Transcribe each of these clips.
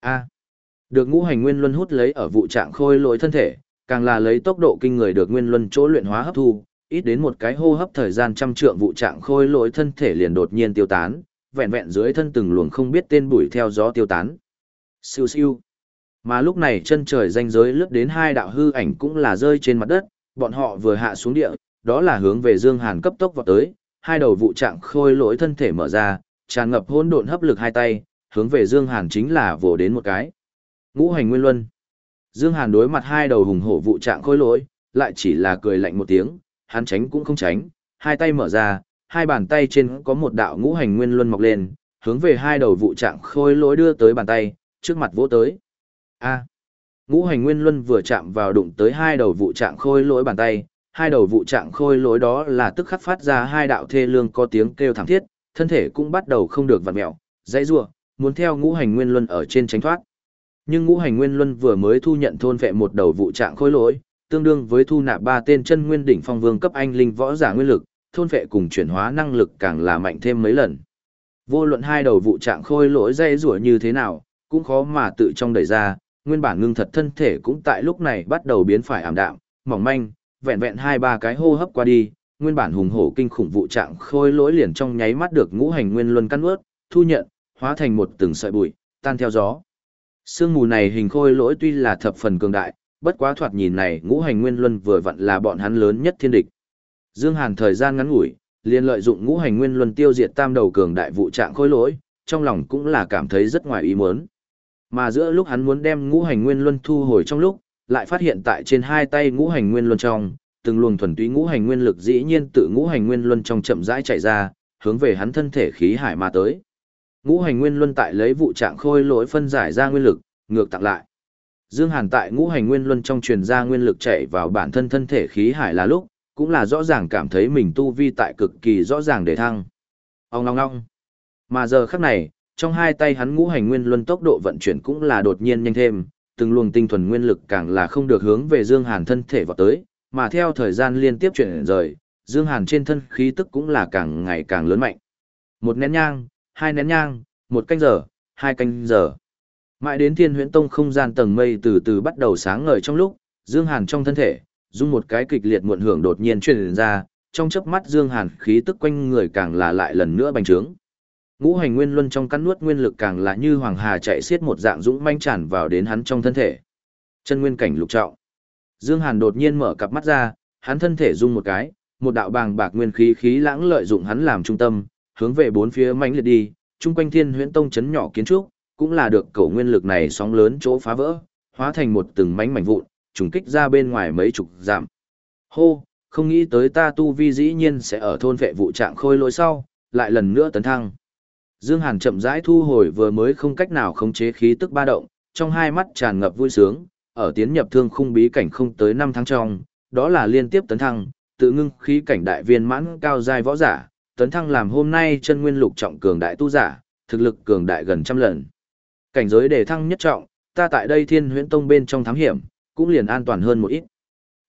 A. Được ngũ hành nguyên luân hút lấy ở vụ trạng khôi lỗi thân thể, càng là lấy tốc độ kinh người được nguyên luân chỗ luyện hóa hấp thu, ít đến một cái hô hấp thời gian trăm trượng vụ trạng khôi lỗi thân thể liền đột nhiên tiêu tán, vẹn vẹn dưới thân từng luồng không biết tên bụi theo gió tiêu tán. Siêu siêu. Mà lúc này chân trời danh giới lướt đến hai đạo hư ảnh cũng là rơi trên mặt đất, bọn họ vừa hạ xuống địa, đó là hướng về Dương Hàn cấp tốc vọt tới, hai đầu vụ trạng khôi lỗi thân thể mở ra, tràn ngập hỗn độn hấp lực hai tay, hướng về Dương Hàn chính là vồ đến một cái. Ngũ hành nguyên luân. Dương Hàn đối mặt hai đầu hùng hổ vụ trạng khôi lỗi, lại chỉ là cười lạnh một tiếng, hắn tránh cũng không tránh, hai tay mở ra, hai bàn tay trên có một đạo ngũ hành nguyên luân mọc lên, hướng về hai đầu vụ trạng khôi lỗi đưa tới bàn tay, trước mặt vỗ tới. A. ngũ hành nguyên luân vừa chạm vào đụng tới hai đầu vụ trạng khôi lỗi bàn tay, hai đầu vụ trạng khôi lỗi đó là tức khắc phát ra hai đạo thê lương có tiếng kêu thảm thiết, thân thể cũng bắt đầu không được vặn mẹo, dãy rủa, muốn theo ngũ hành nguyên luân ở trên tránh thoát. Nhưng ngũ hành nguyên luân vừa mới thu nhận thôn vệ một đầu vụ trạng khôi lỗi, tương đương với thu nạp ba tên chân nguyên đỉnh phong vương cấp anh linh võ giả nguyên lực, thôn vệ cùng chuyển hóa năng lực càng là mạnh thêm mấy lần. Vô luận hai đầu vụ trạng khôi lỗi dây rủa như thế nào, cũng khó mà tự trong đẩy ra, nguyên bản ngưng thật thân thể cũng tại lúc này bắt đầu biến phải ảm đạm, mỏng manh, vẹn vẹn hai ba cái hô hấp qua đi, nguyên bản hùng hổ kinh khủng vụ trạng khôi lỗi liền trong nháy mắt được ngũ hành nguyên luân căn ướt, thu nhận, hóa thành một từng sợi bụi, tan theo gió. Sương mù này hình khôi lỗi tuy là thập phần cường đại, bất quá thoạt nhìn này ngũ hành nguyên luân vừa vặn là bọn hắn lớn nhất thiên địch. Dương Hàn thời gian ngắn ngủi, liền lợi dụng ngũ hành nguyên luân tiêu diệt tam đầu cường đại vụ trạng khôi lỗi, trong lòng cũng là cảm thấy rất ngoài ý muốn. Mà giữa lúc hắn muốn đem ngũ hành nguyên luân thu hồi trong lúc, lại phát hiện tại trên hai tay ngũ hành nguyên luân trong, từng luồng thuần túy ngũ hành nguyên lực dĩ nhiên tự ngũ hành nguyên luân trong chậm rãi chạy ra, hướng về hắn thân thể khí hải mà tới. Ngũ hành nguyên luân tại lấy vụ trạng khôi lỗi phân giải ra nguyên lực, ngược tặng lại. Dương Hàn tại ngũ hành nguyên luân trong truyền ra nguyên lực chạy vào bản thân thân thể khí hải là lúc, cũng là rõ ràng cảm thấy mình tu vi tại cực kỳ rõ ràng để thăng. Ông ngong ngong. Mà giờ khắc này, trong hai tay hắn ngũ hành nguyên luân tốc độ vận chuyển cũng là đột nhiên nhanh thêm, từng luồng tinh thuần nguyên lực càng là không được hướng về Dương Hàn thân thể vào tới, mà theo thời gian liên tiếp chuyển rời, Dương Hàn trên thân khí tức cũng là càng ngày càng lớn mạnh. Một nén nhang, hai nén nhang, một canh giờ, hai canh giờ. Mãi đến thiên huyễn tông không gian tầng mây từ từ bắt đầu sáng ngời trong lúc, Dương Hàn trong thân thể, dung một cái kịch liệt muộn hưởng đột nhiên truyền ra, trong chớp mắt Dương Hàn khí tức quanh người càng là lại lần nữa bành trướng. Ngũ hành nguyên luân trong cắn nuốt nguyên lực càng là như hoàng hà chạy xiết một dạng dũng manh tràn vào đến hắn trong thân thể. Chân nguyên cảnh lục trọng. Dương Hàn đột nhiên mở cặp mắt ra, hắn thân thể rung một cái, một đạo bàng bạc nguyên khí khí lãng lợi dụng hắn làm trung tâm, hướng về bốn phía mãnh liệt đi, trung quanh Thiên Huyễn Tông chấn nhỏ kiến trúc, cũng là được cầu nguyên lực này sóng lớn chỗ phá vỡ, hóa thành một từng mảnh mảnh vụn, trùng kích ra bên ngoài mấy chục giảm. Hô, không nghĩ tới ta tu vi dĩ nhiên sẽ ở thôn vệ vụ trạng khôi lỗi sau, lại lần nữa tấn thăng. Dương Hàn chậm rãi thu hồi vừa mới không cách nào khống chế khí tức ba động, trong hai mắt tràn ngập vui sướng, ở tiến nhập thương khung bí cảnh không tới 5 tháng trong, đó là liên tiếp tấn thăng, tự ngưng khí cảnh đại viên mãn cao giai võ giả, tấn thăng làm hôm nay chân nguyên lục trọng cường đại tu giả, thực lực cường đại gần trăm lần. Cảnh giới đề thăng nhất trọng, ta tại đây Thiên Huyễn Tông bên trong thám hiểm, cũng liền an toàn hơn một ít.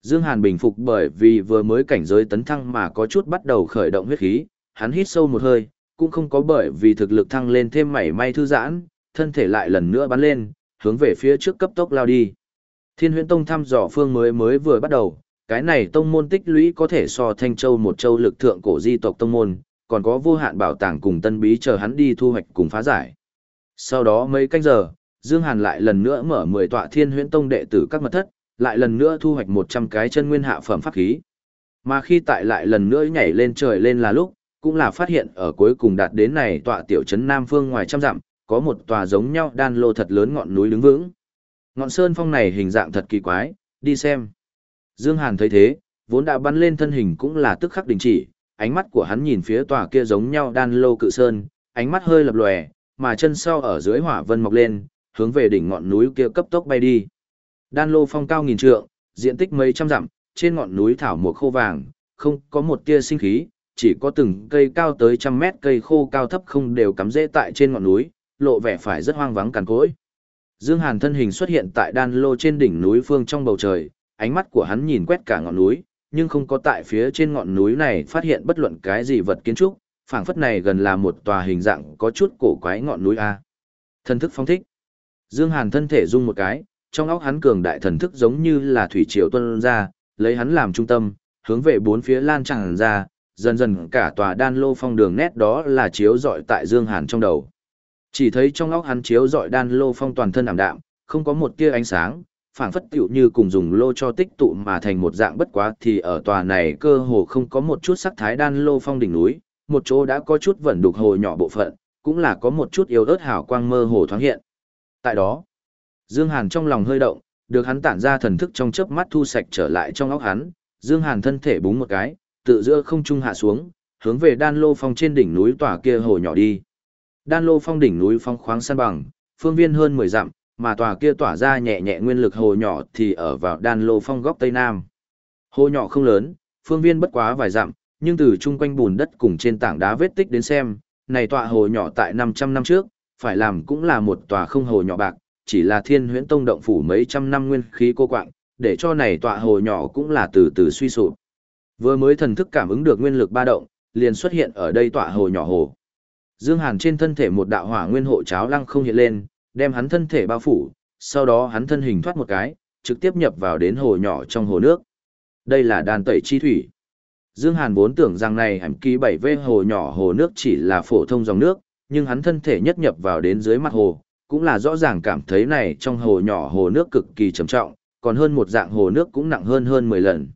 Dương Hàn bình phục bởi vì vừa mới cảnh giới tấn thăng mà có chút bắt đầu khởi động huyết khí, hắn hít sâu một hơi, cũng không có bởi vì thực lực thăng lên thêm mảy may thư giãn, thân thể lại lần nữa bắn lên, hướng về phía trước cấp tốc lao đi. Thiên huyễn tông thăm dò phương mới mới vừa bắt đầu, cái này tông môn tích lũy có thể so thanh châu một châu lực thượng cổ di tộc tông môn, còn có vô hạn bảo tàng cùng tân bí chờ hắn đi thu hoạch cùng phá giải. Sau đó mấy canh giờ, Dương Hàn lại lần nữa mở 10 tọa thiên huyễn tông đệ tử các mật thất, lại lần nữa thu hoạch 100 cái chân nguyên hạ phẩm pháp khí. Mà khi tại lại lần nữa nhảy lên trời lên là lúc, cũng là phát hiện ở cuối cùng đạt đến này tọa tiểu trấn Nam Phương ngoài trăm dặm, có một tòa giống nhau đan lô thật lớn ngọn núi đứng vững. Ngọn sơn phong này hình dạng thật kỳ quái, đi xem. Dương Hàn thấy thế, vốn đã bắn lên thân hình cũng là tức khắc đình chỉ, ánh mắt của hắn nhìn phía tòa kia giống nhau đan lô cự sơn, ánh mắt hơi lập lòe, mà chân sau ở dưới hỏa vân mọc lên, hướng về đỉnh ngọn núi kia cấp tốc bay đi. Đan lô phong cao nghìn trượng, diện tích mấy trăm dặm, trên ngọn núi thảo một khô vàng, không có một tia sinh khí, chỉ có từng cây cao tới trăm mét cây khô cao thấp không đều cắm rễ tại trên ngọn núi, lộ vẻ phải rất hoang vắng cằn cỗi. Dương Hàn thân hình xuất hiện tại đan lô trên đỉnh núi phương trong bầu trời, ánh mắt của hắn nhìn quét cả ngọn núi, nhưng không có tại phía trên ngọn núi này phát hiện bất luận cái gì vật kiến trúc, phảng phất này gần là một tòa hình dạng có chút cổ quái ngọn núi a. Thần thức phong thích. Dương Hàn thân thể rung một cái, trong óc hắn cường đại thần thức giống như là thủy triều tuôn ra, lấy hắn làm trung tâm, hướng về bốn phía lan tràn ra, dần dần cả tòa đan lô phong đường nét đó là chiếu rọi tại Dương Hàn trong đầu. Chỉ thấy trong óc hắn chiếu rọi đan lô phong toàn thân ảm đạm, không có một tia ánh sáng, phảng phất tựu như cùng dùng lô cho tích tụ mà thành một dạng bất quá thì ở tòa này cơ hồ không có một chút sắc thái đan lô phong đỉnh núi, một chỗ đã có chút vẩn đục hồ nhỏ bộ phận, cũng là có một chút yếu ớt hào quang mơ hồ thoáng hiện. Tại đó, Dương Hàn trong lòng hơi động, được hắn tản ra thần thức trong chớp mắt thu sạch trở lại trong óc hắn, Dương Hàn thân thể búng một cái, tự giữa không trung hạ xuống, hướng về đan lô phong trên đỉnh núi tòa kia hồ nhỏ đi. Đan lô phong đỉnh núi phong khoáng san bằng, phương viên hơn 10 dặm, mà tòa kia tỏa ra nhẹ nhẹ nguyên lực hồ nhỏ thì ở vào đan lô phong góc tây nam. Hồ nhỏ không lớn, phương viên bất quá vài dặm, nhưng từ chung quanh bùn đất cùng trên tảng đá vết tích đến xem, này tòa hồ nhỏ tại 500 năm trước, phải làm cũng là một tòa không hồ nhỏ bạc, chỉ là thiên huyễn tông động phủ mấy trăm năm nguyên khí cô quạng, để cho này tòa hồ nhỏ cũng là từ từ suy sụp. Vừa mới thần thức cảm ứng được nguyên lực ba động, liền xuất hiện ở đây tòa hồ nhỏ hồ. Dương Hàn trên thân thể một đạo hỏa nguyên hộ cháo lăng không hiện lên, đem hắn thân thể bao phủ, sau đó hắn thân hình thoát một cái, trực tiếp nhập vào đến hồ nhỏ trong hồ nước. Đây là đàn tẩy chi thủy. Dương Hàn vốn tưởng rằng này hẳn ký bảy vê hồ nhỏ hồ nước chỉ là phổ thông dòng nước, nhưng hắn thân thể nhất nhập vào đến dưới mặt hồ, cũng là rõ ràng cảm thấy này trong hồ nhỏ hồ nước cực kỳ trầm trọng, còn hơn một dạng hồ nước cũng nặng hơn hơn 10 lần.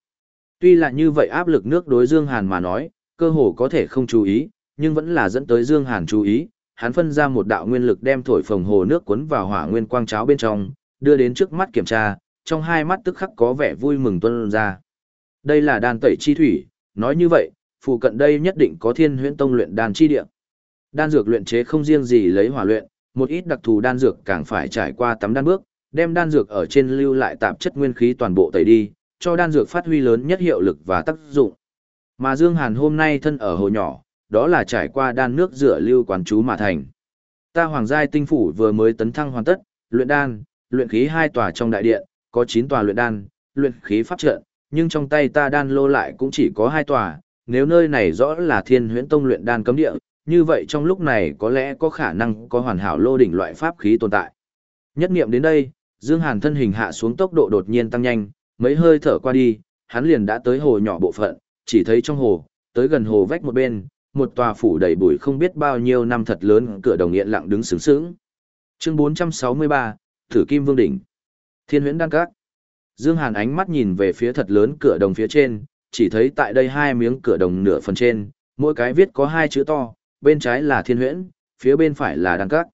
Tuy là như vậy áp lực nước đối Dương Hàn mà nói, cơ hồ có thể không chú ý, nhưng vẫn là dẫn tới Dương Hàn chú ý, hắn phân ra một đạo nguyên lực đem thổi phồng hồ nước cuốn vào hỏa nguyên quang cháo bên trong, đưa đến trước mắt kiểm tra, trong hai mắt tức khắc có vẻ vui mừng tuôn ra. Đây là đan tẩy chi thủy, nói như vậy, phụ cận đây nhất định có thiên huyễn tông luyện đan chi địa. Đan dược luyện chế không riêng gì lấy hỏa luyện, một ít đặc thù đan dược càng phải trải qua tắm đan bước, đem đan dược ở trên lưu lại tạp chất nguyên khí toàn bộ tẩy đi, cho đan dược phát huy lớn nhất hiệu lực và tác dụng. Mà Dương Hàn hôm nay thân ở hồ nhỏ, đó là trải qua đan nước rửa lưu quán chú mà thành. Ta Hoàng giai tinh phủ vừa mới tấn thăng hoàn tất, luyện đan, luyện khí hai tòa trong đại điện, có 9 tòa luyện đan, luyện khí pháp trận, nhưng trong tay ta đan lô lại cũng chỉ có hai tòa, nếu nơi này rõ là Thiên Huyễn Tông luyện đan cấm địa, như vậy trong lúc này có lẽ có khả năng có hoàn hảo lô đỉnh loại pháp khí tồn tại. Nhất niệm đến đây, Dương Hàn thân hình hạ xuống tốc độ đột nhiên tăng nhanh, mấy hơi thở qua đi, hắn liền đã tới hồ nhỏ bộ phận, chỉ thấy trong hồ, tới gần hồ vách một bên, một tòa phủ đầy bụi không biết bao nhiêu năm thật lớn cửa đồng nghiện lặng đứng sướng sướng. Chương 463, Thử Kim Vương Đỉnh. Thiên huyễn đăng các. Dương Hàn ánh mắt nhìn về phía thật lớn cửa đồng phía trên, chỉ thấy tại đây hai miếng cửa đồng nửa phần trên, mỗi cái viết có hai chữ to, bên trái là thiên huyễn, phía bên phải là đăng các.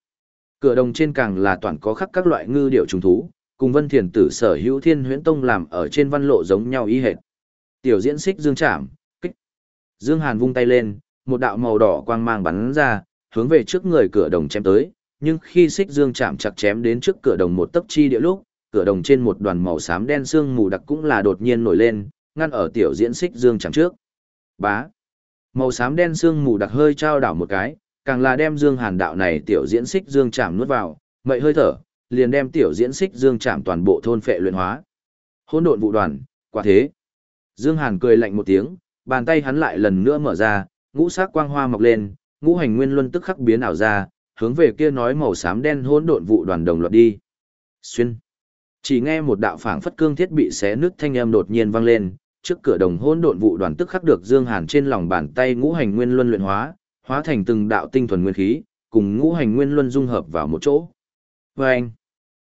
Cửa đồng trên càng là toàn có khắc các loại ngư điệu trùng thú, cùng vân thiền tử sở hữu thiên huyễn tông làm ở trên văn lộ giống nhau y hệt. Tiểu diễn xích dương chạm, kích. Dương Hàn vung tay lên, một đạo màu đỏ quang mang bắn ra, hướng về trước người cửa đồng chém tới, nhưng khi xích dương chạm chặt chém đến trước cửa đồng một tấc chi địa lúc, cửa đồng trên một đoàn màu xám đen xương mù đặc cũng là đột nhiên nổi lên, ngăn ở tiểu diễn xích dương chạm trước. Bá. Màu xám đen xương mù đặc hơi trao đảo một cái, càng là đem dương hàn đạo này tiểu diễn xích dương chạm nuốt vào, mậy hơi thở, liền đem tiểu diễn xích dương chạm toàn bộ thôn phệ luyện hóa. Hỗn độn vụ đoàn, quả thế. Dương Hàn cười lạnh một tiếng, bàn tay hắn lại lần nữa mở ra, ngũ sắc quang hoa mọc lên, ngũ hành nguyên luân tức khắc biến ảo ra, hướng về kia nói màu xám đen hỗn độn vụ đoàn đồng loạt đi. Xuyên. Chỉ nghe một đạo phảng phất cương thiết bị xé nứt thanh âm đột nhiên vang lên, trước cửa đồng hỗn độn vụ đoàn tức khắc được Dương Hàn trên lòng bàn tay ngũ hành nguyên luân luyện hóa, hóa thành từng đạo tinh thuần nguyên khí, cùng ngũ hành nguyên luân dung hợp vào một chỗ. Vâng!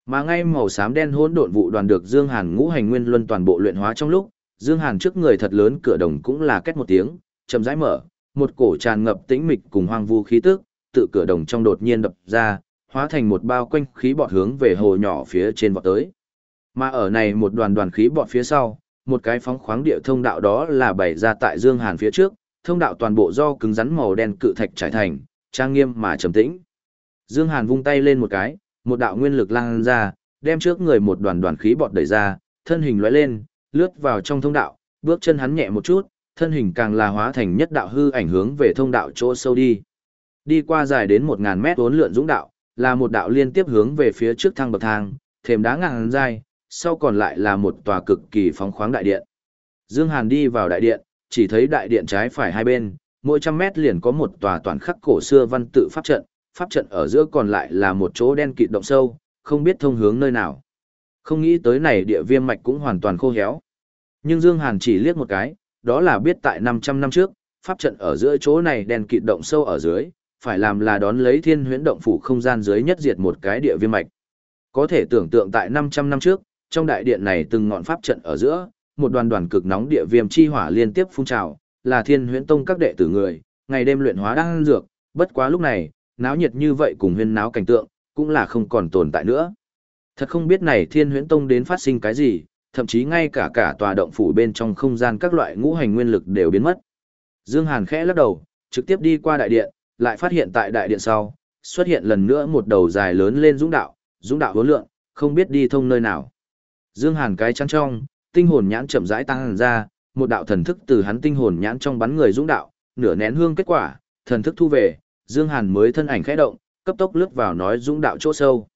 Mà ngay màu xám đen hỗn độn vụ đoàn được Dương Hàn ngũ hành nguyên luân toàn bộ luyện hóa trong lúc, Dương Hàn trước người thật lớn cửa đồng cũng là két một tiếng, chậm rãi mở, một cổ tràn ngập tĩnh mịch cùng hoang vu khí tức, tự cửa đồng trong đột nhiên đập ra, hóa thành một bao quanh khí bọt hướng về hồ nhỏ phía trên vọt tới. Mà ở này một đoàn đoàn khí bọt phía sau, một cái phóng khoáng địa thông đạo đó là bày ra tại Dương Hàn phía trước, thông đạo toàn bộ do cứng rắn màu đen cự thạch trải thành, trang nghiêm mà trầm tĩnh. Dương Hàn vung tay lên một cái, một đạo nguyên lực lan ra, đem trước người một đoàn đoàn khí bọt đẩy ra, thân hình lóe lên, lướt vào trong thông đạo, bước chân hắn nhẹ một chút, thân hình càng là hóa thành nhất đạo hư ảnh hướng về thông đạo chỗ sâu đi. Đi qua dài đến 1000 mét uốn lượn dũng đạo, là một đạo liên tiếp hướng về phía trước thang bậc thang, thềm đá ngàn dài, sau còn lại là một tòa cực kỳ phóng khoáng đại điện. Dương Hàn đi vào đại điện, chỉ thấy đại điện trái phải hai bên, mỗi trăm mét liền có một tòa toàn khắc cổ xưa văn tự pháp trận, pháp trận ở giữa còn lại là một chỗ đen kịt động sâu, không biết thông hướng nơi nào. Không nghĩ tới này địa viêm mạch cũng hoàn toàn khô héo. Nhưng Dương Hàn chỉ liếc một cái, đó là biết tại 500 năm trước, pháp trận ở giữa chỗ này đèn kịt động sâu ở dưới, phải làm là đón lấy thiên huyễn động phủ không gian dưới nhất diệt một cái địa viêm mạch. Có thể tưởng tượng tại 500 năm trước, trong đại điện này từng ngọn pháp trận ở giữa, một đoàn đoàn cực nóng địa viêm chi hỏa liên tiếp phun trào, là thiên huyễn tông các đệ tử người, ngày đêm luyện hóa đang dược, bất quá lúc này, náo nhiệt như vậy cùng huyên náo cảnh tượng, cũng là không còn tồn tại nữa. Thật không biết này thiên huyễn tông đến phát sinh cái gì, thậm chí ngay cả cả tòa động phủ bên trong không gian các loại ngũ hành nguyên lực đều biến mất. Dương Hàn khẽ lắc đầu, trực tiếp đi qua đại điện, lại phát hiện tại đại điện sau, xuất hiện lần nữa một đầu dài lớn lên dũng đạo, dũng đạo hối lượng, không biết đi thông nơi nào. Dương Hàn cái chăn trong, tinh hồn nhãn chậm rãi tăng ra, một đạo thần thức từ hắn tinh hồn nhãn trong bắn người dũng đạo, nửa nén hương kết quả, thần thức thu về, Dương Hàn mới thân ảnh khẽ động, cấp tốc lướt vào nói dũng đạo chỗ sâu.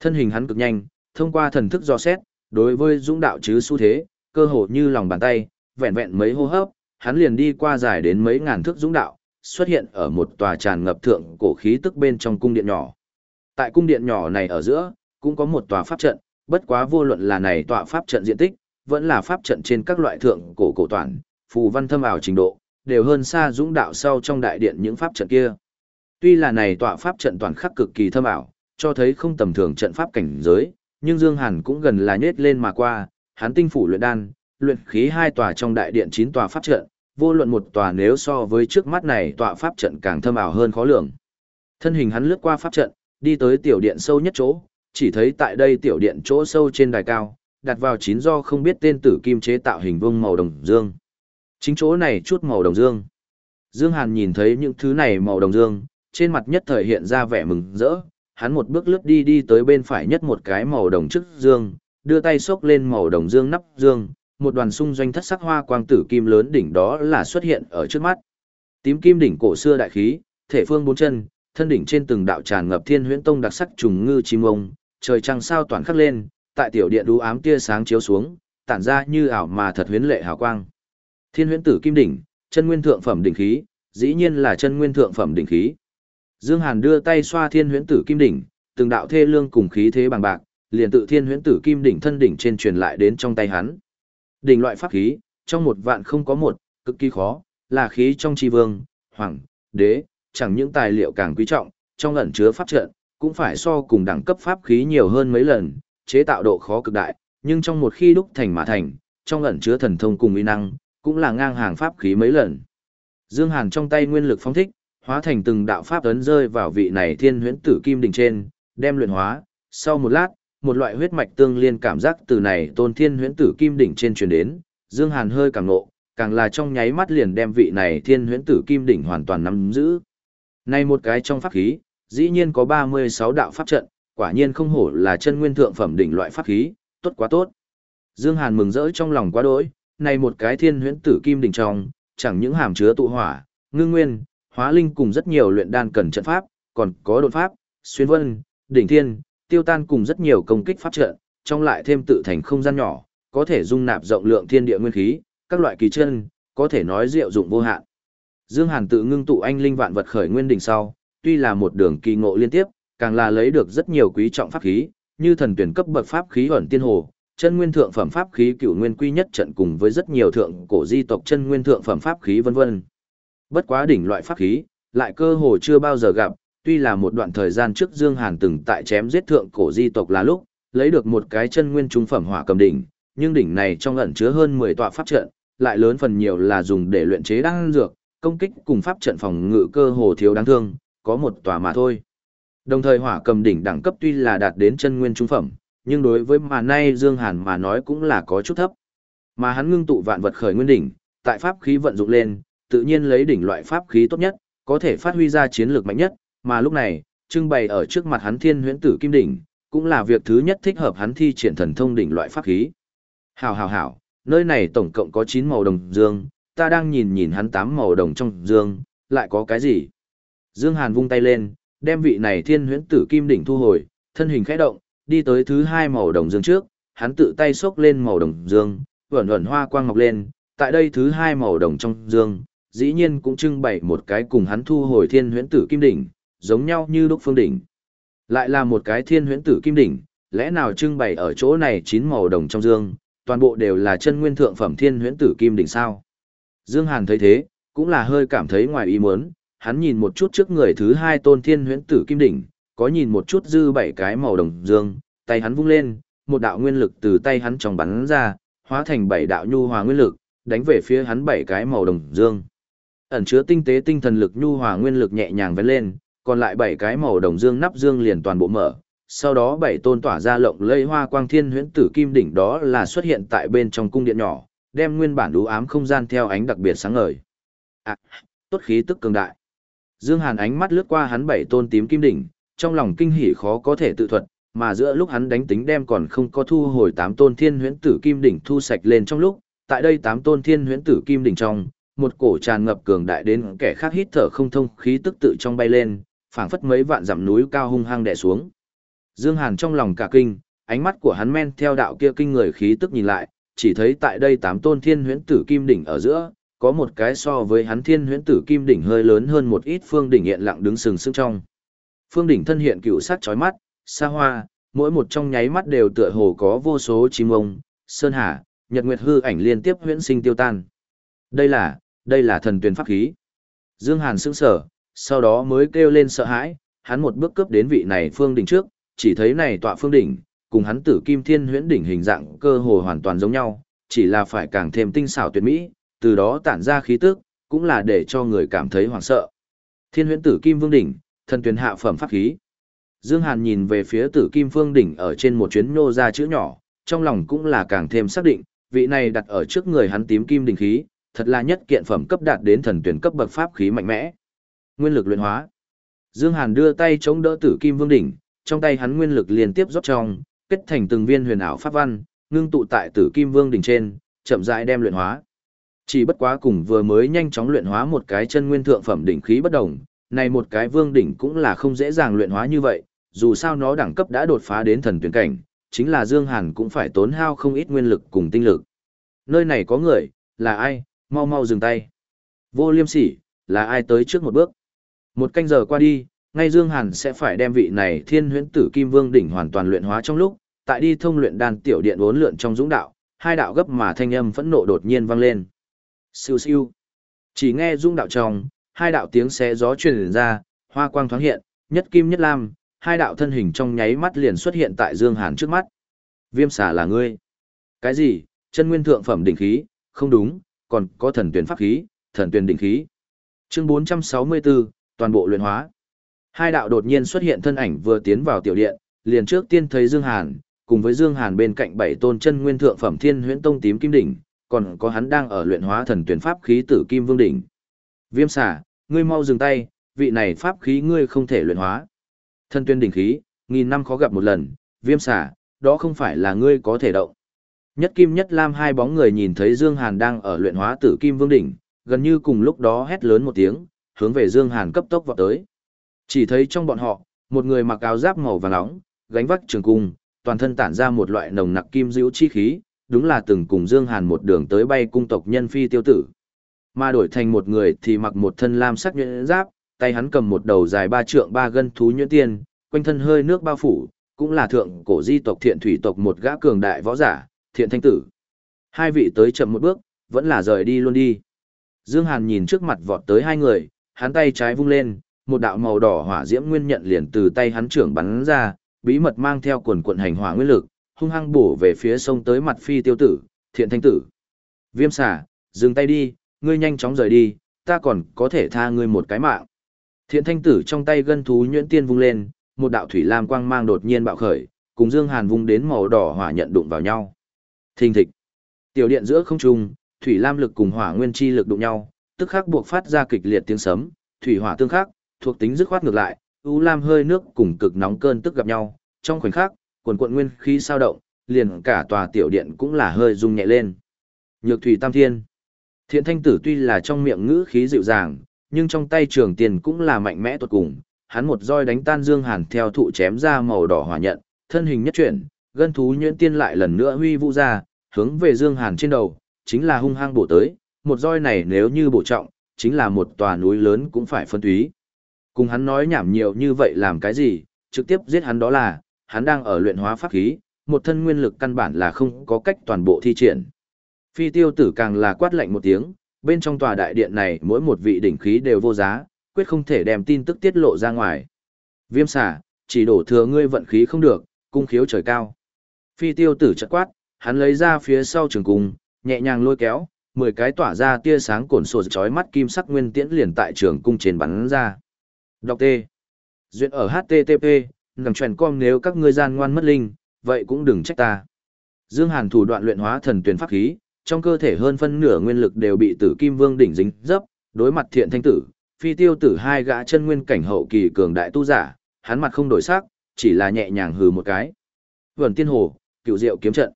Thân hình hắn cực nhanh, thông qua thần thức dò xét, đối với dũng đạo chứ xu thế, cơ hồ như lòng bàn tay, vẹn vẹn mấy hô hấp, hắn liền đi qua dài đến mấy ngàn thước dũng đạo, xuất hiện ở một tòa tràn ngập thượng cổ khí tức bên trong cung điện nhỏ. Tại cung điện nhỏ này ở giữa, cũng có một tòa pháp trận, bất quá vô luận là này tòa pháp trận diện tích, vẫn là pháp trận trên các loại thượng cổ cổ toàn, phù văn thâm ảo trình độ, đều hơn xa dũng đạo sau trong đại điện những pháp trận kia. Tuy là này tòa pháp trận toàn khắc cực kỳ thâm ảo, cho thấy không tầm thường trận pháp cảnh giới, nhưng Dương Hàn cũng gần là nhết lên mà qua, hắn tinh phủ luyện đan, luyện khí hai tòa trong đại điện chín tòa pháp trận, vô luận một tòa nếu so với trước mắt này tòa pháp trận càng thâm ảo hơn khó lường. Thân hình hắn lướt qua pháp trận, đi tới tiểu điện sâu nhất chỗ, chỉ thấy tại đây tiểu điện chỗ sâu trên đài cao, đặt vào chín do không biết tên tử kim chế tạo hình vuông màu đồng dương. Chính chỗ này chút màu đồng dương. Dương Hàn nhìn thấy những thứ này màu đồng dương, trên mặt nhất thời hiện ra vẻ mừng rỡ, hắn một bước lướt đi đi tới bên phải nhất một cái màu đồng trước dương, đưa tay xốc lên màu đồng dương nắp dương, một đoàn xung doanh thất sắc hoa quang tử kim lớn đỉnh đó là xuất hiện ở trước mắt. Tím kim đỉnh cổ xưa đại khí, thể phương bốn chân, thân đỉnh trên từng đạo tràn ngập thiên huyễn tông đặc sắc trùng ngư chim ông, trời trăng sao toàn khắc lên, tại tiểu điện đú ám tia sáng chiếu xuống, tản ra như ảo mà thật huyễn lệ hào quang. Thiên huyễn tử kim đỉnh, chân nguyên thượng phẩm đỉnh khí, dĩ nhiên là chân nguyên thượng phẩm đỉnh khí. Dương Hàn đưa tay xoa thiên huyễn tử kim đỉnh, từng đạo thê lương cùng khí thế bằng bạc, liền tự thiên huyễn tử kim đỉnh thân đỉnh trên truyền lại đến trong tay hắn. Đỉnh loại pháp khí, trong một vạn không có một, cực kỳ khó, là khí trong tri vương, hoàng, đế, chẳng những tài liệu càng quý trọng, trong ẩn chứa pháp trận, cũng phải so cùng đẳng cấp pháp khí nhiều hơn mấy lần, chế tạo độ khó cực đại, nhưng trong một khi đúc thành mà thành, trong ẩn chứa thần thông cùng uy năng, cũng là ngang hàng pháp khí mấy lần. Dương Hàn trong tay nguyên lực phóng thích, hóa thành từng đạo pháp ấn rơi vào vị này thiên huyễn tử kim đỉnh trên, đem luyện hóa. Sau một lát, một loại huyết mạch tương liên cảm giác từ này tôn thiên huyễn tử kim đỉnh trên truyền đến, Dương Hàn hơi càng nộ, càng là trong nháy mắt liền đem vị này thiên huyễn tử kim đỉnh hoàn toàn nắm giữ. Này một cái trong pháp khí, dĩ nhiên có 36 đạo pháp trận, quả nhiên không hổ là chân nguyên thượng phẩm đỉnh loại pháp khí, tốt quá tốt. Dương Hàn mừng rỡ trong lòng quá đỗi, này một cái thiên huyễn tử kim đỉnh trong, chẳng những hàm chứa tụ hỏa, ngưng nguyên, hóa linh cùng rất nhiều luyện đan cần trận pháp, còn có đột pháp, xuyên vân, đỉnh thiên, tiêu tan cùng rất nhiều công kích pháp trận, trong lại thêm tự thành không gian nhỏ, có thể dung nạp rộng lượng thiên địa nguyên khí, các loại kỳ chân, có thể nói diệu dụng vô hạn. Dương Hàn tự ngưng tụ anh linh vạn vật khởi nguyên đỉnh sau, tuy là một đường kỳ ngộ liên tiếp, càng là lấy được rất nhiều quý trọng pháp khí, như thần tuyển cấp bậc pháp khí ẩn tiên hồ, chân nguyên thượng phẩm pháp khí cửu nguyên quy nhất trận cùng với rất nhiều thượng cổ di tộc chân nguyên thượng phẩm pháp khí vân vân. Bất quá đỉnh loại pháp khí, lại cơ hồ chưa bao giờ gặp, tuy là một đoạn thời gian trước Dương Hàn từng tại chém giết thượng cổ di tộc là lúc, lấy được một cái chân nguyên trung phẩm hỏa cầm đỉnh, nhưng đỉnh này trong ẩn chứa hơn 10 tọa pháp trận, lại lớn phần nhiều là dùng để luyện chế đan dược, công kích cùng pháp trận phòng ngự cơ hồ thiếu đáng thương, có một tòa mà thôi. Đồng thời hỏa cầm đỉnh đẳng cấp tuy là đạt đến chân nguyên trung phẩm, nhưng đối với mà nay Dương Hàn mà nói cũng là có chút thấp. Mà hắn ngưng tụ vạn vật khởi nguyên đỉnh, tại pháp khí vận dụng lên, tự nhiên lấy đỉnh loại pháp khí tốt nhất, có thể phát huy ra chiến lược mạnh nhất, mà lúc này, trưng bày ở trước mặt hắn thiên huyễn tử kim đỉnh, cũng là việc thứ nhất thích hợp hắn thi triển thần thông đỉnh loại pháp khí. Hảo hảo hảo, nơi này tổng cộng có 9 màu đồng dương, ta đang nhìn nhìn hắn 8 màu đồng trong dương, lại có cái gì? Dương Hàn vung tay lên, đem vị này thiên huyễn tử kim đỉnh thu hồi, thân hình khẽ động, đi tới thứ hai màu đồng dương trước, hắn tự tay xốc lên màu đồng dương, vẩn vẩn hoa quang ngọc lên, tại đây thứ hai màu đồng trong dương, dĩ nhiên cũng trưng bày một cái cùng hắn thu hồi thiên huyễn tử kim đỉnh, giống nhau như đúc phương đỉnh. Lại là một cái thiên huyễn tử kim đỉnh, lẽ nào trưng bày ở chỗ này chín màu đồng trong dương, toàn bộ đều là chân nguyên thượng phẩm thiên huyễn tử kim đỉnh sao? Dương Hàn thấy thế, cũng là hơi cảm thấy ngoài ý muốn, hắn nhìn một chút trước người thứ hai tôn thiên huyễn tử kim đỉnh, có nhìn một chút dư bảy cái màu đồng dương, tay hắn vung lên, một đạo nguyên lực từ tay hắn trong bắn ra, hóa thành bảy đạo nhu hòa nguyên lực, đánh về phía hắn bảy cái màu đồng dương. Ẩn chứa tinh tế tinh thần lực nhu hòa nguyên lực nhẹ nhàng vén lên, còn lại bảy cái màu đồng dương nắp dương liền toàn bộ mở. Sau đó bảy tôn tỏa ra lộng lây hoa quang thiên huyễn tử kim đỉnh đó là xuất hiện tại bên trong cung điện nhỏ, đem nguyên bản đú ám không gian theo ánh đặc biệt sáng ngời. À, tốt khí tức cường đại. Dương Hàn ánh mắt lướt qua hắn bảy tôn tím kim đỉnh, trong lòng kinh hỉ khó có thể tự thuật, mà giữa lúc hắn đánh tính đem còn không có thu hồi tám tôn thiên huyễn tử kim đỉnh thu sạch lên trong lúc, tại đây tám tôn thiên huyễn tử kim đỉnh trong, một cổ tràn ngập cường đại đến kẻ khác hít thở không thông khí tức tự trong bay lên, phảng phất mấy vạn dặm núi cao hung hăng đè xuống. Dương Hàn trong lòng cả kinh, ánh mắt của hắn men theo đạo kia kinh người khí tức nhìn lại, chỉ thấy tại đây tám tôn thiên huyễn tử kim đỉnh ở giữa, có một cái so với hắn thiên huyễn tử kim đỉnh hơi lớn hơn một ít phương đỉnh hiện lặng đứng sừng sững trong. Phương đỉnh thân hiện cựu sắc chói mắt, xa hoa, mỗi một trong nháy mắt đều tựa hồ có vô số chim ông, sơn hà, nhật nguyệt hư ảnh liên tiếp huyễn sinh tiêu tan. Đây là, đây là thần tuyển pháp khí. Dương Hàn sững sờ, sau đó mới kêu lên sợ hãi, hắn một bước cướp đến vị này phương đỉnh trước, chỉ thấy này tọa phương đỉnh, cùng hắn tử kim thiên huyễn đỉnh hình dạng cơ hồ hoàn toàn giống nhau, chỉ là phải càng thêm tinh xảo tuyệt mỹ, từ đó tản ra khí tức, cũng là để cho người cảm thấy hoảng sợ. Thiên huyễn tử kim vương đỉnh, thần tuyển hạ phẩm pháp khí. Dương Hàn nhìn về phía tử kim phương đỉnh ở trên một chuyến nô ra chữ nhỏ, trong lòng cũng là càng thêm xác định, vị này đặt ở trước người hắn tím kim đỉnh khí, thật là nhất kiện phẩm cấp đạt đến thần tuyển cấp bậc pháp khí mạnh mẽ. Nguyên lực luyện hóa. Dương Hàn đưa tay chống đỡ tử kim vương đỉnh, trong tay hắn nguyên lực liên tiếp rót trong, kết thành từng viên huyền ảo pháp văn, ngưng tụ tại tử kim vương đỉnh trên, chậm rãi đem luyện hóa. Chỉ bất quá cùng vừa mới nhanh chóng luyện hóa một cái chân nguyên thượng phẩm đỉnh khí bất động này một cái vương đỉnh cũng là không dễ dàng luyện hóa như vậy, dù sao nó đẳng cấp đã đột phá đến thần tuyển cảnh, chính là Dương Hàn cũng phải tốn hao không ít nguyên lực cùng tinh lực. Nơi này có người, là ai, mau mau dừng tay. Vô liêm sỉ, là ai tới trước một bước. Một canh giờ qua đi, ngay Dương Hàn sẽ phải đem vị này thiên huyễn tử kim vương đỉnh hoàn toàn luyện hóa trong lúc, tại đi thông luyện đan tiểu điện uốn lượn trong dũng đạo, hai đạo gấp mà thanh âm phẫn nộ đột nhiên vang lên. Siêu siêu. Chỉ nghe dũng đạo trong, hai đạo tiếng xé gió truyền ra, hoa quang thoáng hiện, nhất kim nhất lam, hai đạo thân hình trong nháy mắt liền xuất hiện tại Dương Hàn trước mắt. Viêm xà là ngươi. Cái gì? Chân nguyên thượng phẩm đỉnh khí, không đúng, còn có thần tuyển pháp khí, thần tuyển đỉnh khí. Chương 464, toàn bộ luyện hóa. Hai đạo đột nhiên xuất hiện thân ảnh vừa tiến vào tiểu điện, liền trước tiên thấy Dương Hàn, cùng với Dương Hàn bên cạnh bảy tôn chân nguyên thượng phẩm thiên huyễn tông tím kim đỉnh, còn có hắn đang ở luyện hóa thần tuyển pháp khí tử kim vương đỉnh. Viêm xà, ngươi mau dừng tay, vị này pháp khí ngươi không thể luyện hóa. Thần tuyển đỉnh khí, nghìn năm khó gặp một lần, viêm xà, đó không phải là ngươi có thể động. Nhất kim nhất lam hai bóng người nhìn thấy Dương Hàn đang ở luyện hóa tử kim vương đỉnh, gần như cùng lúc đó hét lớn một tiếng, hướng về Dương Hàn cấp tốc vọt tới. Chỉ thấy trong bọn họ, một người mặc áo giáp màu vàng nóng, gánh vác trường cung, toàn thân tản ra một loại nồng nặc kim diễu chi khí, đúng là từng cùng Dương Hàn một đường tới bay cung tộc nhân phi tiêu tử. Mà đổi thành một người thì mặc một thân lam sắc nhuyễn giáp, tay hắn cầm một đầu dài ba trượng ba gân thú nhuyễn tiên, quanh thân hơi nước bao phủ, cũng là thượng cổ di tộc thiện thủy tộc một gã cường đại võ giả, thiện thanh tử. Hai vị tới chậm một bước, vẫn là rời đi luôn đi. Dương Hàn nhìn trước mặt vọt tới hai người, hắn tay trái vung lên, một đạo màu đỏ hỏa diễm nguyên nhận liền từ tay hắn trưởng bắn ra, bí mật mang theo quần cuộn hành hỏa nguyên lực, hung hăng bổ về phía sông tới mặt phi tiêu tử, thiện thanh tử. Viêm xả, dừng tay đi, ngươi nhanh chóng rời đi, ta còn có thể tha ngươi một cái mạng. Thiện thanh tử trong tay gân thú nhuyễn tiên vung lên, một đạo thủy lam quang mang đột nhiên bạo khởi, cùng Dương Hàn vung đến màu đỏ hỏa nhận đụng vào nhau. Thình thịch. Tiểu điện giữa không trung, thủy lam lực cùng hỏa nguyên chi lực đụng nhau, tức khắc buộc phát ra kịch liệt tiếng sấm, thủy hỏa tương khắc, thuộc tính dứt khoát ngược lại, u lam hơi nước cùng cực nóng cơn tức gặp nhau, trong khoảnh khắc, quần quận nguyên khí sao động, liền cả tòa tiểu điện cũng là hơi rung nhẹ lên. Nhược thủy tam thiên. Thiện thanh tử tuy là trong miệng ngữ khí dịu dàng, nhưng trong tay trường tiền cũng là mạnh mẽ tuột cùng, hắn một roi đánh tan Dương Hàn theo thụ chém ra màu đỏ hỏa nhận, thân hình nhất chuyển, gân thú nhuyễn tiên lại lần nữa huy vũ ra, hướng về Dương Hàn trên đầu, chính là hung hăng bổ tới, một roi này nếu như bổ trọng, chính là một tòa núi lớn cũng phải phân túy. Cùng hắn nói nhảm nhiều như vậy làm cái gì, trực tiếp giết hắn đó là, hắn đang ở luyện hóa pháp khí, một thân nguyên lực căn bản là không có cách toàn bộ thi triển. Phi tiêu tử càng là quát lạnh một tiếng, bên trong tòa đại điện này mỗi một vị đỉnh khí đều vô giá, quyết không thể đem tin tức tiết lộ ra ngoài. Viêm xả, chỉ đổ thừa ngươi vận khí không được, cung khiếu trời cao. Phi tiêu tử chợt quát, hắn lấy ra phía sau trường cung, nhẹ nhàng lôi kéo, mười cái tỏa ra tia sáng cồn sổ chói mắt kim sắc nguyên tiễn liền tại trường cung trên bắn ra. Đọc T. Duyệt ở HTTP, ngầm truyền com nếu các ngươi gian ngoan mất linh, vậy cũng đừng trách ta. Dương Hàn thủ đoạn luyện hóa thần tuyển pháp khí, trong cơ thể hơn phân nửa nguyên lực đều bị Tử Kim Vương đỉnh dính dấp, đối mặt Thiện Thanh tử, Phi Tiêu tử hai gã chân nguyên cảnh hậu kỳ cường đại tu giả, hắn mặt không đổi sắc, chỉ là nhẹ nhàng hừ một cái. Vườn Tiên Hồ, Cựu Diệu kiếm trận.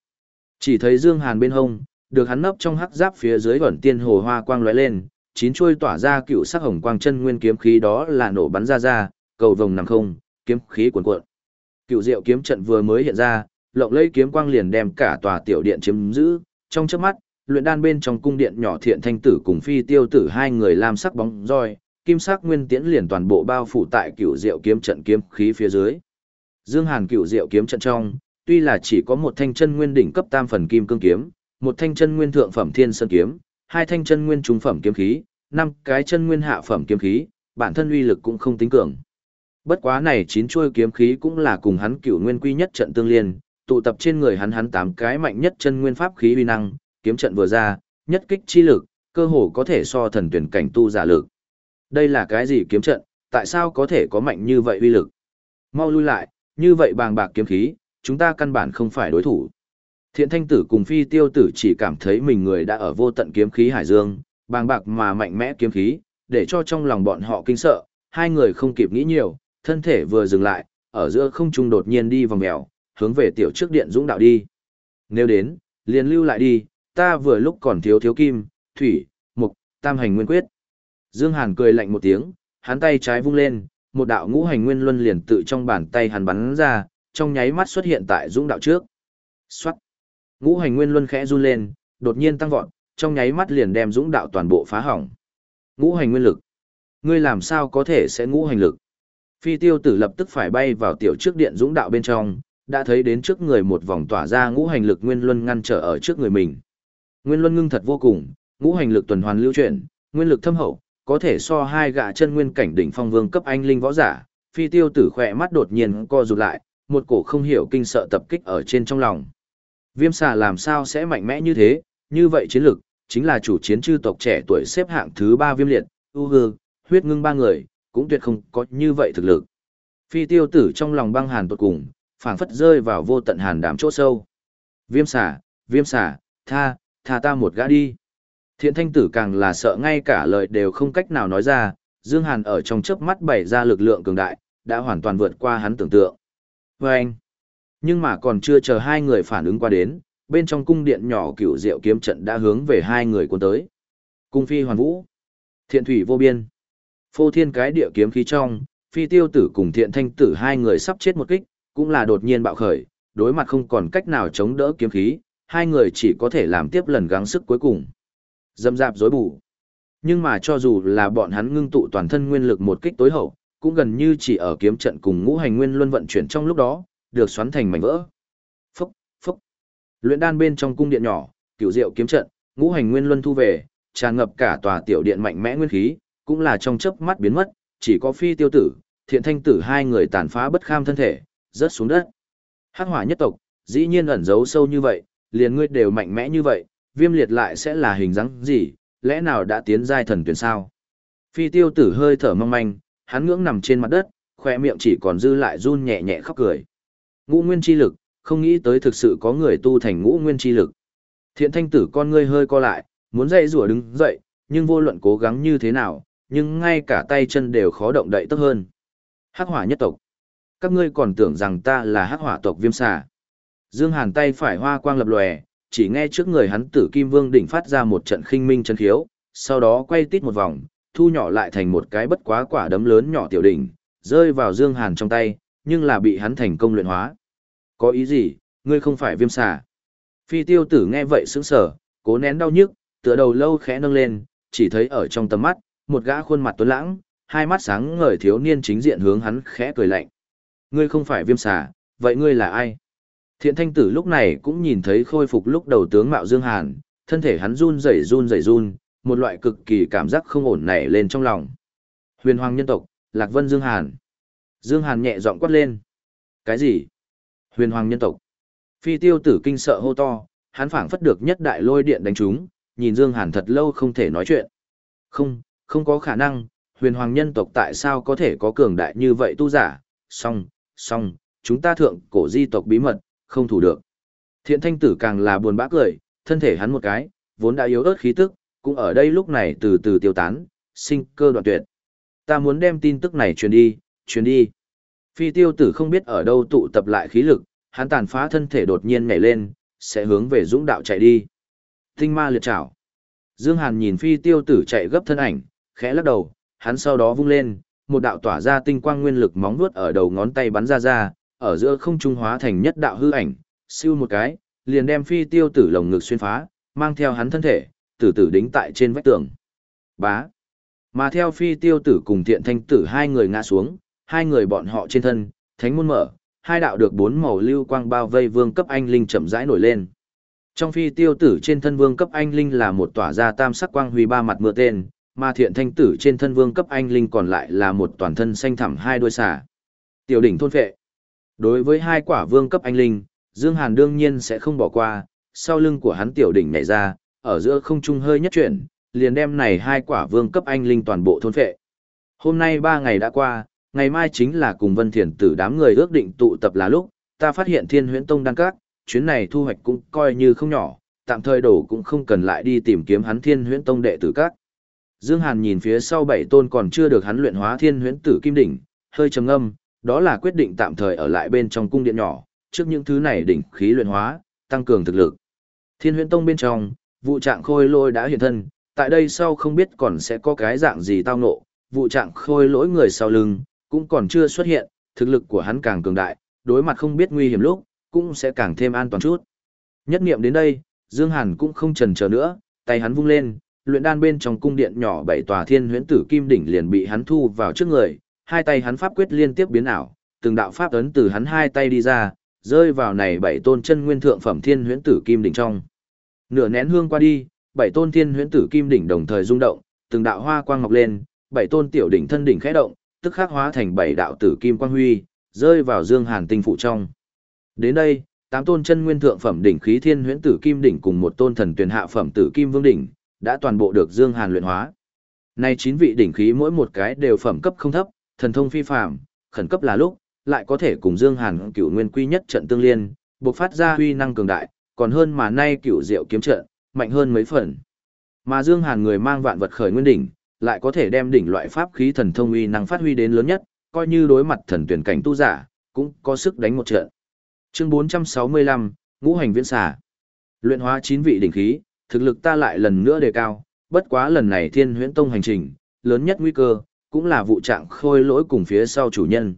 Chỉ thấy Dương Hàn bên hông, được hắn nấp trong hắc giáp phía dưới Vườn Tiên Hồ hoa quang lóe lên, chín chuôi tỏa ra cựu sắc hồng quang chân nguyên kiếm khí đó là nổ bắn ra ra, cầu vồng nằm không, kiếm khí cuồn cuộn. Cựu Diệu kiếm trận vừa mới hiện ra, lộng lẫy kiếm quang liền đem cả tòa tiểu điện chiếm giữ, trong chớp mắt, luyện đan bên trong cung điện nhỏ thiện thanh tử cùng phi tiêu tử hai người làm sắc bóng roi, kim sắc nguyên tiễn liền toàn bộ bao phủ tại cựu diệu kiếm trận kiếm khí phía dưới. Dương Hàn cựu diệu kiếm trận trong, tuy là chỉ có một thanh chân nguyên đỉnh cấp tam phần kim cương kiếm, một thanh chân nguyên thượng phẩm thiên sơn kiếm, hai thanh chân nguyên trung phẩm kiếm khí, năm cái chân nguyên hạ phẩm kiếm khí, bản thân uy lực cũng không tính cường. Bất quá này chín chuôi kiếm khí cũng là cùng hắn cựu nguyên quy nhất trận tương liên, tụ tập trên người hắn hắn tám cái mạnh nhất chân nguyên pháp khí uy năng, kiếm trận vừa ra, nhất kích chi lực, cơ hồ có thể so thần tuyển cảnh tu giả lực. Đây là cái gì kiếm trận, tại sao có thể có mạnh như vậy uy lực? Mau lui lại, như vậy bàng bạc kiếm khí, chúng ta căn bản không phải đối thủ. Thiện thanh tử cùng phi tiêu tử chỉ cảm thấy mình người đã ở vô tận kiếm khí hải dương, bàng bạc mà mạnh mẽ kiếm khí, để cho trong lòng bọn họ kinh sợ, hai người không kịp nghĩ nhiều, thân thể vừa dừng lại, ở giữa không trung đột nhiên đi vòng mèo, hướng về tiểu trước điện dũng đạo đi. Nếu đến, liền lưu lại đi, ta vừa lúc còn thiếu thiếu kim, thủy, mục, tam hành nguyên quyết. Dương Hàn cười lạnh một tiếng, hắn tay trái vung lên, một đạo ngũ hành nguyên luân liền tự trong bàn tay hắn bắn ra, trong nháy mắt xuất hiện tại dũng đạo trước. Xoát. Ngũ hành nguyên luân khẽ run lên, đột nhiên tăng vọt, trong nháy mắt liền đem dũng đạo toàn bộ phá hỏng. Ngũ hành nguyên lực. Ngươi làm sao có thể sẽ ngũ hành lực? Phi tiêu tử lập tức phải bay vào tiểu trước điện dũng đạo bên trong, đã thấy đến trước người một vòng tỏa ra ngũ hành lực nguyên luân ngăn trở ở trước người mình. Nguyên luân ngưng thật vô cùng, ngũ hành lực tuần hoàn lưu chuyển, nguyên lực thâm hậu, có thể so hai gã chân nguyên cảnh đỉnh phong vương cấp anh linh võ giả. Phi tiêu tử khỏe mắt đột nhiên co rụt lại, một cổ không hiểu kinh sợ tập kích ở trên trong lòng. Viêm xà làm sao sẽ mạnh mẽ như thế, như vậy chiến lực, chính là chủ chiến chư tộc trẻ tuổi xếp hạng thứ ba viêm liệt, u hư, huyết ngưng ba người, cũng tuyệt không có như vậy thực lực. Phi tiêu tử trong lòng băng hàn tột cùng, phảng phất rơi vào vô tận hàn đám chỗ sâu. Viêm xà, viêm xà, tha, tha ta một gã đi. Thiện thanh tử càng là sợ ngay cả lời đều không cách nào nói ra, Dương Hàn ở trong chớp mắt bày ra lực lượng cường đại, đã hoàn toàn vượt qua hắn tưởng tượng. Và anh, nhưng mà còn chưa chờ hai người phản ứng qua đến, bên trong cung điện nhỏ cửu diệu kiếm trận đã hướng về hai người cuốn tới. Cung phi hoàn vũ, thiện thủy vô biên, phô thiên cái địa kiếm khí trong, phi tiêu tử cùng thiện thanh tử hai người sắp chết một kích, cũng là đột nhiên bạo khởi, đối mặt không còn cách nào chống đỡ kiếm khí, hai người chỉ có thể làm tiếp lần gắng sức cuối cùng. Dâm dạp dối bù. Nhưng mà cho dù là bọn hắn ngưng tụ toàn thân nguyên lực một kích tối hậu, cũng gần như chỉ ở kiếm trận cùng ngũ hành nguyên luân vận chuyển trong lúc đó, được xoắn thành mảnh vỡ. Phúc, phúc. Luyện đan bên trong cung điện nhỏ, cửu diệu kiếm trận, ngũ hành nguyên luân thu về, tràn ngập cả tòa tiểu điện mạnh mẽ nguyên khí, cũng là trong chớp mắt biến mất, chỉ có phi tiêu tử, thiện thanh tử hai người tàn phá bất kham thân thể, rớt xuống đất. Hắc hỏa nhất tộc, dĩ nhiên ẩn giấu sâu như vậy, liền ngươi đều mạnh mẽ như vậy, viêm liệt lại sẽ là hình dáng gì, lẽ nào đã tiến giai thần tuyển sao? Phi tiêu tử hơi thở mong manh, hắn ngưỡng nằm trên mặt đất, khoe miệng chỉ còn dư lại run nhẹ nhẹ khóc cười. Ngũ nguyên chi lực, không nghĩ tới thực sự có người tu thành ngũ nguyên chi lực. Thiện thanh tử con ngươi hơi co lại, muốn dậy rủa đứng dậy, nhưng vô luận cố gắng như thế nào, nhưng ngay cả tay chân đều khó động đậy tức hơn. Hắc hỏa nhất tộc. Các ngươi còn tưởng rằng ta là hắc hỏa tộc viêm xà. Dương Hàn tay phải hoa quang lập lòe, chỉ nghe trước người hắn tử kim vương đỉnh phát ra một trận khinh minh chân khiếu, sau đó quay tít một vòng, thu nhỏ lại thành một cái bất quá quả đấm lớn nhỏ tiểu đỉnh, rơi vào Dương Hàn trong tay, nhưng là bị hắn thành công luyện hóa. Có ý gì, ngươi không phải viêm xà. Phi tiêu tử nghe vậy sững sờ, cố nén đau nhức, tựa đầu lâu khẽ nâng lên, chỉ thấy ở trong tầm mắt, một gã khuôn mặt tuấn lãng, hai mắt sáng ngời thiếu niên chính diện hướng hắn khẽ cười lạnh. Ngươi không phải viêm xà, vậy ngươi là ai? Thiện thanh tử lúc này cũng nhìn thấy khôi phục lúc đầu tướng mạo Dương Hàn, thân thể hắn run rẩy run rẩy run, một loại cực kỳ cảm giác không ổn nảy lên trong lòng. Huyền hoàng nhân tộc, Lạc Vân Dương Hàn. Dương Hàn nhẹ giọng quát lên. Cái gì? Huyền hoàng nhân tộc. Phi tiêu tử kinh sợ hô to, hắn phảng phất được nhất đại lôi điện đánh trúng, nhìn Dương Hàn thật lâu không thể nói chuyện. Không, không có khả năng, huyền hoàng nhân tộc tại sao có thể có cường đại như vậy tu giả, song, song, chúng ta thượng cổ di tộc bí mật, không thủ được. Thiện thanh tử càng là buồn bã cười, thân thể hắn một cái, vốn đã yếu ớt khí tức, cũng ở đây lúc này từ từ tiêu tán, sinh cơ đoạn tuyệt. Ta muốn đem tin tức này truyền đi, truyền đi. Phi tiêu tử không biết ở đâu tụ tập lại khí lực, hắn tàn phá thân thể đột nhiên nhảy lên, sẽ hướng về dũng đạo chạy đi. Tinh ma liệt trảo. Dương Hàn nhìn phi tiêu tử chạy gấp thân ảnh, khẽ lắc đầu, hắn sau đó vung lên, một đạo tỏa ra tinh quang nguyên lực móng vuốt ở đầu ngón tay bắn ra ra, ở giữa không trung hóa thành nhất đạo hư ảnh, siêu một cái, liền đem phi tiêu tử lồng ngực xuyên phá, mang theo hắn thân thể, tử tử đính tại trên vách tường. Bá. Mà theo phi tiêu tử cùng thiện thanh tử hai người ngã xuống, hai người bọn họ trên thân, thánh môn mở, hai đạo được bốn màu lưu quang bao vây vương cấp anh linh chậm rãi nổi lên. Trong phi tiêu tử trên thân vương cấp anh linh là một tỏa ra tam sắc quang huy ba mặt mưa tên, mà thiện thanh tử trên thân vương cấp anh linh còn lại là một toàn thân xanh thẳm hai đôi xà. Tiểu đỉnh thôn phệ. Đối với hai quả vương cấp anh linh, Dương Hàn đương nhiên sẽ không bỏ qua, sau lưng của hắn tiểu đỉnh nhảy ra, ở giữa không trung hơi nhất chuyển, liền đem này hai quả vương cấp anh linh toàn bộ thôn phệ. Hôm nay ba ngày đã qua, ngày mai chính là cùng Vân Thiền tử đám người ước định tụ tập là lúc, ta phát hiện Thiên Huyễn Tông đan các, chuyến này thu hoạch cũng coi như không nhỏ, tạm thời đổ cũng không cần lại đi tìm kiếm hắn Thiên Huyễn Tông đệ tử các. Dương Hàn nhìn phía sau bảy tôn còn chưa được hắn luyện hóa Thiên Huyễn Tử Kim đỉnh, hơi trầm ngâm, đó là quyết định tạm thời ở lại bên trong cung điện nhỏ, trước những thứ này đỉnh khí luyện hóa, tăng cường thực lực. Thiên Huyễn Tông bên trong, vụ trạng khôi lỗi đã hiện thân, tại đây sau không biết còn sẽ có cái dạng gì tao ngộ, vụ trạng khôi lỗi người sau lưng, cũng còn chưa xuất hiện, thực lực của hắn càng cường đại, đối mặt không biết nguy hiểm lúc, cũng sẽ càng thêm an toàn chút. Nhất niệm đến đây, Dương Hàn cũng không chần chờ nữa, tay hắn vung lên, luyện đan bên trong cung điện nhỏ bảy tòa thiên huyễn tử kim đỉnh liền bị hắn thu vào trước người, hai tay hắn pháp quyết liên tiếp biến ảo, từng đạo pháp ấn từ hắn hai tay đi ra, rơi vào này bảy tôn chân nguyên thượng phẩm thiên huyễn tử kim đỉnh trong. Nửa nén hương qua đi, bảy tôn thiên huyễn tử kim đỉnh đồng thời rung động, từng đạo hoa quang ngọc lên, bảy tôn tiểu đỉnh thân đỉnh khẽ động, tức khắc hóa thành bảy đạo tử kim quang huy, rơi vào Dương Hàn tinh phụ trong. Đến đây, tám tôn chân nguyên thượng phẩm đỉnh khí thiên huyễn tử kim đỉnh cùng một tôn thần tuyển hạ phẩm tử kim vương đỉnh, đã toàn bộ được Dương Hàn luyện hóa. Nay chín vị đỉnh khí mỗi một cái đều phẩm cấp không thấp, thần thông phi phàm, khẩn cấp là lúc, lại có thể cùng Dương Hàn cửu nguyên quy nhất trận tương liên, bộc phát ra huy năng cường đại, còn hơn mà nay cựu diệu kiếm trận, mạnh hơn mấy phần. Mà Dương Hàn người mang vạn vật khởi nguyên đỉnh, lại có thể đem đỉnh loại pháp khí thần thông uy năng phát huy đến lớn nhất, coi như đối mặt thần tuyển cảnh tu giả, cũng có sức đánh một trận. Chương 465, Ngũ hành viễn xà. Luyện hóa chín vị đỉnh khí, thực lực ta lại lần nữa đề cao, bất quá lần này Thiên Huyễn Tông hành trình, lớn nhất nguy cơ cũng là vụ trạng khôi lỗi cùng phía sau chủ nhân.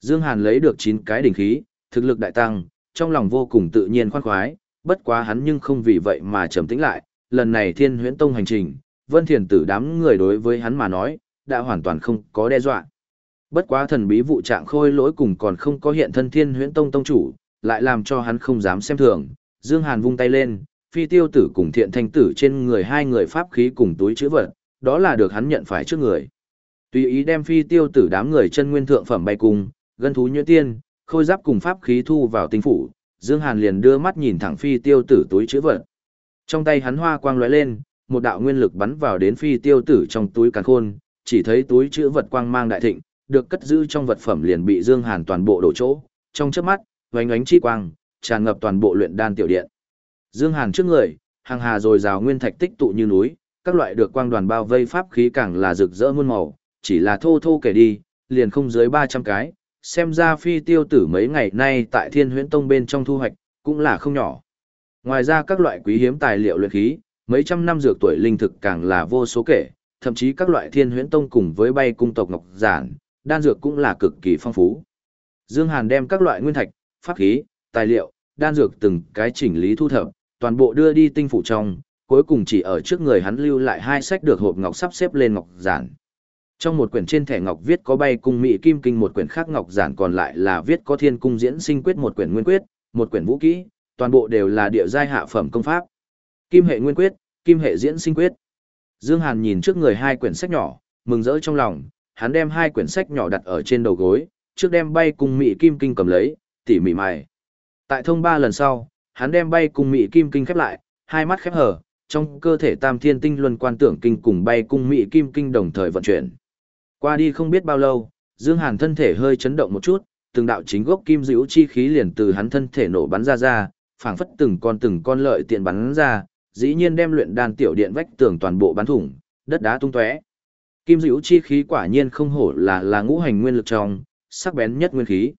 Dương Hàn lấy được 9 cái đỉnh khí, thực lực đại tăng, trong lòng vô cùng tự nhiên khoan khoái, bất quá hắn nhưng không vì vậy mà trầm tĩnh lại, lần này Thiên Huyễn Tông hành trình, Vân Thiền tử đám người đối với hắn mà nói, đã hoàn toàn không có đe dọa. Bất quá thần bí vụ trạng khôi lỗi cùng còn không có hiện thân Thiên Huyễn Tông tông chủ, lại làm cho hắn không dám xem thường. Dương Hàn vung tay lên, phi tiêu tử cùng thiện thanh tử trên người hai người pháp khí cùng túi chữ vật, đó là được hắn nhận phải trước người. Tùy ý đem phi tiêu tử đám người chân nguyên thượng phẩm bay cùng, gân thú nhuyễn tiên, khôi giáp cùng pháp khí thu vào tinh phủ, Dương Hàn liền đưa mắt nhìn thẳng phi tiêu tử túi chữ vật. Trong tay hắn hoa quang lóe lên, một đạo nguyên lực bắn vào đến phi tiêu tử trong túi càn khôn, chỉ thấy túi chữ vật quang mang đại thịnh, được cất giữ trong vật phẩm liền bị Dương Hàn toàn bộ đổ chỗ, trong chớp mắt, vánh ánh chi quang, tràn ngập toàn bộ luyện đan tiểu điện. Dương Hàn trước người, hàng hà rồi rào nguyên thạch tích tụ như núi, các loại được quang đoàn bao vây pháp khí càng là rực rỡ muôn màu, chỉ là thô thô kể đi, liền không dưới 300 cái, xem ra phi tiêu tử mấy ngày nay tại thiên huyễn tông bên trong thu hoạch, cũng là không nhỏ. Ngoài ra các loại quý hiếm tài liệu luyện khí, mấy trăm năm dược tuổi linh thực càng là vô số kể, thậm chí các loại thiên huyễn tông cùng với bay cung tộc ngọc giản, đan dược cũng là cực kỳ phong phú. Dương Hàn đem các loại nguyên thạch, pháp khí, tài liệu, đan dược từng cái chỉnh lý thu thập, toàn bộ đưa đi tinh phủ trong, cuối cùng chỉ ở trước người hắn lưu lại hai sách được hộp ngọc sắp xếp lên ngọc giản. Trong một quyển trên thẻ ngọc viết có bay cung mỹ kim kinh một quyển khác ngọc giản còn lại là viết có thiên cung diễn sinh quyết một quyển nguyên quyết, một quyển vũ kỹ, toàn bộ đều là địa giai hạ phẩm công pháp. Kim hệ nguyên quyết, kim hệ diễn sinh quyết. Dương Hàn nhìn trước người hai quyển sách nhỏ, mừng rỡ trong lòng, hắn đem hai quyển sách nhỏ đặt ở trên đầu gối, trước đem bay cung mỹ kim kinh cầm lấy, tỉ mỉ mài. Tại thông ba lần sau, hắn đem bay cung mỹ kim kinh khép lại, hai mắt khép hờ, trong cơ thể tam thiên tinh luân quan tưởng kinh cùng bay cung mỹ kim kinh đồng thời vận chuyển. Qua đi không biết bao lâu, Dương Hàn thân thể hơi chấn động một chút, từng đạo chính gốc kim dữ chi khí liền từ hắn thân thể nổ bắn ra ra, phảng phất từng con từng con lợi tiện bắn ra, dĩ nhiên đem luyện đan tiểu điện vách tường toàn bộ bắn thủng, đất đá tung tóe. Kim dữ chi khí quả nhiên không hổ là là ngũ hành nguyên lực trong, sắc bén nhất nguyên khí.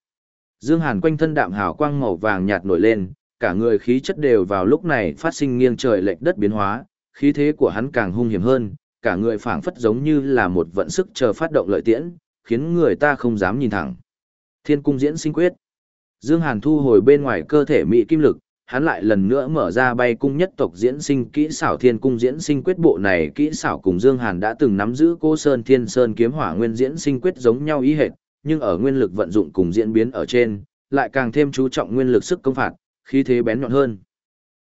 Dương Hàn quanh thân đạm hào quang màu vàng nhạt nổi lên, cả người khí chất đều vào lúc này phát sinh nghiêng trời lệch đất biến hóa, khí thế của hắn càng hung hiểm hơn, cả người phảng phất giống như là một vận sức chờ phát động lợi tiễn, khiến người ta không dám nhìn thẳng. Thiên cung diễn sinh quyết. Dương Hàn thu hồi bên ngoài cơ thể mỹ kim lực, hắn lại lần nữa mở ra bay cung nhất tộc diễn sinh kỹ xảo thiên cung diễn sinh quyết bộ này kỹ xảo cùng Dương Hàn đã từng nắm giữ cô Sơn Thiên Sơn kiếm hỏa nguyên diễn sinh quyết giống nhau ý hệt, nhưng ở nguyên lực vận dụng cùng diễn biến ở trên, lại càng thêm chú trọng nguyên lực sức công phạt, khí thế bén nhọn hơn.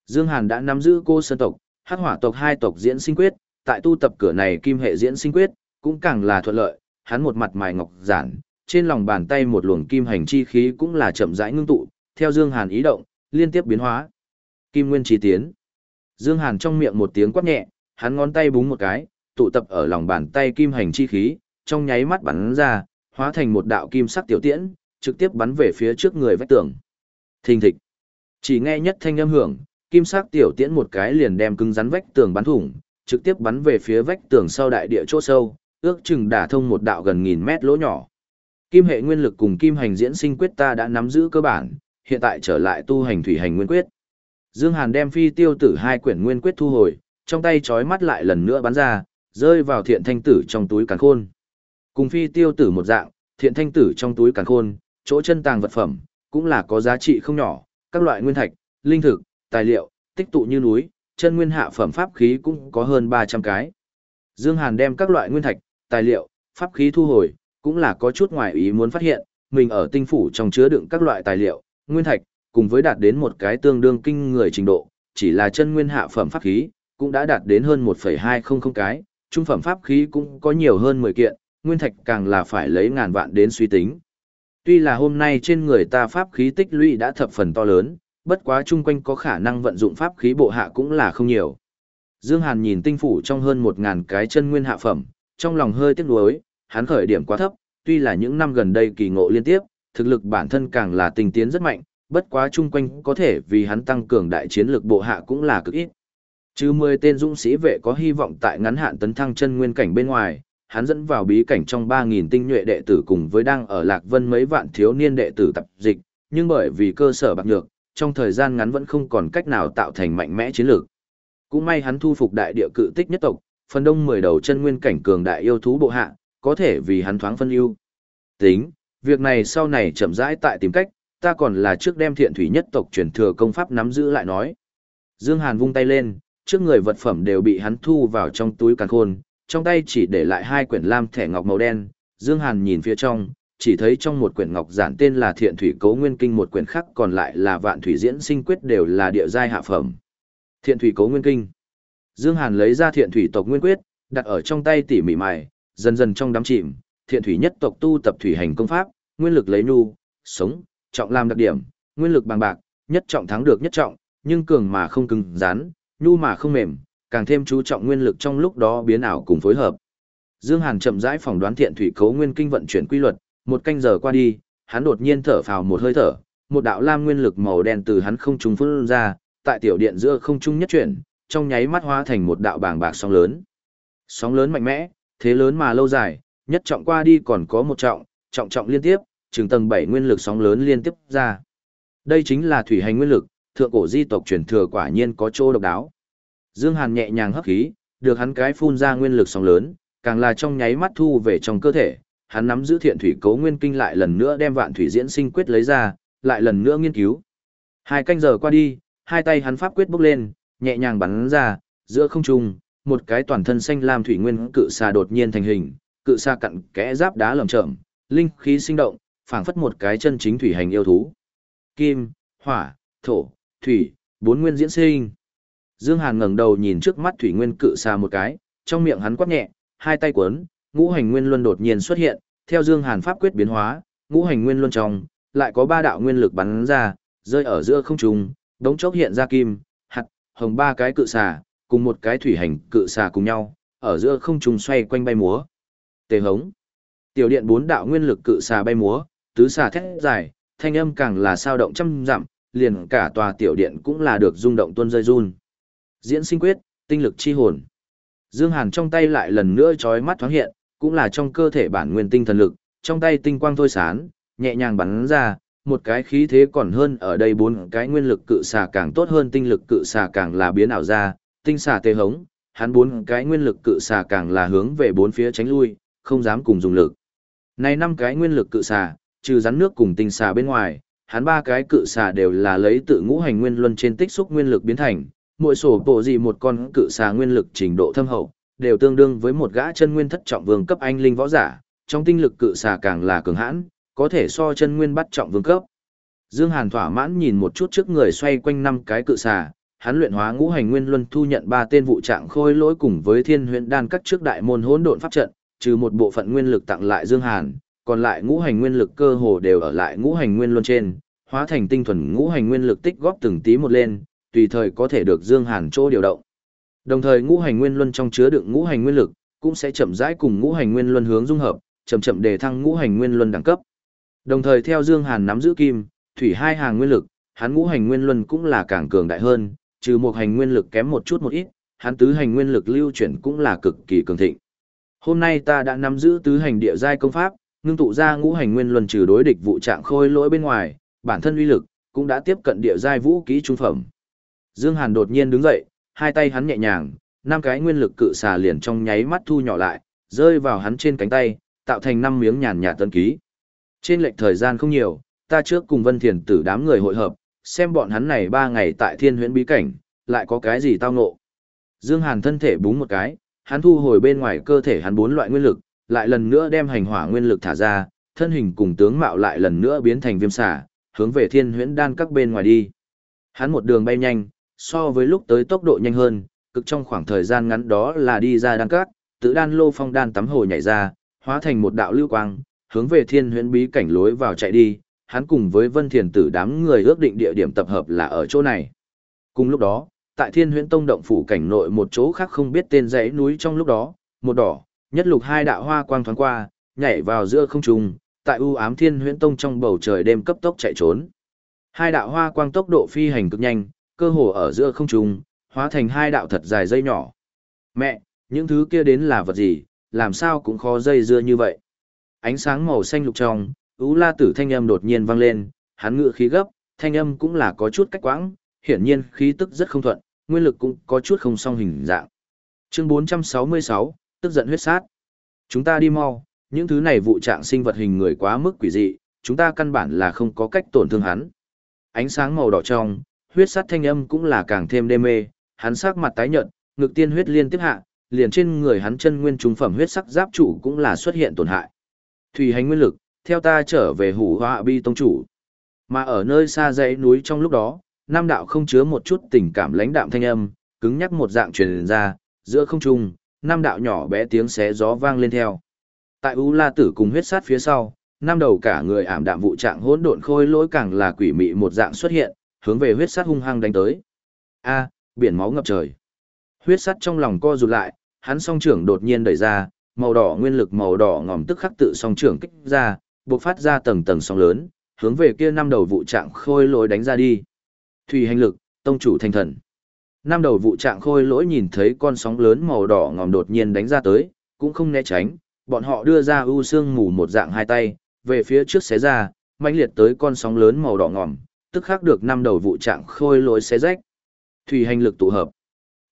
Dương Hàn đã nắm giữ cô Sơn tộc, Hắc Hỏa tộc hai tộc diễn sinh quyết, tại tu tập cửa này kim hệ diễn sinh quyết, cũng càng là thuận lợi, hắn một mặt mài ngọc giản, trên lòng bàn tay một luồng kim hành chi khí cũng là chậm rãi ngưng tụ, theo Dương Hàn ý động, liên tiếp biến hóa. Kim nguyên chi tiến. Dương Hàn trong miệng một tiếng quát nhẹ, hắn ngón tay búng một cái, tụ tập ở lòng bàn tay kim hành chi khí, trong nháy mắt bắn ra, hóa thành một đạo kim sắc tiểu tiễn, trực tiếp bắn về phía trước người vách tường. Thình thịch. Chỉ nghe nhất thanh âm hưởng, kim sắc tiểu tiễn một cái liền đem cứng rắn vách tường bắn thủng, trực tiếp bắn về phía vách tường sau đại địa chỗ sâu, ước chừng đả thông một đạo gần nghìn mét lỗ nhỏ. Kim hệ nguyên lực cùng kim hành diễn sinh quyết ta đã nắm giữ cơ bản, hiện tại trở lại tu hành thủy hành nguyên quyết. Dương Hàn đem phi tiêu tử hai quyển nguyên quyết thu hồi, trong tay chói mắt lại lần nữa bắn ra, rơi vào thiện thanh tử trong túi càn khôn. Cùng phi tiêu tử một dạng, thiện thanh tử trong túi càn khôn, chỗ chân tàng vật phẩm, cũng là có giá trị không nhỏ, các loại nguyên thạch, linh thực, tài liệu, tích tụ như núi, chân nguyên hạ phẩm pháp khí cũng có hơn 300 cái. Dương Hàn đem các loại nguyên thạch, tài liệu, pháp khí thu hồi, cũng là có chút ngoài ý muốn phát hiện, mình ở tinh phủ trong chứa đựng các loại tài liệu, nguyên thạch, cùng với đạt đến một cái tương đương kinh người trình độ, chỉ là chân nguyên hạ phẩm pháp khí, cũng đã đạt đến hơn 1,200 cái, trung phẩm pháp khí cũng có nhiều hơn 10 kiện, nguyên thạch càng là phải lấy ngàn vạn đến suy tính. Tuy là hôm nay trên người ta pháp khí tích lũy đã thập phần to lớn, bất quá chung quanh có khả năng vận dụng pháp khí bộ hạ cũng là không nhiều. Dương Hàn nhìn tinh phủ trong hơn 1000 cái chân nguyên hạ phẩm, trong lòng hơi tiếc nuối, hắn khởi điểm quá thấp, tuy là những năm gần đây kỳ ngộ liên tiếp, thực lực bản thân càng là tinh tiến rất mạnh, bất quá chung quanh có thể vì hắn tăng cường đại chiến lực bộ hạ cũng là cực ít. Chứ 10 tên dũng sĩ vệ có hy vọng tại ngắn hạn tấn thăng chân nguyên cảnh bên ngoài, hắn dẫn vào bí cảnh trong 3000 tinh nhuệ đệ tử cùng với đang ở Lạc Vân mấy vạn thiếu niên đệ tử tập dịch, nhưng bởi vì cơ sở bạc nhược, trong thời gian ngắn vẫn không còn cách nào tạo thành mạnh mẽ chiến lược. Cũng may hắn thu phục đại địa cự tích nhất tộc, phần đông 10 đầu chân nguyên cảnh cường đại yêu thú bộ hạ, có thể vì hắn thoáng phân ưu. Tính, việc này sau này chậm rãi tại tìm cách, ta còn là trước đem thiện thủy nhất tộc truyền thừa công pháp nắm giữ lại nói. Dương Hàn vung tay lên, trước người vật phẩm đều bị hắn thu vào trong túi càn khôn, trong tay chỉ để lại hai quyển lam thẻ ngọc màu đen. Dương Hàn nhìn phía trong, chỉ thấy trong một quyển ngọc giản tên là Thiện Thủy Cấu Nguyên Kinh một quyển khác còn lại là Vạn Thủy Diễn Sinh Quyết đều là địa giai hạ phẩm. Thiện Thủy Cấu Nguyên Kinh. Dương Hàn lấy ra Thiện Thủy tộc Nguyên Quyết, đặt ở trong tay tỉ mỉ mài, dần dần trong đám chìm, Thiện Thủy nhất tộc tu tập thủy hành công pháp, nguyên lực lấy nu, sống, trọng làm đặc điểm, nguyên lực bằng bạc, nhất trọng thắng được nhất trọng, nhưng cường mà không cứng rắn, nhu mà không mềm, càng thêm chú trọng nguyên lực trong lúc đó biến ảo cùng phối hợp. Dương Hàn chậm rãi phỏng đoán thiện thủy cấu nguyên kinh vận chuyển quy luật, một canh giờ qua đi, hắn đột nhiên thở phào một hơi thở, một đạo lam nguyên lực màu đen từ hắn không trung phun ra, tại tiểu điện giữa không trung nhất chuyển, trong nháy mắt hóa thành một đạo bảng bạc sóng lớn. Sóng lớn mạnh mẽ, thế lớn mà lâu dài, nhất trọng qua đi còn có một trọng, trọng trọng liên tiếp, trường tầng 7 nguyên lực sóng lớn liên tiếp ra. Đây chính là thủy hành nguyên lực, thượng cổ di tộc truyền thừa quả nhiên có chỗ độc đáo. Dương Hàn nhẹ nhàng hấp khí, được hắn cái phun ra nguyên lực sóng lớn, càng là trong nháy mắt thu về trong cơ thể, hắn nắm giữ thiện thủy cấu nguyên kinh lại lần nữa đem vạn thủy diễn sinh quyết lấy ra, lại lần nữa nghiên cứu. Hai canh giờ qua đi, hai tay hắn pháp quyết bốc lên, nhẹ nhàng bắn ra, giữa không trung, một cái toàn thân xanh lam thủy nguyên cự xà đột nhiên thành hình, cự xà cặn kẽ giáp đá lởm chởm, linh khí sinh động, phảng phất một cái chân chính thủy hành yêu thú. Kim, hỏa, thổ, thủy, bốn nguyên diễn sinh. Dương Hàn ngẩng đầu nhìn trước mắt thủy nguyên cự xà một cái, trong miệng hắn quát nhẹ, hai tay cuốn, ngũ hành nguyên luân đột nhiên xuất hiện, theo Dương Hàn pháp quyết biến hóa, ngũ hành nguyên luân trong lại có ba đạo nguyên lực bắn ra, rơi ở giữa không trung, đống chốc hiện ra kim, hạt, hồng ba cái cự xà, cùng một cái thủy hành cự xà cùng nhau, ở giữa không trung xoay quanh bay múa. Tề hống. Tiểu điện bốn đạo nguyên lực cự xà bay múa, tứ xà thét dài, thanh âm càng là sao động trăm dặm, liền cả tòa tiểu điện cũng là được rung động tuôn rơi run. Diễn sinh quyết, tinh lực chi hồn. Dương Hàn trong tay lại lần nữa chói mắt thoáng hiện, cũng là trong cơ thể bản nguyên tinh thần lực, trong tay tinh quang thôi sán, nhẹ nhàng bắn ra, một cái khí thế còn hơn ở đây bốn cái nguyên lực cự xà càng tốt hơn tinh lực cự xà càng là biến ảo ra, tinh xà tê hống, hắn bốn cái nguyên lực cự xà càng là hướng về bốn phía tránh lui, không dám cùng dùng lực. Này năm cái nguyên lực cự xà, trừ rắn nước cùng tinh xà bên ngoài, hắn ba cái cự xà đều là lấy tự ngũ hành nguyên luân trên tích xúc nguyên lực biến thành, mỗi sổ bộ gì một con cự xà nguyên lực trình độ thâm hậu, đều tương đương với một gã chân nguyên thất trọng vương cấp anh linh võ giả, trong tinh lực cự xà càng là cường hãn, có thể so chân nguyên bắt trọng vương cấp. Dương Hàn thỏa mãn nhìn một chút trước người xoay quanh năm cái cự xà, hắn luyện hóa ngũ hành nguyên luân thu nhận ba tên vụ trạng khôi lỗi cùng với thiên huyện đan các trước đại môn hỗn độn pháp trận, trừ một bộ phận nguyên lực tặng lại Dương Hàn, còn lại ngũ hành nguyên lực cơ hồ đều ở lại ngũ hành nguyên luân trên, hóa thành tinh thuần ngũ hành nguyên lực tích góp từng tí một lên, tùy thời có thể được Dương Hàn chỗ điều động. Đồng thời ngũ hành nguyên luân trong chứa đựng ngũ hành nguyên lực, cũng sẽ chậm rãi cùng ngũ hành nguyên luân hướng dung hợp, chậm chậm đề thăng ngũ hành nguyên luân đẳng cấp. Đồng thời theo Dương Hàn nắm giữ kim, thủy hai hàng nguyên lực, hắn ngũ hành nguyên luân cũng là càng cường đại hơn, trừ một hành nguyên lực kém một chút một ít, hắn tứ hành nguyên lực lưu chuyển cũng là cực kỳ cường thịnh. Hôm nay ta đã nắm giữ tứ hành địa giai công pháp, ngưng tụ ra ngũ hành nguyên luân trừ đối địch vụ trạng khôi lỗi bên ngoài, bản thân uy lực cũng đã tiếp cận địa giai vũ kỹ trung phẩm. Dương Hàn đột nhiên đứng dậy, hai tay hắn nhẹ nhàng, năm cái nguyên lực cự xà liền trong nháy mắt thu nhỏ lại, rơi vào hắn trên cánh tay, tạo thành năm miếng nhàn nhạt tân ký. Trên lệch thời gian không nhiều, ta trước cùng Vân Thiền tử đám người hội hợp, xem bọn hắn này ba ngày tại thiên huyễn bí cảnh, lại có cái gì tao ngộ. Dương Hàn thân thể búng một cái, hắn thu hồi bên ngoài cơ thể hắn bốn loại nguyên lực, lại lần nữa đem hành hỏa nguyên lực thả ra, thân hình cùng tướng mạo lại lần nữa biến thành viêm xà, hướng về thiên huyễn đan các bên ngoài đi. Hắn một đường bay nhanh, so với lúc tới tốc độ nhanh hơn, cực trong khoảng thời gian ngắn đó là đi ra đan cát, tự đan lô phong đan tắm hồ nhảy ra, hóa thành một đạo lưu quang, hướng về thiên huyễn bí cảnh lối vào chạy đi, hắn cùng với vân thiền tử đám người ước định địa điểm tập hợp là ở chỗ này. Cùng lúc đó, tại thiên huyễn tông động phủ cảnh nội một chỗ khác không biết tên dãy núi trong lúc đó, một đỏ, nhất lục hai đạo hoa quang thoáng qua, nhảy vào giữa không trung, tại u ám thiên huyễn tông trong bầu trời đêm cấp tốc chạy trốn. Hai đạo hoa quang tốc độ phi hành cực nhanh, cơ hồ ở giữa không trung, hóa thành hai đạo thật dài dây nhỏ. Mẹ, những thứ kia đến là vật gì, làm sao cũng khó dây dưa như vậy. Ánh sáng màu xanh lục trong, Ú La Tử thanh âm đột nhiên vang lên, hắn ngựa khí gấp, thanh âm cũng là có chút cách quãng, hiển nhiên khí tức rất không thuận, nguyên lực cũng có chút không song hình dạng. Chương 466, tức giận huyết sát. Chúng ta đi mau, những thứ này vụ trạng sinh vật hình người quá mức quỷ dị, chúng ta căn bản là không có cách tổn thương hắn. Ánh sáng màu đỏ trong, huyết sát thanh âm cũng là càng thêm đê mê, hắn sắc mặt tái nhợt, ngực tiên huyết liên tiếp hạ, liền trên người hắn chân nguyên trung phẩm huyết sắc giáp chủ cũng là xuất hiện tổn hại. Thủy hành nguyên lực, theo ta trở về hủ họa bi tông chủ. Mà ở nơi xa dãy núi trong lúc đó, nam đạo không chứa một chút tình cảm lãnh đạm thanh âm, cứng nhắc một dạng truyền ra, giữa không trung, nam đạo nhỏ bé tiếng xé gió vang lên theo. Tại U La Tử cùng huyết sát phía sau, nam đầu cả người ảm đạm vụ trạng hỗn độn khôi lỗi càng là quỷ mị một dạng xuất hiện, hướng về huyết sắt hung hăng đánh tới. A, biển máu ngập trời. Huyết sắt trong lòng co rụt lại, hắn song trưởng đột nhiên đẩy ra, màu đỏ nguyên lực màu đỏ ngòm tức khắc tự song trưởng kích ra, bộc phát ra tầng tầng sóng lớn, hướng về kia năm đầu vụ trạng khôi lỗi đánh ra đi. Thủy hành lực, tông chủ thành thần. Năm đầu vụ trạng khôi lỗi nhìn thấy con sóng lớn màu đỏ ngòm đột nhiên đánh ra tới, cũng không né tránh, bọn họ đưa ra ưu xương mù một dạng hai tay, về phía trước xé ra, mãnh liệt tới con sóng lớn màu đỏ ngòm, tức khắc được năm đầu vụ trạng khôi lối xé rách. Thủy hành lực tụ hợp.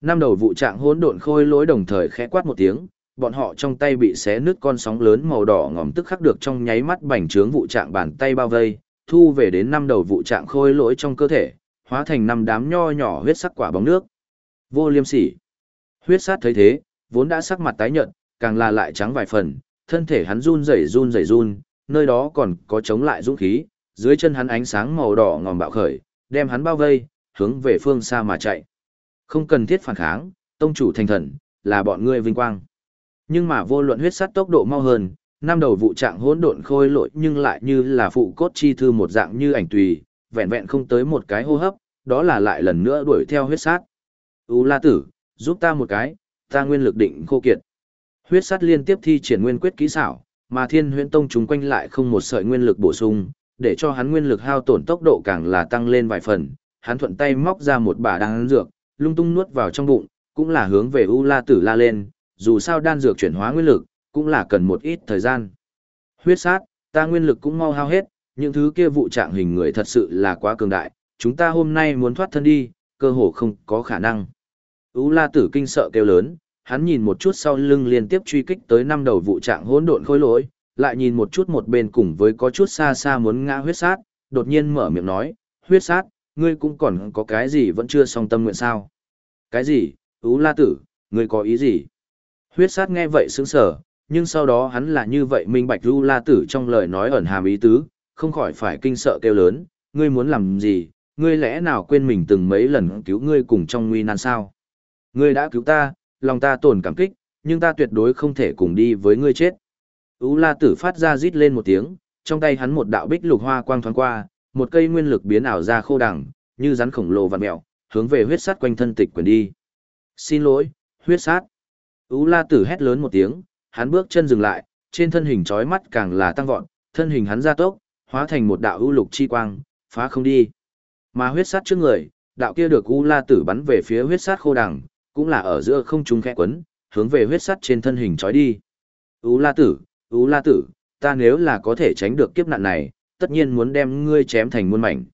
Năm đầu vụ trạng hỗn độn khôi lối đồng thời khẽ quát một tiếng, bọn họ trong tay bị xé nứt con sóng lớn màu đỏ ngòm tức khắc được trong nháy mắt bành trướng vụ trạng bàn tay bao vây, thu về đến năm đầu vụ trạng khôi lỗi trong cơ thể, hóa thành năm đám nho nhỏ huyết sắc quả bóng nước. Vô liêm sỉ. Huyết sát thấy thế, vốn đã sắc mặt tái nhợt, càng là lại trắng vài phần, thân thể hắn run rẩy run rẩy run, nơi đó còn có chống lại dũng khí, dưới chân hắn ánh sáng màu đỏ ngòm bạo khởi, đem hắn bao vây, hướng về phương xa mà chạy. Không cần thiết phản kháng, tông chủ thành thần, là bọn ngươi vinh quang. Nhưng mà vô luận huyết sát tốc độ mau hơn, năm đầu vụ trạng hỗn độn khôi lội nhưng lại như là phụ cốt chi thư một dạng như ảnh tùy, vẹn vẹn không tới một cái hô hấp, đó là lại lần nữa đuổi theo huyết sát. U La Tử, giúp ta một cái, ta nguyên lực định khô kiệt. Huyết sát liên tiếp thi triển nguyên quyết kỹ xảo, mà Thiên Huyễn Tông chúng quanh lại không một sợi nguyên lực bổ sung, để cho hắn nguyên lực hao tổn tốc độ càng là tăng lên vài phần. Hắn thuận tay móc ra một bả đan dược, lung tung nuốt vào trong bụng, cũng là hướng về U La Tử la lên, dù sao đan dược chuyển hóa nguyên lực, cũng là cần một ít thời gian. Huyết sát, ta nguyên lực cũng mau hao hết, những thứ kia vụ trạng hình người thật sự là quá cường đại, chúng ta hôm nay muốn thoát thân đi, cơ hồ không có khả năng. U La Tử kinh sợ kêu lớn, hắn nhìn một chút sau lưng liên tiếp truy kích tới năm đầu vụ trạng hỗn độn khối lỗi, lại nhìn một chút một bên cùng với có chút xa xa muốn ngã huyết sát, đột nhiên mở miệng nói, huyết sát, ngươi cũng còn có cái gì vẫn chưa xong tâm nguyện sao? Cái gì, Ú La Tử, ngươi có ý gì? Huyết sát nghe vậy sững sờ, nhưng sau đó hắn là như vậy minh bạch Ú La Tử trong lời nói ẩn hàm ý tứ, không khỏi phải kinh sợ kêu lớn, ngươi muốn làm gì, ngươi lẽ nào quên mình từng mấy lần cứu ngươi cùng trong nguy nan sao? Ngươi đã cứu ta, lòng ta tổn cảm kích, nhưng ta tuyệt đối không thể cùng đi với ngươi chết. Ú La Tử phát ra rít lên một tiếng, trong tay hắn một đạo bích lục hoa quang thoáng qua, một cây nguyên lực biến ảo ra khô đằng, như rắn khổng lồ vặn mèo, hướng về huyết sát quanh thân tịch quyền đi. Xin lỗi, huyết sát. Ú La Tử hét lớn một tiếng, hắn bước chân dừng lại, trên thân hình chói mắt càng là tăng vọt, thân hình hắn gia tốc, hóa thành một đạo ưu lục chi quang, phá không đi. Mà huyết sát trước người, đạo kia được U La Tử bắn về phía huyết sát khô đằng, cũng là ở giữa không trung khẽ quấn, hướng về huyết sát trên thân hình chói đi. U La Tử, U La Tử, ta nếu là có thể tránh được kiếp nạn này, tất nhiên muốn đem ngươi chém thành muôn mảnh.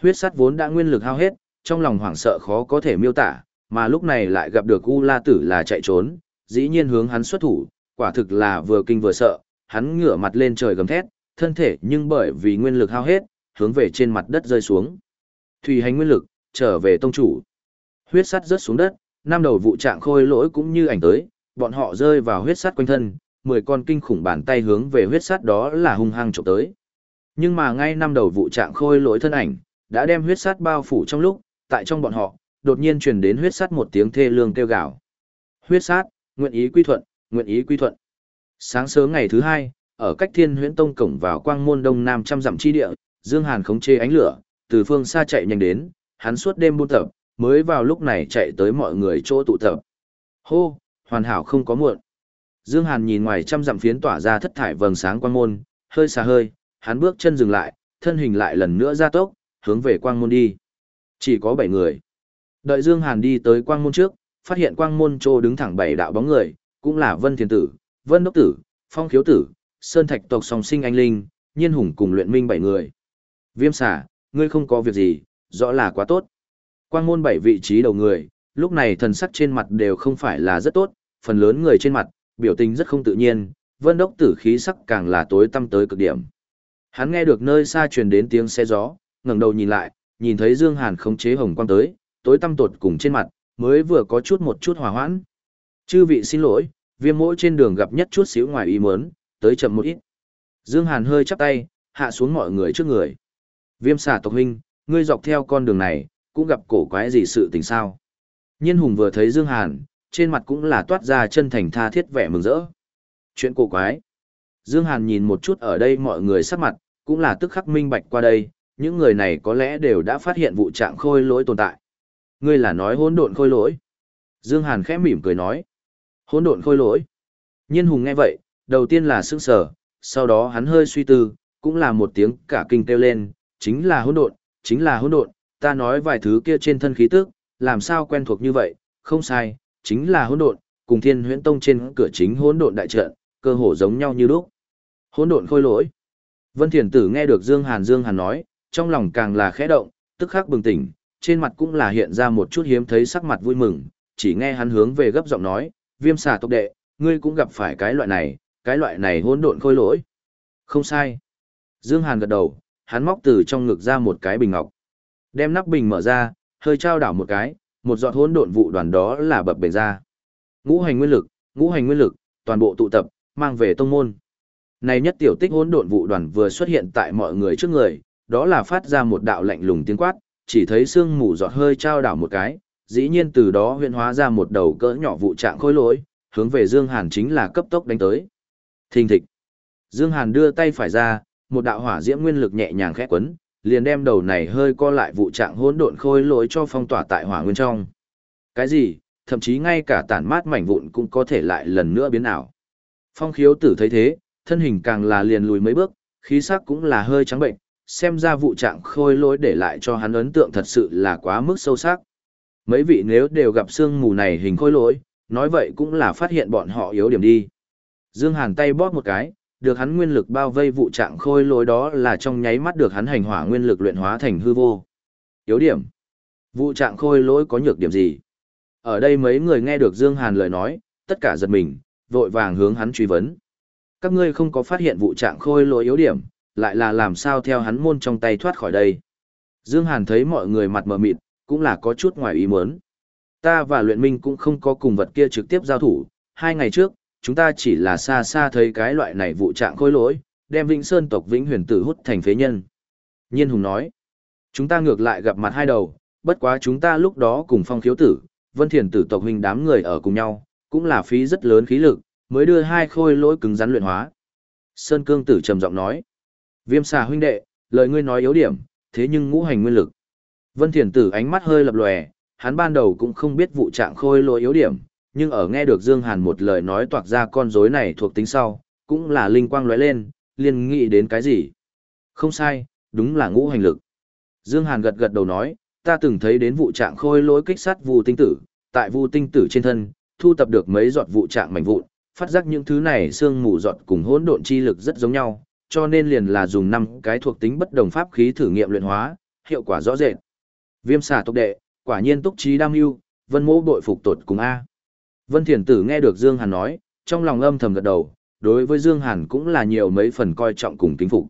Huyết sát vốn đã nguyên lực hao hết, trong lòng hoảng sợ khó có thể miêu tả, mà lúc này lại gặp được U La Tử là chạy trốn, dĩ nhiên hướng hắn xuất thủ, quả thực là vừa kinh vừa sợ, hắn ngửa mặt lên trời gầm thét, thân thể nhưng bởi vì nguyên lực hao hết, hướng về trên mặt đất rơi xuống. Thủy hành nguyên lực, trở về tông chủ. Huyết sắt rớt xuống đất, năm đầu vụ trạng khôi lỗi cũng như ảnh tới, bọn họ rơi vào huyết sắt quanh thân, mười con kinh khủng bàn tay hướng về huyết sắt đó là hung hăng chụp tới. Nhưng mà ngay năm đầu vụ trạng khôi lỗi thân ảnh, đã đem huyết sắt bao phủ trong lúc, tại trong bọn họ, đột nhiên truyền đến huyết sắt một tiếng thê lương kêu gào. Huyết sát, nguyện ý quy thuận, nguyện ý quy thuận. Sáng sớm ngày thứ hai, ở cách Thiên Huyễn Tông cổng vào quang môn đông nam trăm dặm chi địa, Dương Hàn khống chế ánh lửa, từ phương xa chạy nhanh đến, hắn suốt đêm buôn tập, mới vào lúc này chạy tới mọi người chỗ tụ tập. Hô, hoàn hảo không có muộn. Dương Hàn nhìn ngoài trăm dặm phiến tỏa ra thất thải vầng sáng quang môn, hơi xa hơi, hắn bước chân dừng lại, thân hình lại lần nữa ra tốc, hướng về quang môn đi. Chỉ có 7 người. Đợi Dương Hàn đi tới quang môn trước, phát hiện quang môn trô đứng thẳng bảy đạo bóng người, cũng là Vân Thiên Tử, Vân Đốc Tử, Phong Khiếu Tử, Sơn Thạch tộc song sinh anh linh, Nhiên Hùng cùng luyện minh bảy người. Viêm xả, ngươi không có việc gì, rõ là quá tốt. Quang môn bảy vị trí đầu người, lúc này thần sắc trên mặt đều không phải là rất tốt, phần lớn người trên mặt, biểu tình rất không tự nhiên, Vân Đốc Tử khí sắc càng là tối tăm tới cực điểm. Hắn nghe được nơi xa truyền đến tiếng xe gió, ngẩng đầu nhìn lại, nhìn thấy Dương Hàn khống chế hồng quang tới, tối tăm tột cùng trên mặt, mới vừa có chút một chút hòa hoãn. Chư vị xin lỗi, viêm mỗi trên đường gặp nhất chút xíu ngoài ý muốn, tới chậm một ít. Dương Hàn hơi chắp tay, hạ xuống mọi người trước người. Viêm xà tộc huynh, ngươi dọc theo con đường này, cũng gặp cổ quái gì sự tình sao. Nhiên hùng vừa thấy Dương Hàn, trên mặt cũng là toát ra chân thành tha thiết vẻ mừng rỡ. Chuyện cổ quái. Dương Hàn nhìn một chút ở đây mọi người sắc mặt, cũng là tức khắc minh bạch qua đây, những người này có lẽ đều đã phát hiện vụ trạng khôi lỗi tồn tại. Ngươi là nói hỗn độn khôi lỗi. Dương Hàn khẽ mỉm cười nói. Hỗn độn khôi lỗi. Nhiên hùng nghe vậy, đầu tiên là sững sờ, sau đó hắn hơi suy tư, cũng là một tiếng cả kinh kêu lên, chính là hỗn độn, chính là hỗn độn, ta nói vài thứ kia trên thân khí tức, làm sao quen thuộc như vậy, không sai, chính là hỗn độn, cùng Thiên Huyễn Tông trên cửa chính hỗn độn đại trận, cơ hồ giống nhau như lúc. Hỗn độn khôi lỗi. Vân Thiền Tử nghe được Dương Hàn Dương Hàn nói, trong lòng càng là khẽ động, tức khắc bừng tỉnh, trên mặt cũng là hiện ra một chút hiếm thấy sắc mặt vui mừng, chỉ nghe hắn hướng về gấp giọng nói, viêm xà tộc đệ, ngươi cũng gặp phải cái loại này, cái loại này hỗn độn khôi lỗi. Không sai. Dương Hàn gật đầu, hắn móc từ trong ngực ra một cái bình ngọc. Đem nắp bình mở ra, hơi trao đảo một cái, một giọt hỗn độn vụ đoàn đó là bập bềnh ra. Ngũ hành nguyên lực, ngũ hành nguyên lực, toàn bộ tụ tập, mang về tông môn. Này nhất tiểu tích hỗn độn vụ đoàn vừa xuất hiện tại mọi người trước người, đó là phát ra một đạo lạnh lùng tiếng quát, chỉ thấy sương mù giọt hơi trao đảo một cái, dĩ nhiên từ đó huyễn hóa ra một đầu cỡ nhỏ vụ trạng khối lỗi, hướng về Dương Hàn chính là cấp tốc đánh tới. Thình thịch. Dương Hàn đưa tay phải ra, một đạo hỏa diễm nguyên lực nhẹ nhàng khẽ quấn, liền đem đầu này hơi co lại vụ trạng hỗn độn khôi lỗi cho phong tỏa tại hỏa nguyên trong. Cái gì? Thậm chí ngay cả tản mát mảnh vụn cũng có thể lại lần nữa biến ảo. Phong khiếu tử thấy thế, thân hình càng là liền lùi mấy bước, khí sắc cũng là hơi trắng bệnh, xem ra vụ trạng khôi lỗi để lại cho hắn ấn tượng thật sự là quá mức sâu sắc. Mấy vị nếu đều gặp xương mù này hình khôi lỗi, nói vậy cũng là phát hiện bọn họ yếu điểm đi. Dương Hàn tay bóp một cái, được hắn nguyên lực bao vây vụ trạng khôi lỗi đó là trong nháy mắt được hắn hành hỏa nguyên lực luyện hóa thành hư vô. Yếu điểm. Vụ trạng khôi lỗi có nhược điểm gì? Ở đây mấy người nghe được Dương Hàn lời nói, tất cả giật mình, vội vàng hướng hắn truy vấn. Các ngươi không có phát hiện vụ trạng khôi lỗi yếu điểm, lại là làm sao theo hắn môn trong tay thoát khỏi đây. Dương Hàn thấy mọi người mặt mờ mịt, cũng là có chút ngoài ý muốn. Ta và luyện minh cũng không có cùng vật kia trực tiếp giao thủ, hai ngày trước, chúng ta chỉ là xa xa thấy cái loại này vụ trạng khôi lỗi, đem Vĩnh Sơn tộc Vĩnh Huyền Tử hút thành phế nhân. Nhiên Hùng nói, chúng ta ngược lại gặp mặt hai đầu, bất quá chúng ta lúc đó cùng phong khiếu tử, Vân Thiền Tử tộc huynh đám người ở cùng nhau, cũng là phí rất lớn khí lực, mới đưa hai khôi lỗi cứng rắn luyện hóa. Sơn Cương Tử trầm giọng nói, viêm xà huynh đệ, lời ngươi nói yếu điểm, thế nhưng ngũ hành nguyên lực. Vân Thiền Tử ánh mắt hơi lập lòe, hắn ban đầu cũng không biết vụ trạng khôi lỗi yếu điểm, nhưng ở nghe được Dương Hàn một lời nói toạc ra con rối này thuộc tính sau, cũng là linh quang lóe lên, liền nghĩ đến cái gì. Không sai, đúng là ngũ hành lực. Dương Hàn gật gật đầu nói, ta từng thấy đến vụ trạng khôi lỗi kích sát vụ tinh tử, tại vụ tinh tử trên thân, thu tập được mấy giọt vụ trạng mảnh vụn, phát giác những thứ này xương mù giọt cùng hỗn độn chi lực rất giống nhau, cho nên liền là dùng năm cái thuộc tính bất đồng pháp khí thử nghiệm luyện hóa, hiệu quả rõ rệt. Viêm xà tốc đệ, quả nhiên túc trí đam mưu, vân mô bội phục tột cùng A. Vân Thiền Tử nghe được Dương Hàn nói, trong lòng âm thầm gật đầu, đối với Dương Hàn cũng là nhiều mấy phần coi trọng cùng kính phục.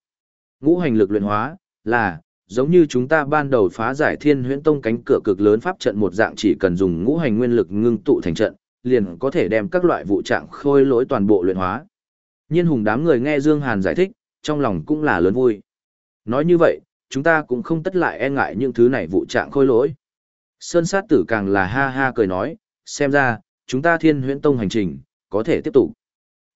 Ngũ hành lực luyện hóa, là, giống như chúng ta ban đầu phá giải thiên huyễn tông cánh cửa cực lớn pháp trận một dạng chỉ cần dùng ngũ hành nguyên lực ngưng tụ thành trận, liền có thể đem các loại vụ trạng khôi lỗi toàn bộ luyện hóa. Nhiên hùng đám người nghe Dương Hàn giải thích, trong lòng cũng là lớn vui. Nói như vậy, chúng ta cũng không tất lại e ngại những thứ này vụ trạng khôi lỗi. Sơn sát tử càng là ha ha cười nói, xem ra, chúng ta thiên huyễn tông hành trình, có thể tiếp tục.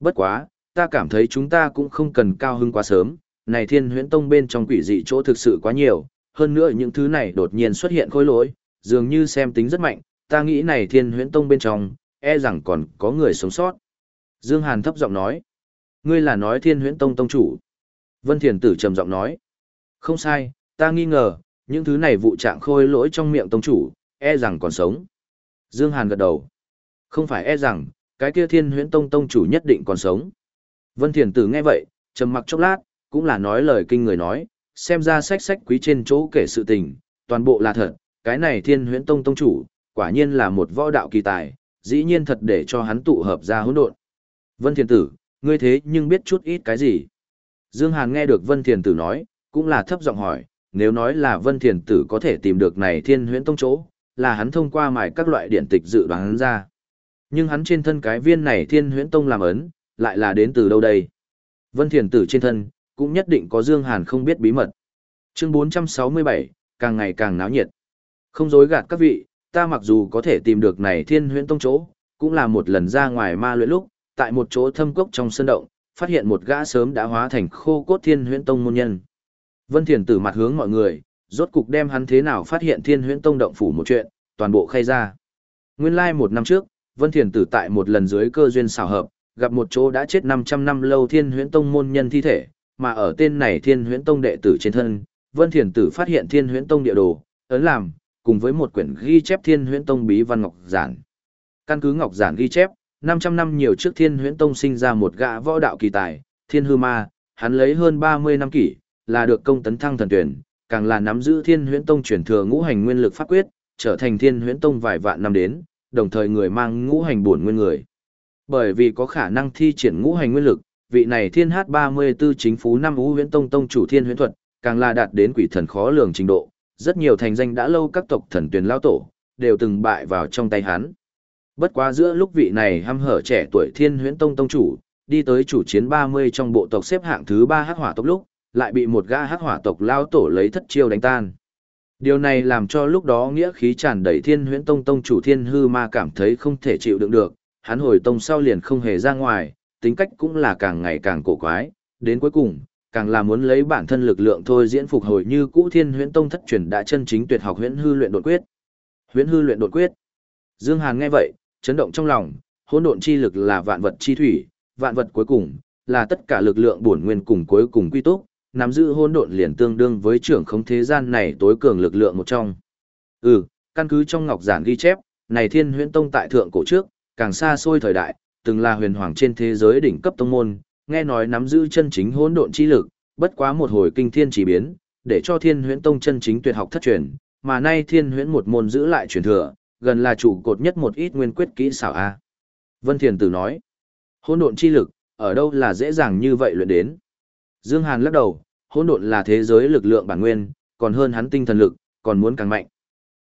Bất quá, ta cảm thấy chúng ta cũng không cần cao hưng quá sớm, này thiên huyễn tông bên trong quỷ dị chỗ thực sự quá nhiều, hơn nữa những thứ này đột nhiên xuất hiện khối lỗi, dường như xem tính rất mạnh, ta nghĩ này thiên huyễn tông bên trong, e rằng còn có người sống sót. Dương Hàn thấp giọng nói, ngươi là nói thiên huyễn tông tông chủ. Vân Thiền Tử trầm giọng nói, không sai, ta nghi ngờ, những thứ này vụ trạng khôi lỗi trong miệng tông chủ, e rằng còn sống. Dương Hàn gật đầu. Không phải e rằng, cái kia thiên huyễn tông tông chủ nhất định còn sống. Vân Thiền Tử nghe vậy, trầm mặc chốc lát, cũng là nói lời kinh người nói, xem ra sách sách quý trên chỗ kể sự tình, toàn bộ là thật, cái này thiên huyễn tông tông chủ, quả nhiên là một võ đạo kỳ tài, dĩ nhiên thật để cho hắn tụ hợp ra hỗn độn. Vân Thiền Tử, ngươi thế nhưng biết chút ít cái gì? Dương Hàn nghe được Vân Thiền Tử nói, cũng là thấp giọng hỏi, nếu nói là Vân Thiền Tử có thể tìm được này thiên huyễn tông chỗ, là hắn thông qua mài các loại điện tịch dự đoán ra. Nhưng hắn trên thân cái viên này thiên huyễn tông làm ấn, lại là đến từ đâu đây? Vân Thiền Tử trên thân, cũng nhất định có Dương Hàn không biết bí mật. Chương 467, càng ngày càng náo nhiệt. Không dối gạt các vị, ta mặc dù có thể tìm được này thiên huyễn tông chỗ, cũng là một lần ra ngoài ma luyện lúc, tại một chỗ thâm cốc trong sân động, phát hiện một gã sớm đã hóa thành khô cốt thiên huyễn tông môn nhân. Vân Thiền Tử mặt hướng mọi người, rốt cục đem hắn thế nào phát hiện thiên huyễn tông động phủ một chuyện, toàn bộ khai ra. Nguyên lai like một năm trước, Vân Thiền Tử tại một lần dưới cơ duyên xảo hợp, gặp một chỗ đã chết 500 năm lâu Thiên Huyễn Tông môn nhân thi thể, mà ở tên này Thiên Huyễn Tông đệ tử trên thân, Vân Thiền Tử phát hiện Thiên Huyễn Tông địa đồ, ấn làm, cùng với một quyển ghi chép Thiên Huyễn Tông bí văn ngọc giản. Căn cứ ngọc giản ghi chép, 500 năm nhiều trước Thiên Huyễn Tông sinh ra một gã võ đạo kỳ tài, Thiên Hư Ma, hắn lấy hơn 30 năm kỷ, là được công tấn thăng thần tuyển, càng là nắm giữ Thiên Huyễn Tông truyền thừa ngũ hành nguyên lực pháp quyết, trở thành Thiên Huyễn Tông vài vạn năm đến, đồng thời người mang ngũ hành bổn nguyên người. Bởi vì có khả năng thi triển ngũ hành nguyên lực, vị này thiên hát 34 chính phú năm ú huyễn tông tông chủ thiên huyễn thuật, càng là đạt đến quỷ thần khó lường trình độ, rất nhiều thành danh đã lâu các tộc thần tuyển lao tổ, đều từng bại vào trong tay hắn. Bất quá giữa lúc vị này hăm hở trẻ tuổi thiên huyễn tông tông chủ, đi tới chủ chiến 30 trong bộ tộc xếp hạng thứ 3 hắc hỏa tộc lúc, lại bị một gã hắc hỏa tộc lao tổ lấy thất chiêu đánh tan. Điều này làm cho lúc đó nghĩa khí tràn đầy thiên huyễn tông tông chủ thiên hư ma cảm thấy không thể chịu đựng được, hắn hồi tông sau liền không hề ra ngoài, tính cách cũng là càng ngày càng cổ quái, đến cuối cùng, càng là muốn lấy bản thân lực lượng thôi diễn phục hồi như cũ thiên huyễn tông thất truyền đã chân chính tuyệt học huyễn hư luyện đột quyết. Huyễn hư luyện đột quyết. Dương Hàn nghe vậy, chấn động trong lòng, hỗn độn chi lực là vạn vật chi thủy, vạn vật cuối cùng là tất cả lực lượng bổn nguyên cùng cuối cùng quy túc, nắm giữ hỗn độn liền tương đương với trưởng không thế gian này tối cường lực lượng một trong. Ừ, căn cứ trong ngọc giản ghi chép, này Thiên Huyễn Tông tại thượng cổ trước, càng xa xôi thời đại, từng là huyền hoàng trên thế giới đỉnh cấp tông môn, nghe nói nắm giữ chân chính hỗn độn chi lực, bất quá một hồi kinh thiên chỉ biến, để cho Thiên Huyễn Tông chân chính tuyệt học thất truyền, mà nay Thiên Huyễn một môn giữ lại truyền thừa, gần là trụ cột nhất một ít nguyên quyết kỹ xảo a. Vân Thiền Tử nói, hỗn độn chi lực, ở đâu là dễ dàng như vậy luyện đến. Dương Hàn lắc đầu, hỗn độn là thế giới lực lượng bản nguyên, còn hơn hắn tinh thần lực, còn muốn càng mạnh.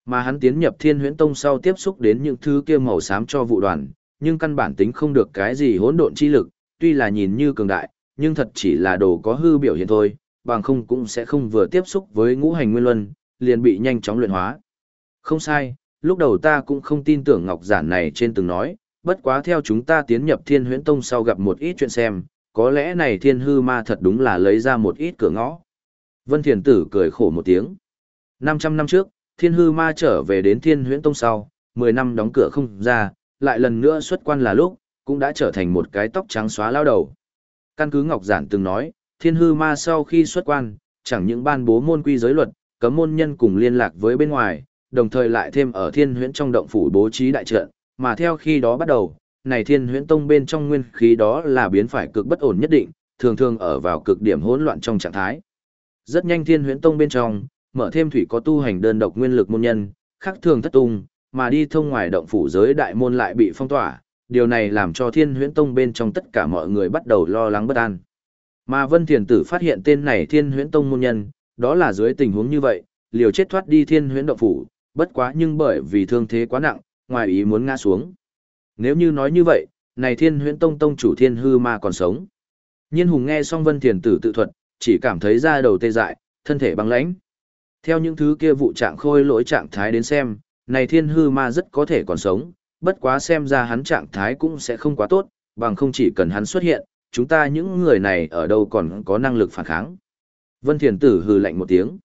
Mà hắn tiến nhập Thiên Huyễn Tông sau tiếp xúc đến những thứ kia màu xám cho vụ đoàn, nhưng căn bản tính không được cái gì hỗn độn chi lực, tuy là nhìn như cường đại, nhưng thật chỉ là đồ có hư biểu hiện thôi, bằng không cũng sẽ không vừa tiếp xúc với ngũ hành nguyên luân, liền bị nhanh chóng luyện hóa. Không sai, lúc đầu ta cũng không tin tưởng Ngọc Giản này trên từng nói, bất quá theo chúng ta tiến nhập Thiên Huyễn Tông sau gặp một ít chuyện xem, có lẽ này Thiên Hư Ma thật đúng là lấy ra một ít cửa ngõ. Vân Thiền Tử cười khổ một tiếng. 500 năm trước, Thiên Hư Ma trở về đến Thiên Huyễn Tông sau, 10 năm đóng cửa không ra, lại lần nữa xuất quan là lúc, cũng đã trở thành một cái tóc trắng xóa lao đầu. Căn cứ Ngọc Giản từng nói, Thiên Hư Ma sau khi xuất quan, chẳng những ban bố môn quy giới luật, cấm môn nhân cùng liên lạc với bên ngoài, đồng thời lại thêm ở Thiên Huyễn trong động phủ bố trí đại trận, mà theo khi đó bắt đầu, này Thiên Huyễn Tông bên trong nguyên khí đó là biến phải cực bất ổn nhất định, thường thường ở vào cực điểm hỗn loạn trong trạng thái. Rất nhanh Thiên Huyễn Tông bên trong, mở thêm thủy có tu hành đơn độc nguyên lực môn nhân, khắc thường thất tung, mà đi thông ngoài động phủ giới đại môn lại bị phong tỏa, điều này làm cho Thiên Huyễn Tông bên trong tất cả mọi người bắt đầu lo lắng bất an. Mà Vân Thiền Tử phát hiện tên này Thiên Huyễn Tông môn nhân, đó là dưới tình huống như vậy, liều chết thoát đi Thiên Huyễn động phủ, bất quá nhưng bởi vì thương thế quá nặng, ngoài ý muốn ngã xuống. Nếu như nói như vậy, này Thiên Huyễn Tông tông chủ Thiên Hư Ma còn sống. Nhiên Hùng nghe xong Vân Thiền Tử tự thuật, chỉ cảm thấy da đầu tê dại, thân thể băng lãnh. Theo những thứ kia vụ trạng khôi lỗi trạng thái đến xem, này thiên hư ma rất có thể còn sống, bất quá xem ra hắn trạng thái cũng sẽ không quá tốt, bằng không chỉ cần hắn xuất hiện, chúng ta những người này ở đâu còn có năng lực phản kháng. Vân Thiền Tử hừ lạnh một tiếng.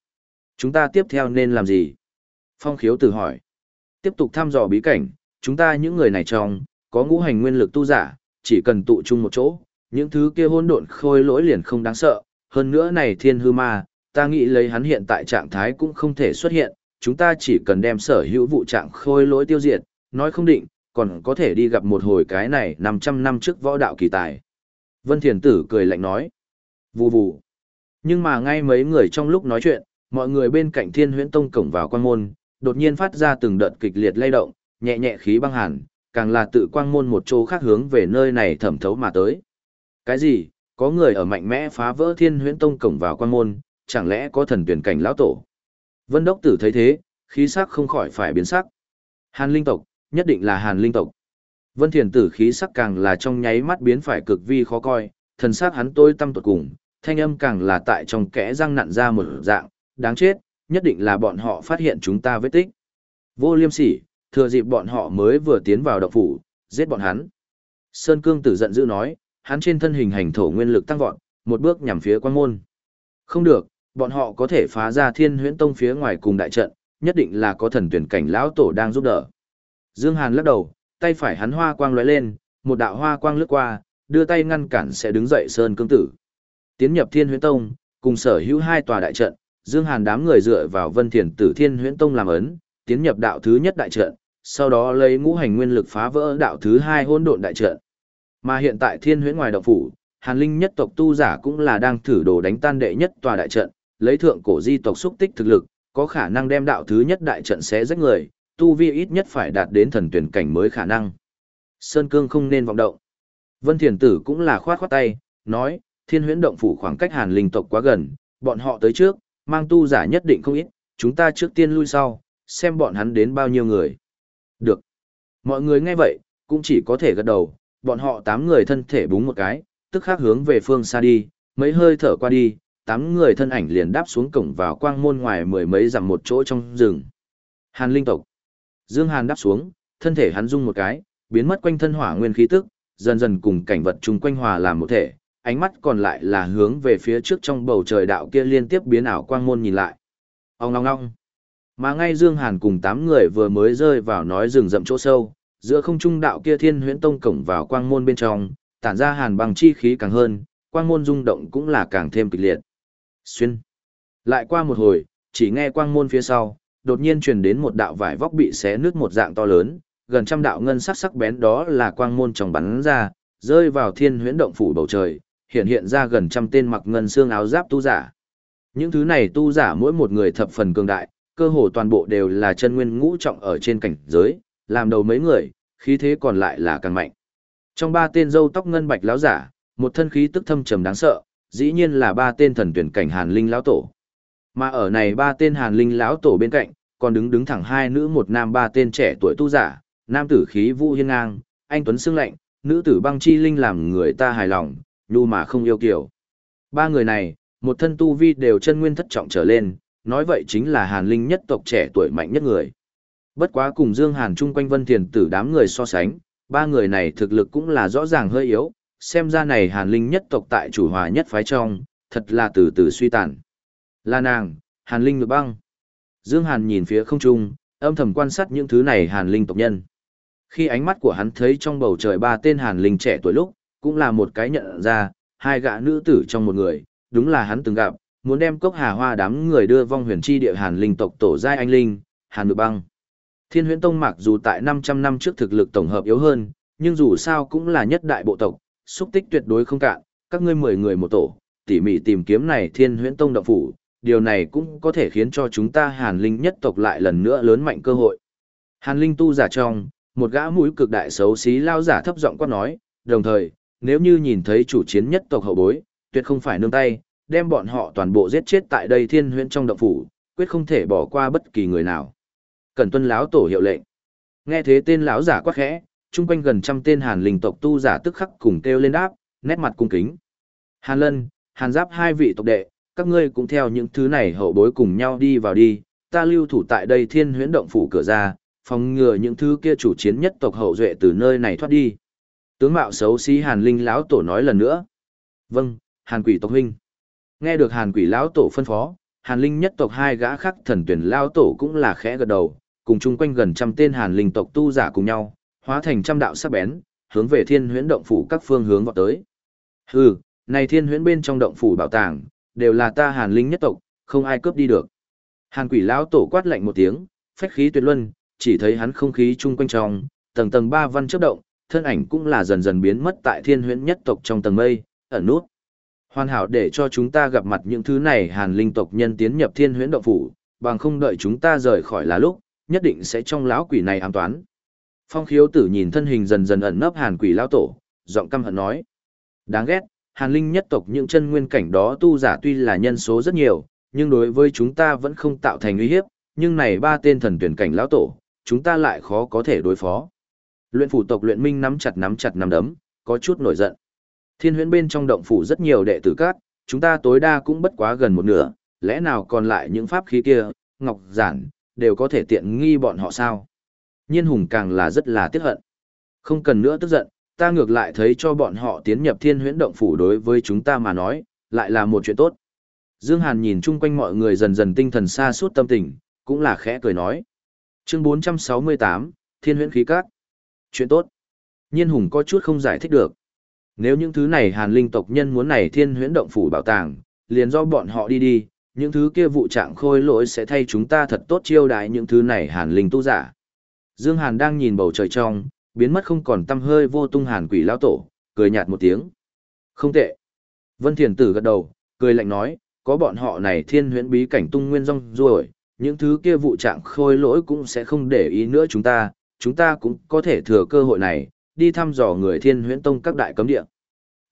Chúng ta tiếp theo nên làm gì? Phong khiếu tử hỏi. Tiếp tục thăm dò bí cảnh, chúng ta những người này trong, có ngũ hành nguyên lực tu giả, chỉ cần tụ chung một chỗ, những thứ kia hỗn độn khôi lỗi liền không đáng sợ. Hơn nữa này thiên hư ma, ta nghĩ lấy hắn hiện tại trạng thái cũng không thể xuất hiện, chúng ta chỉ cần đem sở hữu vụ trạng khôi lỗi tiêu diệt, nói không định, còn có thể đi gặp một hồi cái này 500 năm trước võ đạo kỳ tài. Vân Thiền Tử cười lạnh nói, vù vù. Nhưng mà ngay mấy người trong lúc nói chuyện, mọi người bên cạnh thiên huyễn tông cổng vào quan môn, đột nhiên phát ra từng đợt kịch liệt lay động, nhẹ nhẹ khí băng hàn, càng là tự quang môn một chỗ khác hướng về nơi này thẩm thấu mà tới. Cái gì? Có người ở mạnh mẽ phá vỡ thiên huyễn tông cổng vào quang môn, chẳng lẽ có thần tuyển cảnh lão tổ? Vân Đốc Tử thấy thế, khí sắc không khỏi phải biến sắc. Hàn linh tộc, nhất định là Hàn linh tộc. Vân Thiền Tử khí sắc càng là trong nháy mắt biến phải cực vi khó coi, thần sắc hắn tối tâm tuột cùng, thanh âm càng là tại trong kẽ răng nặn ra một dạng, đáng chết, nhất định là bọn họ phát hiện chúng ta vết tích. Vô liêm sỉ, thừa dịp bọn họ mới vừa tiến vào động phủ, giết bọn hắn. Sơn Cương Tử giận dữ nói, hắn trên thân hình hành thổ nguyên lực tăng vọt, một bước nhằm phía quan môn. Không được, bọn họ có thể phá ra thiên huyễn tông phía ngoài cùng đại trận, nhất định là có thần tuyển cảnh lão tổ đang giúp đỡ. Dương Hàn lắc đầu, tay phải hắn hoa quang lóe lên, một đạo hoa quang lướt qua, đưa tay ngăn cản sẽ đứng dậy Sơn Cương Tử. Tiến nhập Thiên Huyễn Tông, cùng sở hữu hai tòa đại trận, Dương Hàn đám người dựa vào Vân Thiền Tử Thiên Huyễn Tông làm ấn, tiến nhập đạo thứ nhất đại trận, sau đó lấy ngũ hành nguyên lực phá vỡ đạo thứ hai hỗn độn đại trận. Mà hiện tại Thiên Huyễn ngoài động phủ, Hàn Linh nhất tộc tu giả cũng là đang thử đồ đánh tan đệ nhất tòa đại trận, lấy thượng cổ di tộc xúc tích thực lực, có khả năng đem đạo thứ nhất đại trận xé rách người, tu vi ít nhất phải đạt đến thần tuyển cảnh mới khả năng. Sơn Cương không nên vọng động. Vân Thiền Tử cũng là khoát khoát tay, nói, thiên huyễn động phủ khoảng cách hàn linh tộc quá gần, bọn họ tới trước, mang tu giả nhất định không ít, chúng ta trước tiên lui sau, xem bọn hắn đến bao nhiêu người. Được. Mọi người nghe vậy, cũng chỉ có thể gật đầu, bọn họ tám người thân thể búng một cái, tức khắc hướng về phương xa đi, mấy hơi thở qua đi, tám người thân ảnh liền đáp xuống cổng vào quang môn ngoài mười mấy dặm một chỗ trong rừng. Hàn linh tộc. Dương Hàn đáp xuống, thân thể hắn rung một cái, biến mất quanh thân hỏa nguyên khí tức, dần dần cùng cảnh vật chung quanh hòa làm một thể, ánh mắt còn lại là hướng về phía trước trong bầu trời đạo kia liên tiếp biến ảo quang môn nhìn lại. Ông long long. Mà ngay Dương Hàn cùng tám người vừa mới rơi vào nói rừng rậm chỗ sâu, giữa không trung đạo kia thiên huyễn tông cổng vào quang môn bên trong, tản ra hàn bằng chi khí càng hơn, quang môn rung động cũng là càng thêm kịch liệt. Xuyên. Lại qua một hồi, chỉ nghe quang môn phía sau, đột nhiên truyền đến một đạo vải vóc bị xé nứt một dạng to lớn, gần trăm đạo ngân sắc sắc bén đó là quang môn trong bắn ra, rơi vào thiên huyễn động phủ bầu trời, hiện hiện ra gần trăm tên mặc ngân xương áo giáp tu giả. Những thứ này tu giả mỗi một người thập phần cường đại, cơ hồ toàn bộ đều là chân nguyên ngũ trọng ở trên cảnh giới, làm đầu mấy người, khí thế còn lại là càng mạnh. Trong ba tên dâu tóc ngân bạch lão giả, một thân khí tức thâm trầm đáng sợ, dĩ nhiên là ba tên thần tuyển cảnh Hàn Linh lão tổ. Mà ở này ba tên Hàn Linh lão tổ bên cạnh, còn đứng đứng thẳng hai nữ một nam ba tên trẻ tuổi tu giả, nam tử khí vũ hiên ngang, anh tuấn xương lạnh, nữ tử băng chi linh làm người ta hài lòng, nhu mà không yêu kiểu. Ba người này, một thân tu vi đều chân nguyên thất trọng trở lên, nói vậy chính là Hàn Linh nhất tộc trẻ tuổi mạnh nhất người. Bất quá cùng Dương Hàn chung quanh Vân Thiền tử đám người so sánh, ba người này thực lực cũng là rõ ràng hơi yếu, xem ra này Hàn Linh nhất tộc tại chủ hòa nhất phái trong, thật là từ từ suy tàn. Là nàng, Hàn Linh ngược băng. Dương Hàn nhìn phía không trung, âm thầm quan sát những thứ này Hàn Linh tộc nhân. Khi ánh mắt của hắn thấy trong bầu trời ba tên Hàn Linh trẻ tuổi lúc, cũng là một cái nhận ra, hai gã nữ tử trong một người, đúng là hắn từng gặp, muốn đem cốc hà hoa đám người đưa vong huyền chi địa Hàn Linh tộc tổ giai anh linh, Hàn Ngự Băng. Thiên huyễn tông mặc dù tại 500 năm trước thực lực tổng hợp yếu hơn, nhưng dù sao cũng là nhất đại bộ tộc, xúc tích tuyệt đối không cạn, các ngươi 10 người một tổ, tỉ mỉ tìm kiếm này thiên huyễn tông động phủ, điều này cũng có thể khiến cho chúng ta hàn linh nhất tộc lại lần nữa lớn mạnh cơ hội. Hàn linh tu giả trong, một gã mũi cực đại xấu xí lao giả thấp giọng quát nói, đồng thời, nếu như nhìn thấy chủ chiến nhất tộc hậu bối, tuyệt không phải nương tay, đem bọn họ toàn bộ giết chết tại đây thiên huyễn trong động phủ, quyết không thể bỏ qua bất kỳ người nào. Cần tuân lão tổ hiệu lệnh. Nghe thế tên lão giả quát khẽ, chung quanh gần trăm tên Hàn linh tộc tu giả tức khắc cùng kêu lên đáp, nét mặt cung kính. Hàn Lân, Hàn Giáp hai vị tộc đệ, các ngươi cũng theo những thứ này hậu bối cùng nhau đi vào đi, ta lưu thủ tại đây thiên huyễn động phủ cửa ra, phòng ngừa những thứ kia chủ chiến nhất tộc hậu duệ từ nơi này thoát đi. Tướng mạo xấu xí Hàn Linh lão tổ nói lần nữa. Vâng, Hàn Quỷ tộc huynh. Nghe được Hàn Quỷ lão tổ phân phó, Hàn Linh nhất tộc hai gã khác thần tuyển lão tổ cũng là khẽ gật đầu, cùng chung quanh gần trăm tên Hàn Linh tộc tu giả cùng nhau, hóa thành trăm đạo sắc bén, hướng về Thiên Huyễn động phủ các phương hướng vọt tới. Hừ, này Thiên Huyễn bên trong động phủ bảo tàng, đều là ta Hàn Linh nhất tộc, không ai cướp đi được. Hàn Quỷ lão tổ quát lạnh một tiếng, phách khí tuyệt luân, chỉ thấy hắn không khí chung quanh trong, tầng tầng ba văn chớp động, thân ảnh cũng là dần dần biến mất tại Thiên Huyễn nhất tộc trong tầng mây, ẩn nút. Hoàn hảo để cho chúng ta gặp mặt những thứ này Hàn Linh tộc nhân tiến nhập Thiên Huyễn động phủ, bằng không đợi chúng ta rời khỏi là lúc, nhất định sẽ trong lão quỷ này ám toán. Phong khiếu tử nhìn thân hình dần dần ẩn nấp hàn quỷ lão tổ, giọng căm hận nói. Đáng ghét, hàn linh nhất tộc những chân nguyên cảnh đó tu giả tuy là nhân số rất nhiều, nhưng đối với chúng ta vẫn không tạo thành uy hiếp, nhưng này ba tên thần tuyển cảnh lão tổ, chúng ta lại khó có thể đối phó. Luyện phủ tộc luyện minh nắm chặt nắm chặt nắm đấm, có chút nổi giận. Thiên huyễn bên trong động phủ rất nhiều đệ tử cát, chúng ta tối đa cũng bất quá gần một nửa, lẽ nào còn lại những pháp khí kia, ngọc giản, đều có thể tiện nghi bọn họ sao? Nhiên hùng càng là rất là tiếc hận. Không cần nữa tức giận, ta ngược lại thấy cho bọn họ tiến nhập thiên huyễn động phủ đối với chúng ta mà nói, lại là một chuyện tốt. Dương Hàn nhìn chung quanh mọi người dần dần tinh thần xa suốt tâm tình, cũng là khẽ cười nói. Chương 468, Thiên huyễn khí cát. Chuyện tốt. Nhiên hùng có chút không giải thích được. Nếu những thứ này hàn linh tộc nhân muốn này thiên huyễn động phủ bảo tàng, liền do bọn họ đi đi, những thứ kia vụ trạng khôi lỗi sẽ thay chúng ta thật tốt chiêu đái những thứ này hàn linh tu giả. Dương Hàn đang nhìn bầu trời trong, biến mất không còn tâm hơi vô tung hàn quỷ lão tổ, cười nhạt một tiếng. Không tệ. Vân Thiền Tử gật đầu, cười lạnh nói, có bọn họ này thiên huyễn bí cảnh tung nguyên rong rồi, những thứ kia vụ trạng khôi lỗi cũng sẽ không để ý nữa chúng ta, chúng ta cũng có thể thừa cơ hội này, đi thăm dò người thiên huyễn tông các đại cấm địa.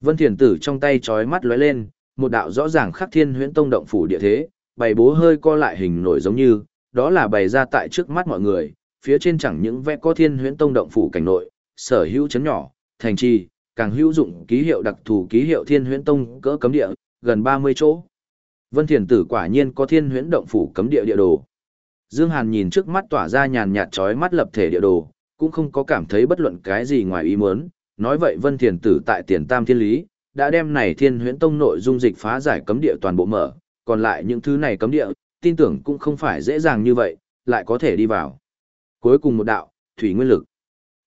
Vân Thiền Tử trong tay chói mắt lóe lên, một đạo rõ ràng khắc thiên huyễn tông động phủ địa thế, bày bố hơi co lại hình nổi giống như, đó là bày ra tại trước mắt mọi người, phía trên chẳng những vẽ có thiên huyễn tông động phủ cảnh nội, sở hữu chấn nhỏ, thành trì, càng hữu dụng ký hiệu đặc thù ký hiệu Thiên Huyễn Tông cỡ cấm địa, gần 30 chỗ. Vân Thiền Tử quả nhiên có Thiên Huyễn động phủ cấm địa địa đồ. Dương Hàn nhìn trước mắt tỏa ra nhàn nhạt chói mắt lập thể địa đồ, cũng không có cảm thấy bất luận cái gì ngoài ý muốn, nói vậy Vân Thiền Tử tại Tiền Tam Thiên Lý, đã đem này Thiên Huyễn Tông nội dung dịch phá giải cấm địa toàn bộ mở, còn lại những thứ này cấm địa, tin tưởng cũng không phải dễ dàng như vậy, lại có thể đi vào. Cuối cùng một đạo, thủy nguyên lực.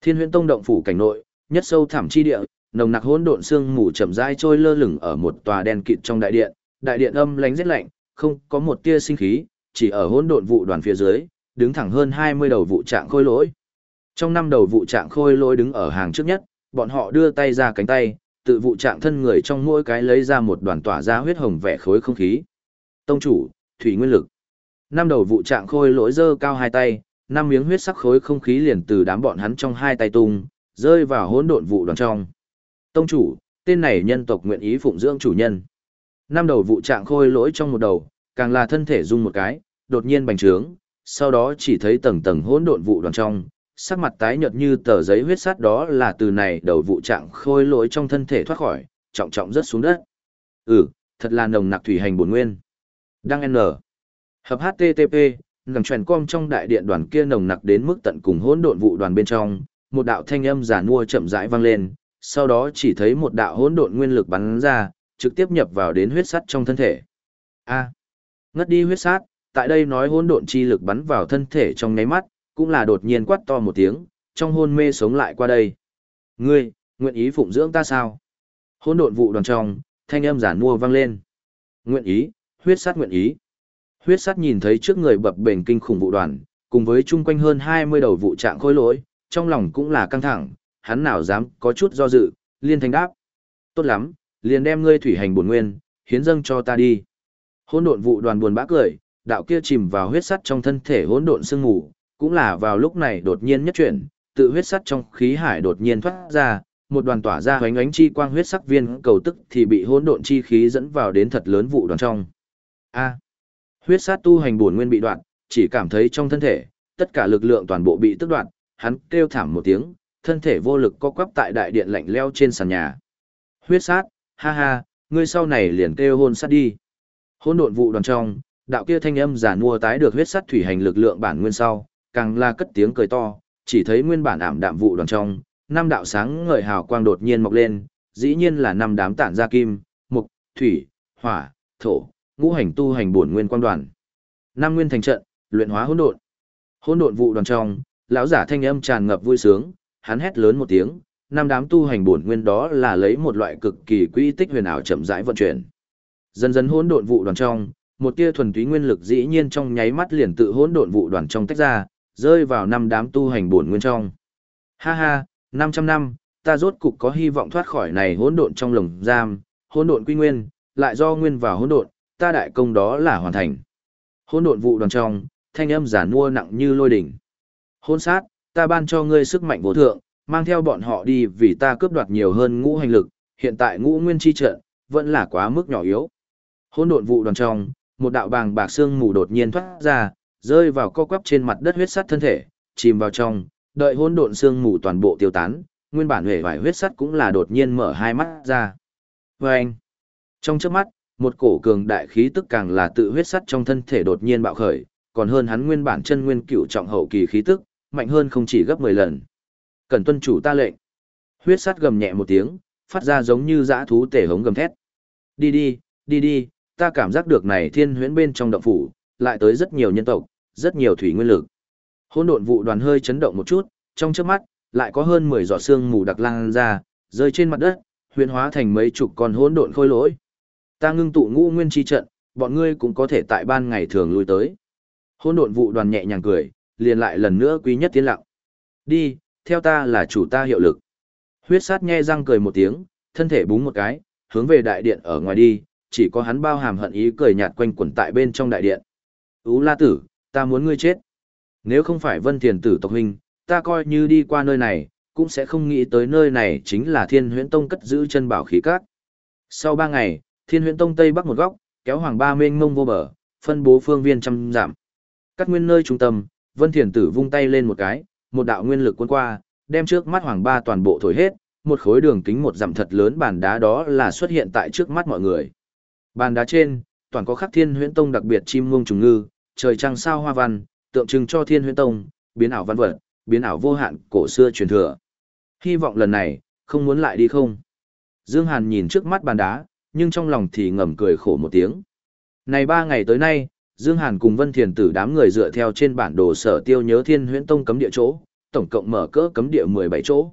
Thiên Huyễn Tông động phủ cảnh nội, nhất sâu thẳm chi địa, nồng nặc hỗn độn xương mù chậm rãi trôi lơ lửng ở một tòa đen kịt trong đại điện, đại điện âm lánh rất lạnh, không có một tia sinh khí, chỉ ở hỗn độn vụ đoàn phía dưới, đứng thẳng hơn 20 đầu vụ trạng khôi lỗi. Trong năm đầu vụ trạng khôi lỗi đứng ở hàng trước nhất, bọn họ đưa tay ra cánh tay, tự vụ trạng thân người trong mỗi cái lấy ra một đoàn tỏa ra huyết hồng vẻ khối không khí. Tông chủ, thủy nguyên lực. Năm đầu vụ trạng khôi lỗi dơ cao hai tay, năm miếng huyết sắc khối không khí liền từ đám bọn hắn trong hai tay tung, rơi vào hỗn độn vụ đoàn trong. Tông chủ, tên này nhân tộc nguyện ý phụng dưỡng chủ nhân. Năm đầu vụ trạng khôi lỗi trong một đầu, càng là thân thể rung một cái, đột nhiên bành trướng, sau đó chỉ thấy tầng tầng hỗn độn vụ đoàn trong, sắc mặt tái nhợt như tờ giấy huyết sắt đó là từ này đầu vụ trạng khôi lỗi trong thân thể thoát khỏi, trọng trọng rất xuống đất. Ừ, thật là nồng nặc thủy hành bổn nguyên. Đăng N. Hợp HTTP, ngầm truyền com trong đại điện đoàn kia nồng nặc đến mức tận cùng hỗn độn vụ đoàn bên trong, một đạo thanh âm giả mua chậm rãi vang lên, sau đó chỉ thấy một đạo hỗn độn nguyên lực bắn ra, trực tiếp nhập vào đến huyết sắt trong thân thể. A. ngất đi huyết sát, tại đây nói hỗn độn chi lực bắn vào thân thể trong nháy mắt, cũng là đột nhiên quát to một tiếng, trong hôn mê sống lại qua đây. Ngươi, nguyện ý phụng dưỡng ta sao? Hỗn độn vụ đoàn trong, thanh âm giản mua vang lên. Nguyện ý, huyết sát nguyện ý. Huyết sát nhìn thấy trước người bập bềnh kinh khủng vụ đoàn, cùng với chung quanh hơn 20 đầu vụ trạng khối lỗi, trong lòng cũng là căng thẳng, hắn nào dám có chút do dự, liên thanh đáp. Tốt lắm, liền đem ngươi thủy hành bổn nguyên, hiến dâng cho ta đi. Hỗn độn vụ đoàn buồn bã cười, đạo kia chìm vào huyết sắt trong thân thể hỗn độn sương mù, cũng là vào lúc này đột nhiên nhất chuyển, tự huyết sắt trong khí hải đột nhiên thoát ra, một đoàn tỏa ra hoánh ánh chi quang huyết sắc viên cầu tức thì bị hỗn độn chi khí dẫn vào đến thật lớn vụ đoàn trong. A. huyết sát tu hành bổn nguyên bị đoạn, chỉ cảm thấy trong thân thể, tất cả lực lượng toàn bộ bị tức đoạn, hắn kêu thảm một tiếng, thân thể vô lực co quắp tại đại điện lạnh leo trên sàn nhà. Huyết sát, ha ha, ngươi sau này liền kêu hôn sát đi. Hỗn độn vụ đoàn trong, đạo kia thanh âm giả mua tái được huyết sắt thủy hành lực lượng bản nguyên sau, càng là cất tiếng cười to, chỉ thấy nguyên bản ảm đạm vụ đoàn trong, năm đạo sáng ngời hào quang đột nhiên mọc lên, dĩ nhiên là năm đám tản ra kim, mục, thủy, hỏa, thổ, ngũ hành tu hành bổn nguyên quang đoàn. Năm nguyên thành trận, luyện hóa hỗn độn. Hỗn độn vụ đoàn trong, lão giả thanh âm tràn ngập vui sướng, hắn hét lớn một tiếng, năm đám tu hành bổn nguyên đó là lấy một loại cực kỳ quy tích huyền ảo chậm rãi vận chuyển. Dần dần hỗn độn vụ đoàn trong, một tia thuần túy nguyên lực dĩ nhiên trong nháy mắt liền tự hỗn độn vụ đoàn trong tách ra, rơi vào năm đám tu hành bổn nguyên trong. Ha ha, 500 năm, ta rốt cục có hy vọng thoát khỏi này hỗn độn trong lồng giam, hỗn độn quy nguyên, lại do nguyên vào hỗn độn, ta đại công đó là hoàn thành. Hỗn độn vụ đoàn trong, thanh âm giả mua nặng như lôi đỉnh. Hỗn sát, ta ban cho ngươi sức mạnh vô thượng, mang theo bọn họ đi vì ta cướp đoạt nhiều hơn ngũ hành lực, hiện tại ngũ nguyên chi trận, vẫn là quá mức nhỏ yếu. Hỗn độn vụ đoàn trong, một đạo bàng bạc xương mù đột nhiên thoát ra, rơi vào co quắp trên mặt đất huyết sắt thân thể, chìm vào trong, đợi hỗn độn xương mù toàn bộ tiêu tán, nguyên bản hề vải huyết sắt cũng là đột nhiên mở hai mắt ra. Và anh, trong chớp mắt, một cổ cường đại khí tức càng là tự huyết sắt trong thân thể đột nhiên bạo khởi, còn hơn hắn nguyên bản chân nguyên cựu trọng hậu kỳ khí tức, mạnh hơn không chỉ gấp 10 lần. Cần tuân chủ ta lệnh. Huyết sắt gầm nhẹ một tiếng, phát ra giống như dã thú tể hống gầm thét. Đi đi, đi đi, ta cảm giác được này thiên huyễn bên trong động phủ, lại tới rất nhiều nhân tộc, rất nhiều thủy nguyên lực. Hỗn độn vụ đoàn hơi chấn động một chút, trong chớp mắt, lại có hơn 10 giọt xương mù đặc lan ra, rơi trên mặt đất, huyền hóa thành mấy chục con hỗn độn khôi lỗi. Ta ngưng tụ ngũ nguyên chi trận, bọn ngươi cũng có thể tại ban ngày thường lui tới. Hỗn độn vụ đoàn nhẹ nhàng cười, liền lại lần nữa quý nhất tiến lặng. Đi, theo ta là chủ ta hiệu lực. Huyết sát nhe răng cười một tiếng, thân thể búng một cái, hướng về đại điện ở ngoài đi, chỉ có hắn bao hàm hận ý cười nhạt quanh quẩn tại bên trong đại điện. Ú la tử, ta muốn ngươi chết. Nếu không phải vân thiền tử tộc huynh, ta coi như đi qua nơi này, cũng sẽ không nghĩ tới nơi này chính là thiên huyễn tông cất giữ chân bảo khí cát. Sau ba ngày, thiên huyễn tông tây bắc một góc, kéo hoàng ba mênh mông vô bờ, phân bố phương viên trăm giảm. Cắt nguyên nơi trung tâm, vân thiền tử vung tay lên một cái, một đạo nguyên lực cuốn qua, đem trước mắt hoàng ba toàn bộ thổi hết, một khối đường kính một dặm thật lớn bàn đá đó là xuất hiện tại trước mắt mọi người. Bàn đá trên, toàn có khắc thiên huyễn tông đặc biệt chim muông trùng ngư, trời trăng sao hoa văn, tượng trưng cho thiên huyễn tông, biến ảo văn vật, biến ảo vô hạn cổ xưa truyền thừa. Hy vọng lần này, không muốn lại đi không. Dương Hàn nhìn trước mắt bàn đá, nhưng trong lòng thì ngầm cười khổ một tiếng. Này ba ngày tới nay, Dương Hàn cùng Vân Thiền Tử đám người dựa theo trên bản đồ sở tiêu nhớ Thiên Huyễn Tông cấm địa chỗ, tổng cộng mở cỡ cấm địa 17 chỗ.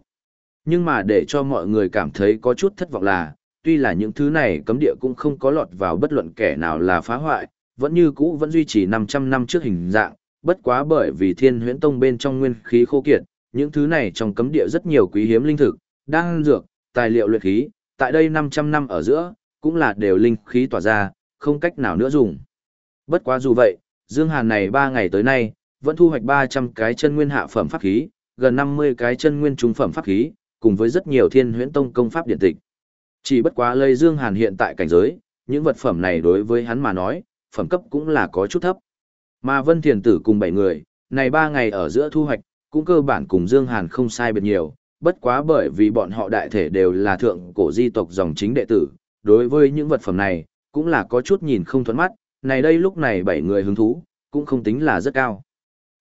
Nhưng mà để cho mọi người cảm thấy có chút thất vọng là, tuy là những thứ này cấm địa cũng không có lọt vào bất luận kẻ nào là phá hoại, vẫn như cũ vẫn duy trì 500 năm trước hình dạng, bất quá bởi vì Thiên Huyễn Tông bên trong nguyên khí khô kiệt, những thứ này trong cấm địa rất nhiều quý hiếm linh thực, đan dược, tài liệu luyện khí, tại đây 500 năm ở giữa, cũng là đều linh khí tỏa ra, không cách nào nữa dùng. Bất quá dù vậy, Dương Hàn này 3 ngày tới nay, vẫn thu hoạch 300 cái chân nguyên hạ phẩm pháp khí, gần 50 cái chân nguyên trung phẩm pháp khí, cùng với rất nhiều thiên huyễn tông công pháp điện tịch. Chỉ bất quá lây Dương Hàn hiện tại cảnh giới, những vật phẩm này đối với hắn mà nói, phẩm cấp cũng là có chút thấp. Mà Vân Thiền Tử cùng 7 người, này 3 ngày ở giữa thu hoạch, cũng cơ bản cùng Dương Hàn không sai biệt nhiều, bất quá bởi vì bọn họ đại thể đều là thượng cổ di tộc dòng chính đệ tử, đối với những vật phẩm này, cũng là có chút nhìn không thuẫn mắt, này đây lúc này bảy người hứng thú, cũng không tính là rất cao.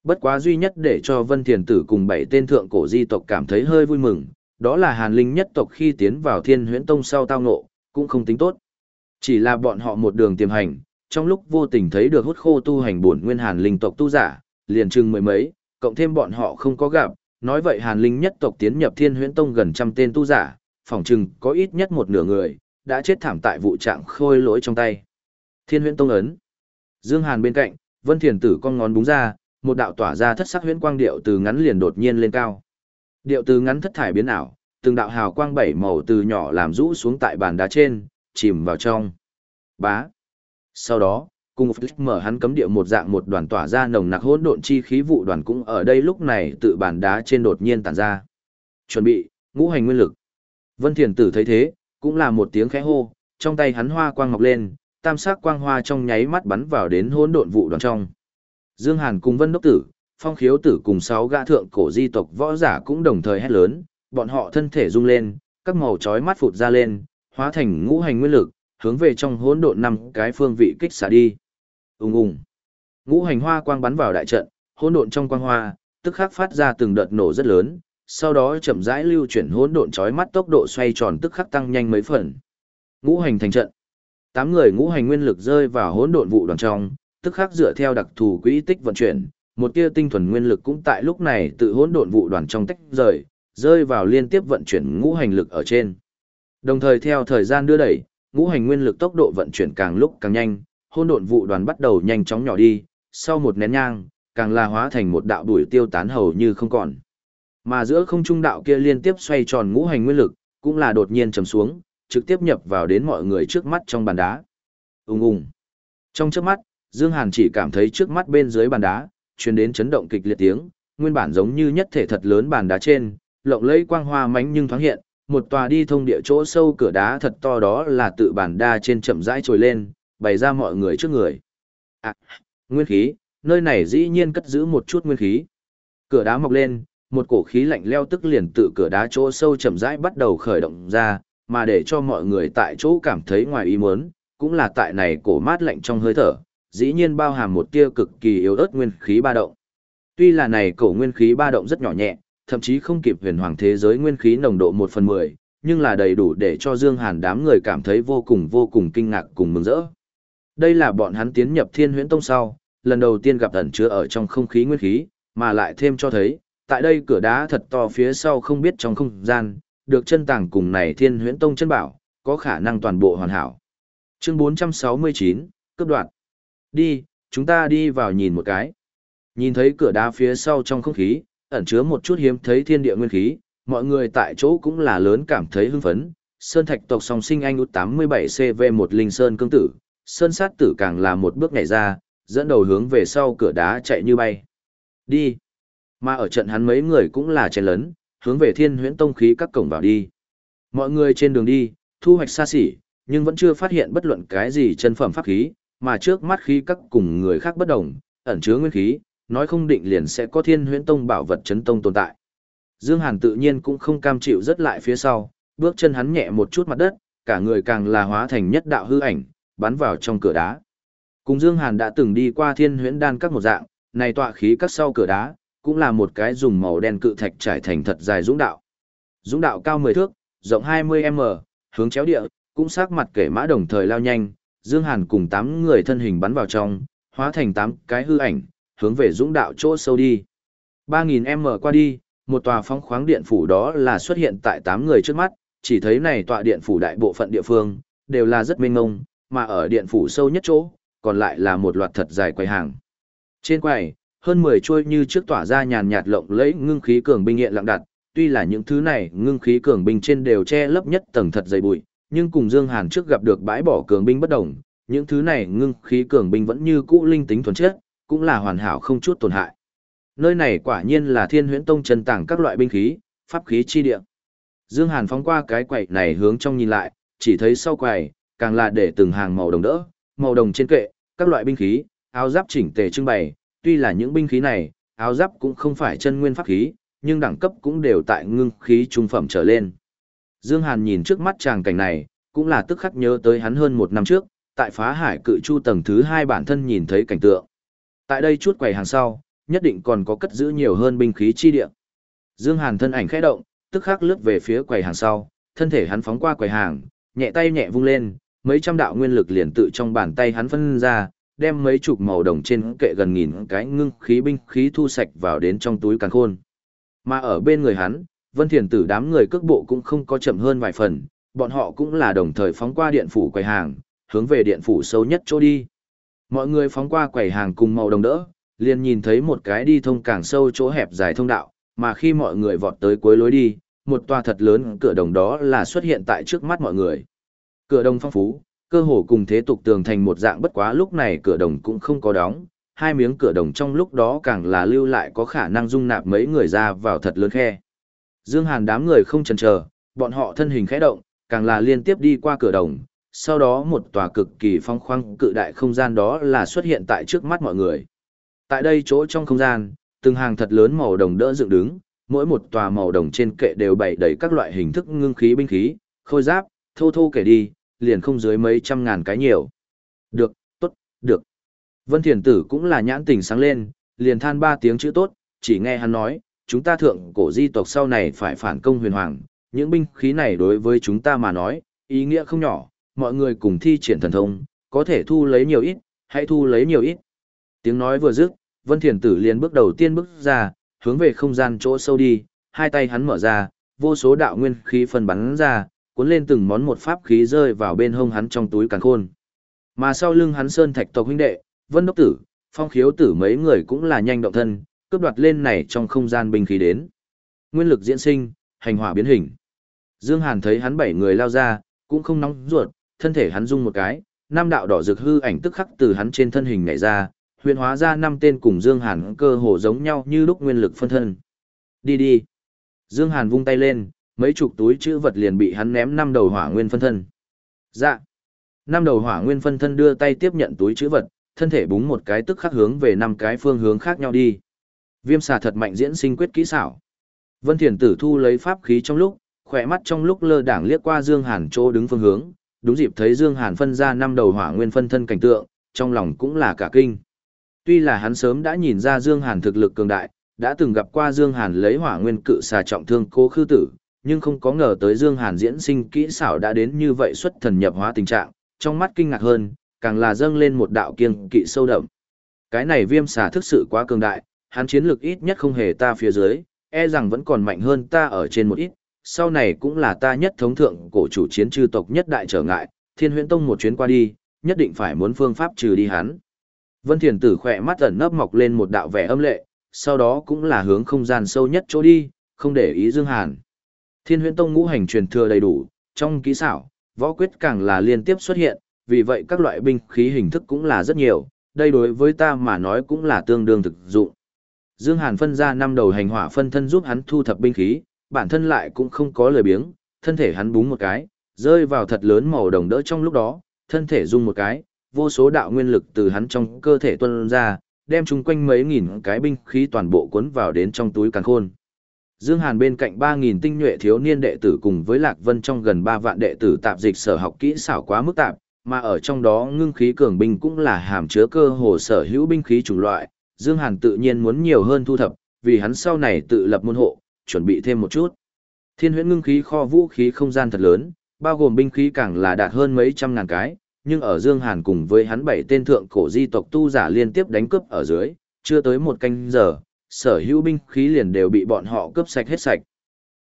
Bất quá duy nhất để cho Vân Thiền Tử cùng bảy tên thượng cổ di tộc cảm thấy hơi vui mừng, đó là Hàn Linh nhất tộc khi tiến vào Thiên Huyễn Tông sau tao ngộ, cũng không tính tốt. Chỉ là bọn họ một đường tiềm hành, trong lúc vô tình thấy được hút khô tu hành bổn nguyên Hàn Linh tộc tu giả, liền chừng mười mấy, cộng thêm bọn họ không có gặp, nói vậy Hàn Linh nhất tộc tiến nhập Thiên Huyễn Tông gần trăm tên tu giả, phỏng chừng có ít nhất một nửa người, đã chết thảm tại vụ trạng khôi lỗi trong tay. Thiên huyễn tông ấn. Dương Hàn bên cạnh, Vân Thiền Tử con ngón búng ra, một đạo tỏa ra thất sắc huyễn quang điệu từ ngắn liền đột nhiên lên cao. Điệu từ ngắn thất thải biến ảo, từng đạo hào quang bảy màu từ nhỏ làm rũ xuống tại bàn đá trên, chìm vào trong. Bá. Sau đó, cùng Phích mở hắn cấm địa một dạng một đoàn tỏa ra nồng nặc hỗn độn chi khí vụ đoàn cũng ở đây lúc này tự bàn đá trên đột nhiên tản ra. Chuẩn bị, ngũ hành nguyên lực. Vân Thiền Tử thấy thế, cũng là một tiếng khẽ hô, trong tay hắn hoa quang ngọc lên, tam sắc quang hoa trong nháy mắt bắn vào đến hỗn độn vụ đoàn trong. Dương Hàn cùng Vân Đốc Tử, Phong Khiếu Tử cùng sáu gã thượng cổ di tộc võ giả cũng đồng thời hét lớn, bọn họ thân thể rung lên, các màu chói mắt phụt ra lên, hóa thành ngũ hành nguyên lực, hướng về trong hỗn độn năm cái phương vị kích xả đi. Ùng ùng. Ngũ hành hoa quang bắn vào đại trận, hỗn độn trong quang hoa, tức khắc phát ra từng đợt nổ rất lớn, sau đó chậm rãi lưu chuyển hỗn độn chói mắt tốc độ xoay tròn tức khắc tăng nhanh mấy phần. Ngũ hành thành trận. Tám người ngũ hành nguyên lực rơi vào hỗn độn vụ đoàn trong, tức khắc dựa theo đặc thù quỹ tích vận chuyển, một tia tinh thuần nguyên lực cũng tại lúc này tự hỗn độn vụ đoàn trong tách rời, rơi vào liên tiếp vận chuyển ngũ hành lực ở trên. Đồng thời theo thời gian đưa đẩy, ngũ hành nguyên lực tốc độ vận chuyển càng lúc càng nhanh, hỗn độn vụ đoàn bắt đầu nhanh chóng nhỏ đi, sau một nén nhang, càng là hóa thành một đạo bụi tiêu tán hầu như không còn. Mà giữa không trung đạo kia liên tiếp xoay tròn ngũ hành nguyên lực, cũng là đột nhiên trầm xuống, trực tiếp nhập vào đến mọi người trước mắt trong bàn đá. Ùng ùng. Trong trước mắt, Dương Hàn chỉ cảm thấy trước mắt bên dưới bàn đá, truyền đến chấn động kịch liệt tiếng, nguyên bản giống như nhất thể thật lớn bàn đá trên, lộng lẫy quang hoa mánh nhưng thoáng hiện, một tòa đi thông địa chỗ sâu cửa đá thật to đó là tự bàn đa trên chậm rãi trồi lên, bày ra mọi người trước người. À, nguyên khí, nơi này dĩ nhiên cất giữ một chút nguyên khí. Cửa đá mọc lên, một cổ khí lạnh leo tức liền tự cửa đá chỗ sâu chậm rãi bắt đầu khởi động ra, mà để cho mọi người tại chỗ cảm thấy ngoài ý muốn, cũng là tại này cổ mát lạnh trong hơi thở, dĩ nhiên bao hàm một tia cực kỳ yếu ớt nguyên khí ba động. Tuy là này cổ nguyên khí ba động rất nhỏ nhẹ, thậm chí không kịp huyền hoàng thế giới nguyên khí nồng độ 1 phần 10, nhưng là đầy đủ để cho Dương Hàn đám người cảm thấy vô cùng vô cùng kinh ngạc cùng mừng rỡ. Đây là bọn hắn tiến nhập Thiên Huyễn Tông sau, lần đầu tiên gặp ẩn chứa ở trong không khí nguyên khí, mà lại thêm cho thấy, tại đây cửa đá thật to phía sau không biết trong không gian, được chân tàng cùng này thiên huyễn tông chân bảo, có khả năng toàn bộ hoàn hảo. Chương 469, cấp đoạn. Đi, chúng ta đi vào nhìn một cái. Nhìn thấy cửa đá phía sau trong không khí, ẩn chứa một chút hiếm thấy thiên địa nguyên khí, mọi người tại chỗ cũng là lớn cảm thấy hưng phấn. Sơn thạch tộc song sinh anh út 87CV1 linh sơn cương tử, sơn sát tử càng là một bước nhảy ra, dẫn đầu hướng về sau cửa đá chạy như bay. Đi. Mà ở trận hắn mấy người cũng là chen lớn, hướng về thiên huyễn tông khí các cổng vào đi. Mọi người trên đường đi, thu hoạch xa xỉ, nhưng vẫn chưa phát hiện bất luận cái gì chân phẩm pháp khí, mà trước mắt khí các cùng người khác bất đồng, ẩn chứa nguyên khí, nói không định liền sẽ có thiên huyễn tông bảo vật chấn tông tồn tại. Dương Hàn tự nhiên cũng không cam chịu rất lại phía sau, bước chân hắn nhẹ một chút mặt đất, cả người càng là hóa thành nhất đạo hư ảnh, bắn vào trong cửa đá. Cùng Dương Hàn đã từng đi qua thiên huyễn đan các một dạng, này tọa khí các sau cửa đá, cũng là một cái dùng màu đen cự thạch trải thành thật dài dũng đạo. Dũng đạo cao 10 thước, rộng 20m, hướng chéo địa, cũng sắc mặt kể mã đồng thời lao nhanh, Dương Hàn cùng 8 người thân hình bắn vào trong, hóa thành 8 cái hư ảnh, hướng về dũng đạo chỗ sâu đi. 3000m qua đi, một tòa phóng khoáng điện phủ đó là xuất hiện tại 8 người trước mắt, chỉ thấy này tòa điện phủ đại bộ phận địa phương, đều là rất mênh mông, mà ở điện phủ sâu nhất chỗ, còn lại là một loạt thật dài quầy hàng. Trên quầy, hơn 10 chuôi như trước tỏa ra nhàn nhạt lộng lẫy ngưng khí cường binh hiện lặng đặt, tuy là những thứ này ngưng khí cường binh trên đều che lấp nhất tầng thật dày bụi, nhưng cùng Dương Hàn trước gặp được bãi bỏ cường binh bất động những thứ này ngưng khí cường binh vẫn như cũ linh tính thuần chất, cũng là hoàn hảo không chút tổn hại. Nơi này quả nhiên là Thiên Huyễn Tông chân tàng các loại binh khí, pháp khí chi địa. Dương Hàn phóng qua cái quầy này hướng trong nhìn lại, chỉ thấy sau quầy, càng là để từng hàng màu đồng đỡ, màu đồng trên kệ, các loại binh khí, áo giáp chỉnh tề trưng bày, tuy là những binh khí này, áo giáp cũng không phải chân nguyên pháp khí, nhưng đẳng cấp cũng đều tại ngưng khí trung phẩm trở lên. Dương Hàn nhìn trước mắt chàng cảnh này, cũng là tức khắc nhớ tới hắn hơn một năm trước, tại phá hải cự chu tầng thứ hai bản thân nhìn thấy cảnh tượng. Tại đây chút quầy hàng sau, nhất định còn có cất giữ nhiều hơn binh khí chi địa. Dương Hàn thân ảnh khẽ động, tức khắc lướt về phía quầy hàng sau, thân thể hắn phóng qua quầy hàng, nhẹ tay nhẹ vung lên, mấy trăm đạo nguyên lực liền tự trong bàn tay hắn phân ra, đem mấy chục màu đồng trên kệ gần nghìn cái ngưng khí binh khí thu sạch vào đến trong túi càn khôn. Mà ở bên người hắn, Vân Thiền Tử đám người cước bộ cũng không có chậm hơn vài phần, bọn họ cũng là đồng thời phóng qua điện phủ quầy hàng, hướng về điện phủ sâu nhất chỗ đi. Mọi người phóng qua quầy hàng cùng màu đồng đỡ, liền nhìn thấy một cái đi thông càng sâu chỗ hẹp dài thông đạo, mà khi mọi người vọt tới cuối lối đi, một tòa thật lớn cửa đồng đó là xuất hiện tại trước mắt mọi người. Cửa đồng phong phú, cơ hồ cùng thế tục tường thành một dạng bất quá lúc này cửa đồng cũng không có đóng, hai miếng cửa đồng trong lúc đó càng là lưu lại có khả năng dung nạp mấy người ra vào thật lớn khe. Dương Hàn đám người không chần chờ, bọn họ thân hình khẽ động, càng là liên tiếp đi qua cửa đồng, sau đó một tòa cực kỳ phong khoáng cự đại không gian đó là xuất hiện tại trước mắt mọi người. Tại đây chỗ trong không gian, từng hàng thật lớn màu đồng đỡ dựng đứng, mỗi một tòa màu đồng trên kệ đều bày đầy các loại hình thức ngưng khí binh khí, khôi giáp, thô thô kể đi, liền không dưới mấy trăm ngàn cái nhiều. Được, tốt, được. Vân Thiền Tử cũng là nhãn tình sáng lên, liền than ba tiếng chữ tốt, chỉ nghe hắn nói, chúng ta thượng cổ di tộc sau này phải phản công huyền hoàng, những binh khí này đối với chúng ta mà nói, ý nghĩa không nhỏ, mọi người cùng thi triển thần thông, có thể thu lấy nhiều ít, hãy thu lấy nhiều ít. Tiếng nói vừa dứt, Vân Thiền Tử liền bước đầu tiên bước ra, hướng về không gian chỗ sâu đi, hai tay hắn mở ra, vô số đạo nguyên khí phân bắn ra, cuốn lên từng món một pháp khí rơi vào bên hông hắn trong túi càn khôn. Mà sau lưng hắn sơn thạch tộc huynh đệ, Vân Đốc Tử, Phong Khiếu Tử mấy người cũng là nhanh động thân, cướp đoạt lên này trong không gian binh khí đến. Nguyên lực diễn sinh, hành hỏa biến hình. Dương Hàn thấy hắn bảy người lao ra, cũng không nóng ruột, thân thể hắn rung một cái, năm đạo đỏ rực hư ảnh tức khắc từ hắn trên thân hình nhảy ra, huyền hóa ra năm tên cùng Dương Hàn cơ hồ giống nhau như lúc nguyên lực phân thân. Đi đi. Dương Hàn vung tay lên, mấy chục túi chữ vật liền bị hắn ném năm đầu hỏa nguyên phân thân. Dạ. Năm đầu hỏa nguyên phân thân đưa tay tiếp nhận túi chữ vật, thân thể búng một cái tức khắc hướng về năm cái phương hướng khác nhau đi. Viêm xà thật mạnh diễn sinh quyết kỹ xảo. Vân Thiền Tử thu lấy pháp khí trong lúc, khỏe mắt trong lúc lơ đảng liếc qua Dương Hàn chỗ đứng phương hướng, đúng dịp thấy Dương Hàn phân ra năm đầu hỏa nguyên phân thân cảnh tượng, trong lòng cũng là cả kinh. Tuy là hắn sớm đã nhìn ra Dương Hàn thực lực cường đại, đã từng gặp qua Dương Hàn lấy hỏa nguyên cự xà trọng thương cố khư tử, nhưng không có ngờ tới Dương Hàn diễn sinh kỹ xảo đã đến như vậy xuất thần nhập hóa tình trạng, trong mắt kinh ngạc hơn, càng là dâng lên một đạo kiêng kỵ sâu đậm. Cái này viêm xà thực sự quá cường đại, hắn chiến lực ít nhất không hề ta phía dưới, e rằng vẫn còn mạnh hơn ta ở trên một ít, sau này cũng là ta nhất thống thượng cổ chủ chiến chư tộc nhất đại trở ngại, thiên huyễn tông một chuyến qua đi, nhất định phải muốn phương pháp trừ đi hắn. Vân Thiền Tử khỏe mắt ẩn nấp mọc lên một đạo vẻ âm lệ, sau đó cũng là hướng không gian sâu nhất chỗ đi, không để ý Dương Hàn. Thiên huyễn tông ngũ hành truyền thừa đầy đủ, trong kỹ xảo, võ quyết càng là liên tiếp xuất hiện, vì vậy các loại binh khí hình thức cũng là rất nhiều, đây đối với ta mà nói cũng là tương đương thực dụng. Dương Hàn phân ra năm đầu hành hỏa phân thân giúp hắn thu thập binh khí, bản thân lại cũng không có lời biếng, thân thể hắn búng một cái, rơi vào thật lớn màu đồng đỡ trong lúc đó, thân thể rung một cái, vô số đạo nguyên lực từ hắn trong cơ thể tuôn ra, đem chung quanh mấy nghìn cái binh khí toàn bộ cuốn vào đến trong túi càn khôn. Dương Hàn bên cạnh 3.000 tinh nhuệ thiếu niên đệ tử cùng với Lạc Vân trong gần 3 vạn đệ tử tạp dịch sở học kỹ xảo quá mức tạp, mà ở trong đó ngưng khí cường binh cũng là hàm chứa cơ hồ sở hữu binh khí chủng loại, Dương Hàn tự nhiên muốn nhiều hơn thu thập, vì hắn sau này tự lập môn hộ, chuẩn bị thêm một chút. Thiên huyễn ngưng khí kho vũ khí không gian thật lớn, bao gồm binh khí càng là đạt hơn mấy trăm ngàn cái, nhưng ở Dương Hàn cùng với hắn bảy tên thượng cổ di tộc tu giả liên tiếp đánh cướp ở dưới, chưa tới một canh giờ, sở hữu binh khí liền đều bị bọn họ cướp sạch hết sạch.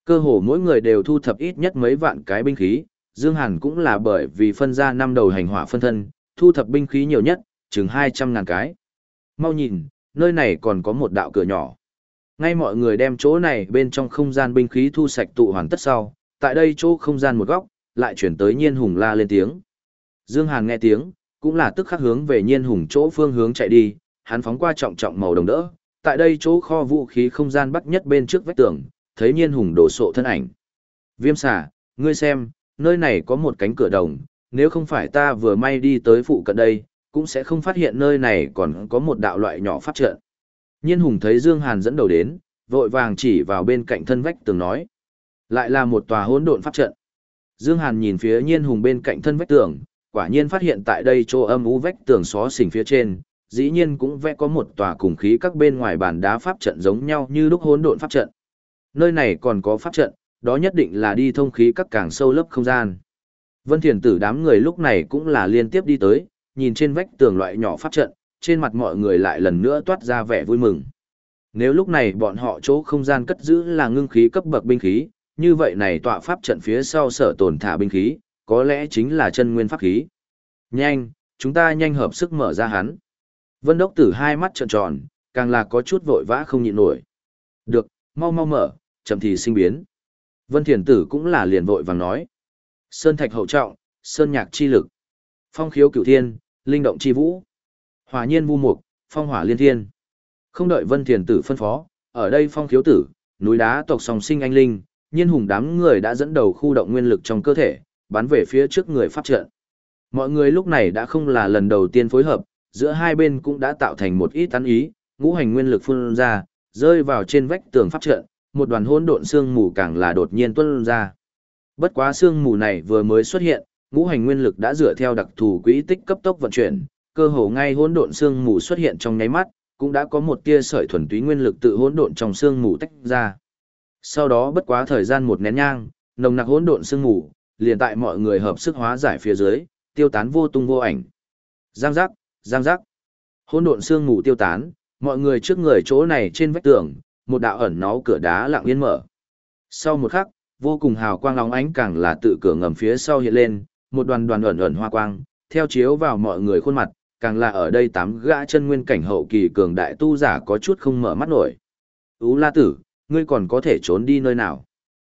Cơ hồ mỗi người đều thu thập ít nhất mấy vạn cái binh khí, Dương Hàn cũng là bởi vì phân ra năm đầu hành hỏa phân thân, thu thập binh khí nhiều nhất, chừng 200 ngàn cái. Mau nhìn, nơi này còn có một đạo cửa nhỏ. Ngay mọi người đem chỗ này bên trong không gian binh khí thu sạch tụ hoàn tất sau, tại đây chỗ không gian một góc, lại chuyển tới nhiên hùng la lên tiếng. Dương Hàn nghe tiếng, cũng là tức khắc hướng về nhiên hùng chỗ phương hướng chạy đi, hắn phóng qua trọng trọng màu đồng đỡ, tại đây chỗ kho vũ khí không gian bắc nhất bên trước vách tường, thấy nhiên hùng đổ sộ thân ảnh. Viêm xà, ngươi xem, nơi này có một cánh cửa đồng, nếu không phải ta vừa may đi tới phụ cận đây, cũng sẽ không phát hiện nơi này còn có một đạo loại nhỏ pháp trận. Nhiên hùng thấy Dương Hàn dẫn đầu đến, vội vàng chỉ vào bên cạnh thân vách tường nói. Lại là một tòa hỗn độn pháp trận. Dương Hàn nhìn phía nhiên hùng bên cạnh thân vách tường, quả nhiên phát hiện tại đây chỗ âm u vách tường xó xỉnh phía trên, dĩ nhiên cũng vẽ có một tòa cùng khí các bên ngoài bàn đá pháp trận giống nhau như lúc hỗn độn pháp trận. Nơi này còn có pháp trận, đó nhất định là đi thông khí các càng sâu lớp không gian. Vân Thiền Tử đám người lúc này cũng là liên tiếp đi tới, nhìn trên vách tường loại nhỏ pháp trận, trên mặt mọi người lại lần nữa toát ra vẻ vui mừng. Nếu lúc này bọn họ chỗ không gian cất giữ là ngưng khí cấp bậc binh khí, như vậy này tọa pháp trận phía sau sở tồn thả binh khí, có lẽ chính là chân nguyên pháp khí. Nhanh, chúng ta nhanh hợp sức mở ra hắn. Vân Đốc Tử hai mắt trợn tròn, càng là có chút vội vã không nhịn nổi. Được, mau mau mở, chậm thì sinh biến. Vân Thiền Tử cũng là liền vội vàng nói. Sơn thạch hậu trọng, sơn nhạc chi lực. Phong khiếu cửu thiên, linh động chi vũ. Hòa nhiên vu mục, phong hỏa liên thiên. Không đợi Vân Thiền Tử phân phó, ở đây phong khiếu tử, núi đá tộc song sinh anh linh, nhiên hùng đám người đã dẫn đầu khu động nguyên lực trong cơ thể, bắn về phía trước người pháp trận. Mọi người lúc này đã không là lần đầu tiên phối hợp, giữa hai bên cũng đã tạo thành một ít tán ý, ngũ hành nguyên lực phun ra, rơi vào trên vách tường pháp trận, một đoàn hỗn độn xương mù càng là đột nhiên tuôn ra. Bất quá xương mù này vừa mới xuất hiện, ngũ hành nguyên lực đã dựa theo đặc thù quỹ tích cấp tốc vận chuyển, cơ hồ ngay hỗn độn xương mù xuất hiện trong nháy mắt, cũng đã có một tia sợi thuần túy nguyên lực tự hỗn độn trong xương mù tách ra. Sau đó bất quá thời gian một nén nhang, nồng nặc hỗn độn xương mù, liền tại mọi người hợp sức hóa giải phía dưới, tiêu tán vô tung vô ảnh. Giang giác, giang giác. Hỗn độn xương mù tiêu tán, mọi người trước người chỗ này trên vách tường, một đạo ẩn náu cửa đá lặng yên mở. Sau một khắc, vô cùng hào quang lóng ánh càng là tự cửa ngầm phía sau hiện lên, một đoàn đoàn ẩn ẩn hoa quang, theo chiếu vào mọi người khuôn mặt, càng là ở đây tám gã chân nguyên cảnh hậu kỳ cường đại tu giả có chút không mở mắt nổi. Ú La Tử, ngươi còn có thể trốn đi nơi nào?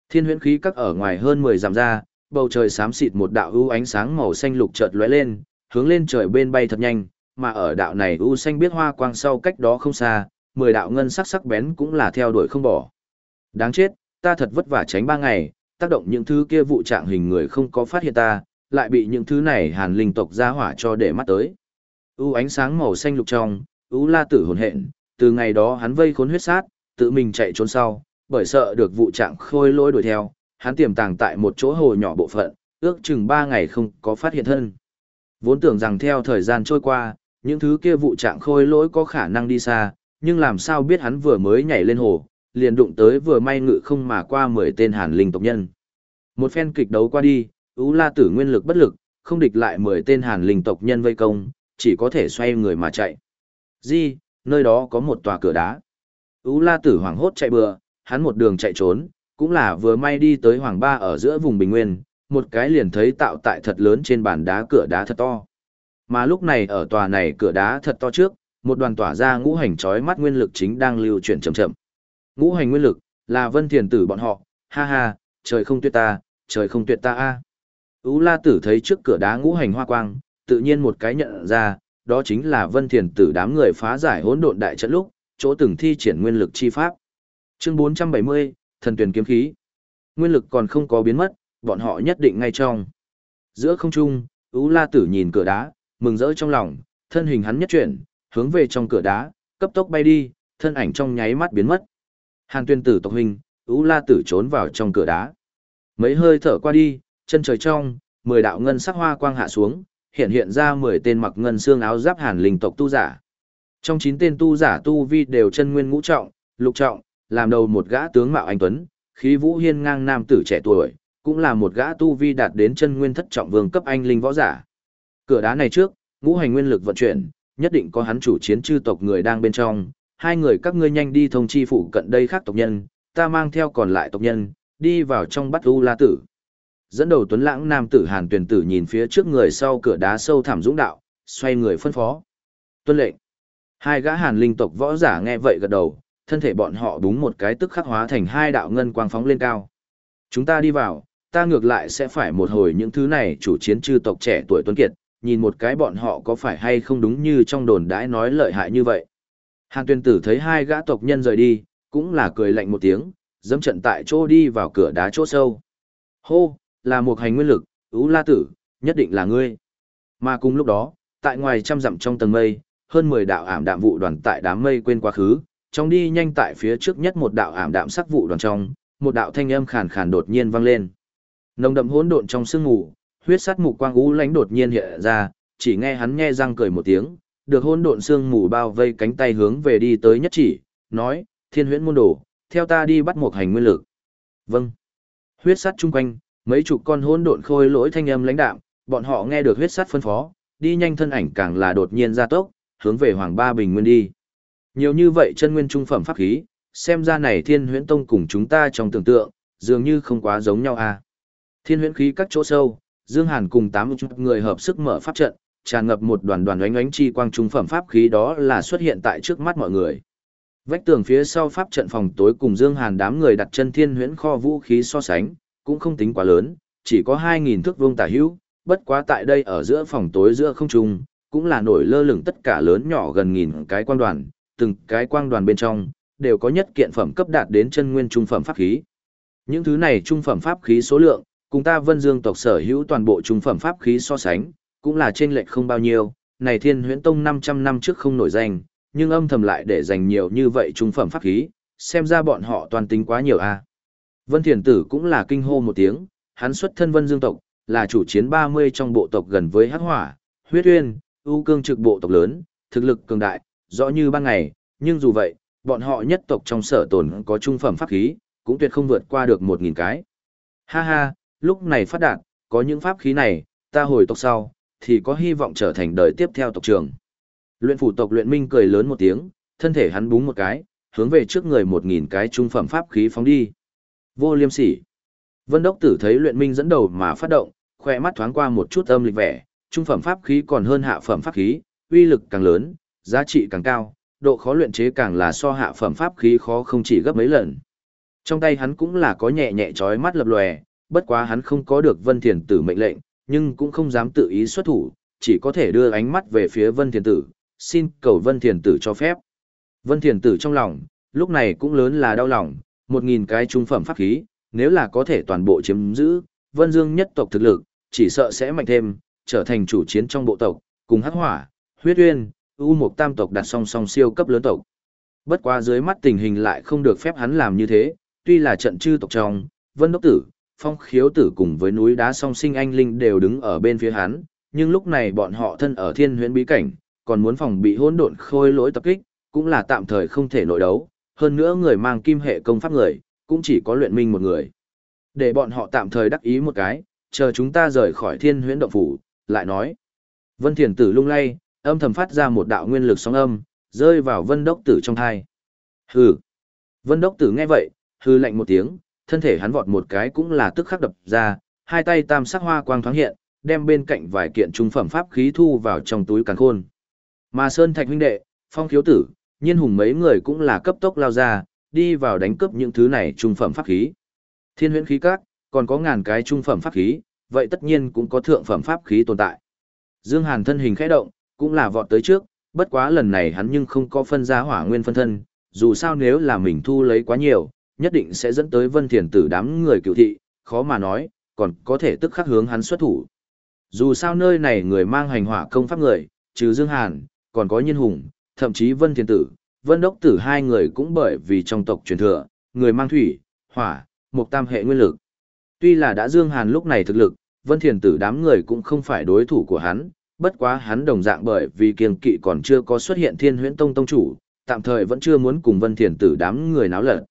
Thiên huyễn khí các ở ngoài hơn 10 dặm ra, bầu trời xám xịt một đạo ưu ánh sáng màu xanh lục chợt lóe lên, hướng lên trời bên bay thật nhanh, mà ở đạo này ưu xanh biết hoa quang sau cách đó không xa, 10 đạo ngân sắc sắc bén cũng là theo đuổi không bỏ. Đáng chết, ta thật vất vả tránh ba ngày, tác động những thứ kia vụ trạng hình người không có phát hiện ta, lại bị những thứ này hàn linh tộc ra hỏa cho để mắt tới. U ánh sáng màu xanh lục trong, U La Tử hồn hện, từ ngày đó hắn vây khốn huyết sát, tự mình chạy trốn sau, bởi sợ được vụ trạng khôi lỗi đuổi theo, hắn tiềm tàng tại một chỗ hồ nhỏ bộ phận, ước chừng 3 ngày không có phát hiện thân. Vốn tưởng rằng theo thời gian trôi qua, những thứ kia vụ trạng khôi lỗi có khả năng đi xa, nhưng làm sao biết hắn vừa mới nhảy lên hồ, liền đụng tới vừa may ngự không mà qua 10 tên hàn linh tộc nhân. Một phen kịch đấu qua đi, U La Tử nguyên lực bất lực, không địch lại 10 tên hàn linh tộc nhân vây công, chỉ có thể xoay người mà chạy. Di, nơi đó có một tòa cửa đá. U La Tử hoảng hốt chạy bừa, hắn một đường chạy trốn, cũng là vừa may đi tới Hoàng Ba ở giữa vùng Bình Nguyên, một cái liền thấy tạo tại thật lớn trên bàn đá cửa đá thật to. Mà lúc này ở tòa này cửa đá thật to trước, một đoàn tỏa ra ngũ hành chói mắt nguyên lực chính đang lưu chuyển chậm chậm. Ngũ hành nguyên lực là Vân Thiền Tử bọn họ, ha ha, trời không tuyệt ta, trời không tuyệt ta a. Ú La Tử thấy trước cửa đá ngũ hành hoa quang, tự nhiên một cái nhận ra, đó chính là Vân Thiền Tử đám người phá giải hỗn độn đại trận lúc, chỗ từng thi triển nguyên lực chi pháp. Chương 470, Thần tuyển kiếm khí. Nguyên lực còn không có biến mất, bọn họ nhất định ngay trong. Giữa không trung, Ú La Tử nhìn cửa đá, mừng rỡ trong lòng, thân hình hắn nhất chuyển, hướng về trong cửa đá, cấp tốc bay đi, thân ảnh trong nháy mắt biến mất. Hàn tuyên tử tộc hình U La Tử trốn vào trong cửa đá. Mấy hơi thở qua đi, chân trời trong, mười đạo ngân sắc hoa quang hạ xuống, hiện hiện ra mười tên mặc ngân xương áo giáp hàn linh tộc tu giả. Trong chín tên tu giả tu vi đều chân nguyên ngũ trọng, lục trọng, làm đầu một gã tướng mạo anh tuấn, khí vũ hiên ngang nam tử trẻ tuổi, cũng là một gã tu vi đạt đến chân nguyên thất trọng vương cấp anh linh võ giả. Cửa đá này trước, ngũ hành nguyên lực vận chuyển, nhất định có hắn chủ chiến chư tộc người đang bên trong, hai người các ngươi nhanh đi thông chi phụ cận đây khác tộc nhân, ta mang theo còn lại tộc nhân, đi vào trong bắt U La Tử. Dẫn đầu tuấn lãng nam tử Hàn Tuyền Tử nhìn phía trước người sau cửa đá sâu thẳm dũng đạo, xoay người phân phó. Tuân lệnh. Hai gã Hàn linh tộc võ giả nghe vậy gật đầu, thân thể bọn họ búng một cái tức khắc hóa thành hai đạo ngân quang phóng lên cao. Chúng ta đi vào, ta ngược lại sẽ phải một hồi những thứ này chủ chiến chư tộc trẻ tuổi tuấn kiệt, nhìn một cái bọn họ có phải hay không đúng như trong đồn đãi nói lợi hại như vậy. Hàn tuyên tử thấy hai gã tộc nhân rời đi, cũng là cười lạnh một tiếng, dẫm trận tại chỗ đi vào cửa đá chỗ sâu. Hô, là một hành nguyên lực, ú la tử, nhất định là ngươi. Mà cùng lúc đó, tại ngoài trăm dặm trong tầng mây, hơn 10 đạo ảm đạm vụ đoàn tại đám mây quên quá khứ, trong đi nhanh tại phía trước nhất một đạo ảm đạm sắc vụ đoàn trong, một đạo thanh âm khàn khàn đột nhiên vang lên. Nồng đậm hỗn độn trong sương mù, huyết sắt mục quang u lánh đột nhiên hiện ra, chỉ nghe hắn nghe răng cười một tiếng, được hỗn độn sương mù bao vây cánh tay hướng về đi tới nhất chỉ, nói: "Thiên Huyễn môn đồ, theo ta đi bắt một hành nguyên lực." Vâng. Huyết sắt chung quanh, mấy chục con hỗn độn khôi lỗi thanh âm lãnh đạm, bọn họ nghe được huyết sắt phân phó, đi nhanh thân ảnh càng là đột nhiên gia tốc, hướng về Hoàng Ba Bình Nguyên đi. Nhiều như vậy chân nguyên trung phẩm pháp khí, xem ra này Thiên Huyễn Tông cùng chúng ta trong tưởng tượng, dường như không quá giống nhau à. Thiên huyễn khí các chỗ sâu, Dương Hàn cùng tám người hợp sức mở pháp trận, tràn ngập một đoàn đoàn ánh ánh chi quang trung phẩm pháp khí đó là xuất hiện tại trước mắt mọi người. Vách tường phía sau pháp trận phòng tối cùng Dương Hàn đám người đặt chân thiên huyễn kho vũ khí so sánh, cũng không tính quá lớn, chỉ có 2.000 thước vuông tả hữu, bất quá tại đây ở giữa phòng tối giữa không trung, cũng là nổi lơ lửng tất cả lớn nhỏ gần nghìn cái quang đoàn, từng cái quang đoàn bên trong, đều có nhất kiện phẩm cấp đạt đến chân nguyên trung phẩm pháp khí. Những thứ này trung phẩm pháp khí số lượng, cùng ta vân dương tộc sở hữu toàn bộ trung phẩm pháp khí so sánh, cũng là trên lệch không bao nhiêu, này thiên huyễn tông 500 năm trước không nổi danh, nhưng âm thầm lại để dành nhiều như vậy trung phẩm pháp khí, xem ra bọn họ toàn tính quá nhiều a. Vân Thiền Tử cũng là kinh hô một tiếng, hắn xuất thân vân dương tộc, là chủ chiến 30 trong bộ tộc gần với hắc hỏa, huyết uyên, ưu cương trực bộ tộc lớn, thực lực cường đại, rõ như ban ngày, nhưng dù vậy, bọn họ nhất tộc trong sở tồn có trung phẩm pháp khí, cũng tuyệt không vượt qua được 1.000 cái. Ha ha, lúc này phát đạt, có những pháp khí này, ta hồi tộc sau, thì có hy vọng trở thành đời tiếp theo tộc trưởng. Luyện phủ tộc luyện minh cười lớn một tiếng, thân thể hắn búng một cái, hướng về trước người một nghìn cái trung phẩm pháp khí phóng đi. Vô liêm sỉ. Vân Đốc Tử thấy luyện minh dẫn đầu mà phát động, khỏe mắt thoáng qua một chút âm lịch vẻ, trung phẩm pháp khí còn hơn hạ phẩm pháp khí, uy lực càng lớn, giá trị càng cao, độ khó luyện chế càng là so hạ phẩm pháp khí khó không chỉ gấp mấy lần. Trong tay hắn cũng là có nhẹ nhẹ chói mắt lập lòe, bất quá hắn không có được Vân Thiền Tử mệnh lệnh, nhưng cũng không dám tự ý xuất thủ, chỉ có thể đưa ánh mắt về phía Vân Thiền Tử, xin cầu Vân Thiền Tử cho phép. Vân Thiền Tử trong lòng, lúc này cũng lớn là đau lòng, một nghìn cái trung phẩm pháp khí, nếu là có thể toàn bộ chiếm giữ, Vân Dương nhất tộc thực lực, chỉ sợ sẽ mạnh thêm, trở thành chủ chiến trong bộ tộc, cùng hắc hỏa, huyết uyên, u mục tam tộc đặt song song siêu cấp lớn tộc. Bất quá dưới mắt tình hình lại không được phép hắn làm như thế, tuy là trận chư tộc trong, Vân Đốc Tử, phong khiếu tử cùng với núi đá song sinh anh linh đều đứng ở bên phía hắn, nhưng lúc này bọn họ thân ở thiên huyễn bí cảnh, còn muốn phòng bị hỗn độn khôi lỗi tập kích, cũng là tạm thời không thể nội đấu, hơn nữa người mang kim hệ công pháp người, cũng chỉ có luyện minh một người. Để bọn họ tạm thời đắc ý một cái, chờ chúng ta rời khỏi thiên huyễn động phủ, lại nói. Vân Thiền Tử lung lay, âm thầm phát ra một đạo nguyên lực sóng âm, rơi vào Vân Đốc Tử trong thai. Hừ. Vân Đốc Tử nghe vậy, hư lạnh một tiếng, thân thể hắn vọt một cái cũng là tức khắc đập ra, hai tay tam sắc hoa quang thoáng hiện, đem bên cạnh vài kiện trung phẩm pháp khí thu vào trong túi càn khôn. Mà Sơn Thạch huynh đệ, Phong Khiếu Tử, Nhiên Hùng mấy người cũng là cấp tốc lao ra, đi vào đánh cướp những thứ này trung phẩm pháp khí. Thiên huyễn khí các, còn có ngàn cái trung phẩm pháp khí, vậy tất nhiên cũng có thượng phẩm pháp khí tồn tại. Dương Hàn thân hình khẽ động, cũng là vọt tới trước, bất quá lần này hắn nhưng không có phân ra hỏa nguyên phân thân, dù sao nếu là mình thu lấy quá nhiều, nhất định sẽ dẫn tới vân thiền tử đám người cựu thị, khó mà nói, còn có thể tức khắc hướng hắn xuất thủ. Dù sao nơi này người mang hành hỏa công pháp người, trừ Dương Hàn, còn có nhân hùng, thậm chí vân thiên tử, vân đốc tử hai người cũng bởi vì trong tộc truyền thừa, người mang thủy, hỏa, một tam hệ nguyên lực. Tuy là đã Dương Hàn lúc này thực lực, Vân thiên Tử đám người cũng không phải đối thủ của hắn, bất quá hắn đồng dạng bởi vì kiêng kỵ còn chưa có xuất hiện Thiên Huyễn Tông tông chủ, tạm thời vẫn chưa muốn cùng Vân thiên Tử đám người náo lật.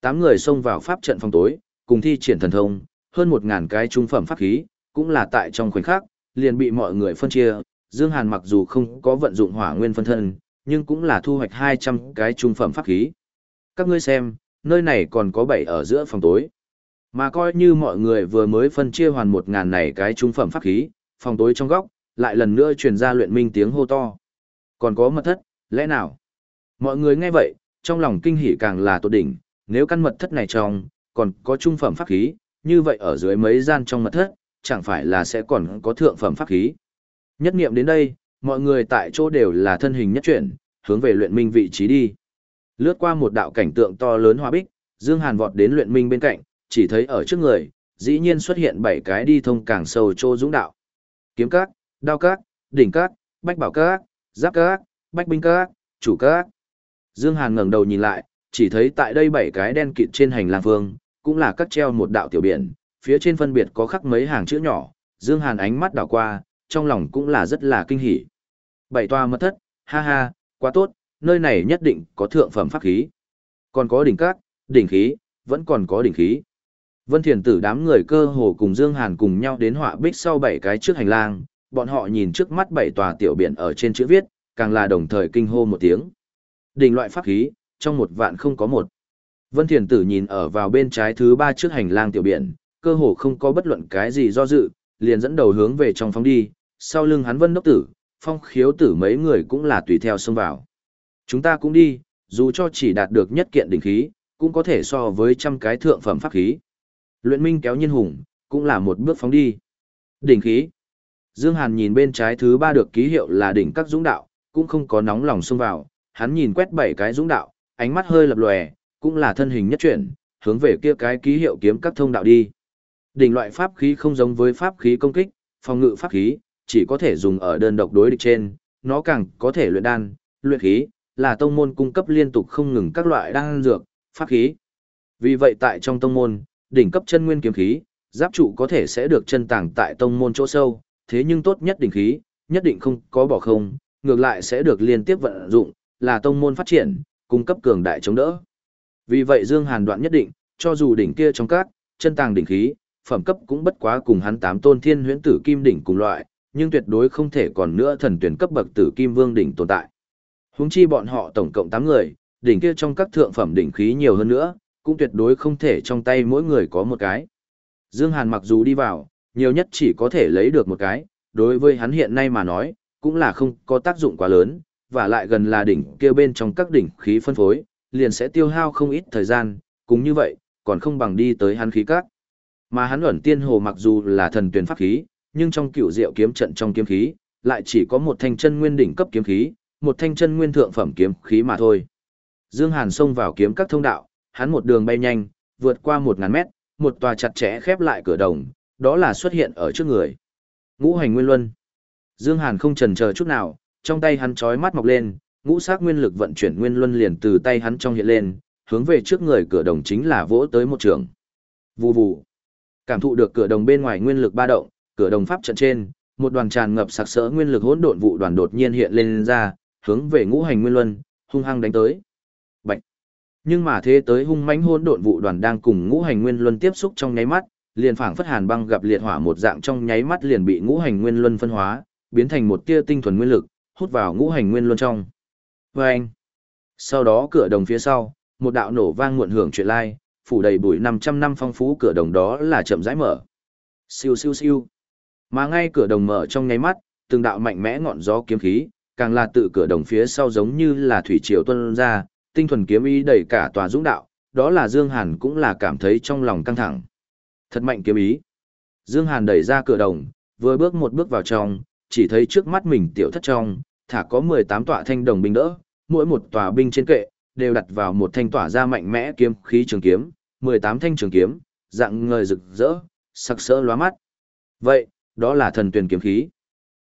Tám người xông vào pháp trận phòng tối, cùng thi triển thần thông, hơn một ngàn cái trung phẩm pháp khí, cũng là tại trong khoảnh khắc, liền bị mọi người phân chia. Dương Hàn mặc dù không có vận dụng hỏa nguyên phân thân, nhưng cũng là thu hoạch 200 cái trung phẩm pháp khí. Các ngươi xem, nơi này còn có bảy ở giữa phòng tối. Mà coi như mọi người vừa mới phân chia hoàn một ngàn này cái trung phẩm pháp khí, phòng tối trong góc, lại lần nữa truyền ra luyện minh tiếng hô to. Còn có mật thất, lẽ nào? Mọi người nghe vậy, trong lòng kinh hỉ càng là tột đỉnh, nếu căn mật thất này trong, còn có trung phẩm pháp khí, như vậy ở dưới mấy gian trong mật thất, chẳng phải là sẽ còn có thượng phẩm pháp khí. Nhất nghiệm đến đây, mọi người tại chỗ đều là thân hình nhất chuyển, hướng về luyện minh vị trí đi. Lướt qua một đạo cảnh tượng to lớn hoa bích, Dương Hàn vọt đến luyện minh bên cạnh, chỉ thấy ở trước người, dĩ nhiên xuất hiện bảy cái đi thông càng sâu chỗ dũng đạo. Kiếm các, đao các, đỉnh các, bách bảo các, giáp các, bách binh các, chủ các. Dương Hàn ngẩng đầu nhìn lại, chỉ thấy tại đây bảy cái đen kịt trên hành lang vương, cũng là cắt treo một đạo tiểu biển, phía trên phân biệt có khắc mấy hàng chữ nhỏ, Dương Hàn ánh mắt đảo qua, trong lòng cũng là rất là kinh hỉ. Bảy toa mất thất, ha ha, quá tốt, nơi này nhất định có thượng phẩm pháp khí. Còn có đỉnh các, đỉnh khí, vẫn còn có đỉnh khí. Vân Thiền Tử đám người cơ hồ cùng Dương Hàn cùng nhau đến họa bích sau bảy cái trước hành lang, bọn họ nhìn trước mắt bảy tòa tiểu biển ở trên chữ viết, càng là đồng thời kinh hô một tiếng. Đỉnh loại pháp khí, trong một vạn không có một. Vân Thiền Tử nhìn ở vào bên trái thứ ba trước hành lang tiểu biển, cơ hồ không có bất luận cái gì do dự, liền dẫn đầu hướng về trong phóng đi, sau lưng hắn Vân Đốc Tử, Phong Khiếu Tử mấy người cũng là tùy theo xông vào. Chúng ta cũng đi, dù cho chỉ đạt được nhất kiện đỉnh khí, cũng có thể so với trăm cái thượng phẩm pháp khí. Luyện Minh kéo Nhiên Hùng, cũng là một bước phóng đi. Đỉnh khí. Dương Hàn nhìn bên trái thứ ba được ký hiệu là đỉnh các dũng đạo, cũng không có nóng lòng xông vào, hắn nhìn quét bảy cái dũng đạo, ánh mắt hơi lập lòe, cũng là thân hình nhất chuyển, hướng về kia cái ký hiệu kiếm các thông đạo đi. Đỉnh loại pháp khí không giống với pháp khí công kích, phòng ngự pháp khí, chỉ có thể dùng ở đơn độc đối địch trên, nó càng có thể luyện đan, luyện khí, là tông môn cung cấp liên tục không ngừng các loại đan dược, pháp khí. Vì vậy tại trong tông môn, đỉnh cấp chân nguyên kiếm khí, giáp trụ có thể sẽ được chân tàng tại tông môn chỗ sâu, thế nhưng tốt nhất đỉnh khí, nhất định không có bỏ không, ngược lại sẽ được liên tiếp vận dụng, là tông môn phát triển, cung cấp cường đại chống đỡ. Vì vậy Dương Hàn đoạn nhất định, cho dù đỉnh kia trong các, chân tàng đỉnh khí, phẩm cấp cũng bất quá cùng hắn tám tôn thiên huyễn tử kim đỉnh cùng loại, nhưng tuyệt đối không thể còn nữa thần tuyển cấp bậc tử kim vương đỉnh tồn tại. Huống chi bọn họ tổng cộng 8 người, đỉnh kia trong các thượng phẩm đỉnh khí nhiều hơn nữa, cũng tuyệt đối không thể trong tay mỗi người có một cái. Dương Hàn mặc dù đi vào, nhiều nhất chỉ có thể lấy được một cái, đối với hắn hiện nay mà nói, cũng là không có tác dụng quá lớn, và lại gần là đỉnh kia bên trong các đỉnh khí phân phối, liền sẽ tiêu hao không ít thời gian, cũng như vậy, còn không bằng đi tới hắn khí các. Mà hắn ẩn tiên hồ mặc dù là thần tuyển pháp khí, nhưng trong cựu diệu kiếm trận trong kiếm khí, lại chỉ có một thanh chân nguyên đỉnh cấp kiếm khí, một thanh chân nguyên thượng phẩm kiếm khí mà thôi. Dương Hàn xông vào kiếm các thông đạo, hắn một đường bay nhanh, vượt qua một ngàn mét, một tòa chặt chẽ khép lại cửa đồng, đó là xuất hiện ở trước người. Ngũ hành nguyên luân. Dương Hàn không chần chờ chút nào, trong tay hắn chói mắt mọc lên, ngũ sắc nguyên lực vận chuyển nguyên luân liền từ tay hắn trong hiện lên, hướng về trước người cửa đồng chính là vỗ tới một trường. Vù vù. Cảm thụ được cửa đồng bên ngoài nguyên lực ba động, cửa đồng pháp trận trên, một đoàn tràn ngập sặc sỡ nguyên lực hỗn độn vụ đoàn đột nhiên hiện lên ra, hướng về ngũ hành nguyên luân, hung hăng đánh tới. Bạch. Nhưng mà thế tới hung mãnh hỗn độn vụ đoàn đang cùng ngũ hành nguyên luân tiếp xúc trong nháy mắt, liền phảng phất hàn băng gặp liệt hỏa một dạng trong nháy mắt liền bị ngũ hành nguyên luân phân hóa, biến thành một tia tinh thuần nguyên lực, hút vào ngũ hành nguyên luân trong. Vâng! Sau đó cửa đồng phía sau, một đạo nổ vang muộn hưởng chuyện lai, phủ đầy bụi 500 năm phong phú cửa đồng đó là chậm rãi mở. Siêu siêu siêu. Mà ngay cửa đồng mở trong nháy mắt, từng đạo mạnh mẽ ngọn gió kiếm khí, càng là tự cửa đồng phía sau giống như là thủy triều tuôn ra, tinh thuần kiếm ý đầy cả tòa dũng đạo, đó là Dương Hàn cũng là cảm thấy trong lòng căng thẳng. Thật mạnh kiếm ý. Dương Hàn đẩy ra cửa đồng, vừa bước một bước vào trong, chỉ thấy trước mắt mình tiểu thất trong, thả có 18 tọa thanh đồng binh đỡ, mỗi một tòa binh trên kệ, đều đặt vào một thanh tỏa ra mạnh mẽ kiếm khí trường kiếm, 18 thanh trường kiếm, dạng ngời rực rỡ, sắc sỡ lóa mắt. Vậy, đó là thần tuyển kiếm khí.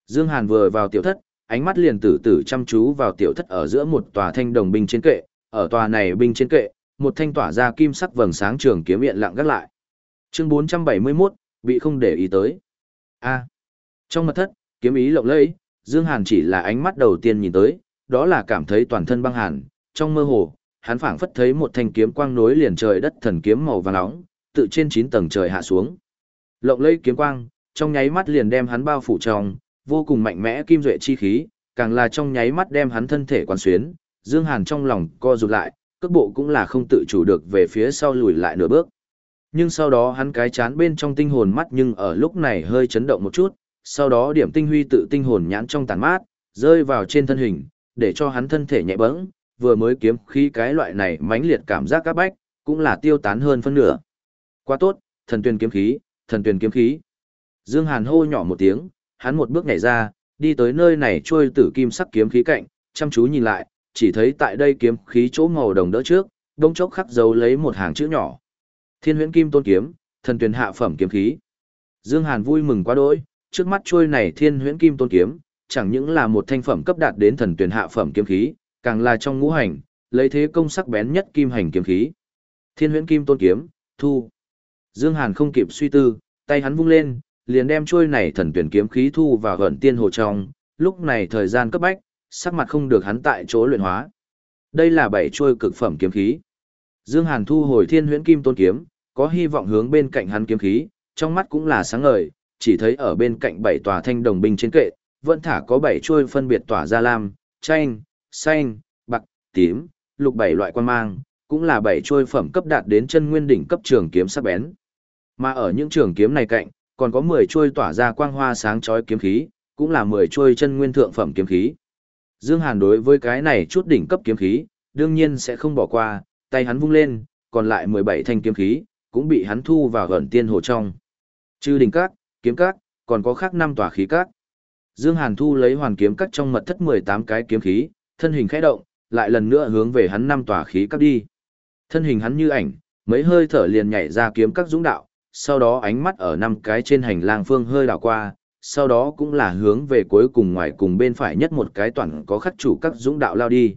Dương Hàn vừa vào tiểu thất, ánh mắt liền tử tử chăm chú vào tiểu thất ở giữa một tòa thanh đồng binh trên kệ, ở tòa này binh trên kệ, một thanh tỏa ra kim sắc vầng sáng trường kiếm hiện lặng gác lại. Chương 471, bị không để ý tới. A. Trong mật thất, kiếm ý lộng lẫy, Dương Hàn chỉ là ánh mắt đầu tiên nhìn tới, đó là cảm thấy toàn thân băng hàn, trong mơ hồ, hắn phảng phất thấy một thanh kiếm quang nối liền trời đất thần kiếm màu vàng nóng, tự trên 9 tầng trời hạ xuống. Lộng lẫy kiếm quang, trong nháy mắt liền đem hắn bao phủ trong, vô cùng mạnh mẽ kim duệ chi khí, càng là trong nháy mắt đem hắn thân thể quán xuyến, Dương Hàn trong lòng co rụt lại, cước bộ cũng là không tự chủ được về phía sau lùi lại nửa bước. Nhưng sau đó hắn cái chán bên trong tinh hồn mắt nhưng ở lúc này hơi chấn động một chút, sau đó điểm tinh huy tự tinh hồn nhãn trong tàn mát, rơi vào trên thân hình, để cho hắn thân thể nhẹ bẫng, vừa mới kiếm khí cái loại này mãnh liệt cảm giác các bách, cũng là tiêu tán hơn phân nửa. Quá tốt, thần tuyển kiếm khí, thần tuyển kiếm khí. Dương Hàn hô nhỏ một tiếng, hắn một bước nhảy ra, đi tới nơi này trôi tử kim sắc kiếm khí cạnh, chăm chú nhìn lại, chỉ thấy tại đây kiếm khí chỗ màu đồng đỡ trước, đông chốc khắc dấu lấy một hàng chữ nhỏ. Thiên huyễn kim tôn kiếm, thần tuyển hạ phẩm kiếm khí. Dương Hàn vui mừng quá đỗi, trước mắt trôi này thiên huyễn kim tôn kiếm, chẳng những là một thanh phẩm cấp đạt đến thần tuyển hạ phẩm kiếm khí, càng là trong ngũ hành, lấy thế công sắc bén nhất kim hành kiếm khí. Thiên huyễn kim tôn kiếm, thu. Dương Hàn không kịp suy tư, tay hắn vung lên, liền đem trôi này thần tuyển kiếm khí thu vào gần tiên hồ trong, lúc này thời gian cấp bách, sắc mặt không được hắn tại chỗ luyện hóa. Đây là bảy trôi cực phẩm kiếm khí. Dương Hàn thu hồi thiên huyễn kim tôn kiếm, có hy vọng hướng bên cạnh hắn kiếm khí, trong mắt cũng là sáng ngời, chỉ thấy ở bên cạnh bảy tòa thanh đồng binh trên kệ, vẫn thả có bảy trôi phân biệt tỏa ra lam, chanh, xanh, bạc, tím, lục bảy loại quan mang, cũng là bảy trôi phẩm cấp đạt đến chân nguyên đỉnh cấp trường kiếm sắc bén. Mà ở những trường kiếm này cạnh, còn có 10 chuôi tỏa ra quang hoa sáng chói kiếm khí, cũng là 10 chuôi chân nguyên thượng phẩm kiếm khí. Dương Hàn đối với cái này chút đỉnh cấp kiếm khí, đương nhiên sẽ không bỏ qua, tay hắn vung lên, còn lại 17 thanh kiếm khí, cũng bị hắn thu vào gần tiên hồ trong. Trừ đỉnh các, kiếm các, còn có khác năm tòa khí các. Dương Hàn thu lấy hoàn kiếm các trong mật thất 18 cái kiếm khí, thân hình khẽ động, lại lần nữa hướng về hắn năm tòa khí các đi. Thân hình hắn như ảnh, mấy hơi thở liền nhảy ra kiếm các dũng đạo, sau đó ánh mắt ở năm cái trên hành lang phương hơi đảo qua, sau đó cũng là hướng về cuối cùng ngoài cùng bên phải nhất một cái toàn có khắc chủ các dũng đạo lao đi.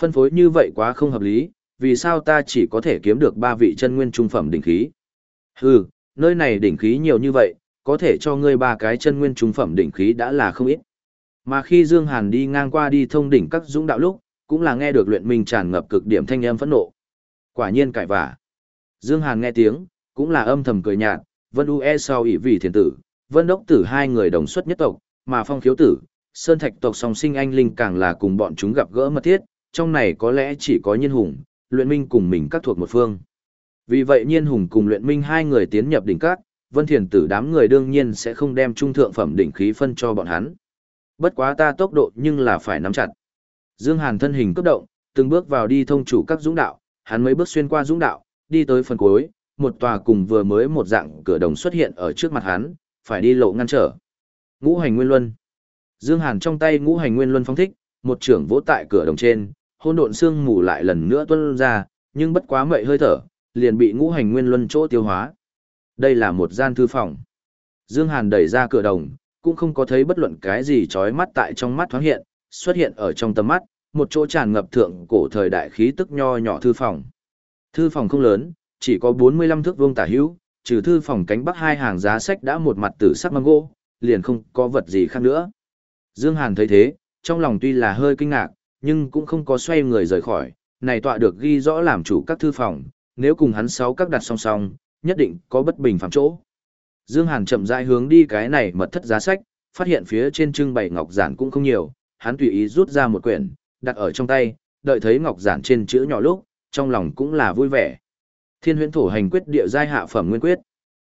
Phân phối như vậy quá không hợp lý, vì sao ta chỉ có thể kiếm được ba vị chân nguyên trung phẩm đỉnh khí? Hừ, nơi này đỉnh khí nhiều như vậy, có thể cho ngươi ba cái chân nguyên trung phẩm đỉnh khí đã là không ít. Mà khi Dương Hàn đi ngang qua đi thông đỉnh các dũng đạo lúc, cũng là nghe được luyện minh tràn ngập cực điểm thanh âm phẫn nộ. Quả nhiên cãi vả. Dương Hàn nghe tiếng, cũng là âm thầm cười nhạt, Vân U E sau ỷ vì thiền tử, Vân Đốc tử hai người đồng xuất nhất tộc, mà Phong Khiếu tử, Sơn Thạch tộc song sinh anh linh càng là cùng bọn chúng gặp gỡ mật thiết, trong này có lẽ chỉ có Nhiên Hùng, Luyện Minh cùng mình các thuộc một phương. Vì vậy Nhiên Hùng cùng Luyện Minh hai người tiến nhập đỉnh các, Vân Thiền tử đám người đương nhiên sẽ không đem trung thượng phẩm đỉnh khí phân cho bọn hắn. Bất quá ta tốc độ nhưng là phải nắm chặt. Dương Hàn thân hình cấp động, từng bước vào đi thông chủ các dũng đạo, hắn mấy bước xuyên qua dũng đạo, đi tới phần cuối, một tòa cùng vừa mới một dạng cửa đồng xuất hiện ở trước mặt hắn, phải đi lộ ngăn trở. Ngũ hành nguyên luân. Dương Hàn trong tay ngũ hành nguyên luân phóng thích, một trưởng vỗ tại cửa đồng trên, hỗn độn xương mù lại lần nữa tuôn ra, nhưng bất quá mậy hơi thở, liền bị ngũ hành nguyên luân chỗ tiêu hóa. Đây là một gian thư phòng. Dương Hàn đẩy ra cửa đồng, cũng không có thấy bất luận cái gì chói mắt tại trong mắt thoáng hiện, xuất hiện ở trong tầm mắt, một chỗ tràn ngập thượng cổ thời đại khí tức nho nhỏ thư phòng. Thư phòng không lớn, chỉ có 45 thước vuông tả hữu, trừ thư phòng cánh bắc hai hàng giá sách đã một mặt tử sắc măng gỗ, liền không có vật gì khác nữa. Dương Hàn thấy thế, trong lòng tuy là hơi kinh ngạc, nhưng cũng không có xoay người rời khỏi, này tọa được ghi rõ làm chủ các thư phòng, nếu cùng hắn sáu các đặt song song, nhất định có bất bình phạm chỗ. Dương Hàn chậm rãi hướng đi cái này mật thất giá sách, phát hiện phía trên trưng bày ngọc giản cũng không nhiều, hắn tùy ý rút ra một quyển, đặt ở trong tay, đợi thấy ngọc giản trên chữ nhỏ lúc, trong lòng cũng là vui vẻ. Thiên huyễn thổ hành quyết địa giai hạ phẩm nguyên quyết.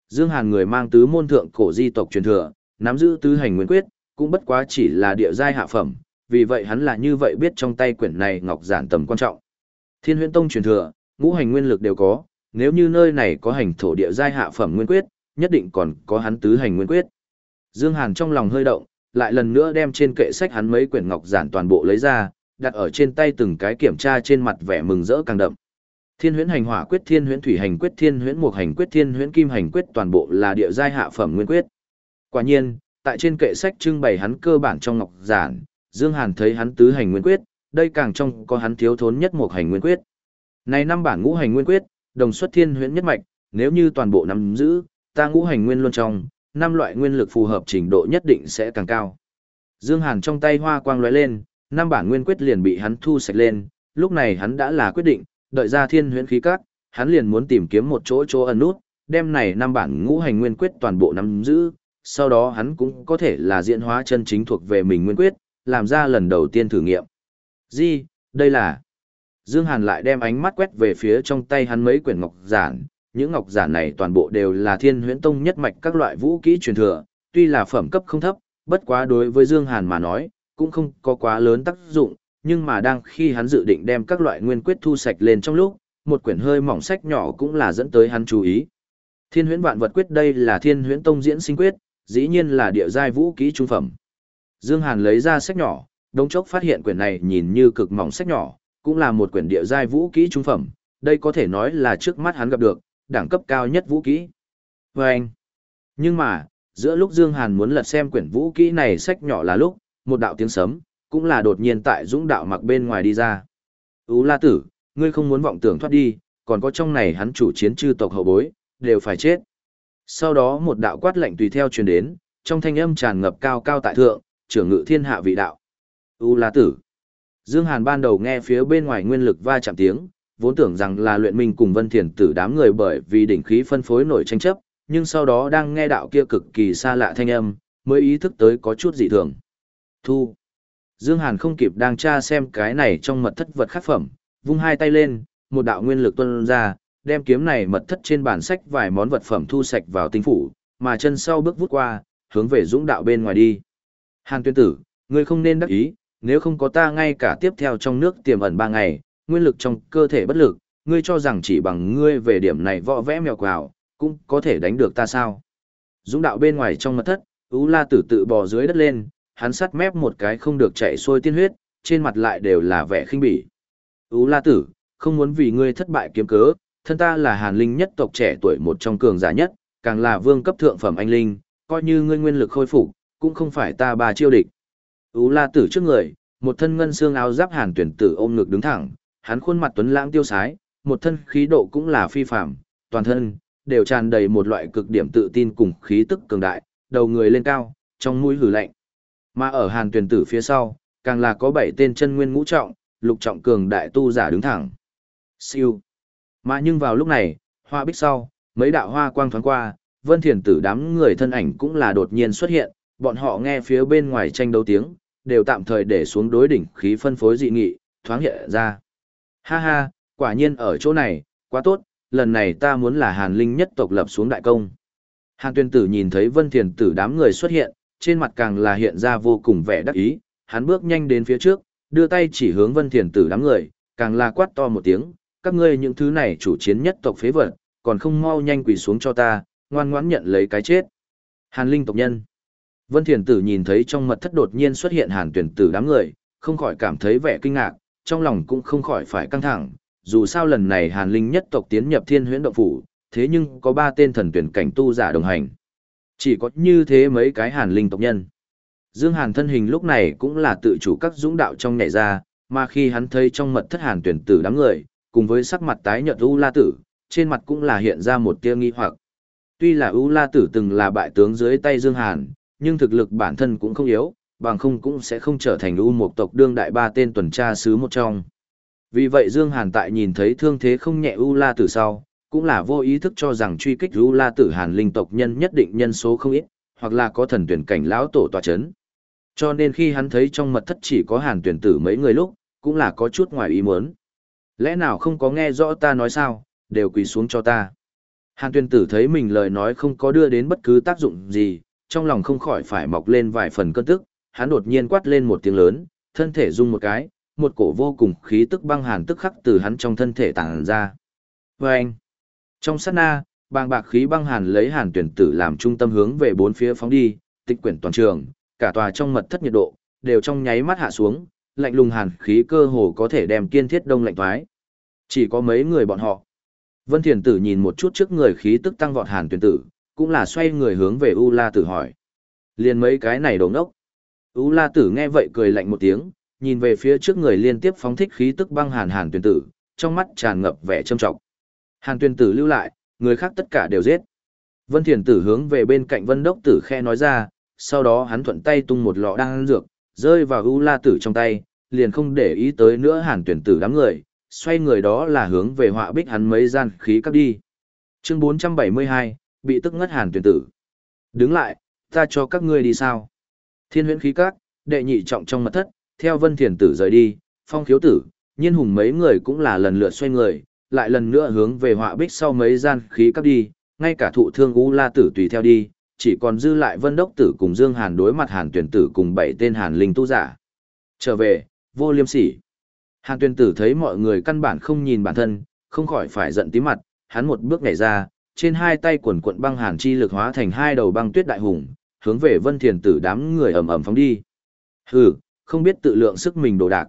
Dương Hàn người mang tứ môn thượng cổ di tộc truyền thừa, nắm giữ tứ hành nguyên quyết, cũng bất quá chỉ là địa giai hạ phẩm, vì vậy hắn là như vậy biết trong tay quyển này ngọc giản tầm quan trọng. Thiên huyễn tông truyền thừa, ngũ hành nguyên lực đều có, nếu như nơi này có hành thổ địa giai hạ phẩm nguyên quyết, nhất định còn có hắn tứ hành nguyên quyết. Dương Hàn trong lòng hơi động, lại lần nữa đem trên kệ sách hắn mấy quyển ngọc giản toàn bộ lấy ra, đặt ở trên tay từng cái kiểm tra trên mặt vẻ mừng rỡ càng đậm. Thiên huyễn hành hỏa quyết, thiên huyễn thủy hành quyết, thiên huyễn mục hành quyết, thiên huyễn kim hành quyết toàn bộ là địa giai hạ phẩm nguyên quyết. Quả nhiên, tại trên kệ sách trưng bày hắn cơ bản trong ngọc giản, Dương Hàn thấy hắn tứ hành nguyên quyết, đây càng trong có hắn thiếu thốn nhất mộc hành nguyên quyết. Này năm bản ngũ hành nguyên quyết, đồng xuất thiên huyễn nhất mạch, nếu như toàn bộ nắm giữ, ta ngũ hành nguyên luôn trong, năm loại nguyên lực phù hợp trình độ nhất định sẽ càng cao. Dương Hàn trong tay hoa quang lóe lên, năm bản nguyên quyết liền bị hắn thu sạch lên, lúc này hắn đã là quyết định, đợi ra thiên huyễn khí các, hắn liền muốn tìm kiếm một chỗ chỗ ẩn nút, đem này năm bản ngũ hành nguyên quyết toàn bộ nắm giữ, sau đó hắn cũng có thể là diễn hóa chân chính thuộc về mình nguyên quyết, làm ra lần đầu tiên thử nghiệm. Gì, đây là... Dương Hàn lại đem ánh mắt quét về phía trong tay hắn mấy quyển ngọc giản, những ngọc giản này toàn bộ đều là thiên huyễn tông nhất mạch các loại vũ kỹ truyền thừa, tuy là phẩm cấp không thấp, bất quá đối với Dương Hàn mà nói, cũng không có quá lớn tác dụng, nhưng mà đang khi hắn dự định đem các loại nguyên quyết thu sạch lên trong lúc, một quyển hơi mỏng sách nhỏ cũng là dẫn tới hắn chú ý. Thiên huyễn vạn vật quyết đây là thiên huyễn tông diễn sinh quyết, dĩ nhiên là địa giai vũ kỹ trung phẩm. Dương Hàn lấy ra sách nhỏ, đống chốc phát hiện quyển này nhìn như cực mỏng sách nhỏ, cũng là một quyển địa giai vũ kỹ trung phẩm, đây có thể nói là trước mắt hắn gặp được, đẳng cấp cao nhất vũ kỹ. Vâng! Nhưng mà, giữa lúc Dương Hàn muốn lật xem quyển vũ kỹ này sách nhỏ là lúc, một đạo tiếng sấm, cũng là đột nhiên tại dũng đạo mặc bên ngoài đi ra. Ú la tử, ngươi không muốn vọng tưởng thoát đi, còn có trong này hắn chủ chiến chư tộc hậu bối, đều phải chết. Sau đó một đạo quát lệnh tùy theo truyền đến, trong thanh âm tràn ngập cao cao tại thượng, trưởng ngự thiên hạ vị đạo. U la tử. Dương Hàn ban đầu nghe phía bên ngoài nguyên lực va chạm tiếng, vốn tưởng rằng là luyện minh cùng vân thiền tử đám người bởi vì đỉnh khí phân phối nổi tranh chấp, nhưng sau đó đang nghe đạo kia cực kỳ xa lạ thanh âm, mới ý thức tới có chút dị thường. Thu. Dương Hàn không kịp đang tra xem cái này trong mật thất vật khắc phẩm, vung hai tay lên, một đạo nguyên lực tuôn ra, đem kiếm này mật thất trên bản sách vài món vật phẩm thu sạch vào tinh phủ, mà chân sau bước vút qua, hướng về dũng đạo bên ngoài đi. Hàn tuyên tử, ngươi không nên đắc ý, nếu không có ta ngay cả tiếp theo trong nước tiềm ẩn ba ngày, nguyên lực trong cơ thể bất lực, ngươi cho rằng chỉ bằng ngươi về điểm này võ vẽ mèo quào, cũng có thể đánh được ta sao. Dũng đạo bên ngoài trong mật thất, Ú La tử tự bò dưới đất lên, hắn sắt mép một cái không được chạy xuôi tiên huyết, trên mặt lại đều là vẻ khinh bỉ. Ú La tử, không muốn vì ngươi thất bại kiếm cớ, thân ta là hàn linh nhất tộc trẻ tuổi một trong cường giả nhất, càng là vương cấp thượng phẩm anh linh, coi như ngươi nguyên lực khôi phục, cũng không phải ta bà chiêu địch. Ú La tử trước người, một thân ngân xương áo giáp hàn tuyển tử ôm ngực đứng thẳng, hắn khuôn mặt tuấn lãng tiêu sái, một thân khí độ cũng là phi phàm, toàn thân đều tràn đầy một loại cực điểm tự tin cùng khí tức cường đại, đầu người lên cao, trong mũi hử lạnh. Mà ở Hàn Tuyển Tử phía sau, càng là có bảy tên chân nguyên ngũ trọng, lục trọng cường đại tu giả đứng thẳng. Siêu. Mà nhưng vào lúc này, hoa bích sau, mấy đạo hoa quang thoáng qua, Vân Thiền Tử đám người thân ảnh cũng là đột nhiên xuất hiện, bọn họ nghe phía bên ngoài tranh đấu tiếng, đều tạm thời để xuống đối đỉnh khí phân phối dị nghị, thoáng hiện ra. Ha ha, quả nhiên ở chỗ này, quá tốt, lần này ta muốn là hàn linh nhất tộc lập xuống đại công. Hàn tuyên tử nhìn thấy vân thiền tử đám người xuất hiện, trên mặt càng là hiện ra vô cùng vẻ đắc ý, hắn bước nhanh đến phía trước, đưa tay chỉ hướng vân thiền tử đám người, càng là quát to một tiếng, các ngươi những thứ này chủ chiến nhất tộc phế vật, còn không mau nhanh quỳ xuống cho ta, ngoan ngoãn nhận lấy cái chết. Hàn linh tộc nhân. Vân thiền tử nhìn thấy trong mật thất đột nhiên xuất hiện hàn tuyển tử đám người, không khỏi cảm thấy vẻ kinh ngạc, trong lòng cũng không khỏi phải căng thẳng, dù sao lần này hàn linh nhất tộc tiến nhập thiên huyễn động phủ, thế nhưng có ba tên thần tuyển cảnh tu giả đồng hành. Chỉ có như thế mấy cái hàn linh tộc nhân. Dương Hàn thân hình lúc này cũng là tự chủ các dũng đạo trong nhảy ra, mà khi hắn thấy trong mật thất hàn tuyển tử đám người, cùng với sắc mặt tái nhợt U La Tử, trên mặt cũng là hiện ra một tia nghi hoặc. Tuy là U La Tử từng là bại tướng dưới tay Dương Hàn, nhưng thực lực bản thân cũng không yếu, bằng không cũng sẽ không trở thành U một tộc đương đại ba tên tuần tra sứ một trong. Vì vậy Dương Hàn tại nhìn thấy thương thế không nhẹ U La Tử sau, cũng là vô ý thức cho rằng truy kích U La Tử Hàn linh tộc nhân nhất định nhân số không ít, hoặc là có thần tuyển cảnh lão tổ tòa chấn. Cho nên khi hắn thấy trong mật thất chỉ có Hàn tuyển tử mấy người lúc, cũng là có chút ngoài ý muốn. Lẽ nào không có nghe rõ ta nói sao, đều quỳ xuống cho ta. Hàn tuyển tử thấy mình lời nói không có đưa đến bất cứ tác dụng gì, trong lòng không khỏi phải mọc lên vài phần cơn tức, hắn đột nhiên quát lên một tiếng lớn, thân thể rung một cái, một cổ vô cùng khí tức băng hàn tức khắc từ hắn trong thân thể tàng ra. Vâng! anh, trong sát na, bàng bạc khí băng hàn lấy hàn tuyển tử làm trung tâm hướng về bốn phía phóng đi, tịch quyển toàn trường, cả tòa trong mật thất nhiệt độ, đều trong nháy mắt hạ xuống, lạnh lùng hàn khí cơ hồ có thể đem kiên thiết đông lạnh thoái. Chỉ có mấy người bọn họ. Vân Thiền Tử nhìn một chút trước người khí tức tăng vọt hàn tuyển tử, cũng là xoay người hướng về U La Tử hỏi. Liền mấy cái này đồ ốc. U La Tử nghe vậy cười lạnh một tiếng, nhìn về phía trước người liên tiếp phóng thích khí tức băng hàn hàn tuyển tử, trong mắt tràn ngập vẻ trâm trọng. Hàn tuyên tử lưu lại, người khác tất cả đều giết. Vân Thiền tử hướng về bên cạnh Vân Đốc tử khe nói ra, sau đó hắn thuận tay tung một lọ đan dược, rơi vào U La tử trong tay, liền không để ý tới nữa Hàn tuyển tử đám người, xoay người đó là hướng về họa bích hắn mấy gian khí cấp đi. Chương 472, bị tức ngất Hàn tuyển tử. Đứng lại, ta cho các ngươi đi sao? Thiên huyễn khí các, đệ nhị trọng trong mật thất, theo Vân Thiền tử rời đi, phong khiếu tử, nhiên hùng mấy người cũng là lần lượt xoay người, lại lần nữa hướng về họa bích sau mấy gian khí cấp đi, ngay cả thụ thương U La tử tùy theo đi, chỉ còn dư lại Vân Đốc tử cùng Dương Hàn đối mặt Hàn tuyển tử cùng bảy tên Hàn linh tu giả. Trở về, vô liêm sỉ. Hàn tuyển tử thấy mọi người căn bản không nhìn bản thân, không khỏi phải giận tí mặt, hắn một bước nhảy ra, trên hai tay quần cuộn băng hàn chi lực hóa thành hai đầu băng tuyết đại hùng, hướng về Vân Thiền tử đám người ầm ầm phóng đi. Hừ, không biết tự lượng sức mình đồ đạc.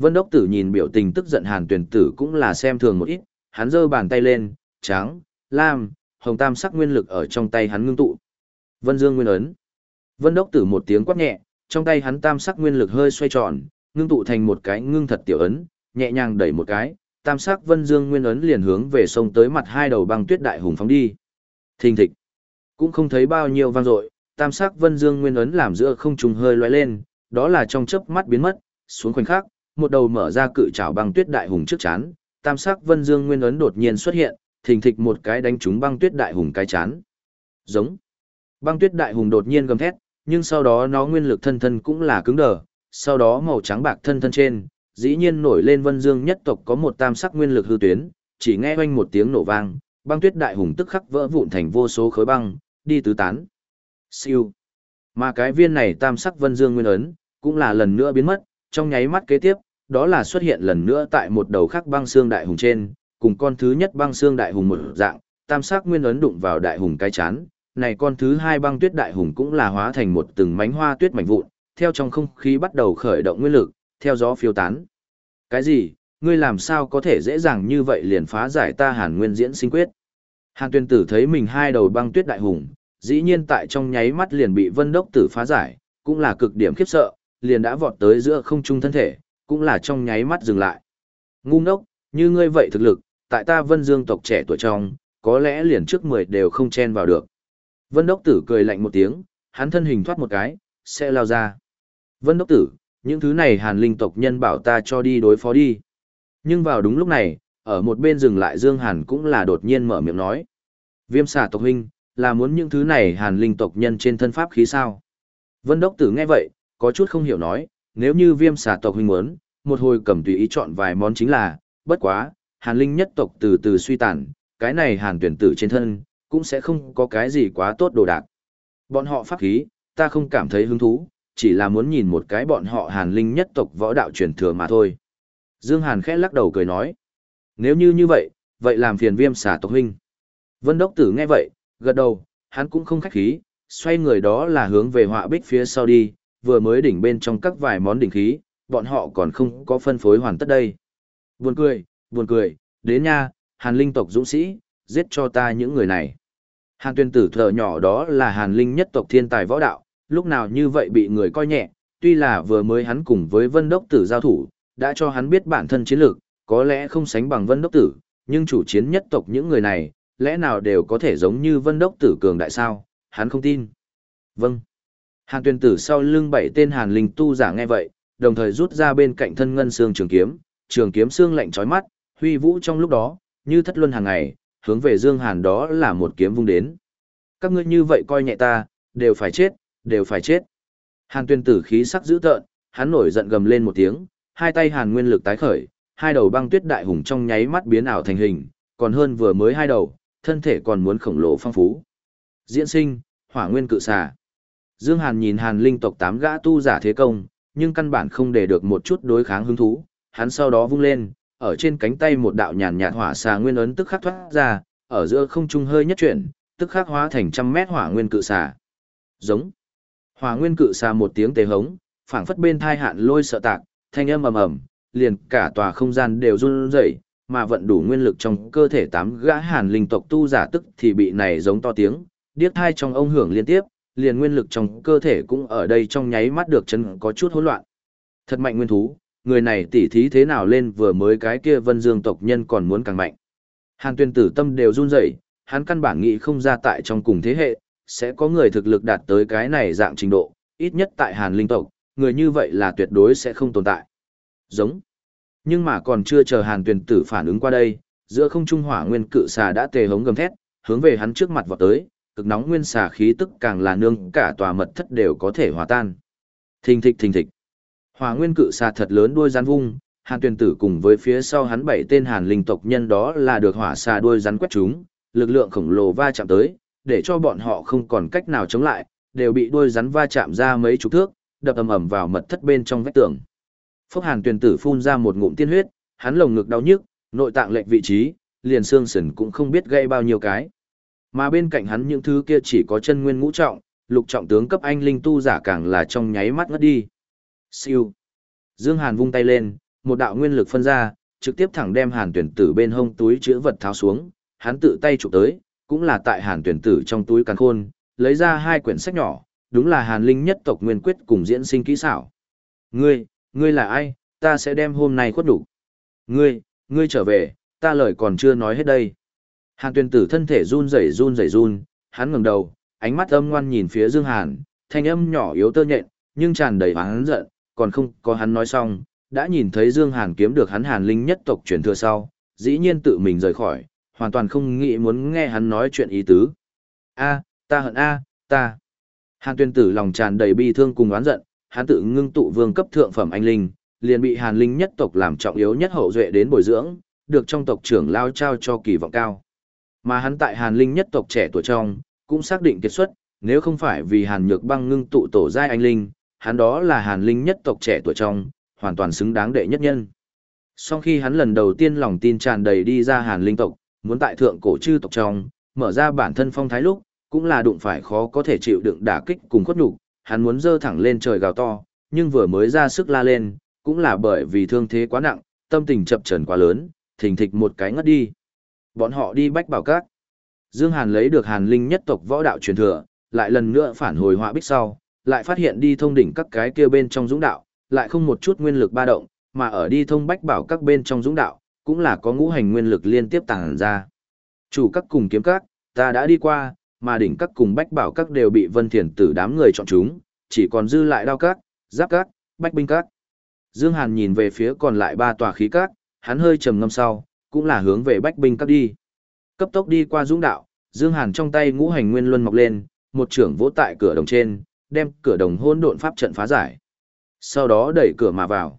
Vân Đốc tử nhìn biểu tình tức giận Hàn tuyển tử cũng là xem thường một ít, hắn giơ bàn tay lên, trắng, lam, hồng tam sắc nguyên lực ở trong tay hắn ngưng tụ. Vân Dương Nguyên ấn. Vân Đốc Tử một tiếng quát nhẹ, trong tay hắn tam sắc nguyên lực hơi xoay tròn, ngưng tụ thành một cái ngưng thật tiểu ấn, nhẹ nhàng đẩy một cái, tam sắc Vân Dương Nguyên ấn liền hướng về sông tới mặt hai đầu băng tuyết đại hùng phóng đi. Thình thịch. Cũng không thấy bao nhiêu vang dội, tam sắc Vân Dương Nguyên ấn làm giữa không trùng hơi lóe lên, đó là trong chớp mắt biến mất, xuống khoảnh khắc, một đầu mở ra cự trảo băng tuyết đại hùng trước chán, tam sắc Vân Dương Nguyên ấn đột nhiên xuất hiện, thình thịch một cái đánh trúng băng tuyết đại hùng cái chán. Giống. Băng tuyết đại hùng đột nhiên gầm thét, nhưng sau đó nó nguyên lực thân thân cũng là cứng đờ, sau đó màu trắng bạc thân thân trên, dĩ nhiên nổi lên vân dương nhất tộc có một tam sắc nguyên lực hư tuyến, chỉ nghe oanh một tiếng nổ vang, băng tuyết đại hùng tức khắc vỡ vụn thành vô số khối băng, đi tứ tán. Siêu. Mà cái viên này tam sắc vân dương nguyên ấn, cũng là lần nữa biến mất, trong nháy mắt kế tiếp, đó là xuất hiện lần nữa tại một đầu khác băng xương đại hùng trên, cùng con thứ nhất băng xương đại hùng một dạng, tam sắc nguyên ấn đụng vào đại hùng cái chán, này con thứ hai băng tuyết đại hùng cũng là hóa thành một từng mảnh hoa tuyết mảnh vụn, theo trong không khí bắt đầu khởi động nguyên lực, theo gió phiêu tán. Cái gì? Ngươi làm sao có thể dễ dàng như vậy liền phá giải ta Hàn Nguyên diễn sinh quyết? Hàn Tuyên Tử thấy mình hai đầu băng tuyết đại hùng, dĩ nhiên tại trong nháy mắt liền bị Vân Đốc Tử phá giải, cũng là cực điểm khiếp sợ, liền đã vọt tới giữa không trung thân thể, cũng là trong nháy mắt dừng lại. Ngu ngốc, như ngươi vậy thực lực, tại ta Vân Dương tộc trẻ tuổi trong, có lẽ liền trước mười đều không chen vào được. Vân Đốc Tử cười lạnh một tiếng, hắn thân hình thoát một cái, sẽ lao ra. Vân Đốc Tử, những thứ này hàn linh tộc nhân bảo ta cho đi đối phó đi. Nhưng vào đúng lúc này, ở một bên dừng lại Dương Hàn cũng là đột nhiên mở miệng nói. Viêm xà tộc huynh, là muốn những thứ này hàn linh tộc nhân trên thân pháp khí sao? Vân Đốc Tử nghe vậy, có chút không hiểu nói, nếu như viêm xà tộc huynh muốn, một hồi cầm tùy ý chọn vài món chính là, bất quá, hàn linh nhất tộc từ từ suy tàn, cái này hàn tuyển tử trên thân, cũng sẽ không có cái gì quá tốt đồ đạc. Bọn họ pháp khí, ta không cảm thấy hứng thú, chỉ là muốn nhìn một cái bọn họ hàn linh nhất tộc võ đạo truyền thừa mà thôi. Dương Hàn khẽ lắc đầu cười nói. Nếu như như vậy, vậy làm phiền viêm xà tộc huynh. Vân Đốc Tử nghe vậy, gật đầu, hắn cũng không khách khí, xoay người đó là hướng về họa bích phía sau đi, vừa mới đỉnh bên trong các vài món đỉnh khí, bọn họ còn không có phân phối hoàn tất đây. Buồn cười, buồn cười, đến nha, hàn linh tộc dũng sĩ, giết cho ta những người này. Hàn tuyên tử thợ nhỏ đó là hàn linh nhất tộc thiên tài võ đạo, lúc nào như vậy bị người coi nhẹ, tuy là vừa mới hắn cùng với vân đốc tử giao thủ, đã cho hắn biết bản thân chiến lược, có lẽ không sánh bằng vân đốc tử, nhưng chủ chiến nhất tộc những người này, lẽ nào đều có thể giống như vân đốc tử cường đại sao, hắn không tin. Vâng. Hàn tuyên tử sau lưng bảy tên hàn linh tu giả nghe vậy, đồng thời rút ra bên cạnh thân ngân xương trường kiếm, trường kiếm xương lạnh chói mắt, huy vũ trong lúc đó, như thất luân hàng ngày, hướng về Dương Hàn đó là một kiếm vung đến. Các ngươi như vậy coi nhẹ ta, đều phải chết, đều phải chết. Hàn tuyên tử khí sắc dữ tợn, hắn nổi giận gầm lên một tiếng, hai tay hàn nguyên lực tái khởi, hai đầu băng tuyết đại hùng trong nháy mắt biến ảo thành hình, còn hơn vừa mới hai đầu, thân thể còn muốn khổng lồ phong phú. Diễn sinh, hỏa nguyên cự xà. Dương Hàn nhìn hàn linh tộc tám gã tu giả thế công, nhưng căn bản không để được một chút đối kháng hứng thú, hắn sau đó vung lên, ở trên cánh tay một đạo nhàn nhạt hỏa xà nguyên ấn tức khắc thoát ra, ở giữa không trung hơi nhất chuyển, tức khắc hóa thành trăm mét hỏa nguyên cự xà. Giống. Hỏa nguyên cự xà một tiếng tê hống, phảng phất bên thai hạn lôi sợ tạc, thanh âm ầm ầm, liền cả tòa không gian đều run rẩy, mà vận đủ nguyên lực trong cơ thể tám gã hàn linh tộc tu giả tức thì bị này giống to tiếng, điếc thai trong ông hưởng liên tiếp, liền nguyên lực trong cơ thể cũng ở đây trong nháy mắt được chấn có chút hỗn loạn. Thật mạnh nguyên thú, người này tỉ thí thế nào lên vừa mới cái kia vân dương tộc nhân còn muốn càng mạnh. Hàn tuyên tử tâm đều run rẩy, hắn căn bản nghĩ không ra tại trong cùng thế hệ, sẽ có người thực lực đạt tới cái này dạng trình độ, ít nhất tại Hàn linh tộc, người như vậy là tuyệt đối sẽ không tồn tại. Giống. Nhưng mà còn chưa chờ Hàn tuyên tử phản ứng qua đây, giữa không trung hỏa nguyên cự xà đã tề hống gầm thét, hướng về hắn trước mặt vọt tới, cực nóng nguyên xà khí tức càng là nương cả tòa mật thất đều có thể hòa tan. Thình thịch thình thịch. Hỏa nguyên cự xà thật lớn đuôi rắn vung, Hàn Tuyền Tử cùng với phía sau hắn bảy tên Hàn linh tộc nhân đó là được hỏa xà đuôi rắn quét chúng, lực lượng khổng lồ va chạm tới, để cho bọn họ không còn cách nào chống lại, đều bị đuôi rắn va chạm ra mấy chục thước, đập ầm ầm vào mật thất bên trong vách tường. Phốc Hàn Tuyền Tử phun ra một ngụm tiên huyết, hắn lồng ngực đau nhức, nội tạng lệch vị trí, liền xương sườn cũng không biết gây bao nhiêu cái. Mà bên cạnh hắn những thứ kia chỉ có chân nguyên ngũ trọng, lục trọng tướng cấp anh linh tu giả càng là trong nháy mắt ngất đi. Siêu. Dương Hàn vung tay lên, một đạo nguyên lực phân ra, trực tiếp thẳng đem Hàn Tuyển Tử bên hông túi chứa vật tháo xuống, hắn tự tay chụp tới, cũng là tại Hàn Tuyển Tử trong túi càn khôn, lấy ra hai quyển sách nhỏ, đúng là Hàn Linh nhất tộc nguyên quyết cùng diễn sinh kỹ xảo. Ngươi, ngươi là ai, ta sẽ đem hôm nay khuất đủ. Ngươi, ngươi trở về, ta lời còn chưa nói hết đây. Hàn Tuyên Tử thân thể run rẩy run rẩy run, hắn ngẩng đầu, ánh mắt âm ngoan nhìn phía Dương Hàn, thanh âm nhỏ yếu tơ nhện, nhưng tràn đầy oán giận, còn không có hắn nói xong, đã nhìn thấy Dương Hàn kiếm được hắn Hàn Linh nhất tộc truyền thừa sau, dĩ nhiên tự mình rời khỏi, hoàn toàn không nghĩ muốn nghe hắn nói chuyện ý tứ. A, ta hận A, ta. Hàn tuyên tử lòng tràn đầy bi thương cùng oán giận, hắn tự ngưng tụ vương cấp thượng phẩm anh linh, liền bị Hàn Linh nhất tộc làm trọng yếu nhất hậu duệ đến bồi dưỡng, được trong tộc trưởng lao trao cho kỳ vọng cao. Mà hắn tại Hàn Linh nhất tộc trẻ tuổi trong, cũng xác định kết xuất, nếu không phải vì Hàn Nhược Băng ngưng tụ tổ giai anh linh, hắn đó là Hàn Linh nhất tộc trẻ tuổi trong, hoàn toàn xứng đáng đệ nhất nhân. Sau khi hắn lần đầu tiên lòng tin tràn đầy đi ra Hàn Linh tộc, muốn tại thượng cổ chư tộc trong, mở ra bản thân phong thái lúc, cũng là đụng phải khó có thể chịu đựng đả kích cùng khuất nhục, hắn muốn dơ thẳng lên trời gào to, nhưng vừa mới ra sức la lên, cũng là bởi vì thương thế quá nặng, tâm tình chập chờn quá lớn, thình thịch một cái ngất đi. Bọn họ đi bách bảo các. Dương Hàn lấy được Hàn Linh nhất tộc võ đạo truyền thừa, lại lần nữa phản hồi họa bích sau, lại phát hiện đi thông đỉnh các cái kia bên trong dũng đạo, lại không một chút nguyên lực ba động, mà ở đi thông bách bảo các bên trong dũng đạo, cũng là có ngũ hành nguyên lực liên tiếp tàng ra. Chủ các cùng kiếm các, ta đã đi qua, mà đỉnh các cùng bách bảo các đều bị vân thiền tử đám người chọn chúng, chỉ còn dư lại đao các, giáp các, bách binh các. Dương Hàn nhìn về phía còn lại ba tòa khí các, hắn hơi trầm ngâm sau, cũng là hướng về bách binh cấp đi. Cấp tốc đi qua dũng đạo, Dương Hàn trong tay ngũ hành nguyên luân mọc lên, một trưởng vỗ tại cửa đồng trên, đem cửa đồng hôn độn pháp trận phá giải. Sau đó đẩy cửa mà vào.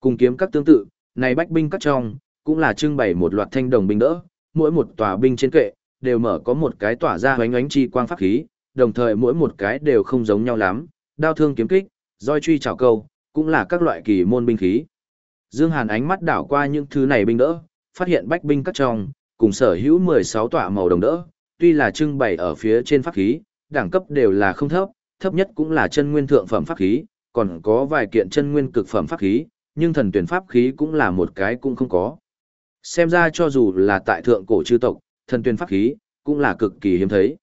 Cùng kiếm các tương tự, này bách binh các trong, cũng là trưng bày một loạt thanh đồng binh đỡ, mỗi một tòa binh trên kệ, đều mở có một cái tỏa ra hoánh ánh chi quang pháp khí, đồng thời mỗi một cái đều không giống nhau lắm, đao thương kiếm kích, roi truy chảo câu, cũng là các loại kỳ môn binh khí. Dương Hàn ánh mắt đảo qua những thứ này binh đỡ, phát hiện bách binh các trong, cùng sở hữu 16 tọa màu đồng đỡ, tuy là trưng bày ở phía trên pháp khí, đẳng cấp đều là không thấp, thấp nhất cũng là chân nguyên thượng phẩm pháp khí, còn có vài kiện chân nguyên cực phẩm pháp khí, nhưng thần tuyển pháp khí cũng là một cái cũng không có. Xem ra cho dù là tại thượng cổ chư tộc, thần tuyển pháp khí cũng là cực kỳ hiếm thấy.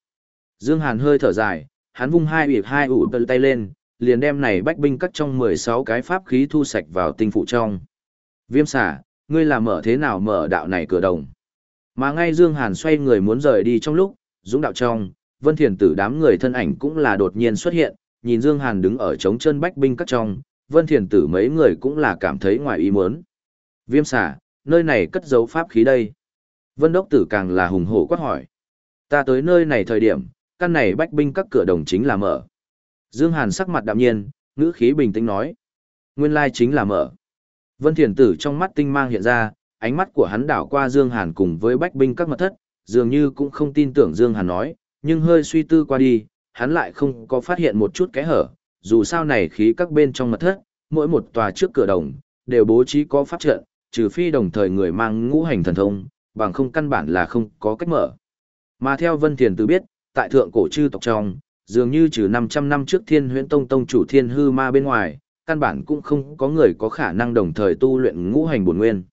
Dương Hàn hơi thở dài, hắn vung hai ủy hai ủ tơ tay lên, liền đem này bách binh cắt trong 16 cái pháp khí thu sạch vào tinh phụ trong. Viêm xả, ngươi là mở thế nào mở đạo này cửa đồng. Mà ngay Dương Hàn xoay người muốn rời đi trong lúc, dũng đạo trong, Vân Thiền tử đám người thân ảnh cũng là đột nhiên xuất hiện, nhìn Dương Hàn đứng ở trống chân bách binh các trong, Vân Thiền tử mấy người cũng là cảm thấy ngoài ý muốn. Viêm xả, nơi này cất giấu pháp khí đây. Vân Đốc tử càng là hùng hổ quát hỏi. Ta tới nơi này thời điểm, căn này bách binh các cửa đồng chính là mở. Dương Hàn sắc mặt đạm nhiên, ngữ khí bình tĩnh nói. Nguyên lai chính là mở. Vân Thiền tử trong mắt tinh mang hiện ra, ánh mắt của hắn đảo qua Dương Hàn cùng với bách binh các mật thất, dường như cũng không tin tưởng Dương Hàn nói, nhưng hơi suy tư qua đi, hắn lại không có phát hiện một chút kẽ hở, dù sao này khí các bên trong mật thất, mỗi một tòa trước cửa đồng, đều bố trí có pháp trận, trừ phi đồng thời người mang ngũ hành thần thông, bằng không căn bản là không có cách mở. Mà theo Vân Thiền Tử biết, tại thượng cổ chư tộc trong, dường như trừ 500 năm trước Thiên Huyễn Tông tông chủ Thiên Hư Ma bên ngoài, căn bản cũng không có người có khả năng đồng thời tu luyện ngũ hành bổn nguyên.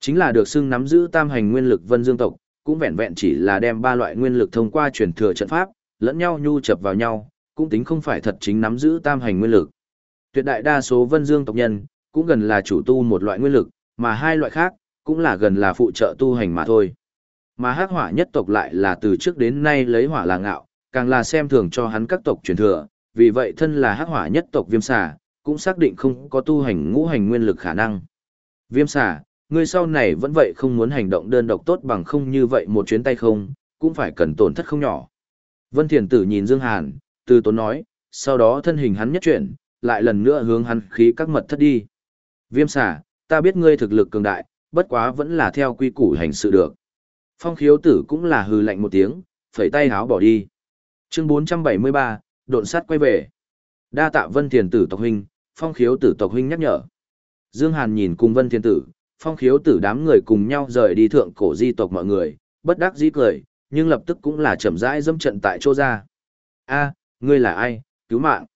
Chính là được xưng nắm giữ tam hành nguyên lực Vân Dương tộc, cũng vẹn vẹn chỉ là đem ba loại nguyên lực thông qua truyền thừa trận pháp, lẫn nhau nhu chập vào nhau, cũng tính không phải thật chính nắm giữ tam hành nguyên lực. Tuyệt đại đa số Vân Dương tộc nhân cũng gần là chủ tu một loại nguyên lực, mà hai loại khác, cũng là gần là phụ trợ tu hành mà thôi. Mà hắc hỏa nhất tộc lại là từ trước đến nay lấy hỏa là ngạo, càng là xem thường cho hắn các tộc truyền thừa, vì vậy thân là hắc hỏa nhất tộc viêm xà, cũng xác định không có tu hành ngũ hành nguyên lực khả năng. Viêm xà, ngươi sau này vẫn vậy không muốn hành động đơn độc tốt bằng không như vậy một chuyến tay không, cũng phải cần tổn thất không nhỏ. Vân Thiền Tử nhìn Dương Hàn, từ tốn nói, sau đó thân hình hắn nhất chuyển, lại lần nữa hướng hắn khí các mật thất đi. Viêm xà, ta biết ngươi thực lực cường đại, bất quá vẫn là theo quy củ hành sự được. Phong khiếu tử cũng là hừ lạnh một tiếng, phẩy tay háo bỏ đi. Chương 473, độn sát quay về. Đa tạ Vân Thiền Tử tộc huynh, phong khiếu tử tộc huynh nhắc nhở. Dương Hàn nhìn cùng Vân Thiên Tử, phong khiếu tử đám người cùng nhau rời đi thượng cổ di tộc mọi người, bất đắc dĩ cười, nhưng lập tức cũng là chậm rãi dâm trận tại chỗ ra. A, ngươi là ai, cứu mạng.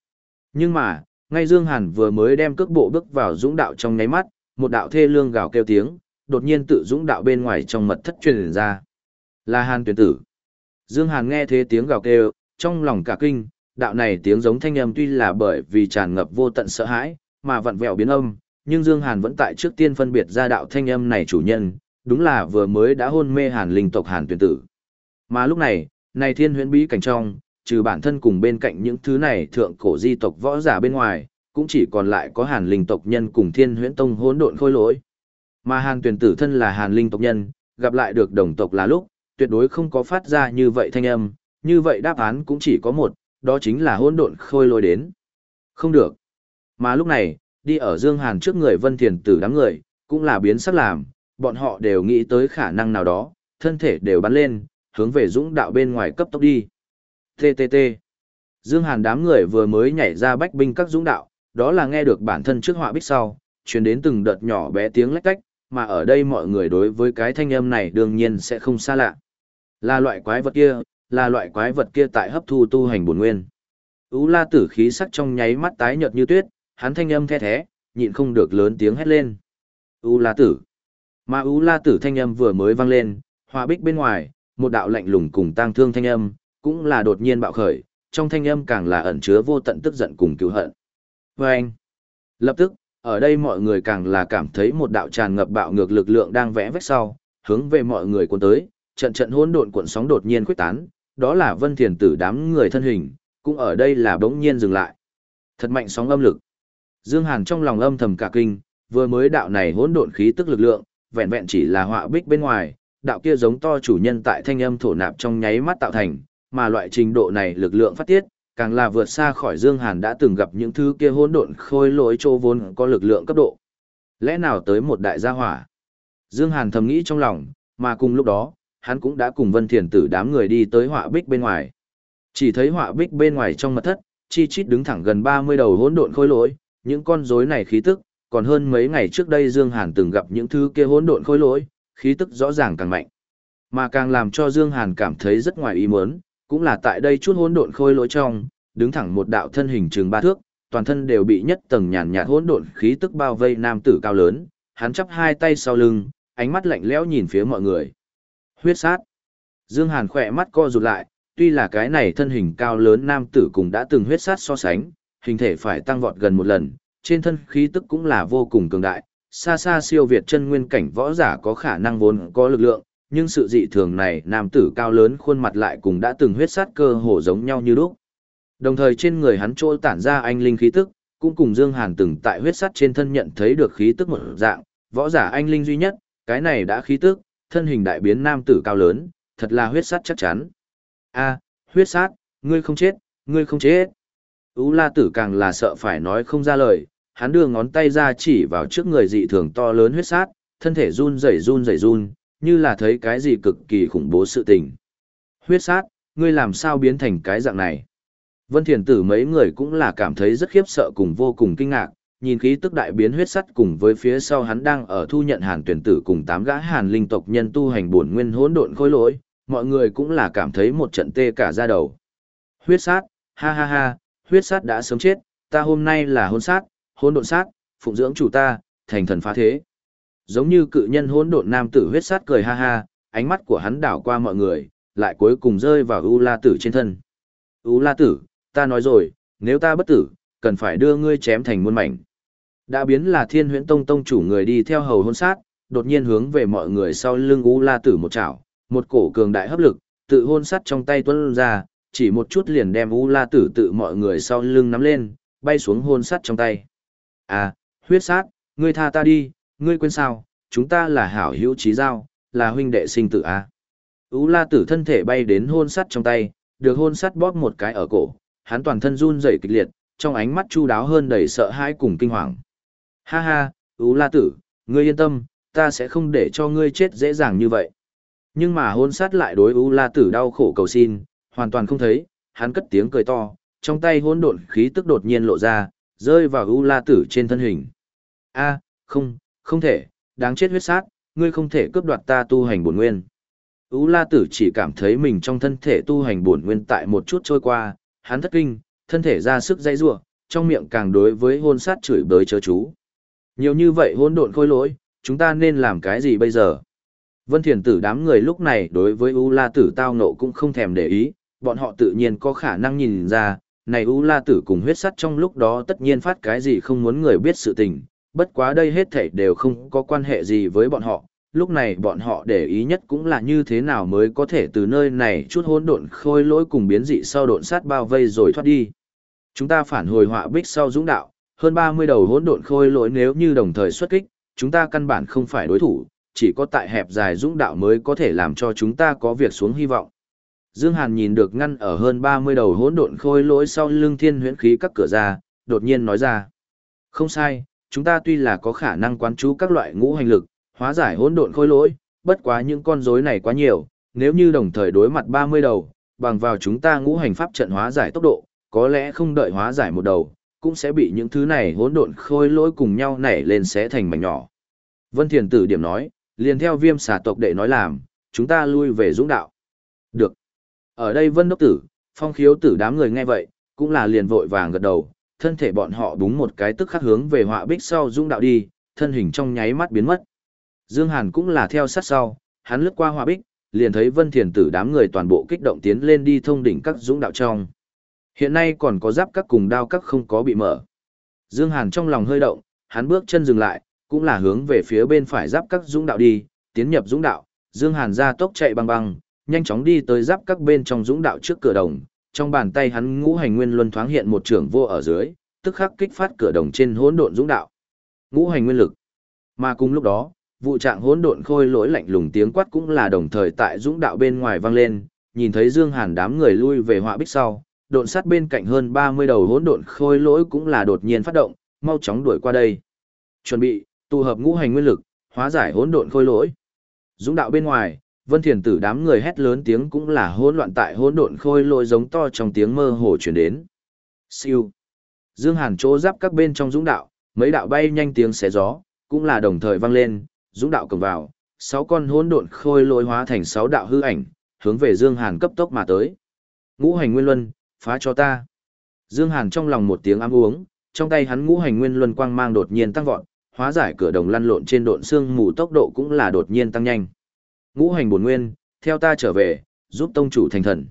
Nhưng mà, ngay Dương Hàn vừa mới đem cước bộ bước vào dũng đạo trong nháy mắt, một đạo thê lương gào kêu tiếng, đột nhiên tự dũng đạo bên ngoài trong mật thất truyền ra. Là Hàn tuyển tử. Dương Hàn nghe thế tiếng gào kêu, trong lòng cả kinh, đạo này tiếng giống thanh âm tuy là bởi vì tràn ngập vô tận sợ hãi, mà vặn vẹo biến âm, nhưng Dương Hàn vẫn tại trước tiên phân biệt ra đạo thanh âm này chủ nhân, đúng là vừa mới đã hôn mê Hàn linh tộc Hàn tuyển tử. Mà lúc này, này thiên huyễn bí cảnh trong, trừ bản thân cùng bên cạnh những thứ này thượng cổ di tộc võ giả bên ngoài, cũng chỉ còn lại có Hàn linh tộc nhân cùng thiên huyễn tông hỗn độn khôi lỗi. Mà Hàn tuyển tử thân là Hàn linh tộc nhân, gặp lại được đồng tộc là lúc, tuyệt đối không có phát ra như vậy thanh âm, như vậy đáp án cũng chỉ có một, đó chính là hỗn độn khôi lôi đến. Không được. Mà lúc này, đi ở Dương Hàn trước người Vân Thiền tử đám người, cũng là biến sắc làm, bọn họ đều nghĩ tới khả năng nào đó, thân thể đều bắn lên, hướng về dũng đạo bên ngoài cấp tốc đi. TTT. Dương Hàn đám người vừa mới nhảy ra bách binh các dũng đạo, đó là nghe được bản thân trước họa bích sau, truyền đến từng đợt nhỏ bé tiếng lách cách, mà ở đây mọi người đối với cái thanh âm này đương nhiên sẽ không xa lạ. Là loại quái vật kia, là loại quái vật kia tại hấp thu tu hành bổn nguyên. Ú La tử khí sắc trong nháy mắt tái nhợt như tuyết, hắn thanh âm the thé, nhịn không được lớn tiếng hét lên. U La tử. Mà U La tử thanh âm vừa mới vang lên, hòa bích bên ngoài, một đạo lạnh lùng cùng tang thương thanh âm, cũng là đột nhiên bạo khởi, trong thanh âm càng là ẩn chứa vô tận tức giận cùng cứu hận. Và anh, lập tức, ở đây mọi người càng là cảm thấy một đạo tràn ngập bạo ngược lực lượng đang vẽ vách sau, hướng về mọi người cuốn tới, trận trận hỗn độn cuộn sóng đột nhiên khuếch tán, đó là Vân Thiền Tử đám người thân hình, cũng ở đây là bỗng nhiên dừng lại. Thật mạnh sóng âm lực. Dương Hàn trong lòng âm thầm cả kinh, vừa mới đạo này hỗn độn khí tức lực lượng, vẹn vẹn chỉ là họa bích bên ngoài, đạo kia giống to chủ nhân tại thanh âm thổ nạp trong nháy mắt tạo thành, mà loại trình độ này lực lượng phát tiết, càng là vượt xa khỏi Dương Hàn đã từng gặp những thứ kia hỗn độn khôi lỗi trô vốn có lực lượng cấp độ. Lẽ nào tới một đại gia hỏa? Dương Hàn thầm nghĩ trong lòng, mà cùng lúc đó, hắn cũng đã cùng Vân Thiền Tử đám người đi tới họa bích bên ngoài. Chỉ thấy họa bích bên ngoài trong mật thất, chi chít đứng thẳng gần 30 đầu hỗn độn khôi lỗi, những con rối này khí tức, còn hơn mấy ngày trước đây Dương Hàn từng gặp những thứ kia hỗn độn khôi lỗi, khí tức rõ ràng càng mạnh. Mà càng làm cho Dương Hàn cảm thấy rất ngoài ý muốn, cũng là tại đây chút hỗn độn khôi lỗi trong, đứng thẳng một đạo thân hình trường ba thước, toàn thân đều bị nhất tầng nhàn nhạt hỗn độn khí tức bao vây nam tử cao lớn, hắn chắp hai tay sau lưng, ánh mắt lạnh lẽo nhìn phía mọi người. Huyết sát. Dương Hàn khỏe mắt co rụt lại, tuy là cái này thân hình cao lớn nam tử cùng đã từng huyết sát so sánh, hình thể phải tăng vọt gần một lần, trên thân khí tức cũng là vô cùng cường đại, xa xa siêu việt chân nguyên cảnh võ giả có khả năng vốn có lực lượng, nhưng sự dị thường này nam tử cao lớn khuôn mặt lại cùng đã từng huyết sát cơ hồ giống nhau như lúc. Đồng thời trên người hắn trôi tản ra anh linh khí tức, cũng cùng Dương Hàn từng tại huyết sát trên thân nhận thấy được khí tức một dạng, võ giả anh linh duy nhất, cái này đã khí tức, thân hình đại biến nam tử cao lớn, thật là huyết sát chắc chắn. A, huyết sát, ngươi không chết, ngươi không chết. Ú La tử càng là sợ phải nói không ra lời, hắn đưa ngón tay ra chỉ vào trước người dị thường to lớn huyết sát, thân thể run rẩy run rẩy run, như là thấy cái gì cực kỳ khủng bố sự tình. Huyết sát, ngươi làm sao biến thành cái dạng này? Vân Thiền Tử mấy người cũng là cảm thấy rất khiếp sợ cùng vô cùng kinh ngạc, nhìn khí tức đại biến huyết sắt cùng với phía sau hắn đang ở thu nhận hàn tuyển tử cùng tám gã hàn linh tộc nhân tu hành bổn nguyên hỗn độn khôi lỗi, mọi người cũng là cảm thấy một trận tê cả da đầu. Huyết sát, ha ha ha, huyết sát đã sớm chết, ta hôm nay là hôn sát, hỗn độn sát, phụng dưỡng chủ ta, thành thần phá thế. Giống như cự nhân hỗn độn nam tử huyết sát cười ha ha, ánh mắt của hắn đảo qua mọi người, lại cuối cùng rơi vào U La tử trên thân. U La tử, ta nói rồi, nếu ta bất tử, cần phải đưa ngươi chém thành muôn mảnh. Đã biến là Thiên Huyễn Tông tông chủ người đi theo hầu hôn sát, đột nhiên hướng về mọi người sau lưng U La Tử một chảo, một cổ cường đại hấp lực, tự hôn sát trong tay tuấn ra, chỉ một chút liền đem U La Tử tự mọi người sau lưng nắm lên, bay xuống hôn sát trong tay. À, huyết sát, ngươi tha ta đi, ngươi quên sao, chúng ta là hảo hữu trí giao, là huynh đệ sinh tử à. U La Tử thân thể bay đến hôn sát trong tay, được hôn sát bóp một cái ở cổ, hắn toàn thân run rẩy kịch liệt, trong ánh mắt chu đáo hơn đầy sợ hãi cùng kinh hoàng. Ha ha, U La Tử, ngươi yên tâm, ta sẽ không để cho ngươi chết dễ dàng như vậy. Nhưng mà hôn sát lại đối U La Tử đau khổ cầu xin, hoàn toàn không thấy, hắn cất tiếng cười to, trong tay hỗn độn khí tức đột nhiên lộ ra, rơi vào U La Tử trên thân hình. A, không, không thể, đáng chết huyết sát, ngươi không thể cướp đoạt ta tu hành bổn nguyên. U La Tử chỉ cảm thấy mình trong thân thể tu hành bổn nguyên tại một chút trôi qua, hắn thất kinh, thân thể ra sức dãy rủa, trong miệng càng đối với hôn sát chửi bới chớ chú. Nhiều như vậy hỗn độn khôi lỗi, chúng ta nên làm cái gì bây giờ? Vân Thiền Tử đám người lúc này đối với U La Tử tao nộ cũng không thèm để ý, bọn họ tự nhiên có khả năng nhìn ra, này U La Tử cùng huyết sắt trong lúc đó tất nhiên phát cái gì không muốn người biết sự tình, bất quá đây hết thảy đều không có quan hệ gì với bọn họ, lúc này bọn họ để ý nhất cũng là như thế nào mới có thể từ nơi này chút hỗn độn khôi lỗi cùng biến dị sau độn sát bao vây rồi thoát đi. Chúng ta phản hồi họa bích sau dũng đạo, hơn 30 đầu hỗn độn khôi lỗi nếu như đồng thời xuất kích, chúng ta căn bản không phải đối thủ, chỉ có tại hẹp dài dũng đạo mới có thể làm cho chúng ta có việc xuống hy vọng. Dương Hàn nhìn được ngăn ở hơn 30 đầu hỗn độn khôi lỗi sau lưng thiên huyễn khí các cửa ra, đột nhiên nói ra. Không sai, chúng ta tuy là có khả năng quán chú các loại ngũ hành lực, hóa giải hỗn độn khôi lỗi, bất quá những con rối này quá nhiều, nếu như đồng thời đối mặt 30 đầu, bằng vào chúng ta ngũ hành pháp trận hóa giải tốc độ, có lẽ không đợi hóa giải một đầu, cũng sẽ bị những thứ này hỗn độn khôi lỗi cùng nhau nảy lên xé thành mảnh nhỏ. Vân Thiền Tử điểm nói, liền theo viêm xà tộc đệ nói làm, chúng ta lui về dũng đạo. Được. Ở đây Vân Đốc Tử, Phong Khiếu Tử đám người nghe vậy, cũng là liền vội vàng gật đầu, thân thể bọn họ búng một cái tức khắc hướng về họa bích sau dũng đạo đi, thân hình trong nháy mắt biến mất. Dương Hàn cũng là theo sát sau, hắn lướt qua họa bích, liền thấy Vân Thiền Tử đám người toàn bộ kích động tiến lên đi thông đỉnh các dũng đạo trong. Hiện nay còn có giáp các cùng đao các không có bị mở. Dương Hàn trong lòng hơi động, hắn bước chân dừng lại, cũng là hướng về phía bên phải giáp các dũng đạo đi, tiến nhập dũng đạo, Dương Hàn ra tốc chạy băng băng, nhanh chóng đi tới giáp các bên trong dũng đạo trước cửa đồng, trong bàn tay hắn ngũ hành nguyên luân thoáng hiện một trưởng vô ở dưới, tức khắc kích phát cửa đồng trên hỗn độn dũng đạo. Ngũ hành nguyên lực. Mà cùng lúc đó, vụ trạng hỗn độn khôi lỗi lạnh lùng tiếng quát cũng là đồng thời tại dũng đạo bên ngoài vang lên, nhìn thấy Dương Hàn đám người lui về họa bích sau, độn sát bên cạnh hơn 30 đầu hỗn độn khôi lỗi cũng là đột nhiên phát động, mau chóng đuổi qua đây. Chuẩn bị, tụ hợp ngũ hành nguyên lực, hóa giải hỗn độn khôi lỗi. Dũng đạo bên ngoài, Vân Thiền Tử đám người hét lớn tiếng cũng là hỗn loạn tại hỗn độn khôi lỗi giống to trong tiếng mơ hồ truyền đến. Siêu. Dương Hàn chỗ giáp các bên trong dũng đạo, mấy đạo bay nhanh tiếng xé gió, cũng là đồng thời vang lên, dũng đạo cầm vào, sáu con hỗn độn khôi lỗi hóa thành sáu đạo hư ảnh, hướng về Dương Hàn cấp tốc mà tới. Ngũ hành nguyên luân, phá cho ta. Dương Hàn trong lòng một tiếng ám uống, trong tay hắn ngũ hành nguyên luân quang mang đột nhiên tăng vọt, hóa giải cửa đồng lăn lộn trên độn xương mù tốc độ cũng là đột nhiên tăng nhanh. Ngũ hành bổn nguyên, theo ta trở về, giúp tông chủ thành thần.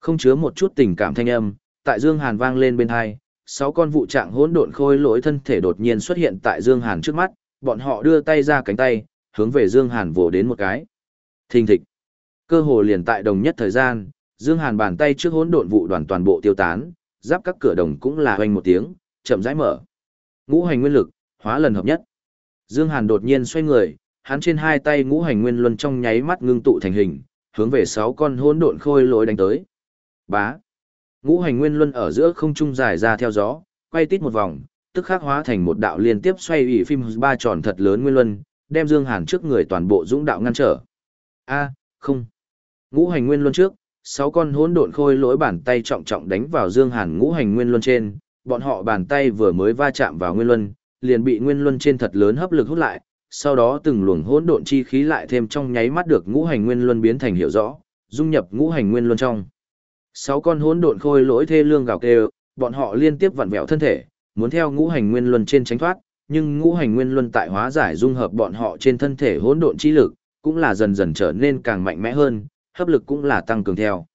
Không chứa một chút tình cảm thanh âm, tại Dương Hàn vang lên bên hai, sáu con vụ trạng hỗn độn khôi lỗi thân thể đột nhiên xuất hiện tại Dương Hàn trước mắt, bọn họ đưa tay ra cánh tay, hướng về Dương Hàn vồ đến một cái. Thình thịch. Cơ hồ liền tại đồng nhất thời gian, Dương Hàn bàn tay trước hỗn độn vụ đoàn toàn bộ tiêu tán, giáp các cửa đồng cũng là hoành một tiếng, chậm rãi mở. Ngũ hành nguyên lực, hóa lần hợp nhất. Dương Hàn đột nhiên xoay người, hắn trên hai tay ngũ hành nguyên luân trong nháy mắt ngưng tụ thành hình, hướng về sáu con hỗn độn khôi lỗi đánh tới. Bá. Ngũ hành nguyên luân ở giữa không trung dài ra theo gió, quay tít một vòng, tức khắc hóa thành một đạo liên tiếp xoay ủy phim ba tròn thật lớn nguyên luân, đem Dương Hàn trước người toàn bộ dũng đạo ngăn trở. A, không. Ngũ hành nguyên luân trước, sáu con hỗn độn khôi lỗi bàn tay trọng trọng đánh vào Dương Hàn ngũ hành nguyên luân trên, bọn họ bàn tay vừa mới va chạm vào nguyên luân, liền bị nguyên luân trên thật lớn hấp lực hút lại, sau đó từng luồng hỗn độn chi khí lại thêm trong nháy mắt được ngũ hành nguyên luân biến thành hiểu rõ, dung nhập ngũ hành nguyên luân trong. Sáu con hỗn độn khôi lỗi thê lương gào kêu, bọn họ liên tiếp vặn vẹo thân thể, muốn theo ngũ hành nguyên luân trên tránh thoát, nhưng ngũ hành nguyên luân tại hóa giải dung hợp bọn họ trên thân thể hỗn độn chi lực, cũng là dần dần trở nên càng mạnh mẽ hơn, hấp lực cũng là tăng cường theo.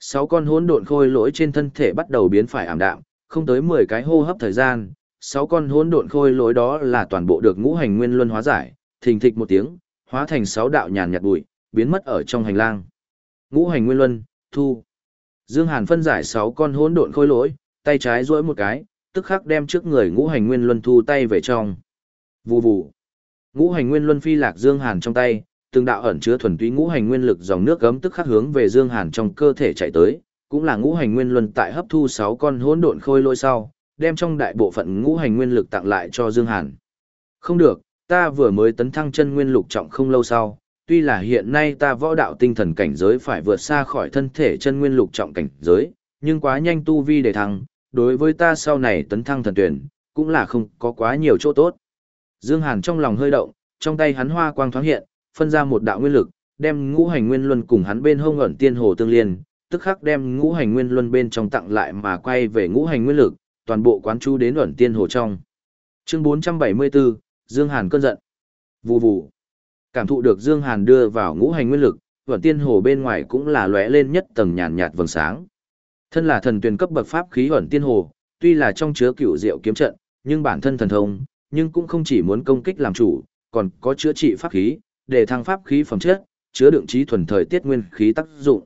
Sáu con hỗn độn khôi lỗi trên thân thể bắt đầu biến phải ảm đạm, không tới 10 cái hô hấp thời gian, sáu con hỗn độn khôi lỗi đó là toàn bộ được ngũ hành nguyên luân hóa giải, thình thịch một tiếng, hóa thành sáu đạo nhàn nhạt bụi, biến mất ở trong hành lang. Ngũ hành nguyên luân, thu. Dương Hàn phân giải sáu con hỗn độn khôi lỗi, tay trái duỗi một cái, tức khắc đem trước người ngũ hành nguyên luân thu tay về trong. Vù vù. Ngũ hành nguyên luân phi lạc Dương Hàn trong tay, từng đạo ẩn chứa thuần túy ngũ hành nguyên lực dòng nước gấm tức khắc hướng về Dương Hàn trong cơ thể chạy tới, cũng là ngũ hành nguyên luân tại hấp thu sáu con hỗn độn khôi lôi sau, đem trong đại bộ phận ngũ hành nguyên lực tặng lại cho Dương Hàn. Không được, ta vừa mới tấn thăng chân nguyên lục trọng không lâu sau, tuy là hiện nay ta võ đạo tinh thần cảnh giới phải vượt xa khỏi thân thể chân nguyên lục trọng cảnh giới, nhưng quá nhanh tu vi để thăng, đối với ta sau này tấn thăng thần tuyển, cũng là không có quá nhiều chỗ tốt. Dương Hàn trong lòng hơi động, trong tay hắn hoa quang thoáng hiện, phân ra một đạo nguyên lực, đem ngũ hành nguyên luân cùng hắn bên hông ẩn tiên hồ tương liên, tức khắc đem ngũ hành nguyên luân bên trong tặng lại mà quay về ngũ hành nguyên lực, toàn bộ quán chú đến ẩn tiên hồ trong. Chương 474, Dương Hàn cơn giận. Vù vù. Cảm thụ được Dương Hàn đưa vào ngũ hành nguyên lực, ẩn tiên hồ bên ngoài cũng là lóe lên nhất tầng nhàn nhạt vầng sáng. Thân là thần tuyển cấp bậc pháp khí ẩn tiên hồ, tuy là trong chứa cựu diệu kiếm trận, nhưng bản thân thần thông, nhưng cũng không chỉ muốn công kích làm chủ, còn có chữa trị pháp khí, để thăng pháp khí phẩm chất, chứa đựng trí thuần thời tiết nguyên khí tác dụng.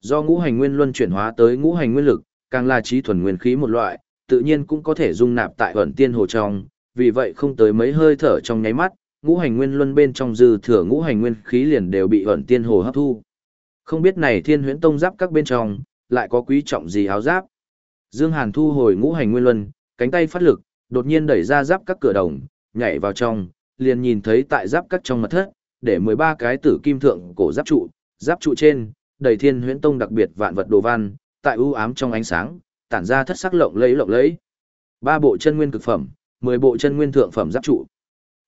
Do ngũ hành nguyên luân chuyển hóa tới ngũ hành nguyên lực, càng là trí thuần nguyên khí một loại, tự nhiên cũng có thể dung nạp tại ẩn tiên hồ trong, vì vậy không tới mấy hơi thở trong nháy mắt, ngũ hành nguyên luân bên trong dư thừa ngũ hành nguyên khí liền đều bị ẩn tiên hồ hấp thu. Không biết này Thiên Huyễn Tông giáp các bên trong lại có quý trọng gì áo giáp. Dương Hàn thu hồi ngũ hành nguyên luân, cánh tay phát lực, đột nhiên đẩy ra giáp các cửa đồng, nhảy vào trong, liền nhìn thấy tại giáp các trong mật thất, để 13 cái tử kim thượng cổ giáp trụ, giáp trụ trên, đầy thiên huyễn tông đặc biệt vạn vật đồ văn, tại ưu ám trong ánh sáng, tản ra thất sắc lộng lẫy lộng lẫy. Ba bộ chân nguyên cực phẩm, 10 bộ chân nguyên thượng phẩm giáp trụ.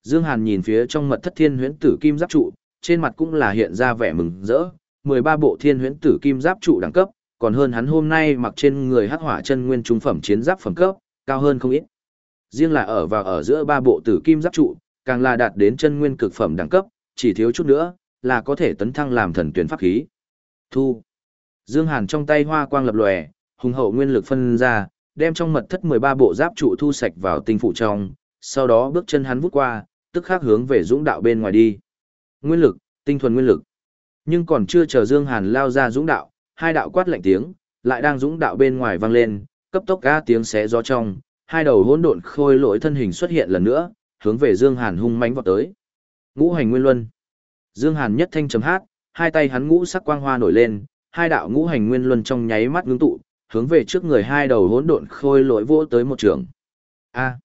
Dương Hàn nhìn phía trong mật thất thiên huyễn tử kim giáp trụ, trên mặt cũng là hiện ra vẻ mừng rỡ, 13 bộ thiên huyễn tử kim giáp trụ đẳng cấp, còn hơn hắn hôm nay mặc trên người hắc hỏa chân nguyên trung phẩm chiến giáp phẩm cấp, cao hơn không ít. Riêng là ở và ở giữa ba bộ tử kim giáp trụ, càng là đạt đến chân nguyên cực phẩm đẳng cấp, chỉ thiếu chút nữa là có thể tấn thăng làm thần tuyển pháp khí. Thu. Dương Hàn trong tay hoa quang lập lòe, hùng hậu nguyên lực phân ra, đem trong mật thất 13 bộ giáp trụ thu sạch vào tinh phủ trong, sau đó bước chân hắn vút qua, tức khắc hướng về dũng đạo bên ngoài đi. Nguyên lực, tinh thuần nguyên lực. Nhưng còn chưa chờ Dương Hàn lao ra dũng đạo, hai đạo quát lạnh tiếng, lại đang dũng đạo bên ngoài vang lên, cấp tốc ga tiếng xé gió trong, hai đầu hỗn độn khôi lỗi thân hình xuất hiện lần nữa, hướng về Dương Hàn hung mãnh vọt tới. Ngũ hành nguyên luân. Dương Hàn nhất thanh chấm hát, hai tay hắn ngũ sắc quang hoa nổi lên, hai đạo ngũ hành nguyên luân trong nháy mắt ngưng tụ, hướng về trước người hai đầu hỗn độn khôi lỗi vỗ tới một trường. A.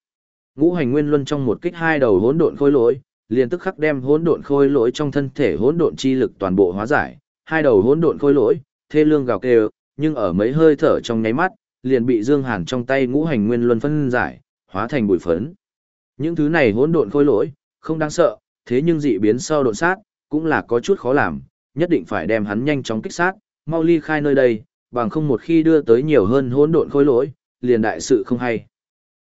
Ngũ hành nguyên luân trong một kích hai đầu hỗn độn khôi lỗi, liền tức khắc đem hỗn độn khôi lỗi trong thân thể hỗn độn chi lực toàn bộ hóa giải, hai đầu hỗn độn khôi lỗi, thê lương gào kêu, nhưng ở mấy hơi thở trong nháy mắt, liền bị Dương Hàn trong tay ngũ hành nguyên luân phân giải, hóa thành bụi phấn. Những thứ này hỗn độn khôi lỗi, không đáng sợ, thế nhưng dị biến sau độn sát, cũng là có chút khó làm, nhất định phải đem hắn nhanh chóng kích sát, mau ly khai nơi đây, bằng không một khi đưa tới nhiều hơn hỗn độn khối lỗi, liền đại sự không hay.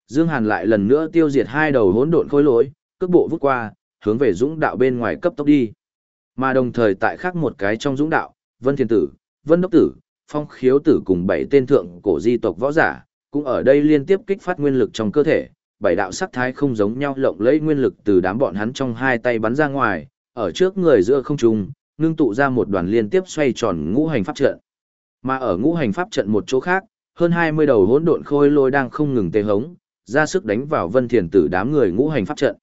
Dương Hàn lại lần nữa tiêu diệt hai đầu hỗn độn khối lỗi, cước bộ vút qua, hướng về dũng đạo bên ngoài cấp tốc đi. Mà đồng thời tại khác một cái trong dũng đạo, Vân Thiên Tử, Vân Đốc Tử, Phong Khiếu Tử cùng bảy tên thượng cổ di tộc võ giả, cũng ở đây liên tiếp kích phát nguyên lực trong cơ thể, bảy đạo sắc thái không giống nhau lộng lẫy nguyên lực từ đám bọn hắn trong hai tay bắn ra ngoài, ở trước người giữa không trung, ngưng tụ ra một đoàn liên tiếp xoay tròn ngũ hành pháp trận. Mà ở ngũ hành pháp trận một chỗ khác, hơn 20 đầu hỗn độn khôi lôi đang không ngừng tê hống, ra sức đánh vào Vân Thiền Tử đám người ngũ hành pháp trận.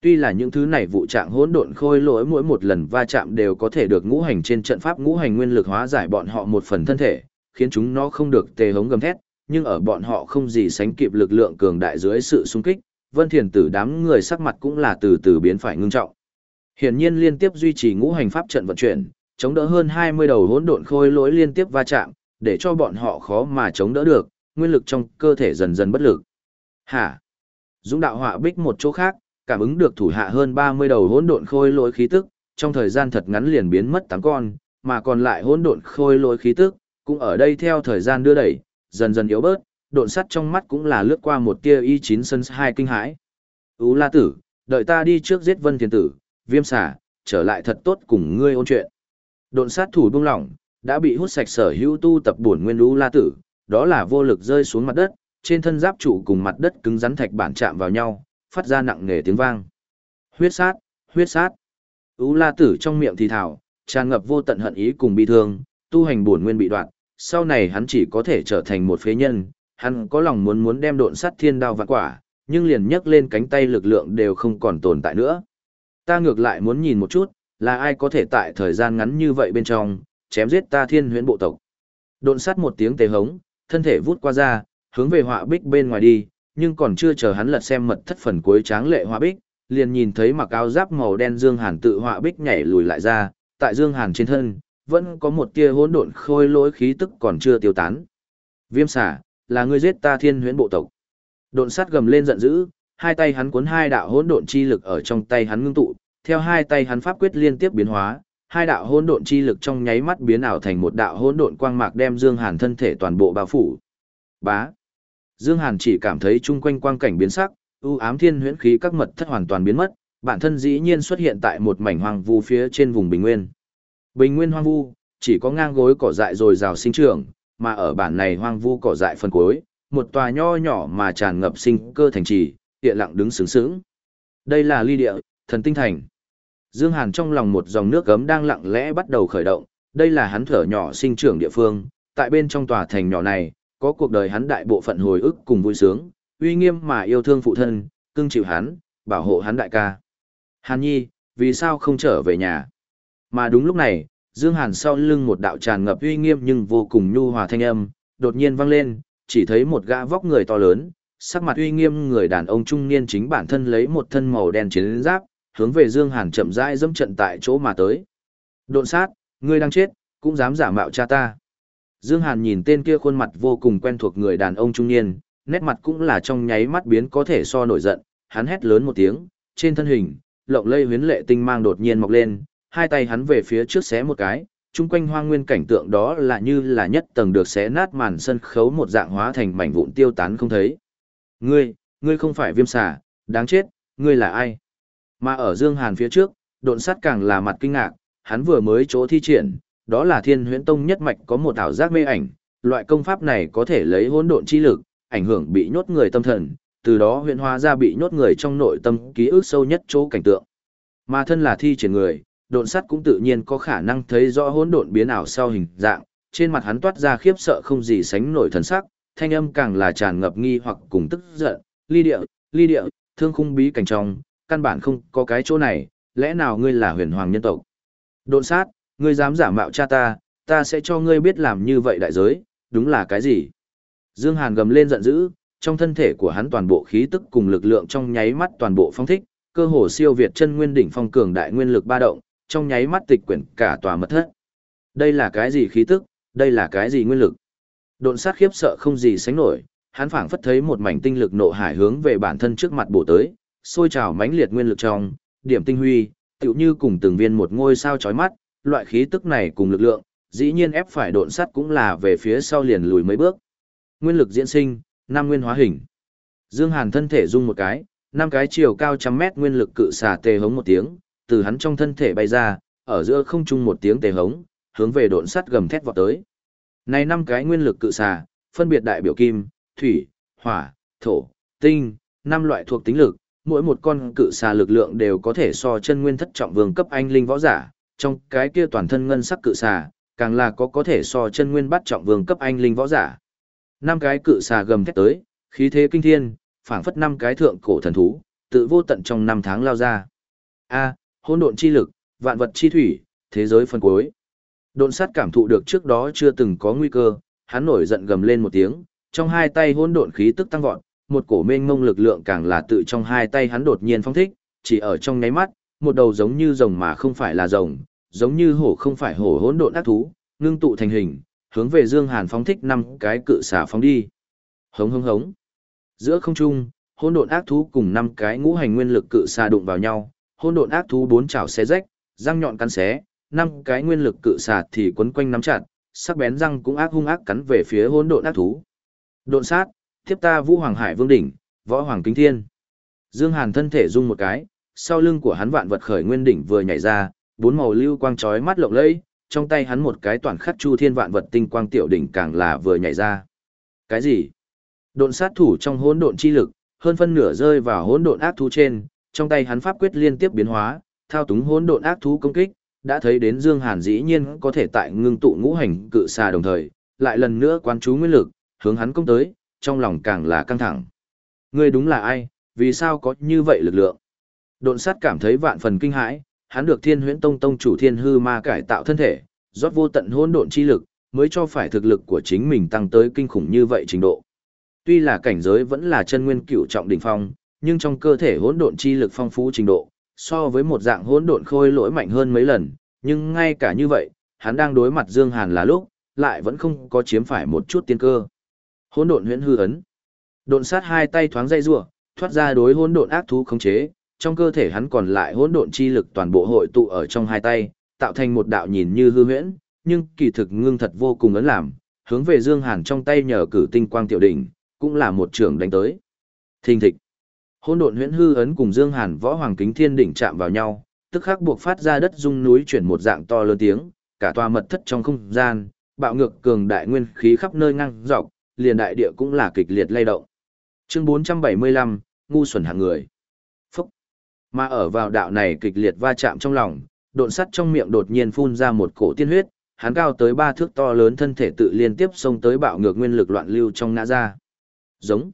Tuy là những thứ này vụ trạng hỗn độn khôi lỗi mỗi một lần va chạm đều có thể được ngũ hành trên trận pháp ngũ hành nguyên lực hóa giải bọn họ một phần thân thể, khiến chúng nó không được tê hống gầm thét, nhưng ở bọn họ không gì sánh kịp lực lượng cường đại dưới sự xung kích, Vân Thiền Tử đám người sắc mặt cũng là từ từ biến phải ngưng trọng. Hiển nhiên liên tiếp duy trì ngũ hành pháp trận vận chuyển, chống đỡ hơn 20 đầu hỗn độn khôi lỗi liên tiếp va chạm, để cho bọn họ khó mà chống đỡ được, nguyên lực trong cơ thể dần dần bất lực. Hả? Dũng đạo họa bích một chỗ khác, cảm ứng được thủ hạ hơn 30 đầu hỗn độn khôi lỗi khí tức, trong thời gian thật ngắn liền biến mất tám con, mà còn lại hỗn độn khôi lỗi khí tức, cũng ở đây theo thời gian đưa đẩy, dần dần yếu bớt, độn sắt trong mắt cũng là lướt qua một tia y chín sân hai kinh hãi. Ú La tử, đợi ta đi trước giết Vân Thiên tử, Viêm xà, trở lại thật tốt cùng ngươi ôn chuyện. Độn sát thủ buông lỏng, đã bị hút sạch sở hữu tu tập bổn nguyên Ú La tử, đó là vô lực rơi xuống mặt đất, trên thân giáp trụ cùng mặt đất cứng rắn thạch bản chạm vào nhau, phát ra nặng nề tiếng vang. Huyết sát, huyết sát. Ú La Tử trong miệng thì thào, tràn ngập vô tận hận ý cùng bi thương, tu hành bổn nguyên bị đoạn, sau này hắn chỉ có thể trở thành một phế nhân, hắn có lòng muốn muốn đem độn sắt thiên đao vạn quả, nhưng liền nhấc lên cánh tay lực lượng đều không còn tồn tại nữa. Ta ngược lại muốn nhìn một chút, là ai có thể tại thời gian ngắn như vậy bên trong, chém giết ta thiên huyễn bộ tộc. Độn sắt một tiếng tề hống, thân thể vút qua ra, hướng về họa bích bên ngoài đi, nhưng còn chưa chờ hắn lật xem mật thất phần cuối tráng lệ họa bích, liền nhìn thấy mặc áo giáp màu đen Dương Hàn tự họa bích nhảy lùi lại ra, tại Dương Hàn trên thân, vẫn có một tia hỗn độn khôi lỗi khí tức còn chưa tiêu tán. Viêm xả, là ngươi giết ta thiên huyễn bộ tộc. Độn sát gầm lên giận dữ, hai tay hắn cuốn hai đạo hỗn độn chi lực ở trong tay hắn ngưng tụ, theo hai tay hắn pháp quyết liên tiếp biến hóa, hai đạo hỗn độn chi lực trong nháy mắt biến ảo thành một đạo hỗn độn quang mạc đem Dương Hàn thân thể toàn bộ bao phủ. Bá. Dương Hàn chỉ cảm thấy chung quanh quang cảnh biến sắc, u ám thiên huyễn khí các mật thất hoàn toàn biến mất, bản thân dĩ nhiên xuất hiện tại một mảnh hoang vu phía trên vùng bình nguyên. Bình nguyên hoang vu, chỉ có ngang gối cỏ dại rồi rào sinh trưởng, mà ở bản này hoang vu cỏ dại phần cuối, một tòa nho nhỏ mà tràn ngập sinh cơ thành trì, hiện lặng đứng sướng sướng. Đây là ly địa, thần tinh thành. Dương Hàn trong lòng một dòng nước gấm đang lặng lẽ bắt đầu khởi động, đây là hắn thở nhỏ sinh trưởng địa phương, tại bên trong tòa thành nhỏ này, có cuộc đời hắn đại bộ phận hồi ức cùng vui sướng, uy nghiêm mà yêu thương phụ thân, cưng chịu hắn, bảo hộ hắn đại ca. Hàn Nhi, vì sao không trở về nhà? Mà đúng lúc này, Dương Hàn sau lưng một đạo tràn ngập uy nghiêm nhưng vô cùng nhu hòa thanh âm, đột nhiên vang lên, chỉ thấy một gã vóc người to lớn, sắc mặt uy nghiêm người đàn ông trung niên chính bản thân lấy một thân màu đen chiến giáp, hướng về Dương Hàn chậm rãi dẫm trận tại chỗ mà tới. Độn sát, ngươi đang chết, cũng dám giả mạo cha ta. Dương Hàn nhìn tên kia khuôn mặt vô cùng quen thuộc người đàn ông trung niên, nét mặt cũng là trong nháy mắt biến có thể so nổi giận, hắn hét lớn một tiếng, trên thân hình, lộng lây huyến lệ tinh mang đột nhiên mọc lên, hai tay hắn về phía trước xé một cái, chung quanh hoang nguyên cảnh tượng đó là như là nhất tầng được xé nát màn sân khấu một dạng hóa thành mảnh vụn tiêu tán không thấy. Ngươi, ngươi không phải viêm xà, đáng chết, ngươi là ai? Mà ở Dương Hàn phía trước, độn sát càng là mặt kinh ngạc, hắn vừa mới chỗ thi triển, đó là thiên huyễn tông nhất mạch có một ảo giác mê ảnh, loại công pháp này có thể lấy hỗn độn chi lực, ảnh hưởng bị nhốt người tâm thần, từ đó huyễn hóa ra bị nhốt người trong nội tâm ký ức sâu nhất chỗ cảnh tượng. Mà thân là thi triển người, độn sắt cũng tự nhiên có khả năng thấy rõ hỗn độn biến ảo sau hình dạng, trên mặt hắn toát ra khiếp sợ không gì sánh nổi thần sắc, thanh âm càng là tràn ngập nghi hoặc cùng tức giận, ly địa, ly địa, thương khung bí cảnh trong, căn bản không có cái chỗ này, lẽ nào ngươi là huyền hoàng nhân tộc? Độn sát, ngươi dám giả mạo cha ta, ta sẽ cho ngươi biết làm như vậy đại giới, đúng là cái gì? Dương Hàn gầm lên giận dữ, trong thân thể của hắn toàn bộ khí tức cùng lực lượng trong nháy mắt toàn bộ phong thích, cơ hồ siêu việt chân nguyên đỉnh phong cường đại nguyên lực ba động, trong nháy mắt tịch quyển cả tòa mật thất. Đây là cái gì khí tức, đây là cái gì nguyên lực? Độn sát khiếp sợ không gì sánh nổi, hắn phảng phất thấy một mảnh tinh lực nộ hải hướng về bản thân trước mặt bổ tới, sôi trào mãnh liệt nguyên lực trong, điểm tinh huy, tựu như cùng từng viên một ngôi sao chói mắt, loại khí tức này cùng lực lượng, dĩ nhiên ép phải độn sát cũng là về phía sau liền lùi mấy bước. Nguyên lực diễn sinh, năm nguyên hóa hình. Dương Hàn thân thể rung một cái, năm cái chiều cao trăm mét nguyên lực cự xà tê hống một tiếng, từ hắn trong thân thể bay ra, ở giữa không trung một tiếng tề hống, hướng về độn sắt gầm thét vọt tới. Này năm cái nguyên lực cự xà, phân biệt đại biểu kim, thủy, hỏa, thổ, tinh, năm loại thuộc tính lực, mỗi một con cự xà lực lượng đều có thể so chân nguyên thất trọng vương cấp anh linh võ giả, trong cái kia toàn thân ngân sắc cự xà, càng là có có thể so chân nguyên bắt trọng vương cấp anh linh võ giả. Năm cái cự xà gầm thét tới, khí thế kinh thiên, phảng phất năm cái thượng cổ thần thú, tự vô tận trong năm tháng lao ra. A, hỗn độn chi lực, vạn vật chi thủy, thế giới phân cuối. Độn sát cảm thụ được trước đó chưa từng có nguy cơ, hắn nổi giận gầm lên một tiếng, trong hai tay hỗn độn khí tức tăng vọt, một cổ mênh mông lực lượng càng là tự trong hai tay hắn đột nhiên phong thích, chỉ ở trong nháy mắt, một đầu giống như rồng mà không phải là rồng, giống như hổ không phải hổ hỗn độn ác thú, ngưng tụ thành hình, hướng về Dương Hàn phóng thích năm cái cự xả phóng đi. Hống hống hống. Giữa không trung, hỗn độn ác thú cùng năm cái ngũ hành nguyên lực cự xà đụng vào nhau, hỗn độn ác thú bốn chảo xé rách, răng nhọn cắn xé, năm cái nguyên lực cự xà thì quấn quanh nắm chặt, sắc bén răng cũng ác hung ác cắn về phía hỗn độn ác thú. Độn sát, thiếp ta Vũ Hoàng Hải Vương đỉnh, Võ Hoàng Kính Thiên. Dương Hàn thân thể rung một cái, sau lưng của hắn vạn vật khởi nguyên đỉnh vừa nhảy ra, bốn màu lưu quang chói mắt lộng lẫy, trong tay hắn một cái toàn khắc chu thiên vạn vật tinh quang tiểu đỉnh càng là vừa nhảy ra. Cái gì? Độn sát thủ trong hỗn độn chi lực, hơn phân nửa rơi vào hỗn độn ác thú trên, trong tay hắn pháp quyết liên tiếp biến hóa, thao túng hỗn độn ác thú công kích, đã thấy đến Dương Hàn dĩ nhiên có thể tại ngưng tụ ngũ hành cự xà đồng thời, lại lần nữa quán chú nguyên lực, hướng hắn công tới, trong lòng càng là căng thẳng. Ngươi đúng là ai, vì sao có như vậy lực lượng? Độn sát cảm thấy vạn phần kinh hãi, hắn được Thiên Huyễn Tông tông chủ Thiên Hư Ma cải tạo thân thể, rót vô tận hỗn độn chi lực, mới cho phải thực lực của chính mình tăng tới kinh khủng như vậy trình độ. Tuy là cảnh giới vẫn là chân nguyên cựu trọng đỉnh phong, nhưng trong cơ thể hỗn độn chi lực phong phú trình độ, so với một dạng hỗn độn khôi lỗi mạnh hơn mấy lần, nhưng ngay cả như vậy, hắn đang đối mặt Dương Hàn là lúc, lại vẫn không có chiếm phải một chút tiên cơ. Hỗn độn huyễn hư ấn. Độn sát hai tay thoáng dây rủa, thoát ra đối hỗn độn ác thú khống chế, trong cơ thể hắn còn lại hỗn độn chi lực toàn bộ hội tụ ở trong hai tay, tạo thành một đạo nhìn như hư huyễn, nhưng kỳ thực ngưng thật vô cùng ấn làm, hướng về Dương Hàn trong tay nhờ cử tinh quang tiểu đỉnh, cũng là một trường đánh tới. Thình thịch. Hỗn độn huyễn hư ấn cùng Dương Hàn võ hoàng kính thiên đỉnh chạm vào nhau, tức khắc buộc phát ra đất rung núi chuyển một dạng to lớn tiếng, cả tòa mật thất trong không gian, bạo ngược cường đại nguyên khí khắp nơi ngang dọc, liền đại địa cũng là kịch liệt lay động. Chương 475, ngu xuẩn hạng người. Phúc. Mà ở vào đạo này kịch liệt va chạm trong lòng, độn sắt trong miệng đột nhiên phun ra một cổ tiên huyết, hắn cao tới ba thước to lớn thân thể tự liên tiếp xông tới bạo ngược nguyên lực loạn lưu trong ngã ra. Giống.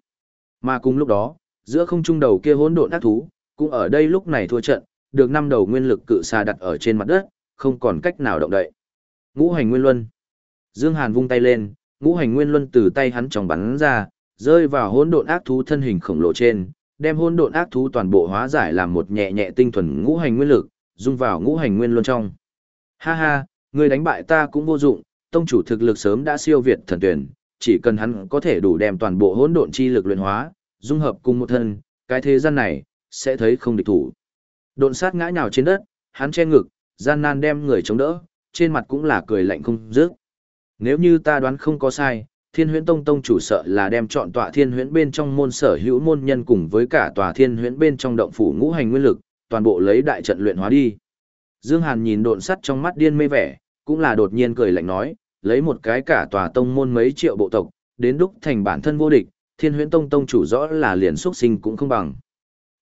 Mà cùng lúc đó, giữa không trung đầu kia hỗn độn ác thú, cũng ở đây lúc này thua trận, được năm đầu nguyên lực cự xà đặt ở trên mặt đất, không còn cách nào động đậy. Ngũ hành nguyên luân. Dương Hàn vung tay lên, ngũ hành nguyên luân từ tay hắn trong bắn ra, rơi vào hỗn độn ác thú thân hình khổng lồ trên, đem hỗn độn ác thú toàn bộ hóa giải làm một nhẹ nhẹ tinh thuần ngũ hành nguyên lực, dung vào ngũ hành nguyên luân trong. Ha ha, ngươi đánh bại ta cũng vô dụng, tông chủ thực lực sớm đã siêu việt thần tuyển, chỉ cần hắn có thể đủ đem toàn bộ hỗn độn chi lực luyện hóa, dung hợp cùng một thân, cái thế gian này sẽ thấy không địch thủ. Độn sát ngã nhào trên đất, hắn che ngực, gian nan đem người chống đỡ, trên mặt cũng là cười lạnh không dứt. Nếu như ta đoán không có sai, Thiên Huyễn Tông tông chủ sợ là đem chọn tọa Thiên Huyễn bên trong môn sở hữu môn nhân cùng với cả tòa Thiên Huyễn bên trong động phủ ngũ hành nguyên lực, toàn bộ lấy đại trận luyện hóa đi. Dương Hàn nhìn độn sắt trong mắt điên mê vẻ, cũng là đột nhiên cười lạnh nói, lấy một cái cả tòa tông môn mấy triệu bộ tộc, đến đúc thành bản thân vô địch, Thiên Huyễn Tông tông chủ rõ là liền xuất sinh cũng không bằng.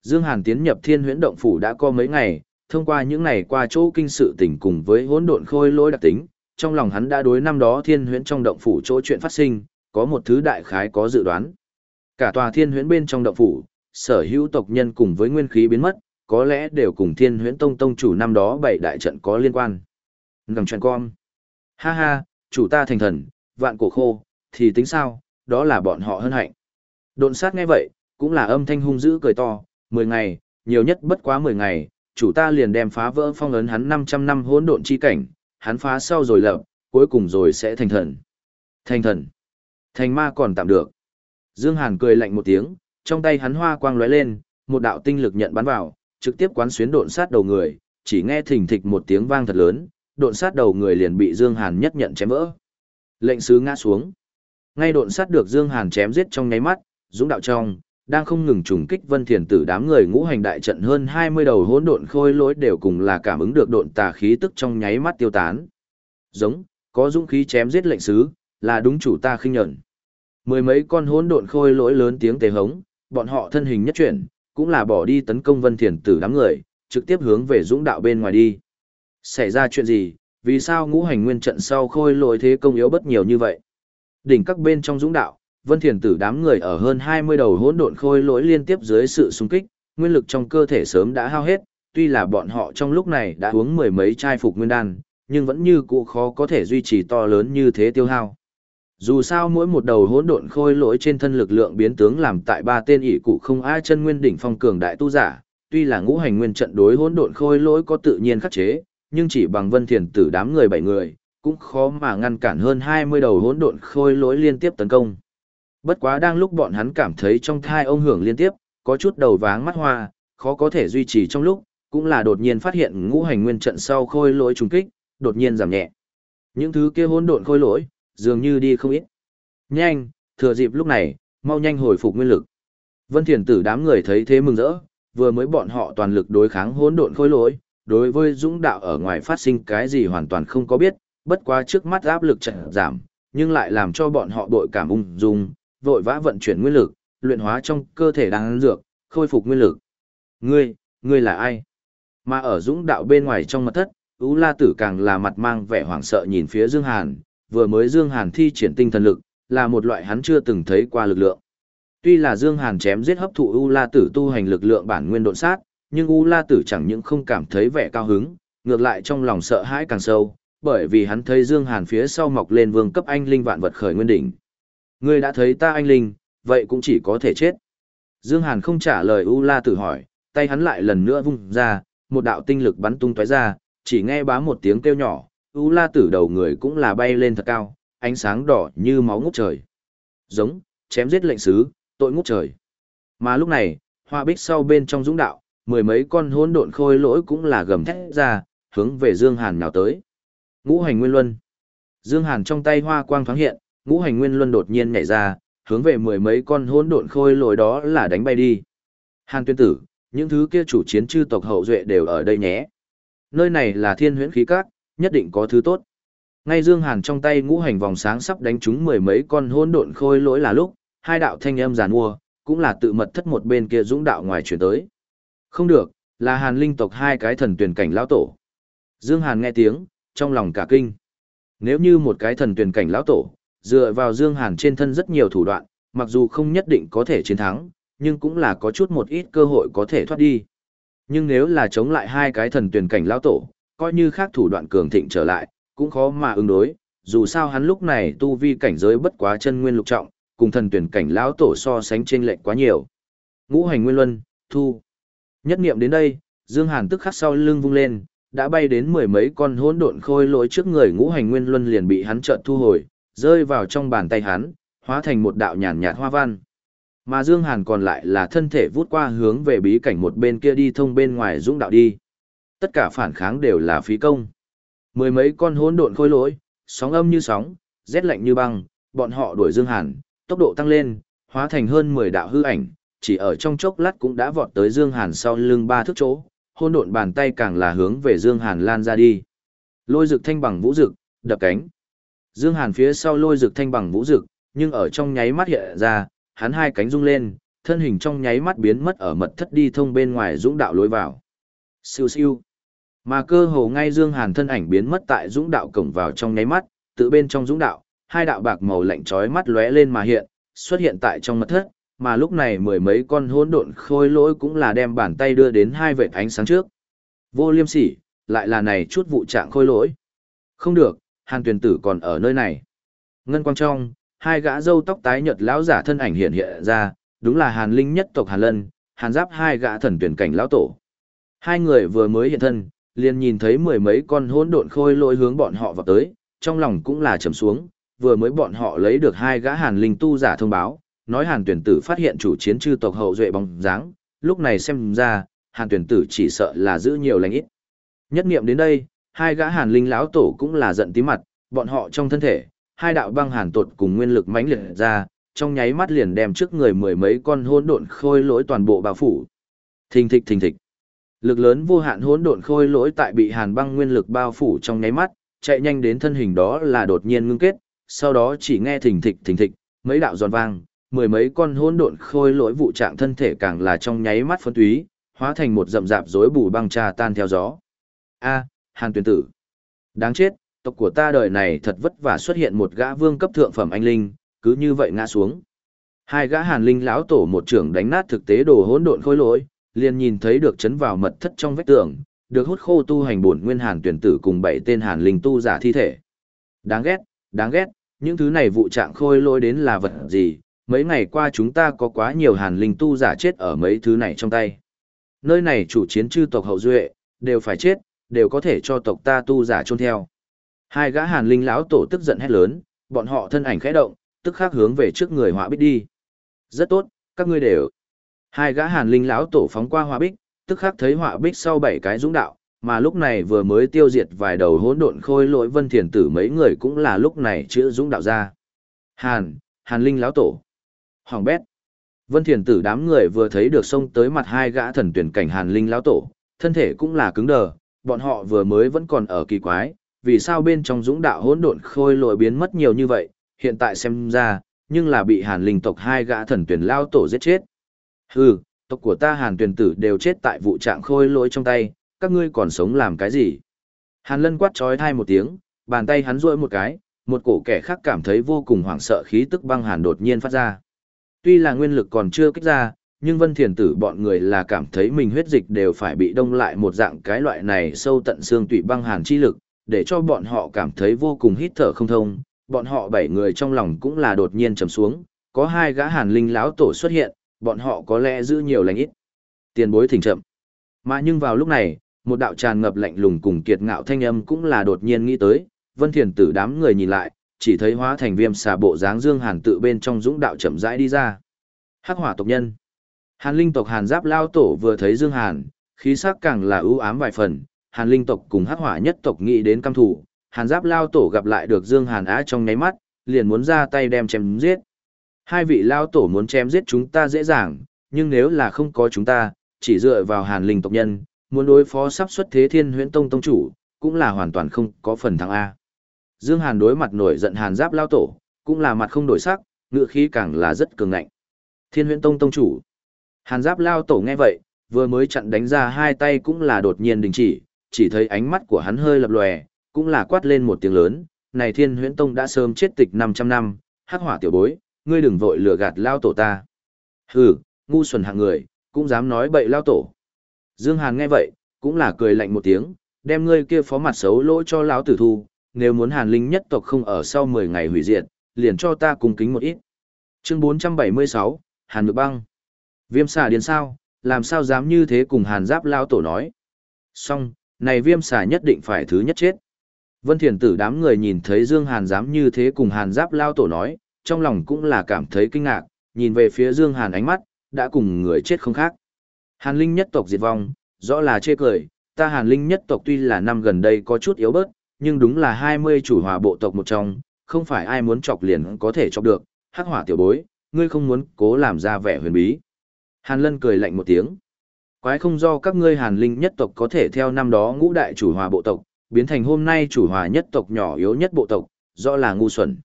Dương Hàn tiến nhập Thiên Huyễn động phủ đã có mấy ngày, thông qua những ngày qua chỗ kinh sự tình cùng với hỗn độn khôi lỗi đặc tính, trong lòng hắn đã đối năm đó Thiên Huyễn trong động phủ chỗ chuyện phát sinh, có một thứ đại khái có dự đoán. Cả tòa Thiên Huyễn bên trong động phủ, sở hữu tộc nhân cùng với nguyên khí biến mất, có lẽ đều cùng Thiên Huyễn Tông tông chủ năm đó bảy đại trận có liên quan. Ngầm chuyện con. Ha ha, chủ ta thành thần, vạn cổ khô, thì tính sao, đó là bọn họ hơn hạnh. Độn sát nghe vậy, cũng là âm thanh hung dữ cười to, 10 ngày, nhiều nhất bất quá 10 ngày, chủ ta liền đem phá vỡ phong ấn hắn 500 năm hỗn độn chi cảnh, hắn phá sau rồi lập, cuối cùng rồi sẽ thành thần. Thành thần. Thành ma còn tạm được. Dương Hàn cười lạnh một tiếng, trong tay hắn hoa quang lóe lên, một đạo tinh lực nhận bắn vào, trực tiếp quán xuyến độn sát đầu người, chỉ nghe thình thịch một tiếng vang thật lớn, độn sát đầu người liền bị Dương Hàn nhất nhận chém vỡ. Lệnh sứ ngã xuống. Ngay độn sát được Dương Hàn chém giết trong nháy mắt, dũng đạo trong, đang không ngừng trùng kích vân thiền tử đám người ngũ hành đại trận hơn 20 đầu hỗn độn khôi lỗi đều cùng là cảm ứng được độn tà khí tức trong nháy mắt tiêu tán. Giống, có dũng khí chém giết lệnh sứ, là đúng chủ ta khinh nhẫn. Mười mấy con hỗn độn khôi lỗi lớn tiếng tề hống, bọn họ thân hình nhất chuyển, cũng là bỏ đi tấn công vân thiền tử đám người, trực tiếp hướng về dũng đạo bên ngoài đi. Xảy ra chuyện gì, vì sao ngũ hành nguyên trận sau khôi lỗi thế công yếu bất nhiều như vậy? Đỉnh các bên trong dũng đạo, Vân Thiền Tử đám người ở hơn 20 đầu hỗn độn khôi lỗi liên tiếp dưới sự xung kích, nguyên lực trong cơ thể sớm đã hao hết, tuy là bọn họ trong lúc này đã uống mười mấy chai phục nguyên đan, nhưng vẫn như cũ khó có thể duy trì to lớn như thế tiêu hao. Dù sao mỗi một đầu hỗn độn khôi lỗi trên thân lực lượng biến tướng làm tại ba tên ỷ cụ không ai chân nguyên đỉnh phong cường đại tu giả, tuy là ngũ hành nguyên trận đối hỗn độn khôi lỗi có tự nhiên khắc chế, nhưng chỉ bằng Vân Thiền Tử đám người bảy người, cũng khó mà ngăn cản hơn 20 đầu hỗn độn khôi lỗi liên tiếp tấn công. Bất quá đang lúc bọn hắn cảm thấy trong thai ông hưởng liên tiếp, có chút đầu váng mắt hoa, khó có thể duy trì trong lúc, cũng là đột nhiên phát hiện ngũ hành nguyên trận sau khôi lỗi trùng kích, đột nhiên giảm nhẹ. Những thứ kia hỗn độn khôi lỗi, dường như đi không ít. Nhanh, thừa dịp lúc này, mau nhanh hồi phục nguyên lực. Vân Thiền Tử đám người thấy thế mừng rỡ, vừa mới bọn họ toàn lực đối kháng hỗn độn khôi lỗi, đối với dũng đạo ở ngoài phát sinh cái gì hoàn toàn không có biết, bất quá trước mắt áp lực chợt giảm, nhưng lại làm cho bọn họ bội cảm ung dung, vội vã vận chuyển nguyên lực, luyện hóa trong cơ thể đang dược, khôi phục nguyên lực. Ngươi, ngươi là ai? Mà ở dũng đạo bên ngoài trong mật thất, Ú La Tử càng là mặt mang vẻ hoảng sợ nhìn phía Dương Hàn, vừa mới Dương Hàn thi triển tinh thần lực, là một loại hắn chưa từng thấy qua lực lượng. Tuy là Dương Hàn chém giết hấp thụ U La Tử tu hành lực lượng bản nguyên độn sát, nhưng U La Tử chẳng những không cảm thấy vẻ cao hứng, ngược lại trong lòng sợ hãi càng sâu, bởi vì hắn thấy Dương Hàn phía sau mọc lên vương cấp anh linh vạn vật khởi nguyên đỉnh. Ngươi đã thấy ta anh linh, vậy cũng chỉ có thể chết. Dương Hàn không trả lời U La Tử hỏi, tay hắn lại lần nữa vung ra, một đạo tinh lực bắn tung tóe ra, chỉ nghe bá một tiếng kêu nhỏ, U La Tử đầu người cũng là bay lên thật cao, ánh sáng đỏ như máu ngút trời. Giống, chém giết lệnh sứ, tội ngút trời. Mà lúc này, hoa bích sau bên trong dũng đạo, mười mấy con hỗn độn khôi lỗi cũng là gầm thét ra, hướng về Dương Hàn nào tới. Ngũ hành nguyên luân. Dương Hàn trong tay hoa quang thoáng hiện, ngũ hành nguyên luân đột nhiên nhảy ra, hướng về mười mấy con hỗn độn khôi lỗi đó là đánh bay đi. Hàn tuyên tử, những thứ kia chủ chiến chư tộc hậu duệ đều ở đây nhé. Nơi này là thiên huyễn khí các, nhất định có thứ tốt. Ngay Dương Hàn trong tay ngũ hành vòng sáng sắp đánh trúng mười mấy con hỗn độn khôi lỗi là lúc, hai đạo thanh âm giàn mua, cũng là tự mật thất một bên kia dũng đạo ngoài chuyển tới. Không được, là Hàn linh tộc hai cái thần tuyển cảnh lão tổ. Dương Hàn nghe tiếng, trong lòng cả kinh. Nếu như một cái thần tuyển cảnh lão tổ, dựa vào Dương Hàn trên thân rất nhiều thủ đoạn, mặc dù không nhất định có thể chiến thắng, nhưng cũng là có chút một ít cơ hội có thể thoát đi. Nhưng nếu là chống lại hai cái thần tuyển cảnh lão tổ, coi như khác thủ đoạn cường thịnh trở lại, cũng khó mà ứng đối, dù sao hắn lúc này tu vi cảnh giới bất quá chân nguyên lục trọng, cùng thần tuyển cảnh lão tổ so sánh trên lệch quá nhiều. Ngũ hành nguyên luân, thu. Nhất niệm đến đây, Dương Hàn tức khắc sau lưng vung lên, đã bay đến mười mấy con hỗn độn khôi lỗi trước người ngũ hành nguyên luân liền bị hắn chợt thu hồi, rơi vào trong bàn tay hắn, hóa thành một đạo nhàn nhạt hoa văn. Mà Dương Hàn còn lại là thân thể vút qua hướng về bí cảnh một bên kia đi thông bên ngoài dũng đạo đi. Tất cả phản kháng đều là phí công. Mười mấy con hỗn độn khôi lỗi, sóng âm như sóng, rét lạnh như băng, bọn họ đuổi Dương Hàn, tốc độ tăng lên, hóa thành hơn 10 đạo hư ảnh, chỉ ở trong chốc lát cũng đã vọt tới Dương Hàn sau lưng ba thước chỗ, hỗn độn bàn tay càng là hướng về Dương Hàn lan ra đi. Lôi dược thanh bằng vũ dược, đập cánh. Dương Hàn phía sau lôi rực thanh bằng vũ rực, nhưng ở trong nháy mắt hiện ra, hắn hai cánh rung lên, thân hình trong nháy mắt biến mất ở mật thất đi thông bên ngoài dũng đạo lối vào. Siêu siêu. Mà cơ hồ ngay Dương Hàn thân ảnh biến mất tại dũng đạo cổng vào trong nháy mắt, tự bên trong dũng đạo, hai đạo bạc màu lạnh chói mắt lóe lên mà hiện, xuất hiện tại trong mật thất, mà lúc này mười mấy con hỗn độn khôi lỗi cũng là đem bàn tay đưa đến hai vệt ánh sáng trước. Vô liêm sỉ, lại là này chút vụ trạng khôi lỗi. Không được, Hàn Tuyền Tử còn ở nơi này. Ngân quang trong, hai gã râu tóc tái nhợt lão giả thân ảnh hiện hiện ra, đúng là Hàn Linh nhất tộc Hàn Lân, Hàn Giáp hai gã thần tuyển cảnh lão tổ. Hai người vừa mới hiện thân, liền nhìn thấy mười mấy con hỗn độn khôi lôi hướng bọn họ vào tới, trong lòng cũng là trầm xuống, vừa mới bọn họ lấy được hai gã Hàn Linh tu giả thông báo, nói Hàn tuyển tử phát hiện chủ chiến chư tộc hậu duệ bóng dáng, lúc này xem ra, Hàn tuyển tử chỉ sợ là giữ nhiều lành ít. Nhất niệm đến đây, hai gã Hàn Linh lão tổ cũng là giận tí mặt, bọn họ trong thân thể, hai đạo băng hàn tột cùng nguyên lực mãnh liệt ra, trong nháy mắt liền đem trước người mười mấy con hỗn độn khôi lỗi toàn bộ bao phủ. Thình thịch thình thịch. Lực lớn vô hạn hỗn độn khôi lỗi tại bị hàn băng nguyên lực bao phủ trong nháy mắt, chạy nhanh đến thân hình đó là đột nhiên ngưng kết, sau đó chỉ nghe thình thịch thình thịch, mấy đạo giòn vang, mười mấy con hỗn độn khôi lỗi vụ trạng thân thể càng là trong nháy mắt phân túy, hóa thành một rậm rạp rối bù băng trà tan theo gió. A, Hàn Tuyển Tử. Đáng chết, tộc của ta đời này thật vất vả xuất hiện một gã vương cấp thượng phẩm anh linh, cứ như vậy ngã xuống. Hai gã Hàn Linh lão tổ một trưởng đánh nát thực tế đồ hỗn độn khôi lỗi, liền nhìn thấy được chấn vào mật thất trong vách tường, được hút khô tu hành bổn nguyên Hàn Tuyển Tử cùng bảy tên Hàn Linh tu giả thi thể. Đáng ghét, đáng ghét, những thứ này vụ trạng khôi lỗi đến là vật gì, mấy ngày qua chúng ta có quá nhiều hàn linh tu giả chết ở mấy thứ này trong tay. Nơi này chủ chiến chư tộc hậu duệ, đều phải chết, đều có thể cho tộc ta tu giả chôn theo. Hai gã hàn linh lão tổ tức giận hét lớn, bọn họ thân ảnh khẽ động, tức khắc hướng về trước người họa bích đi. Rất tốt, các ngươi đều. Hai gã hàn linh lão tổ phóng qua họa bích, tức khắc thấy họa bích sau bảy cái dũng đạo, mà lúc này vừa mới tiêu diệt vài đầu hỗn độn khôi lỗi vân thiền tử mấy người cũng là lúc này chữa dũng đạo ra. Hàn, hàn linh lão tổ. Hoàng bét. Vân thiền tử đám người vừa thấy được xông tới mặt hai gã thần tuyển cảnh hàn linh lão tổ, thân thể cũng là cứng đờ, bọn họ vừa mới vẫn còn ở kỳ quái, vì sao bên trong dũng đạo hỗn độn khôi lỗi biến mất nhiều như vậy, hiện tại xem ra, nhưng là bị hàn linh tộc hai gã thần tuyển lao tổ giết chết. Hừ, tộc của ta hàn tuyển tử đều chết tại vụ trạng khôi lỗi trong tay, các ngươi còn sống làm cái gì? Hàn lân quát trói thai một tiếng, bàn tay hắn rỗi một cái, một cổ kẻ khác cảm thấy vô cùng hoảng sợ khí tức băng hàn đột nhiên phát ra. Tuy là nguyên lực còn chưa kích ra, nhưng vân thiền tử bọn người là cảm thấy mình huyết dịch đều phải bị đông lại một dạng cái loại này sâu tận xương tủy băng hàn chi lực, để cho bọn họ cảm thấy vô cùng hít thở không thông, bọn họ bảy người trong lòng cũng là đột nhiên trầm xuống, có hai gã hàn linh lão tổ xuất hiện, bọn họ có lẽ giữ nhiều lành ít. Tiền bối thỉnh chậm. Mà nhưng vào lúc này, một đạo tràn ngập lạnh lùng cùng kiệt ngạo thanh âm cũng là đột nhiên nghĩ tới, Vân Thiền Tử đám người nhìn lại, chỉ thấy hóa thành viêm xà bộ dáng Dương Hàn tự bên trong dũng đạo chậm rãi đi ra. Hắc Hỏa tộc nhân. Hàn Linh tộc Hàn Giáp lao tổ vừa thấy Dương Hàn, khí sắc càng là ưu ám vài phần, Hàn Linh tộc cùng Hắc Hỏa nhất tộc nghĩ đến cam thủ, Hàn Giáp lao tổ gặp lại được Dương Hàn Á trong nháy mắt, liền muốn ra tay đem chém giết. Hai vị lao tổ muốn chém giết chúng ta dễ dàng, nhưng nếu là không có chúng ta, chỉ dựa vào Hàn Linh tộc nhân, muốn đối phó sắp xuất thế Thiên Huyễn Tông tông chủ, cũng là hoàn toàn không có phần thắng a. Dương Hàn đối mặt nổi giận Hàn Giáp lao tổ, cũng là mặt không đổi sắc, ngựa khí càng là rất cường ngạnh. Thiên Huyễn Tông tông chủ. Hàn Giáp lao tổ nghe vậy, vừa mới chặn đánh ra hai tay cũng là đột nhiên đình chỉ, chỉ thấy ánh mắt của hắn hơi lập lòe, cũng là quát lên một tiếng lớn, này thiên huyễn tông đã sớm chết tịch 500 năm, hắc hỏa tiểu bối, ngươi đừng vội lừa gạt lao tổ ta. Hừ, ngu xuẩn hạng người, cũng dám nói bậy lao tổ. Dương Hàn nghe vậy, cũng là cười lạnh một tiếng, đem ngươi kia phó mặt xấu lỗi cho lão tử thu, nếu muốn hàn linh nhất tộc không ở sau 10 ngày hủy diệt, liền cho ta cung kính một ít. Chương 476, Hàn Nhược Băng. Viêm xà điên sao, làm sao dám như thế cùng hàn giáp lao tổ nói. Xong, này viêm xà nhất định phải thứ nhất chết. Vân Thiền Tử đám người nhìn thấy Dương Hàn dám như thế cùng Hàn Giáp lao tổ nói, trong lòng cũng là cảm thấy kinh ngạc, nhìn về phía Dương Hàn ánh mắt, đã cùng người chết không khác. Hàn Linh nhất tộc diệt vong, rõ là chê cười, ta Hàn Linh nhất tộc tuy là năm gần đây có chút yếu bớt, nhưng đúng là 20 chủ hòa bộ tộc một trong, không phải ai muốn chọc liền có thể chọc được, hắc hỏa tiểu bối, ngươi không muốn cố làm ra vẻ huyền bí. Hàn Lân cười lạnh một tiếng. Quái không do các ngươi Hàn Linh nhất tộc có thể theo năm đó ngũ đại chủ hòa bộ tộc, biến thành hôm nay chủ hòa nhất tộc nhỏ yếu nhất bộ tộc, rõ là ngu xuẩn.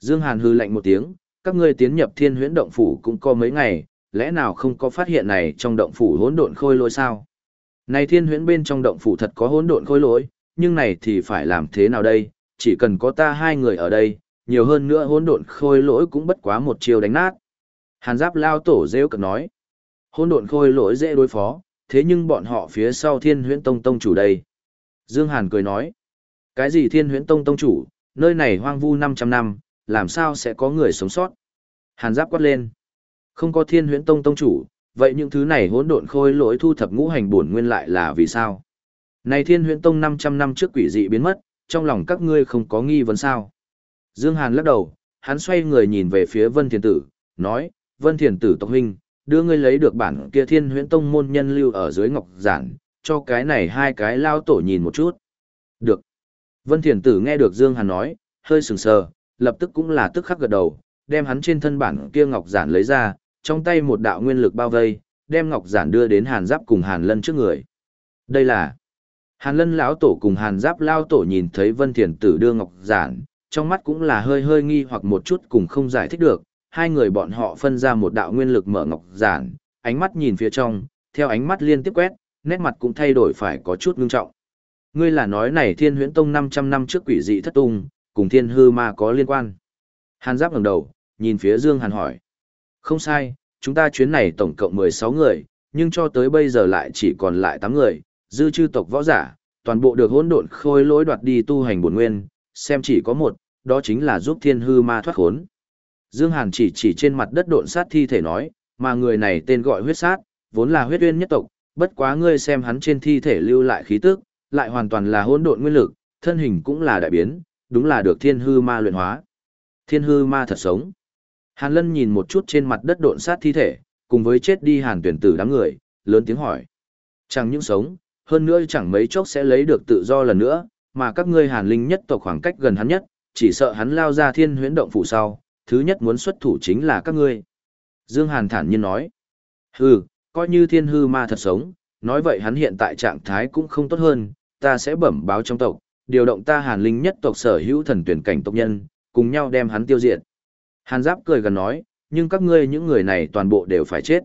Dương Hàn hư lạnh một tiếng, các ngươi tiến nhập thiên huyễn động phủ cũng có mấy ngày, lẽ nào không có phát hiện này trong động phủ hỗn độn khôi lỗi sao? Này thiên huyễn bên trong động phủ thật có hỗn độn khôi lỗi, nhưng này thì phải làm thế nào đây? Chỉ cần có ta hai người ở đây, nhiều hơn nữa hỗn độn khôi lỗi cũng bất quá một chiều đánh nát. Hàn Giáp lao tổ rêu cực nói, hỗn độn khôi lỗi dễ đối phó, thế nhưng bọn họ phía sau thiên huyễn tông tông chủ đây. Dương Hàn cười nói, cái gì thiên huyễn tông tông chủ, nơi này hoang vu 500 năm, làm sao sẽ có người sống sót? Hàn giáp quát lên, không có thiên huyễn tông tông chủ, vậy những thứ này hỗn độn khôi lỗi thu thập ngũ hành bổn nguyên lại là vì sao? Này thiên huyễn tông 500 năm trước quỷ dị biến mất, trong lòng các ngươi không có nghi vấn sao? Dương Hàn lắc đầu, hắn xoay người nhìn về phía Vân Thiền Tử, nói, Vân Thiền Tử tộc huynh, đưa ngươi lấy được bản kia thiên huyễn tông môn nhân lưu ở dưới ngọc giản, cho cái này hai cái lao tổ nhìn một chút. Được. Vân Thiền Tử nghe được Dương Hàn nói, hơi sừng sờ, lập tức cũng là tức khắc gật đầu, đem hắn trên thân bản kia ngọc giản lấy ra, trong tay một đạo nguyên lực bao vây, đem ngọc giản đưa đến Hàn Giáp cùng Hàn Lân trước người. Đây là Hàn Lân lão tổ cùng Hàn Giáp lao tổ nhìn thấy Vân Thiền Tử đưa ngọc giản, trong mắt cũng là hơi hơi nghi hoặc một chút cùng không giải thích được, hai người bọn họ phân ra một đạo nguyên lực mở ngọc giản, ánh mắt nhìn phía trong, theo ánh mắt liên tiếp quét, nét mặt cũng thay đổi phải có chút ngưng trọng. Ngươi là nói này thiên huyễn tông 500 năm trước quỷ dị thất tung, cùng thiên hư ma có liên quan. Hàn Giáp ngẩng đầu, nhìn phía Dương Hàn hỏi. Không sai, chúng ta chuyến này tổng cộng 16 người, nhưng cho tới bây giờ lại chỉ còn lại 8 người, dư chư tộc võ giả, toàn bộ được hỗn độn khôi lỗi đoạt đi tu hành bổn nguyên, xem chỉ có một, đó chính là giúp thiên hư ma thoát khốn. Dương Hàn chỉ chỉ trên mặt đất độn sát thi thể nói, mà người này tên gọi huyết sát, vốn là huyết uyên nhất tộc, bất quá ngươi xem hắn trên thi thể lưu lại khí tức, lại hoàn toàn là hỗn độn nguyên lực, thân hình cũng là đại biến, đúng là được thiên hư ma luyện hóa. Thiên hư ma thật sống. Hàn Lân nhìn một chút trên mặt đất độn sát thi thể, cùng với chết đi hàn tuyển tử đám người, lớn tiếng hỏi. Chẳng những sống, hơn nữa chẳng mấy chốc sẽ lấy được tự do lần nữa, mà các ngươi hàn linh nhất tộc khoảng cách gần hắn nhất, chỉ sợ hắn lao ra thiên huyễn động phủ sau, thứ nhất muốn xuất thủ chính là các ngươi. Dương Hàn thản nhiên nói. Hừ, coi như thiên hư ma thật sống, nói vậy hắn hiện tại trạng thái cũng không tốt hơn, ta sẽ bẩm báo trong tộc, điều động ta hàn linh nhất tộc sở hữu thần tuyển cảnh tộc nhân, cùng nhau đem hắn tiêu diệt. Hàn Giáp cười gần nói, nhưng các ngươi những người này toàn bộ đều phải chết.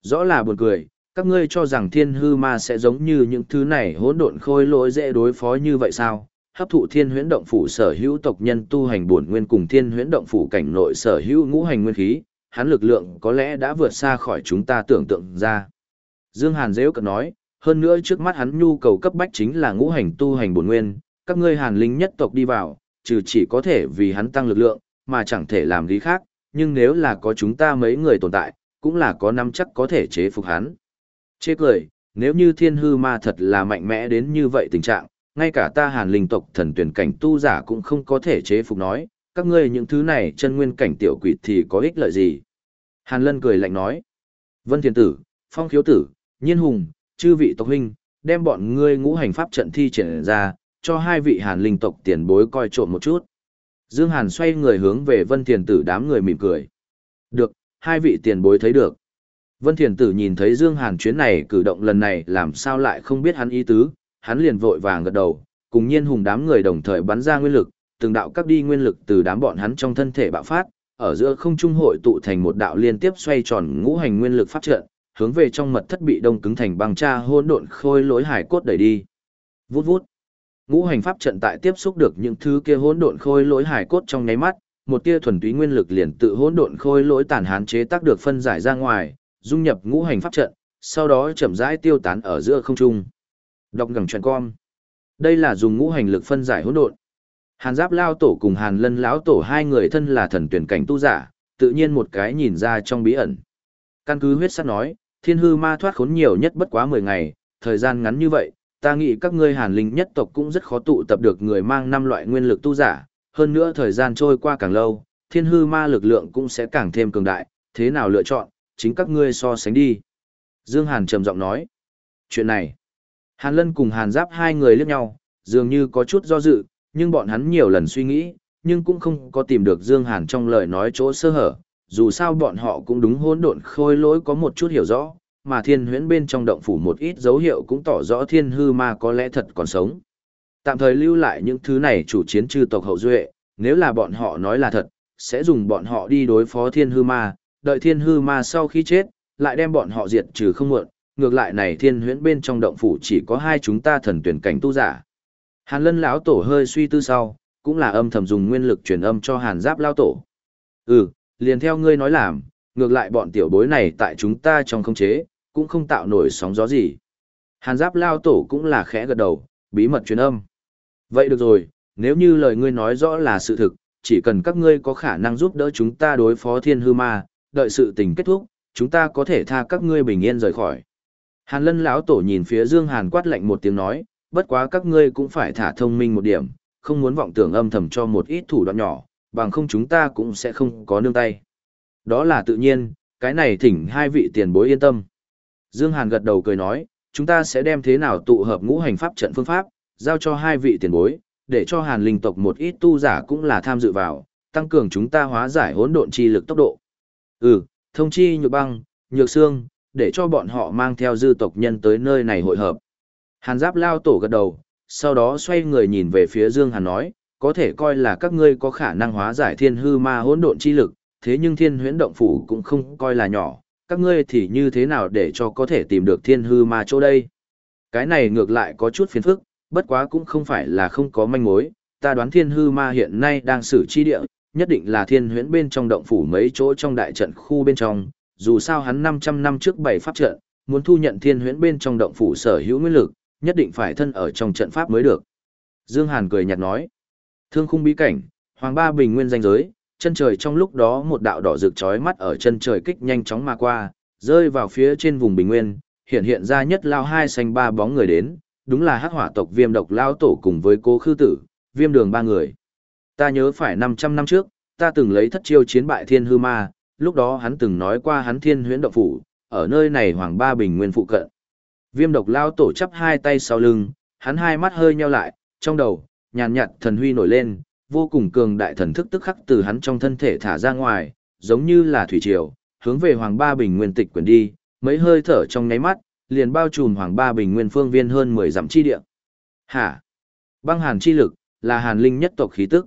Rõ là buồn cười, các ngươi cho rằng thiên hư ma sẽ giống như những thứ này hỗn độn khôi lỗi dễ đối phó như vậy sao? Hấp thụ thiên huyễn động phủ sở hữu tộc nhân tu hành bổn nguyên cùng thiên huyễn động phủ cảnh nội sở hữu ngũ hành nguyên khí, hắn lực lượng có lẽ đã vượt xa khỏi chúng ta tưởng tượng ra. Dương Hàn dễ cận nói, hơn nữa trước mắt hắn nhu cầu cấp bách chính là ngũ hành tu hành bổn nguyên, các ngươi hàn linh nhất tộc đi vào, trừ chỉ có thể vì hắn tăng lực lượng, mà chẳng thể làm gì khác, nhưng nếu là có chúng ta mấy người tồn tại, cũng là có năm chắc có thể chế phục hắn. Chê cười, nếu như thiên hư ma thật là mạnh mẽ đến như vậy tình trạng, ngay cả ta hàn linh tộc thần tuyển cảnh tu giả cũng không có thể chế phục nói, các ngươi những thứ này chân nguyên cảnh tiểu quỷ thì có ích lợi gì? Hàn lân cười lạnh nói, Vân Thiền Tử, Phong Khiếu Tử, Nhiên Hùng, chư vị tộc huynh, đem bọn ngươi ngũ hành pháp trận thi triển ra, cho hai vị hàn linh tộc tiền bối coi trộm một chút. Dương Hàn xoay người hướng về Vân Thiền Tử đám người mỉm cười. Được, hai vị tiền bối thấy được. Vân Thiền Tử nhìn thấy Dương Hàn chuyến này cử động lần này làm sao lại không biết hắn ý tứ, hắn liền vội vàng gật đầu, cùng nhiên hùng đám người đồng thời bắn ra nguyên lực, từng đạo các đi nguyên lực từ đám bọn hắn trong thân thể bạo phát, ở giữa không trung hội tụ thành một đạo liên tiếp xoay tròn ngũ hành nguyên lực phát trận, hướng về trong mật thất bị đông cứng thành băng cha hỗn độn khôi lối hải cốt đẩy đi. Vút vút. Ngũ hành pháp trận tại tiếp xúc được những thứ kia hỗn độn khôi lối hải cốt trong nháy mắt, một tia thuần túy nguyên lực liền tự hỗn độn khôi lối tàn hán chế tác được phân giải ra ngoài, dung nhập ngũ hành pháp trận, sau đó chậm rãi tiêu tán ở giữa không trung. Đọc ngẳng chuyện con. Đây là dùng ngũ hành lực phân giải hỗn độn. Hàn Giáp lao tổ cùng Hàn Lân lão tổ hai người thân là thần tuyển cảnh tu giả, tự nhiên một cái nhìn ra trong bí ẩn. Căn cứ huyết sát nói, thiên hư ma thoát khốn nhiều nhất bất quá 10 ngày, thời gian ngắn như vậy, ta nghĩ các ngươi Hàn Linh nhất tộc cũng rất khó tụ tập được người mang năm loại nguyên lực tu giả, hơn nữa thời gian trôi qua càng lâu, thiên hư ma lực lượng cũng sẽ càng thêm cường đại, thế nào lựa chọn, chính các ngươi so sánh đi. Dương Hàn trầm giọng nói, chuyện này, Hàn Lân cùng Hàn Giáp hai người liếc nhau, dường như có chút do dự, nhưng bọn hắn nhiều lần suy nghĩ, nhưng cũng không có tìm được Dương Hàn trong lời nói chỗ sơ hở, dù sao bọn họ cũng đúng hỗn độn khôi lỗi có một chút hiểu rõ, mà thiên huyễn bên trong động phủ một ít dấu hiệu cũng tỏ rõ thiên hư ma có lẽ thật còn sống. Tạm thời lưu lại những thứ này chủ chiến chư tộc hậu duệ, nếu là bọn họ nói là thật, sẽ dùng bọn họ đi đối phó thiên hư ma, đợi thiên hư ma sau khi chết, lại đem bọn họ diệt trừ không muộn, ngược lại này thiên huyễn bên trong động phủ chỉ có hai chúng ta thần tuyển cảnh tu giả. Hàn lân lão tổ hơi suy tư sau, cũng là âm thầm dùng nguyên lực truyền âm cho hàn giáp lao tổ. Ừ, liền theo ngươi nói làm, ngược lại bọn tiểu bối này tại chúng ta trong không chế, cũng không tạo nổi sóng gió gì. Hàn giáp lao tổ cũng là khẽ gật đầu, bí mật truyền âm. Vậy được rồi, nếu như lời ngươi nói rõ là sự thực, chỉ cần các ngươi có khả năng giúp đỡ chúng ta đối phó thiên hư ma, đợi sự tình kết thúc, chúng ta có thể tha các ngươi bình yên rời khỏi. Hàn lân lão tổ nhìn phía Dương Hàn quát lạnh một tiếng nói, bất quá các ngươi cũng phải thả thông minh một điểm, không muốn vọng tưởng âm thầm cho một ít thủ đoạn nhỏ, bằng không chúng ta cũng sẽ không có nương tay. Đó là tự nhiên, cái này thỉnh hai vị tiền bối yên tâm. Dương Hàn gật đầu cười nói, chúng ta sẽ đem thế nào tụ hợp ngũ hành pháp trận phương pháp, giao cho hai vị tiền bối, để cho Hàn linh tộc một ít tu giả cũng là tham dự vào, tăng cường chúng ta hóa giải hỗn độn chi lực tốc độ. Ừ, thông chi nhược băng, nhược xương, để cho bọn họ mang theo dư tộc nhân tới nơi này hội hợp. Hàn giáp lao tổ gật đầu, sau đó xoay người nhìn về phía Dương Hàn nói, có thể coi là các ngươi có khả năng hóa giải thiên hư ma hỗn độn chi lực, thế nhưng thiên huyễn động phủ cũng không coi là nhỏ, các ngươi thì như thế nào để cho có thể tìm được thiên hư ma chỗ đây? Cái này ngược lại có chút phiền phức, bất quá cũng không phải là không có manh mối, ta đoán thiên hư ma hiện nay đang xử chi địa, nhất định là thiên huyễn bên trong động phủ mấy chỗ trong đại trận khu bên trong, dù sao hắn 500 năm trước bảy pháp trận, muốn thu nhận thiên huyễn bên trong động phủ sở hữu nguyên lực, nhất định phải thân ở trong trận pháp mới được. Dương Hàn cười nhạt nói, thương khung bí cảnh, hoàng ba bình nguyên danh giới, chân trời trong lúc đó một đạo đỏ rực chói mắt ở chân trời kích nhanh chóng mà qua, rơi vào phía trên vùng bình nguyên, hiện hiện ra nhất lao hai xanh ba bóng người đến, đúng là hắc hỏa tộc viêm độc lao tổ cùng với cố khư tử, viêm đường ba người. Ta nhớ phải 500 năm trước, ta từng lấy thất chiêu chiến bại thiên hư ma, lúc đó hắn từng nói qua hắn thiên huyễn động phủ, ở nơi này hoàng ba bình nguyên phụ cận. Viêm độc lao tổ chắp hai tay sau lưng, hắn hai mắt hơi nheo lại, trong đầu, nhàn nhạt thần huy nổi lên, vô cùng cường đại thần thức tức khắc từ hắn trong thân thể thả ra ngoài, giống như là thủy triều, hướng về hoàng ba bình nguyên tịch quyển đi, mấy hơi thở trong nháy mắt, liền bao trùm hoàng ba bình nguyên phương viên hơn 10 dặm chi địa. Hả? Băng hàn chi lực, là hàn linh nhất tộc khí tức.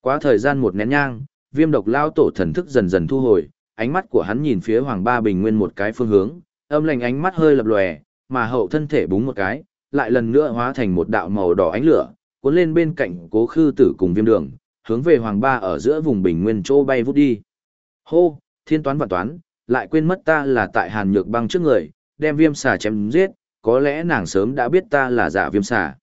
Quá thời gian một nén nhang, viêm độc lao tổ thần thức dần dần thu hồi, ánh mắt của hắn nhìn phía Hoàng Ba Bình Nguyên một cái phương hướng, âm lành ánh mắt hơi lập lòe, mà hậu thân thể búng một cái, lại lần nữa hóa thành một đạo màu đỏ ánh lửa, cuốn lên bên cạnh cố khư tử cùng viêm đường, hướng về Hoàng Ba ở giữa vùng bình nguyên chỗ bay vút đi. Hô, thiên toán và toán, lại quên mất ta là tại Hàn Nhược băng trước người, đem viêm xà chém giết, có lẽ nàng sớm đã biết ta là giả viêm xà.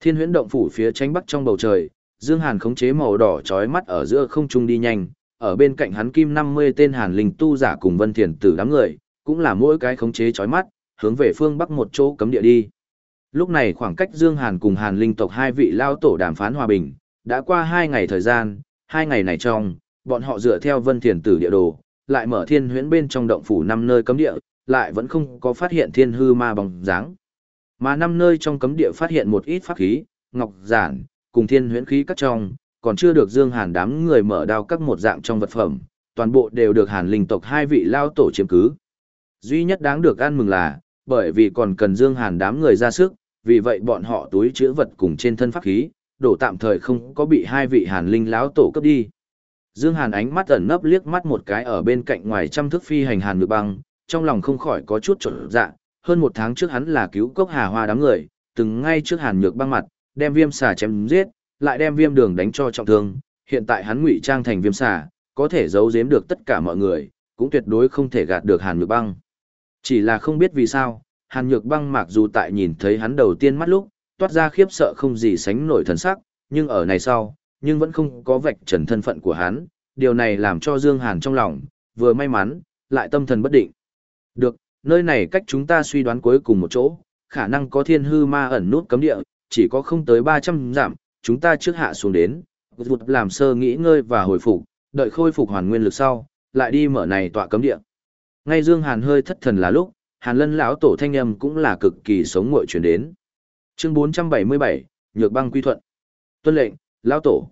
Thiên huyễn động phủ phía tránh bắc trong bầu trời, Dương Hàn khống chế màu đỏ chói mắt ở giữa không trung đi nhanh, ở bên cạnh hắn kim 50 tên Hàn linh tu giả cùng Vân Thiền tử đám người, cũng là mỗi cái khống chế chói mắt, hướng về phương bắc một chỗ cấm địa đi. Lúc này khoảng cách Dương Hàn cùng Hàn linh tộc hai vị lao tổ đàm phán hòa bình, đã qua hai ngày thời gian, hai ngày này trong, bọn họ dựa theo Vân Thiền tử địa đồ, lại mở thiên huyễn bên trong động phủ năm nơi cấm địa, lại vẫn không có phát hiện thiên hư ma bóng dáng. Mà năm nơi trong cấm địa phát hiện một ít pháp khí, ngọc giản, cùng thiên huyễn khí các trong, còn chưa được Dương Hàn đám người mở đao các một dạng trong vật phẩm, toàn bộ đều được Hàn linh tộc hai vị lao tổ chiếm cứ. Duy nhất đáng được ăn mừng là, bởi vì còn cần Dương Hàn đám người ra sức, vì vậy bọn họ túi chứa vật cùng trên thân pháp khí, đổ tạm thời không có bị hai vị Hàn linh lão tổ cấp đi. Dương Hàn ánh mắt ẩn nấp liếc mắt một cái ở bên cạnh ngoài trăm thước phi hành Hàn Nhược Băng, trong lòng không khỏi có chút trở dạ, hơn một tháng trước hắn là cứu cốc hà hoa đám người, từng ngay trước Hàn Nhược Băng mặt, đem viêm xà chém giết, lại đem viêm đường đánh cho trọng thương, hiện tại hắn ngụy trang thành viêm xà, có thể giấu giếm được tất cả mọi người, cũng tuyệt đối không thể gạt được Hàn Nhược Băng. Chỉ là không biết vì sao, Hàn Nhược Băng mặc dù tại nhìn thấy hắn đầu tiên mắt lúc, toát ra khiếp sợ không gì sánh nổi thần sắc, nhưng ở này sau, nhưng vẫn không có vạch trần thân phận của hắn, điều này làm cho Dương Hàn trong lòng, vừa may mắn, lại tâm thần bất định. Được, nơi này cách chúng ta suy đoán cuối cùng một chỗ, khả năng có thiên hư ma ẩn nút cấm địa, chỉ có không tới 300 giảm, chúng ta trước hạ xuống đến, vụt làm sơ nghỉ ngơi và hồi phục, đợi khôi phục hoàn nguyên lực sau, lại đi mở này tọa cấm địa. Ngay Dương Hàn hơi thất thần là lúc, Hàn Lân lão tổ thanh âm cũng là cực kỳ sống ngội truyền đến. Chương 477, Nhược Băng Quy Thuận. Tuân lệnh, lão tổ.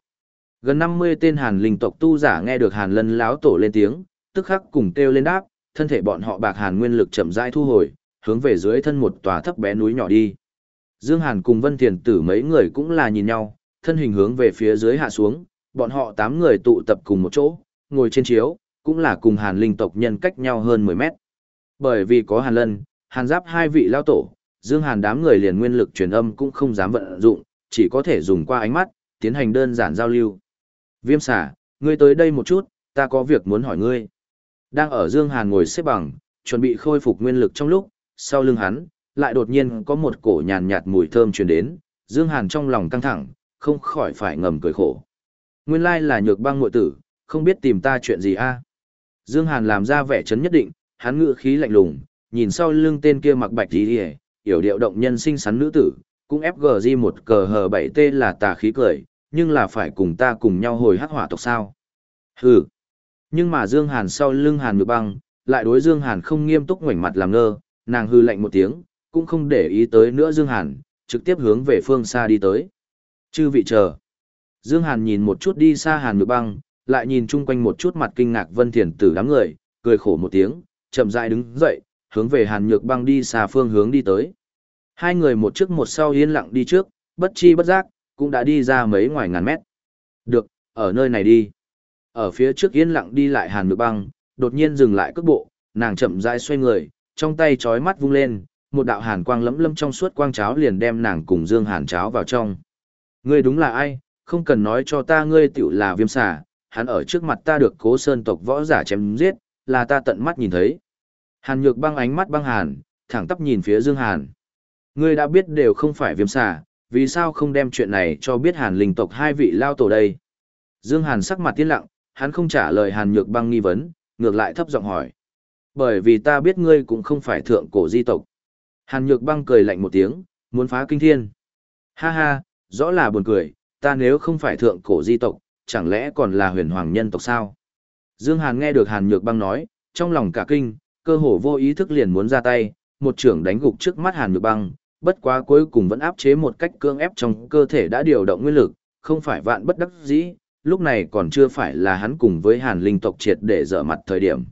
Gần 50 tên Hàn linh tộc tu giả nghe được Hàn Lân lão tổ lên tiếng, tức khắc cùng kêu lên đáp, thân thể bọn họ bạc Hàn nguyên lực chậm rãi thu hồi, hướng về dưới thân một tòa thấp bé núi nhỏ đi. Dương Hàn cùng Vân Thiền Tử mấy người cũng là nhìn nhau, thân hình hướng về phía dưới hạ xuống, bọn họ 8 người tụ tập cùng một chỗ, ngồi trên chiếu, cũng là cùng Hàn linh tộc nhân cách nhau hơn 10 mét. Bởi vì có Hàn Lân, Hàn Giáp hai vị lao tổ, Dương Hàn đám người liền nguyên lực truyền âm cũng không dám vận dụng, chỉ có thể dùng qua ánh mắt, tiến hành đơn giản giao lưu. Viêm xả, ngươi tới đây một chút, ta có việc muốn hỏi ngươi. Đang ở Dương Hàn ngồi xếp bằng, chuẩn bị khôi phục nguyên lực trong lúc, sau lưng hắn, lại đột nhiên có một cổ nhàn nhạt mùi thơm truyền đến, Dương Hàn trong lòng căng thẳng, không khỏi phải ngầm cười khổ. Nguyên lai là nhược băng muội tử, không biết tìm ta chuyện gì a? Dương Hàn làm ra vẻ chấn nhất định, hắn ngự khí lạnh lùng, nhìn sau lưng tên kia mặc bạch tí đi yểu điệu động nhân sinh sắn nữ tử, cũng FGG một cờ hờ 7T là tà khí cười, nhưng là phải cùng ta cùng nhau hồi hắc hỏa tộc sao. Hừ. Nhưng mà Dương Hàn sau lưng Hàn Nhược Băng, lại đối Dương Hàn không nghiêm túc ngoảnh mặt làm ngơ, nàng hư lạnh một tiếng, cũng không để ý tới nữa Dương Hàn, trực tiếp hướng về phương xa đi tới. Chư vị chờ. Dương Hàn nhìn một chút đi xa Hàn Nhược Băng, lại nhìn chung quanh một chút mặt kinh ngạc Vân Thiền Tử đám người, cười khổ một tiếng, chậm rãi đứng dậy, hướng về Hàn Nhược Băng đi xa phương hướng đi tới. Hai người một trước một sau yên lặng đi trước, bất chi bất giác, cũng đã đi ra mấy ngoài ngàn mét. Được, ở nơi này đi. Ở phía trước yên lặng đi lại Hàn Nhược Băng, đột nhiên dừng lại cước bộ, nàng chậm rãi xoay người, trong tay chói mắt vung lên, một đạo hàn quang lẫm lâm trong suốt quang cháo liền đem nàng cùng Dương Hàn cháo vào trong. Ngươi đúng là ai, không cần nói cho ta ngươi tiểu là viêm xà, hắn ở trước mặt ta được cố sơn tộc võ giả chém giết, là ta tận mắt nhìn thấy. Hàn nhược băng ánh mắt băng hàn, thẳng tắp nhìn phía Dương Hàn. Ngươi đã biết đều không phải viêm xà, vì sao không đem chuyện này cho biết Hàn linh tộc hai vị lao tổ đây? Dương Hàn sắc mặt tiến lặng, hắn không trả lời Hàn nhược băng nghi vấn, ngược lại thấp giọng hỏi. Bởi vì ta biết ngươi cũng không phải thượng cổ di tộc. Hàn nhược băng cười lạnh một tiếng, muốn phá kinh thiên. Ha ha, rõ là buồn cười, ta nếu không phải thượng cổ di tộc, chẳng lẽ còn là huyền hoàng nhân tộc sao? Dương Hàn nghe được Hàn nhược băng nói, trong lòng cả kinh, cơ hồ vô ý thức liền muốn ra tay, một trưởng đánh gục trước mắt Hàn nhược băng, bất quá cuối cùng vẫn áp chế một cách cương ép trong cơ thể đã điều động nguyên lực, không phải vạn bất đắc dĩ, lúc này còn chưa phải là hắn cùng với Hàn linh tộc triệt để dở mặt thời điểm.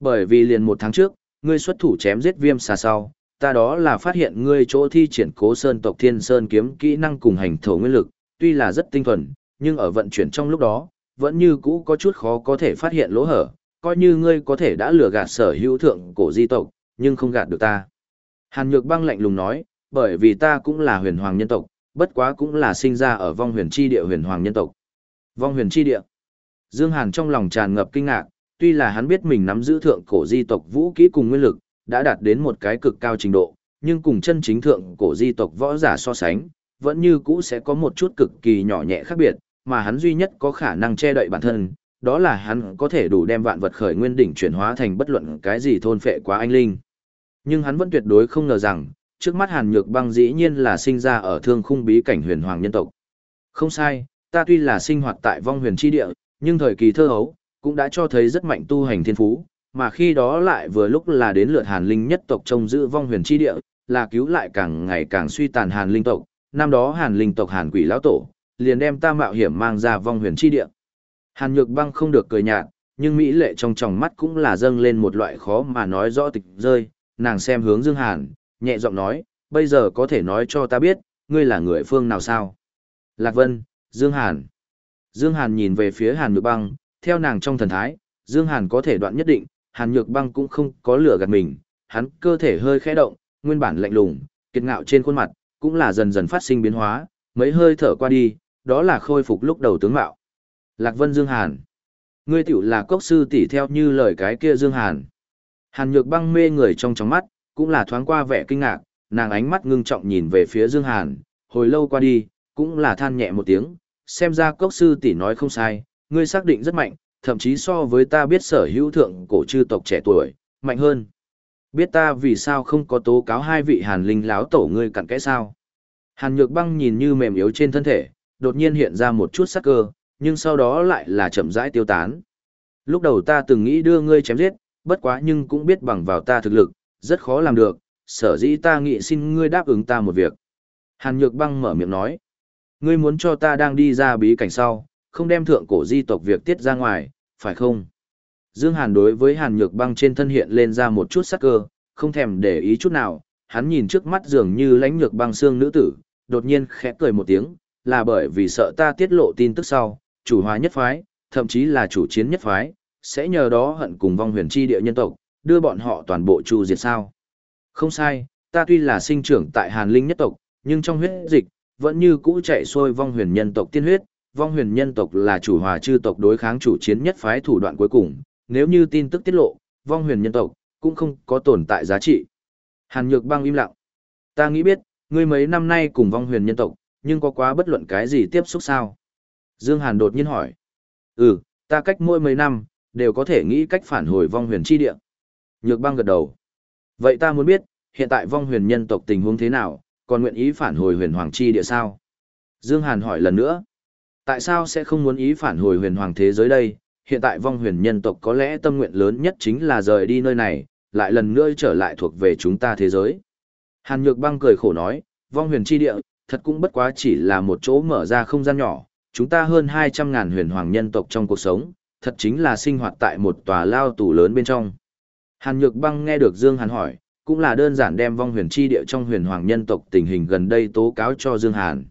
Bởi vì liền một tháng trước, ngươi xuất thủ chém giết viêm xà sau, ta đó là phát hiện ngươi chỗ thi triển cố sơn tộc thiên sơn kiếm kỹ năng cùng hành thổ nguyên lực, tuy là rất tinh thuần, nhưng ở vận chuyển trong lúc đó, vẫn như cũ có chút khó có thể phát hiện lỗ hở, coi như ngươi có thể đã lừa gạt sở hữu thượng cổ di tộc, nhưng không gạt được ta. Hàn Nhược băng lạnh lùng nói, bởi vì ta cũng là huyền hoàng nhân tộc, bất quá cũng là sinh ra ở vong huyền chi địa huyền hoàng nhân tộc. Vong huyền chi địa. Dương Hàn trong lòng tràn ngập kinh ngạc, tuy là hắn biết mình nắm giữ thượng cổ di tộc vũ kỹ cùng nguyên lực, đã đạt đến một cái cực cao trình độ, nhưng cùng chân chính thượng cổ di tộc võ giả so sánh, vẫn như cũ sẽ có một chút cực kỳ nhỏ nhẹ khác biệt, mà hắn duy nhất có khả năng che đậy bản thân, đó là hắn có thể đủ đem vạn vật khởi nguyên đỉnh chuyển hóa thành bất luận cái gì thôn phệ quá anh linh. Nhưng hắn vẫn tuyệt đối không ngờ rằng, trước mắt Hàn Nhược Băng dĩ nhiên là sinh ra ở thương khung bí cảnh huyền hoàng nhân tộc. Không sai, ta tuy là sinh hoạt tại vong huyền chi địa, nhưng thời kỳ thơ hấu, cũng đã cho thấy rất mạnh tu hành thiên phú, mà khi đó lại vừa lúc là đến lượt Hàn Linh nhất tộc trông giữ vong huyền chi địa, là cứu lại càng ngày càng suy tàn Hàn Linh tộc, năm đó Hàn Linh tộc Hàn Quỷ lão tổ, liền đem ta mạo hiểm mang ra vong huyền chi địa. Hàn Nhược Băng không được cười nhạt, nhưng mỹ lệ trong tròng mắt cũng là dâng lên một loại khó mà nói rõ tịch rơi, nàng xem hướng Dương Hàn, nhẹ giọng nói, bây giờ có thể nói cho ta biết, ngươi là người phương nào sao? Lạc Vân, Dương Hàn. Dương Hàn nhìn về phía Hàn Nhược Băng, theo nàng trong thần thái, Dương Hàn có thể đoạn nhất định, Hàn Nhược Băng cũng không có lửa gạt mình, hắn cơ thể hơi khẽ động, nguyên bản lạnh lùng, kiệt ngạo trên khuôn mặt, cũng là dần dần phát sinh biến hóa, mấy hơi thở qua đi, đó là khôi phục lúc đầu tướng mạo. Lạc Vân Dương Hàn. Ngươi tiểu là cốc sư tỷ theo như lời cái kia Dương Hàn. Hàn Nhược Băng mê người trong trong mắt, cũng là thoáng qua vẻ kinh ngạc, nàng ánh mắt ngưng trọng nhìn về phía Dương Hàn, hồi lâu qua đi, cũng là than nhẹ một tiếng, xem ra cốc sư tỷ nói không sai, ngươi xác định rất mạnh, thậm chí so với ta biết sở hữu thượng cổ chư tộc trẻ tuổi, mạnh hơn. Biết ta vì sao không có tố cáo hai vị hàn linh láo tổ ngươi cặn kẽ sao. Hàn nhược băng nhìn như mềm yếu trên thân thể, đột nhiên hiện ra một chút sắc cơ, nhưng sau đó lại là chậm rãi tiêu tán. Lúc đầu ta từng nghĩ đưa ngươi chém giết, bất quá nhưng cũng biết bằng vào ta thực lực, rất khó làm được, sở dĩ ta nghĩ xin ngươi đáp ứng ta một việc. Hàn Nhược Băng mở miệng nói, ngươi muốn cho ta đang đi ra bí cảnh sau, không đem thượng cổ di tộc việc tiết ra ngoài, phải không? Dương Hàn đối với Hàn Nhược Băng trên thân hiện lên ra một chút sắc cơ, không thèm để ý chút nào, hắn nhìn trước mắt dường như lãnh nhược băng xương nữ tử, đột nhiên khẽ cười một tiếng, là bởi vì sợ ta tiết lộ tin tức sau, chủ hóa nhất phái, thậm chí là chủ chiến nhất phái, sẽ nhờ đó hận cùng vong huyền chi địa nhân tộc, đưa bọn họ toàn bộ chu diệt sao. Không sai, ta tuy là sinh trưởng tại Hàn Linh nhất tộc, nhưng trong huyết dịch, vẫn như cũ chạy xuôi vong huyền nhân tộc tiên huyết, vong huyền nhân tộc là chủ hòa chư tộc đối kháng chủ chiến nhất phái thủ đoạn cuối cùng, nếu như tin tức tiết lộ, vong huyền nhân tộc cũng không có tồn tại giá trị. Hàn Nhược Băng im lặng. Ta nghĩ biết, ngươi mấy năm nay cùng vong huyền nhân tộc, nhưng có quá bất luận cái gì tiếp xúc sao? Dương Hàn đột nhiên hỏi. Ừ, ta cách mỗi mấy năm, đều có thể nghĩ cách phản hồi vong huyền chi địa. Nhược Băng gật đầu. Vậy ta muốn biết, hiện tại vong huyền nhân tộc tình huống thế nào, còn nguyện ý phản hồi huyền hoàng chi địa sao? Dương Hàn hỏi lần nữa. Tại sao sẽ không muốn ý phản hồi huyền hoàng thế giới đây? Hiện tại vong huyền nhân tộc có lẽ tâm nguyện lớn nhất chính là rời đi nơi này, lại lần nữa trở lại thuộc về chúng ta thế giới. Hàn Nhược Băng cười khổ nói, vong huyền chi địa, thật cũng bất quá chỉ là một chỗ mở ra không gian nhỏ, chúng ta hơn 200.000 huyền hoàng nhân tộc trong cuộc sống, thật chính là sinh hoạt tại một tòa lao tù lớn bên trong. Hàn Nhược Băng nghe được Dương Hàn hỏi, cũng là đơn giản đem vong huyền chi địa trong huyền hoàng nhân tộc tình hình gần đây tố cáo cho Dương Hàn.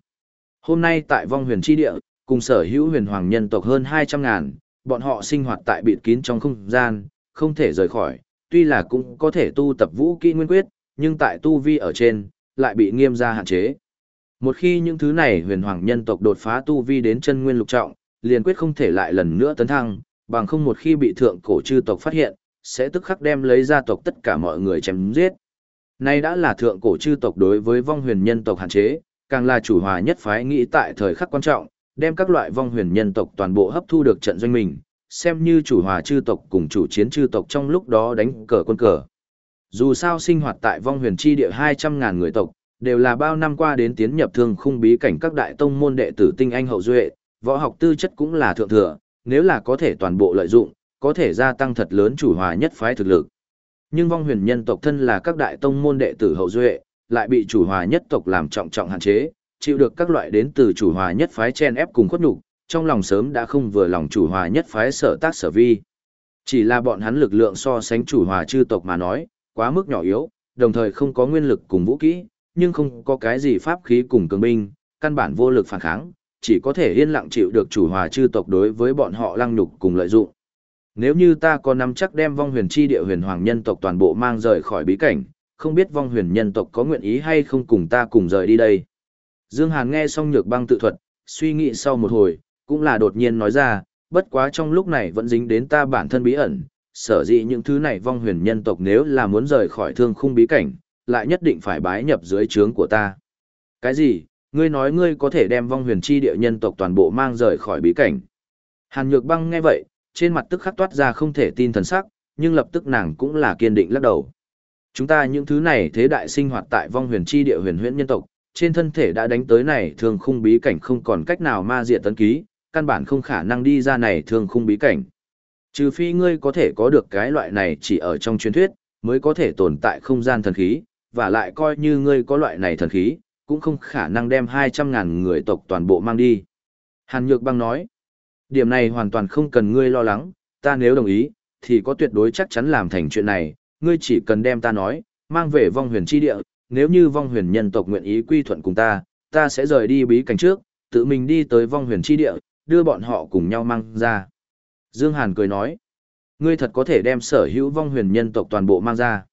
Hôm nay tại vong huyền chi địa, cùng sở hữu huyền hoàng nhân tộc hơn 200 ngàn, bọn họ sinh hoạt tại bịt kín trong không gian, không thể rời khỏi, tuy là cũng có thể tu tập vũ kỹ nguyên quyết, nhưng tại tu vi ở trên, lại bị nghiêm ra hạn chế. Một khi những thứ này huyền hoàng nhân tộc đột phá tu vi đến chân nguyên lục trọng, liền quyết không thể lại lần nữa tấn thăng, bằng không một khi bị thượng cổ chư tộc phát hiện, sẽ tức khắc đem lấy gia tộc tất cả mọi người chém giết. Nay đã là thượng cổ chư tộc đối với vong huyền nhân tộc hạn chế, càng là chủ hòa nhất phái nghĩ tại thời khắc quan trọng, đem các loại vong huyền nhân tộc toàn bộ hấp thu được trận doanh mình, xem như chủ hòa chư tộc cùng chủ chiến chư tộc trong lúc đó đánh cờ quân cờ. Dù sao sinh hoạt tại vong huyền chi địa 200.000 người tộc, đều là bao năm qua đến tiến nhập thương khung bí cảnh các đại tông môn đệ tử tinh anh hậu duệ, võ học tư chất cũng là thượng thừa, nếu là có thể toàn bộ lợi dụng, có thể gia tăng thật lớn chủ hòa nhất phái thực lực. Nhưng vong huyền nhân tộc thân là các đại tông môn đệ tử hậu duệ, lại bị chủ hòa nhất tộc làm trọng trọng hạn chế, chịu được các loại đến từ chủ hòa nhất phái chen ép cùng khuất nhục, trong lòng sớm đã không vừa lòng chủ hòa nhất phái sở tác sở vi. Chỉ là bọn hắn lực lượng so sánh chủ hòa chư tộc mà nói, quá mức nhỏ yếu, đồng thời không có nguyên lực cùng vũ kỹ, nhưng không có cái gì pháp khí cùng cường binh, căn bản vô lực phản kháng, chỉ có thể yên lặng chịu được chủ hòa chư tộc đối với bọn họ lăng nhục cùng lợi dụng. Nếu như ta có nắm chắc đem vong huyền chi địa huyền hoàng nhân tộc toàn bộ mang rời khỏi bí cảnh, không biết vong huyền nhân tộc có nguyện ý hay không cùng ta cùng rời đi đây. Dương Hàn nghe xong nhược băng tự thuật, suy nghĩ sau một hồi, cũng là đột nhiên nói ra, bất quá trong lúc này vẫn dính đến ta bản thân bí ẩn, sở dĩ những thứ này vong huyền nhân tộc nếu là muốn rời khỏi thương khung bí cảnh, lại nhất định phải bái nhập dưới trướng của ta. Cái gì, ngươi nói ngươi có thể đem vong huyền chi địa nhân tộc toàn bộ mang rời khỏi bí cảnh. Hàn Nhược Băng nghe vậy, trên mặt tức khắc toát ra không thể tin thần sắc, nhưng lập tức nàng cũng là kiên định lắc đầu. Chúng ta những thứ này thế đại sinh hoạt tại vong huyền chi địa huyền huyễn nhân tộc, trên thân thể đã đánh tới này thường khung bí cảnh không còn cách nào ma diệt tấn ký, căn bản không khả năng đi ra này thường khung bí cảnh. Trừ phi ngươi có thể có được cái loại này chỉ ở trong truyền thuyết, mới có thể tồn tại không gian thần khí, và lại coi như ngươi có loại này thần khí, cũng không khả năng đem 200.000 người tộc toàn bộ mang đi. Hàn Nhược Băng nói, điểm này hoàn toàn không cần ngươi lo lắng, ta nếu đồng ý, thì có tuyệt đối chắc chắn làm thành chuyện này, ngươi chỉ cần đem ta nói, mang về vong huyền chi địa, nếu như vong huyền nhân tộc nguyện ý quy thuận cùng ta, ta sẽ rời đi bí cảnh trước, tự mình đi tới vong huyền chi địa, đưa bọn họ cùng nhau mang ra. Dương Hàn cười nói, ngươi thật có thể đem sở hữu vong huyền nhân tộc toàn bộ mang ra.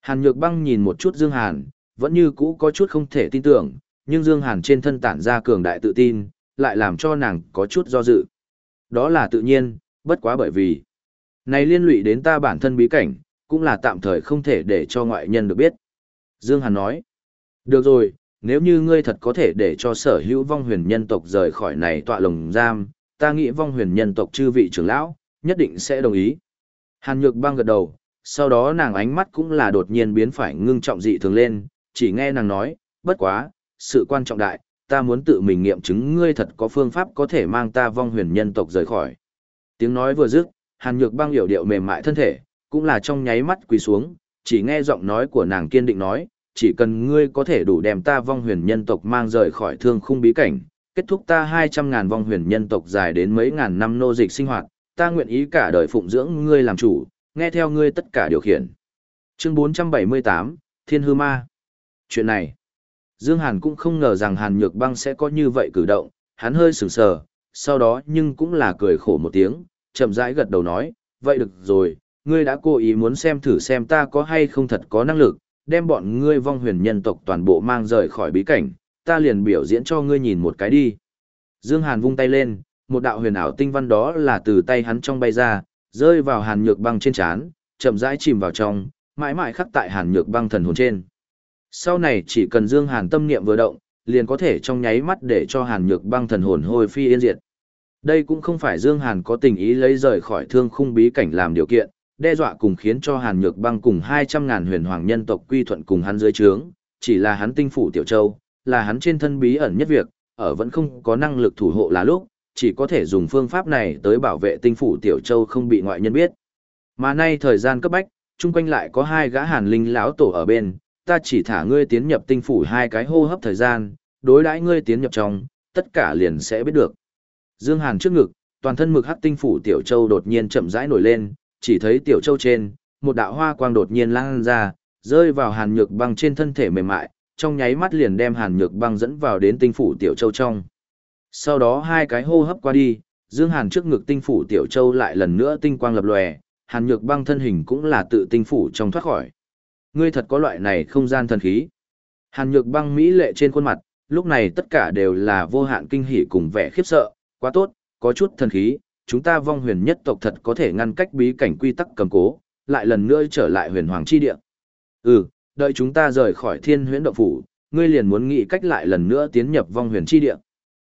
Hàn Nhược Băng nhìn một chút Dương Hàn, vẫn như cũ có chút không thể tin tưởng, nhưng Dương Hàn trên thân tản ra cường đại tự tin, lại làm cho nàng có chút do dự. Đó là tự nhiên, bất quá bởi vì, này liên lụy đến ta bản thân bí cảnh, cũng là tạm thời không thể để cho ngoại nhân được biết. Dương Hàn nói, được rồi, nếu như ngươi thật có thể để cho sở hữu vong huyền nhân tộc rời khỏi này tọa lồng giam, ta nghĩ vong huyền nhân tộc chư vị trưởng lão, nhất định sẽ đồng ý. Hàn Nhược băng gật đầu, sau đó nàng ánh mắt cũng là đột nhiên biến phải ngưng trọng dị thường lên, chỉ nghe nàng nói, bất quá, sự quan trọng đại, ta muốn tự mình nghiệm chứng ngươi thật có phương pháp có thể mang ta vong huyền nhân tộc rời khỏi. Tiếng nói vừa dứt, Hàn Nhược băng hiểu điệu mềm mại thân thể, cũng là trong nháy mắt quỳ xuống, chỉ nghe giọng nói của nàng kiên định nói, chỉ cần ngươi có thể đủ đem ta vong huyền nhân tộc mang rời khỏi thương khung bí cảnh, kết thúc ta 200 ngàn vong huyền nhân tộc dài đến mấy ngàn năm nô dịch sinh hoạt, ta nguyện ý cả đời phụng dưỡng ngươi làm chủ, nghe theo ngươi tất cả điều khiển. Chương 478, Thiên Hư Ma Chuyện này, Dương Hàn cũng không ngờ rằng Hàn Nhược Băng sẽ có như vậy cử động, hắn hơi sửng sờ, sau đó nhưng cũng là cười khổ một tiếng, chậm rãi gật đầu nói, vậy được rồi, ngươi đã cố ý muốn xem thử xem ta có hay không thật có năng lực, đem bọn ngươi vong huyền nhân tộc toàn bộ mang rời khỏi bí cảnh, ta liền biểu diễn cho ngươi nhìn một cái đi. Dương Hàn vung tay lên, một đạo huyền ảo tinh văn đó là từ tay hắn trong bay ra, rơi vào Hàn Nhược Băng trên chán, chậm rãi chìm vào trong, mãi mãi khắc tại Hàn Nhược Băng thần hồn trên. Sau này chỉ cần Dương Hàn tâm niệm vừa động, liền có thể trong nháy mắt để cho Hàn Nhược Băng thần hồn hồi phi yên diệt. Đây cũng không phải Dương Hàn có tình ý lấy rời khỏi thương khung bí cảnh làm điều kiện, đe dọa cùng khiến cho Hàn Nhược Băng cùng 200 ngàn huyền hoàng nhân tộc quy thuận cùng hắn dưới trướng, chỉ là hắn tinh phủ Tiểu Châu, là hắn trên thân bí ẩn nhất việc, ở vẫn không có năng lực thủ hộ là lúc, chỉ có thể dùng phương pháp này tới bảo vệ tinh phủ Tiểu Châu không bị ngoại nhân biết. Mà nay thời gian cấp bách, chung quanh lại có hai gã hàn linh lão tổ ở bên, ta chỉ thả ngươi tiến nhập tinh phủ hai cái hô hấp thời gian, đối đãi ngươi tiến nhập trong, tất cả liền sẽ biết được. Dương Hàn trước ngực, toàn thân mực hắc tinh phủ Tiểu Châu đột nhiên chậm rãi nổi lên, chỉ thấy Tiểu Châu trên, một đạo hoa quang đột nhiên lan ra, rơi vào hàn nhược băng trên thân thể mềm mại, trong nháy mắt liền đem hàn nhược băng dẫn vào đến tinh phủ Tiểu Châu trong. Sau đó hai cái hô hấp qua đi, Dương Hàn trước ngực tinh phủ Tiểu Châu lại lần nữa tinh quang lập lòe, hàn nhược băng thân hình cũng là tự tinh phủ trong thoát khỏi. Ngươi thật có loại này không gian thần khí. Hàn nhược băng mỹ lệ trên khuôn mặt, lúc này tất cả đều là vô hạn kinh hỉ cùng vẻ khiếp sợ, quá tốt, có chút thần khí, chúng ta vong huyền nhất tộc thật có thể ngăn cách bí cảnh quy tắc cầm cố, lại lần nữa trở lại huyền hoàng chi địa. Ừ, đợi chúng ta rời khỏi thiên huyễn động phủ, ngươi liền muốn nghĩ cách lại lần nữa tiến nhập vong huyền chi địa.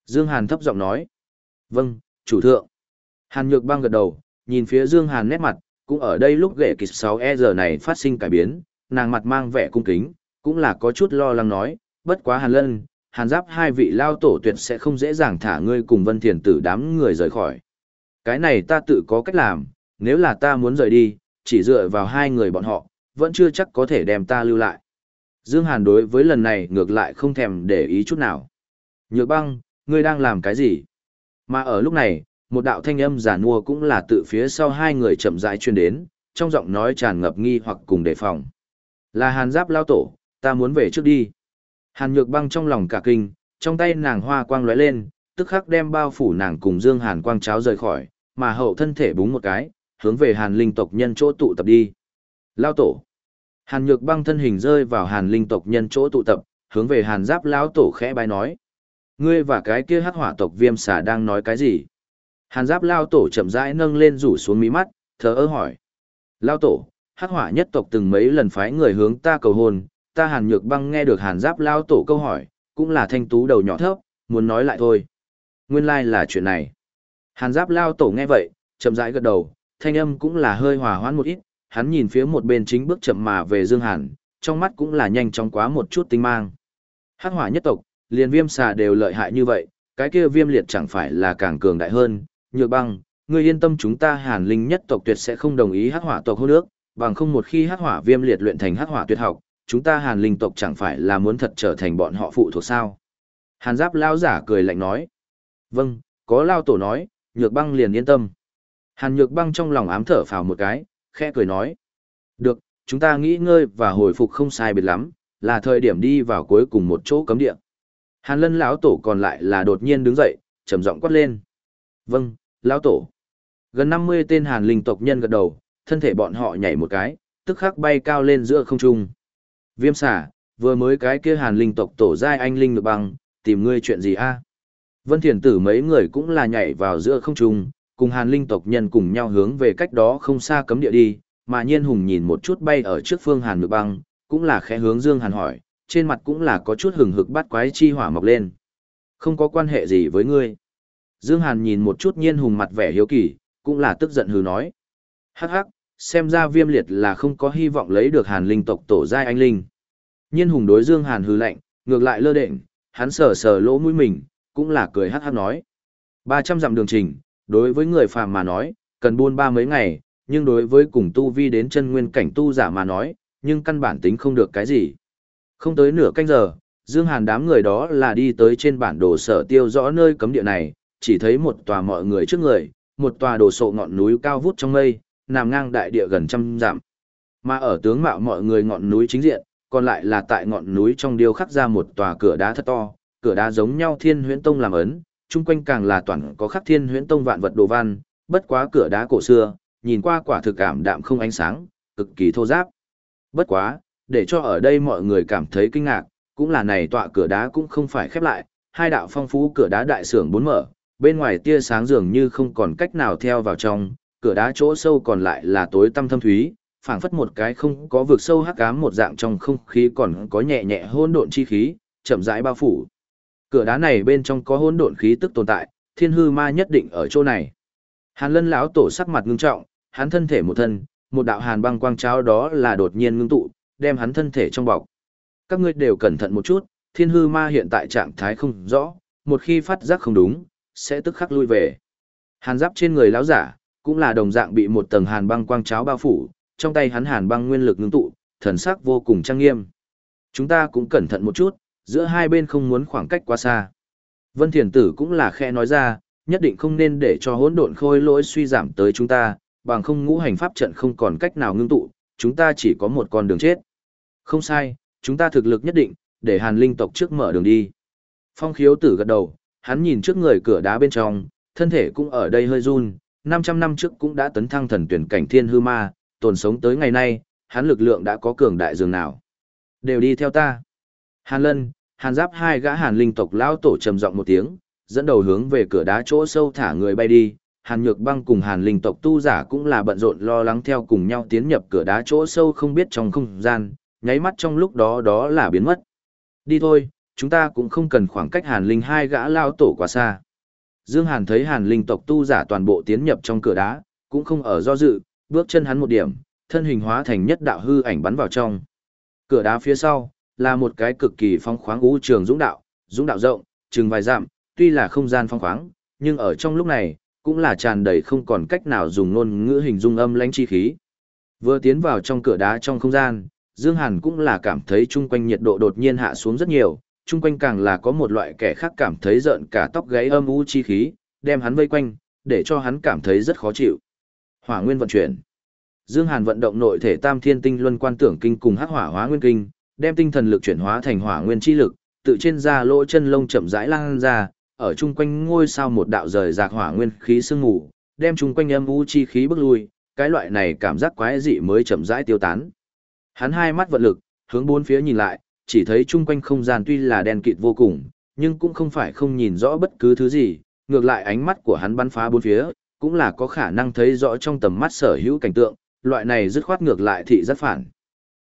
Dương Hàn thấp giọng nói. Vâng, chủ thượng. Hàn Nhược băng gật đầu, nhìn phía Dương Hàn nét mặt, cũng ở đây lúc ghệ kịch 6E giờ này phát sinh cải biến, nàng mặt mang vẻ cung kính, cũng là có chút lo lắng nói, bất quá Hàn Lân, Hàn Giáp hai vị lao tổ tuyệt sẽ không dễ dàng thả ngươi cùng Vân Thiền tử đám người rời khỏi. Cái này ta tự có cách làm, nếu là ta muốn rời đi, chỉ dựa vào hai người bọn họ, vẫn chưa chắc có thể đem ta lưu lại. Dương Hàn đối với lần này ngược lại không thèm để ý chút nào. Nhược băng, ngươi đang làm cái gì? Mà ở lúc này, một đạo thanh âm giả nua cũng là tự phía sau hai người chậm rãi truyền đến, trong giọng nói tràn ngập nghi hoặc cùng đề phòng. Là hàn giáp lao tổ, ta muốn về trước đi. Hàn nhược băng trong lòng cả kinh, trong tay nàng hoa quang lóe lên, tức khắc đem bao phủ nàng cùng Dương Hàn quang cháo rời khỏi, mà hậu thân thể búng một cái, hướng về Hàn Linh tộc nhân chỗ tụ tập đi. Lao tổ. Hàn Nhược Băng thân hình rơi vào Hàn Linh tộc nhân chỗ tụ tập, hướng về Hàn Giáp lão tổ khẽ bài nói: "Ngươi và cái kia hắc hỏa tộc Viêm xà đang nói cái gì?" Hàn Giáp lão tổ chậm rãi nâng lên rủ xuống mí mắt, thở ơ hỏi: "Lão tổ, hắc hỏa nhất tộc từng mấy lần phái người hướng ta cầu hôn, ta Hàn Nhược Băng nghe được Hàn Giáp lão tổ câu hỏi, cũng là thanh tú đầu nhỏ thấp, muốn nói lại thôi." Nguyên lai like là chuyện này. Hàn Giáp lão tổ nghe vậy, chậm rãi gật đầu, thanh âm cũng là hơi hòa hoãn một ít, hắn nhìn phía một bên chính bước chậm mà về Dương Hàn, trong mắt cũng là nhanh chóng quá một chút tinh mang. Hắc hỏa nhất tộc, liền viêm xà đều lợi hại như vậy, cái kia viêm liệt chẳng phải là càng cường đại hơn, nhược băng, ngươi yên tâm chúng ta hàn linh nhất tộc tuyệt sẽ không đồng ý hắc hỏa tộc hôn nước, bằng không một khi hắc hỏa viêm liệt luyện thành hắc hỏa tuyệt học, chúng ta hàn linh tộc chẳng phải là muốn thật trở thành bọn họ phụ thuộc sao. Hàn giáp Lão giả cười lạnh nói. Vâng, có lao tổ nói, nhược băng liền yên tâm. Hàn nhược băng trong lòng ám thở phào một cái, khẽ cười nói. Được, chúng ta nghỉ ngơi và hồi phục không sai biệt lắm, là thời điểm đi vào cuối cùng một chỗ cấm địa. Hàn lân lão tổ còn lại là đột nhiên đứng dậy, trầm giọng quát lên. Vâng, lão tổ. Gần 50 tên hàn linh tộc nhân gật đầu, thân thể bọn họ nhảy một cái, tức khắc bay cao lên giữa không trung. Viêm xả, vừa mới cái kia hàn linh tộc tổ giai anh linh được bằng, tìm ngươi chuyện gì a? Vân Thiền Tử mấy người cũng là nhảy vào giữa không trung, cùng hàn linh tộc nhân cùng nhau hướng về cách đó không xa cấm địa đi, mà nhiên hùng nhìn một chút bay ở trước phương hàn ngược băng, cũng là khẽ hướng Dương Hàn hỏi, trên mặt cũng là có chút hừng hực bắt quái chi hỏa mọc lên. Không có quan hệ gì với ngươi. Dương Hàn nhìn một chút nhiên hùng mặt vẻ hiếu kỳ, cũng là tức giận hừ nói. Hắc hắc, xem ra viêm liệt là không có hy vọng lấy được hàn linh tộc tổ giai anh linh. Nhiên hùng đối Dương Hàn hừ lạnh, ngược lại lơ đễnh, hắn sờ sờ lỗ mũi mình, cũng là cười hát hát nói. 300 dặm đường trình, đối với người phàm mà nói, cần buôn ba mấy ngày, nhưng đối với cùng tu vi đến chân nguyên cảnh tu giả mà nói, nhưng căn bản tính không được cái gì. Không tới nửa canh giờ, Dương Hàn đám người đó là đi tới trên bản đồ sở tiêu rõ nơi cấm địa này, chỉ thấy một tòa mọi người trước người, một tòa đồ sộ ngọn núi cao vút trong mây, nằm ngang đại địa gần trăm dặm. Mà ở tướng mạo mọi người ngọn núi chính diện, còn lại là tại ngọn núi trong điêu khắc ra một tòa cửa đá thật to, cửa đá giống nhau thiên huyễn tông làm ấn, chung quanh càng là toàn có khắc thiên huyễn tông vạn vật đồ văn, bất quá cửa đá cổ xưa, nhìn qua quả thực cảm đạm không ánh sáng, cực kỳ thô ráp. Bất quá, để cho ở đây mọi người cảm thấy kinh ngạc, cũng là này tọa cửa đá cũng không phải khép lại, hai đạo phong phú cửa đá đại sưởng bốn mở, bên ngoài tia sáng dường như không còn cách nào theo vào trong, cửa đá chỗ sâu còn lại là tối tăm thâm thúy, phảng phất một cái không có vực sâu hắc ám một dạng trong không khí còn có nhẹ nhẹ hỗn độn chi khí, chậm rãi bao phủ. Cửa đá này bên trong có hỗn độn khí tức tồn tại, thiên hư ma nhất định ở chỗ này. Hàn Lân lão tổ sắc mặt ngưng trọng, hắn thân thể một thân, một đạo hàn băng quang cháo đó là đột nhiên ngưng tụ, đem hắn thân thể trong bọc. Các ngươi đều cẩn thận một chút, thiên hư ma hiện tại trạng thái không rõ, một khi phát giác không đúng, sẽ tức khắc lui về. Hàn giáp trên người lão giả, cũng là đồng dạng bị một tầng hàn băng quang cháo bao phủ, trong tay hắn hàn băng nguyên lực ngưng tụ, thần sắc vô cùng trang nghiêm. Chúng ta cũng cẩn thận một chút, giữa hai bên không muốn khoảng cách quá xa. Vân Thiền Tử cũng là khe nói ra, nhất định không nên để cho hỗn độn khôi lỗi suy giảm tới chúng ta, bằng không ngũ hành pháp trận không còn cách nào ngưng tụ, chúng ta chỉ có một con đường chết. Không sai, chúng ta thực lực nhất định, để hàn linh tộc trước mở đường đi. Phong khiếu tử gật đầu, hắn nhìn trước người cửa đá bên trong, thân thể cũng ở đây hơi run, 500 năm trước cũng đã tấn thăng thần tuyển cảnh thiên hư ma, tồn sống tới ngày nay, hắn lực lượng đã có cường đại dường nào. Đều đi theo ta. Hàn lân, hàn giáp hai gã hàn linh tộc lão tổ trầm giọng một tiếng, dẫn đầu hướng về cửa đá chỗ sâu thả người bay đi, Hàn Nhược Băng cùng Hàn Linh tộc tu giả cũng là bận rộn lo lắng theo cùng nhau tiến nhập cửa đá chỗ sâu không biết trong không gian, nháy mắt trong lúc đó đó là biến mất. Đi thôi, chúng ta cũng không cần khoảng cách Hàn Linh hai gã lao tổ quá xa. Dương Hàn thấy Hàn Linh tộc tu giả toàn bộ tiến nhập trong cửa đá, cũng không ở do dự, bước chân hắn một điểm, thân hình hóa thành nhất đạo hư ảnh bắn vào trong. Cửa đá phía sau là một cái cực kỳ phong khoáng u trường dũng đạo, dũng đạo rộng, chừng vài dặm, tuy là không gian phong khoáng, nhưng ở trong lúc này, cũng là tràn đầy không còn cách nào dùng ngôn ngữ hình dung âm lãnh chi khí. Vừa tiến vào trong cửa đá trong không gian, Dương Hàn cũng là cảm thấy chung quanh nhiệt độ đột nhiên hạ xuống rất nhiều, chung quanh càng là có một loại kẻ khác cảm thấy giận cả tóc gáy âm u chi khí, đem hắn vây quanh, để cho hắn cảm thấy rất khó chịu. Hỏa nguyên vận chuyển. Dương Hàn vận động nội thể Tam Thiên Tinh Luân Quan Tưởng Kinh cùng Hắc Hỏa Hóa Nguyên Kinh, đem tinh thần lực chuyển hóa thành hỏa nguyên chi lực, tự trên da lỗ chân lông chậm rãi lan ra, ở chung quanh ngôi sao một đạo rời rạc hỏa nguyên khí sương mù, đem chung quanh âm u chi khí bức lui, cái loại này cảm giác quái dị mới chậm rãi tiêu tán. Hắn hai mắt vận lực, hướng bốn phía nhìn lại, chỉ thấy chung quanh không gian tuy là đen kịt vô cùng, nhưng cũng không phải không nhìn rõ bất cứ thứ gì, ngược lại ánh mắt của hắn bắn phá bốn phía, cũng là có khả năng thấy rõ trong tầm mắt sở hữu cảnh tượng, loại này dứt khoát ngược lại thị rất phản.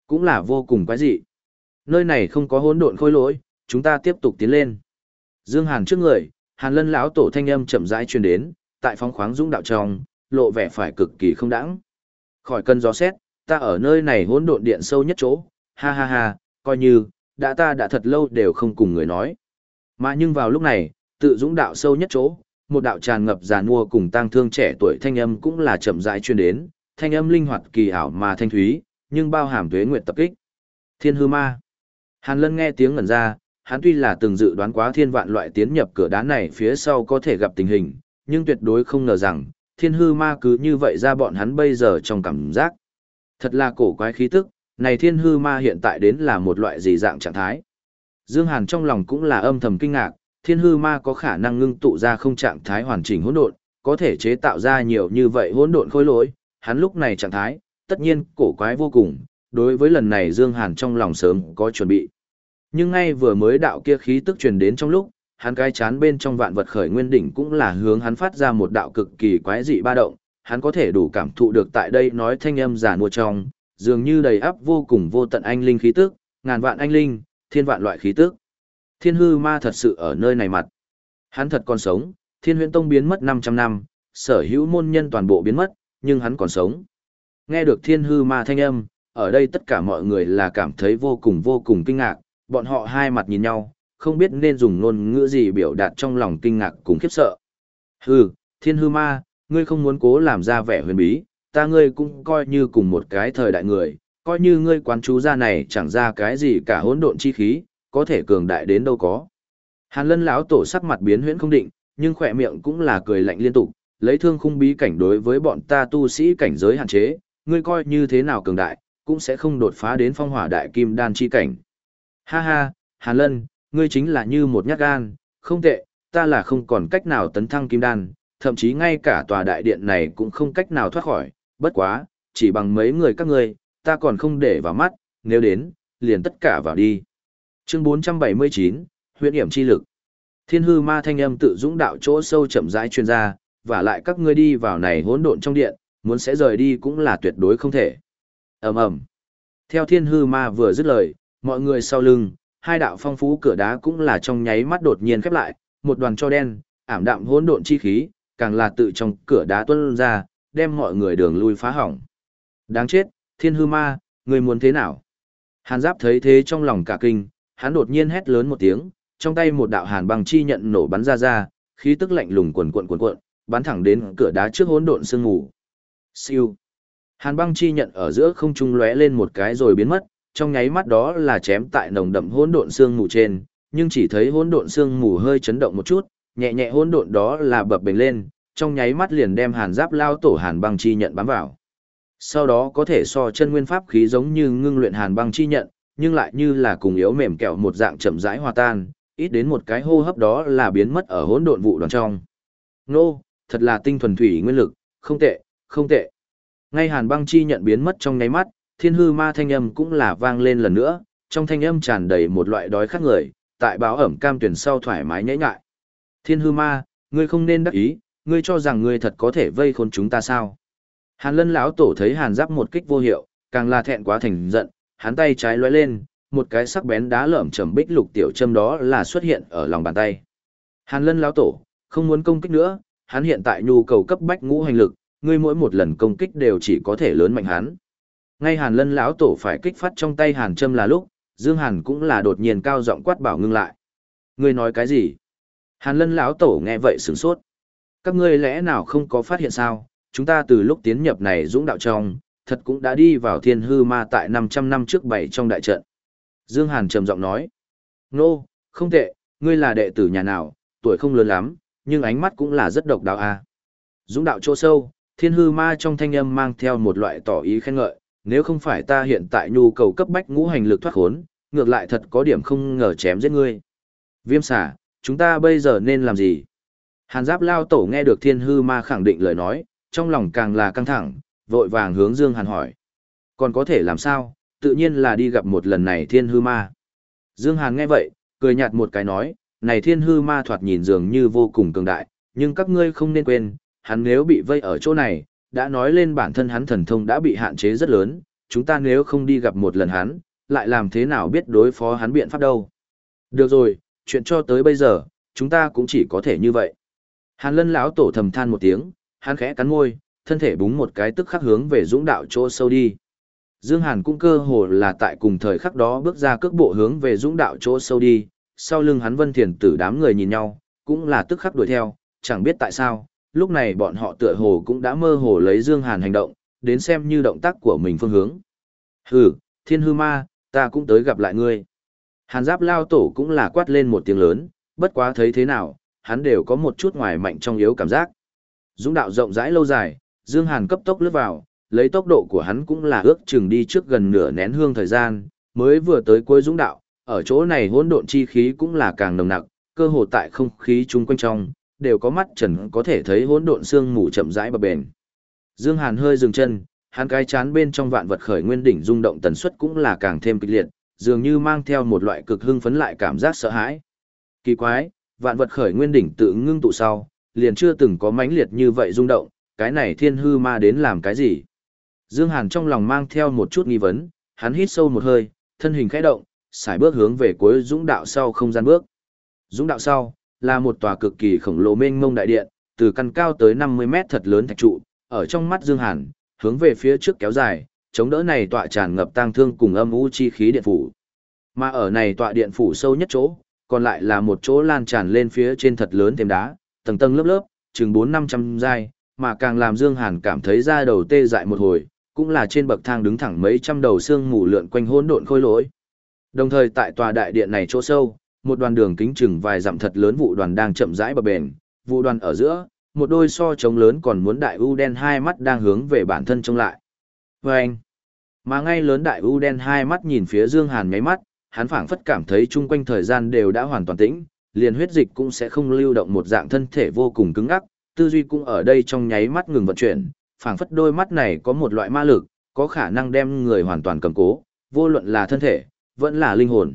Cũng là vô cùng quái dị. Nơi này không có hỗn độn khôi lỗi, chúng ta tiếp tục tiến lên. Dương Hàn trước người, Hàn Lân lão tổ thanh âm chậm rãi truyền đến, tại phóng khoáng dũng đạo trong, lộ vẻ phải cực kỳ không đãng. Khỏi cân gió xét, ta ở nơi này hỗn độn điện sâu nhất chỗ, ha ha ha, coi như, đã ta đã thật lâu đều không cùng người nói. Mà nhưng vào lúc này, tự dũng đạo sâu nhất chỗ, một đạo tràn ngập giàn mua cùng tang thương trẻ tuổi thanh âm cũng là chậm rãi truyền đến, thanh âm linh hoạt kỳ ảo mà thanh thúy, nhưng bao hàm tuế nguyện tập kích. Thiên hư ma. Hàn Lân nghe tiếng ngẩn ra, hắn tuy là từng dự đoán quá thiên vạn loại tiến nhập cửa đá này phía sau có thể gặp tình hình, nhưng tuyệt đối không ngờ rằng, thiên hư ma cứ như vậy ra bọn hắn bây giờ trong cảm giác. Thật là cổ quái khí tức, này thiên hư ma hiện tại đến là một loại gì dạng trạng thái. Dương Hàn trong lòng cũng là âm thầm kinh ngạc, thiên hư ma có khả năng ngưng tụ ra không trạng thái hoàn chỉnh hỗn độn, có thể chế tạo ra nhiều như vậy hỗn độn khối lỗi, hắn lúc này trạng thái, tất nhiên cổ quái vô cùng, đối với lần này Dương Hàn trong lòng sớm có chuẩn bị. Nhưng ngay vừa mới đạo kia khí tức truyền đến trong lúc, hắn cái chán bên trong vạn vật khởi nguyên đỉnh cũng là hướng hắn phát ra một đạo cực kỳ quái dị ba động, hắn có thể đủ cảm thụ được tại đây nói thanh âm giả mua trong, dường như đầy áp vô cùng vô tận anh linh khí tức, ngàn vạn anh linh, thiên vạn loại khí tức. Thiên hư ma thật sự ở nơi này mặt. Hắn thật còn sống, thiên huyễn tông biến mất 500 năm, sở hữu môn nhân toàn bộ biến mất, nhưng hắn còn sống. Nghe được thiên hư ma thanh âm, ở đây tất cả mọi người là cảm thấy vô cùng vô cùng kinh ngạc, bọn họ hai mặt nhìn nhau, không biết nên dùng ngôn ngữ gì biểu đạt trong lòng kinh ngạc cùng khiếp sợ. Hừ, thiên hư ma, ngươi không muốn cố làm ra vẻ huyền bí, ta ngươi cũng coi như cùng một cái thời đại người, coi như ngươi quán chú ra này chẳng ra cái gì cả hỗn độn chi khí, có thể cường đại đến đâu có. Hàn lân lão tổ sắc mặt biến huyễn không định, nhưng khỏe miệng cũng là cười lạnh liên tục, lấy thương khung bí cảnh đối với bọn ta tu sĩ cảnh giới hạn chế, ngươi coi như thế nào cường đại, cũng sẽ không đột phá đến phong hỏa đại kim đan chi cảnh. Ha ha, Hàn Lân, ngươi chính là như một nhát gan, không tệ, ta là không còn cách nào tấn thăng kim đan, thậm chí ngay cả tòa đại điện này cũng không cách nào thoát khỏi, bất quá, chỉ bằng mấy người các ngươi, ta còn không để vào mắt, nếu đến, liền tất cả vào đi. Chương 479, huyện hiểm chi lực. Thiên hư ma thanh âm tự dũng đạo chỗ sâu chậm rãi truyền ra, và lại các ngươi đi vào này hỗn độn trong điện, muốn sẽ rời đi cũng là tuyệt đối không thể. Ầm ầm. Theo thiên hư ma vừa dứt lời, mọi người sau lưng, hai đạo phong phú cửa đá cũng là trong nháy mắt đột nhiên khép lại, một đoàn cho đen, ảm đạm hỗn độn chi khí, càng là tự trong cửa đá tuôn ra, đem mọi người đường lui phá hỏng. Đáng chết, thiên hư ma, người muốn thế nào? Hàn giáp thấy thế trong lòng cả kinh, hắn đột nhiên hét lớn một tiếng, trong tay một đạo hàn băng chi nhận nổ bắn ra ra, khí tức lạnh lùng cuồn cuộn cuồn cuộn, bắn thẳng đến cửa đá trước hỗn độn sương ngủ. Siêu. Hàn băng chi nhận ở giữa không trung lóe lên một cái rồi biến mất, trong nháy mắt đó là chém tại nồng đậm hỗn độn xương mù trên, nhưng chỉ thấy hỗn độn xương mù hơi chấn động một chút, nhẹ nhẹ hỗn độn đó là bập bềnh lên, trong nháy mắt liền đem hàn giáp lao tổ hàn băng chi nhận bám vào. Sau đó có thể so chân nguyên pháp khí giống như ngưng luyện hàn băng chi nhận, nhưng lại như là cùng yếu mềm kẹo một dạng chậm rãi hòa tan, ít đến một cái hô hấp đó là biến mất ở hỗn độn vụ đoàn trong. Nô, thật là tinh thuần thủy nguyên lực, không tệ, không tệ. Ngay hàn băng chi nhận biến mất trong nháy mắt, thiên hư ma thanh âm cũng là vang lên lần nữa, trong thanh âm tràn đầy một loại đói khát người, tại báo ẩm cam tuyển sau thoải mái nhễ nhại. Thiên hư ma, ngươi không nên đắc ý, ngươi cho rằng ngươi thật có thể vây khốn chúng ta sao? Hàn lân lão tổ thấy hàn giáp một kích vô hiệu, càng là thẹn quá thành giận, hắn tay trái lóe lên, một cái sắc bén đá lởm chầm bích lục tiểu châm đó là xuất hiện ở lòng bàn tay. Hàn lân lão tổ, không muốn công kích nữa, hắn hiện tại nhu cầu cấp bách ngũ hành lực, ngươi mỗi một lần công kích đều chỉ có thể lớn mạnh hắn. Ngay Hàn Lân lão tổ phải kích phát trong tay Hàn Trâm là lúc, Dương Hàn cũng là đột nhiên cao giọng quát bảo ngưng lại. Ngươi nói cái gì? Hàn Lân lão tổ nghe vậy sửng sốt. Các ngươi lẽ nào không có phát hiện sao? Chúng ta từ lúc tiến nhập này dũng đạo trong, thật cũng đã đi vào thiên hư ma tại 500 năm trước bảy trong đại trận. Dương Hàn trầm giọng nói. Nô, no, không tệ, ngươi là đệ tử nhà nào, tuổi không lớn lắm, nhưng ánh mắt cũng là rất độc đáo a. À. Dũng đạo chỗ sâu, thiên hư ma trong thanh âm mang theo một loại tỏ ý khen ngợi, nếu không phải ta hiện tại nhu cầu cấp bách ngũ hành lực thoát khốn, ngược lại thật có điểm không ngờ chém giết ngươi. Viêm xả, chúng ta bây giờ nên làm gì? Hàn giáp lao tổ nghe được thiên hư ma khẳng định lời nói, trong lòng càng là căng thẳng, vội vàng hướng Dương Hàn hỏi. Còn có thể làm sao, tự nhiên là đi gặp một lần này thiên hư ma. Dương Hàn nghe vậy, cười nhạt một cái nói, này thiên hư ma thoạt nhìn dường như vô cùng cường đại, nhưng các ngươi không nên quên, hắn nếu bị vây ở chỗ này, đã nói lên bản thân hắn thần thông đã bị hạn chế rất lớn, chúng ta nếu không đi gặp một lần hắn, lại làm thế nào biết đối phó hắn biện pháp đâu. Được rồi, chuyện cho tới bây giờ, chúng ta cũng chỉ có thể như vậy. Hàn lân lão tổ thầm than một tiếng, hắn khẽ cắn môi, thân thể búng một cái tức khắc hướng về dũng đạo chỗ sâu đi. Dương Hàn cũng cơ hồ là tại cùng thời khắc đó bước ra cước bộ hướng về dũng đạo chỗ sâu đi, sau lưng hắn vân thiền tử đám người nhìn nhau, cũng là tức khắc đuổi theo, chẳng biết tại sao, lúc này bọn họ tựa hồ cũng đã mơ hồ lấy Dương Hàn hành động, đến xem như động tác của mình phương hướng. Hừ, thiên hư ma, ta cũng tới gặp lại ngươi. Hàn giáp lao tổ cũng là quát lên một tiếng lớn, bất quá thấy thế nào, hắn đều có một chút ngoài mạnh trong yếu cảm giác. Dũng đạo rộng rãi lâu dài, Dương Hàn cấp tốc lướt vào, lấy tốc độ của hắn cũng là ước chừng đi trước gần nửa nén hương thời gian, mới vừa tới cuối dũng đạo, ở chỗ này hỗn độn chi khí cũng là càng nồng nặc, cơ hồ tại không khí chung quanh trong, đều có mắt trần có thể thấy hỗn độn xương mù chậm rãi bập bền. Dương Hàn hơi dừng chân, hắn cái chán bên trong vạn vật khởi nguyên đỉnh rung động tần suất cũng là càng thêm kịch liệt, dường như mang theo một loại cực hưng phấn lại cảm giác sợ hãi. Kỳ quái, vạn vật khởi nguyên đỉnh tự ngưng tụ sau, liền chưa từng có mãnh liệt như vậy rung động, cái này thiên hư ma đến làm cái gì? Dương Hàn trong lòng mang theo một chút nghi vấn, hắn hít sâu một hơi, thân hình khẽ động, xài bước hướng về cuối dũng đạo sau không gian bước. Dũng đạo sau, là một tòa cực kỳ khổng lồ mênh mông đại điện, từ căn cao tới 50 mét thật lớn thạch trụ, ở trong mắt Dương Hàn, hướng về phía trước kéo dài, chống đỡ này tọa tràn ngập tang thương cùng âm u chi khí điện phủ. Mà ở này tọa điện phủ sâu nhất chỗ, còn lại là một chỗ lan tràn lên phía trên thật lớn thêm đá, tầng tầng lớp lớp, chừng 4-500 giai, mà càng làm Dương Hàn cảm thấy da đầu tê dại một hồi, cũng là trên bậc thang đứng thẳng mấy trăm đầu xương mù lượn quanh hỗn độn khôi lỗi. Đồng thời tại tòa đại điện này chỗ sâu, một đoàn đường kính chừng vài dặm thật lớn vụ đoàn đang chậm rãi bập bền, vụ đoàn ở giữa, một đôi so trống lớn còn muốn đại u đen hai mắt đang hướng về bản thân trông lại. Và anh, mà ngay lớn đại u đen hai mắt nhìn phía Dương Hàn nháy mắt, hắn phảng phất cảm thấy chung quanh thời gian đều đã hoàn toàn tĩnh, liền huyết dịch cũng sẽ không lưu động một dạng thân thể vô cùng cứng ngắc, tư duy cũng ở đây trong nháy mắt ngừng vận chuyển, phảng phất đôi mắt này có một loại ma lực, có khả năng đem người hoàn toàn cầm cố, vô luận là thân thể, vẫn là linh hồn.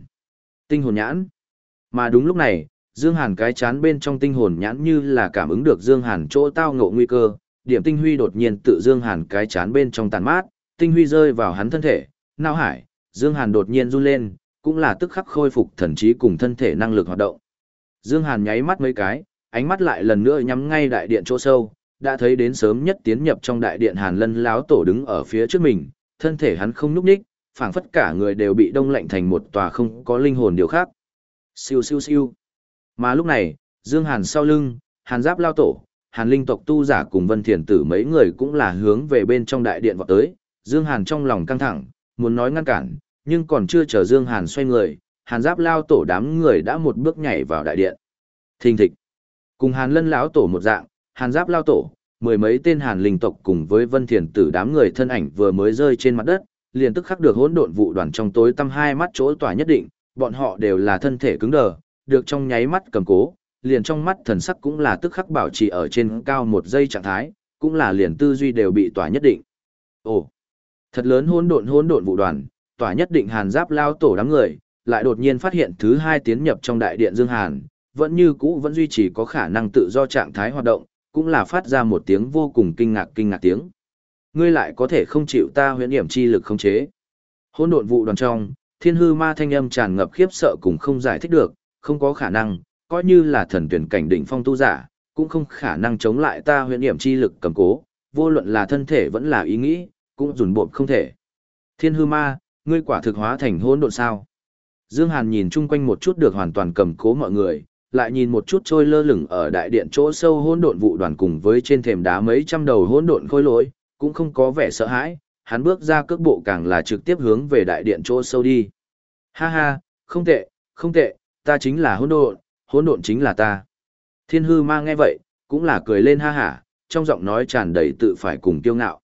Tinh hồn nhãn. Mà đúng lúc này, Dương Hàn cái chán bên trong tinh hồn nhãn như là cảm ứng được Dương Hàn chỗ tao ngộ nguy cơ, điểm tinh huy đột nhiên tự Dương Hàn cái chán bên trong tàn mát, tinh huy rơi vào hắn thân thể, nao hải, Dương Hàn đột nhiên run lên, cũng là tức khắc khôi phục thần trí cùng thân thể năng lực hoạt động. Dương Hàn nháy mắt mấy cái, ánh mắt lại lần nữa nhắm ngay đại điện chỗ sâu, đã thấy đến sớm nhất tiến nhập trong đại điện Hàn Lân láo tổ đứng ở phía trước mình, thân thể hắn không nhúc nhích, phảng phất cả người đều bị đông lạnh thành một tòa không có linh hồn điều khác. Siêu siêu siêu. Mà lúc này, Dương Hàn sau lưng, Hàn Giáp lao tổ, Hàn Linh tộc tu giả cùng Vân Thiền tử mấy người cũng là hướng về bên trong đại điện vọt tới. Dương Hàn trong lòng căng thẳng, muốn nói ngăn cản, nhưng còn chưa chờ Dương Hàn xoay người, Hàn Giáp lao tổ đám người đã một bước nhảy vào đại điện. Thình thịch. Cùng Hàn Lân lão tổ một dạng, Hàn Giáp lao tổ, mười mấy tên Hàn Linh tộc cùng với Vân Thiền tử đám người thân ảnh vừa mới rơi trên mặt đất, liền tức khắc được hỗn độn vụ đoàn trong tối tăm hai mắt chỗ tỏa nhất định, bọn họ đều là thân thể cứng đờ, được trong nháy mắt cầm cố, liền trong mắt thần sắc cũng là tức khắc bảo trì ở trên cao một giây trạng thái, cũng là liền tư duy đều bị tỏa nhất định. Ồ, thật lớn hỗn độn hỗn độn vụ đoàn, tỏa nhất định Hàn Giáp lao tổ đám người, lại đột nhiên phát hiện thứ hai tiến nhập trong đại điện Dương Hàn, vẫn như cũ vẫn duy trì có khả năng tự do trạng thái hoạt động, cũng là phát ra một tiếng vô cùng kinh ngạc kinh ngạc tiếng. Ngươi lại có thể không chịu ta huyễn điểm chi lực khống chế. Hỗn độn vụ đoàn trong, thiên hư ma thanh âm tràn ngập khiếp sợ cùng không giải thích được, không có khả năng, coi như là thần tuyển cảnh đỉnh phong tu giả, cũng không khả năng chống lại ta huyễn niệm chi lực cầm cố, vô luận là thân thể vẫn là ý nghĩ, cũng rùn bộn không thể. Thiên hư ma, ngươi quả thực hóa thành hỗn độn sao? Dương Hàn nhìn chung quanh một chút được hoàn toàn cầm cố mọi người, lại nhìn một chút trôi lơ lửng ở đại điện chỗ sâu hỗn độn vụ đoàn cùng với trên thềm đá mấy trăm đầu hỗn độn khôi lỗi, cũng không có vẻ sợ hãi, hắn bước ra cước bộ càng là trực tiếp hướng về đại điện chỗ sâu đi. Ha ha, không tệ, không tệ, ta chính là hỗn độn, hỗn độn chính là ta. Thiên hư ma nghe vậy, cũng là cười lên ha hả, trong giọng nói tràn đầy tự phải cùng kiêu ngạo.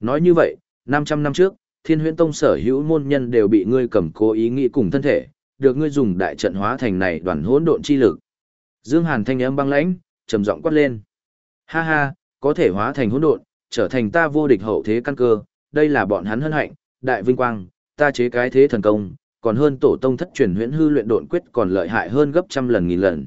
Nói như vậy, 500 năm trước, thiên huyễn tông sở hữu môn nhân đều bị ngươi cầm cố ý nghĩ cùng thân thể, được ngươi dùng đại trận hóa thành này đoàn hỗn độn chi lực. Dương Hàn thanh âm băng lãnh, trầm giọng quát lên. Ha ha, có thể hóa thành hỗn độn, trở thành ta vô địch hậu thế căn cơ, đây là bọn hắn hân hạnh, đại vinh quang, ta chế cái thế thần công, còn hơn tổ tông thất truyền huyễn hư luyện độn quyết còn lợi hại hơn gấp trăm lần nghìn lần.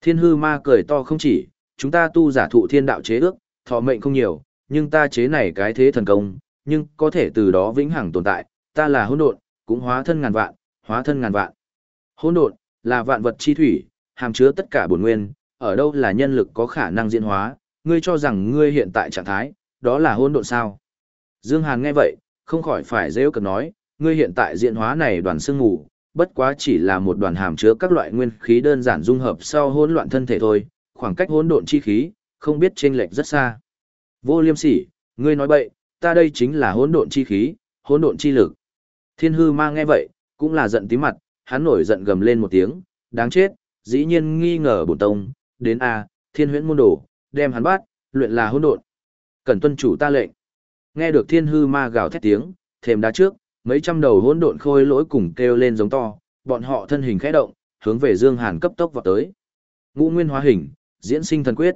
Thiên hư ma cười to không chỉ, chúng ta tu giả thụ thiên đạo chế ước, thọ mệnh không nhiều, nhưng ta chế này cái thế thần công, nhưng có thể từ đó vĩnh hằng tồn tại, ta là hỗn độn, cũng hóa thân ngàn vạn, hóa thân ngàn vạn. Hỗn độn là vạn vật chi thủy, hàm chứa tất cả bổn nguyên, ở đâu là nhân lực có khả năng diễn hóa, ngươi cho rằng ngươi hiện tại trạng thái, đó là hỗn độn sao? Dương Hàn nghe vậy, không khỏi phải rêu cực nói, ngươi hiện tại diện hóa này đoàn xương ngủ, bất quá chỉ là một đoàn hàm chứa các loại nguyên khí đơn giản dung hợp sau hỗn loạn thân thể thôi, khoảng cách hỗn độn chi khí, không biết chênh lệch rất xa. Vô Liêm Sỉ, ngươi nói bậy, ta đây chính là hỗn độn chi khí, hỗn độn chi lực. Thiên hư ma nghe vậy, cũng là giận tí mặt, hắn nổi giận gầm lên một tiếng, đáng chết, dĩ nhiên nghi ngờ bổn tông, đến a, thiên huyễn môn đồ, đem hắn bắt, luyện là hỗn độn. Cần tuân chủ ta lệnh. Nghe được thiên hư ma gào thét tiếng, thềm đá trước, mấy trăm đầu hỗn độn khôi lỗi cùng kêu lên giống to, bọn họ thân hình khẽ động, hướng về Dương Hàn cấp tốc vọt tới. Ngũ nguyên hóa hình, diễn sinh thần quyết.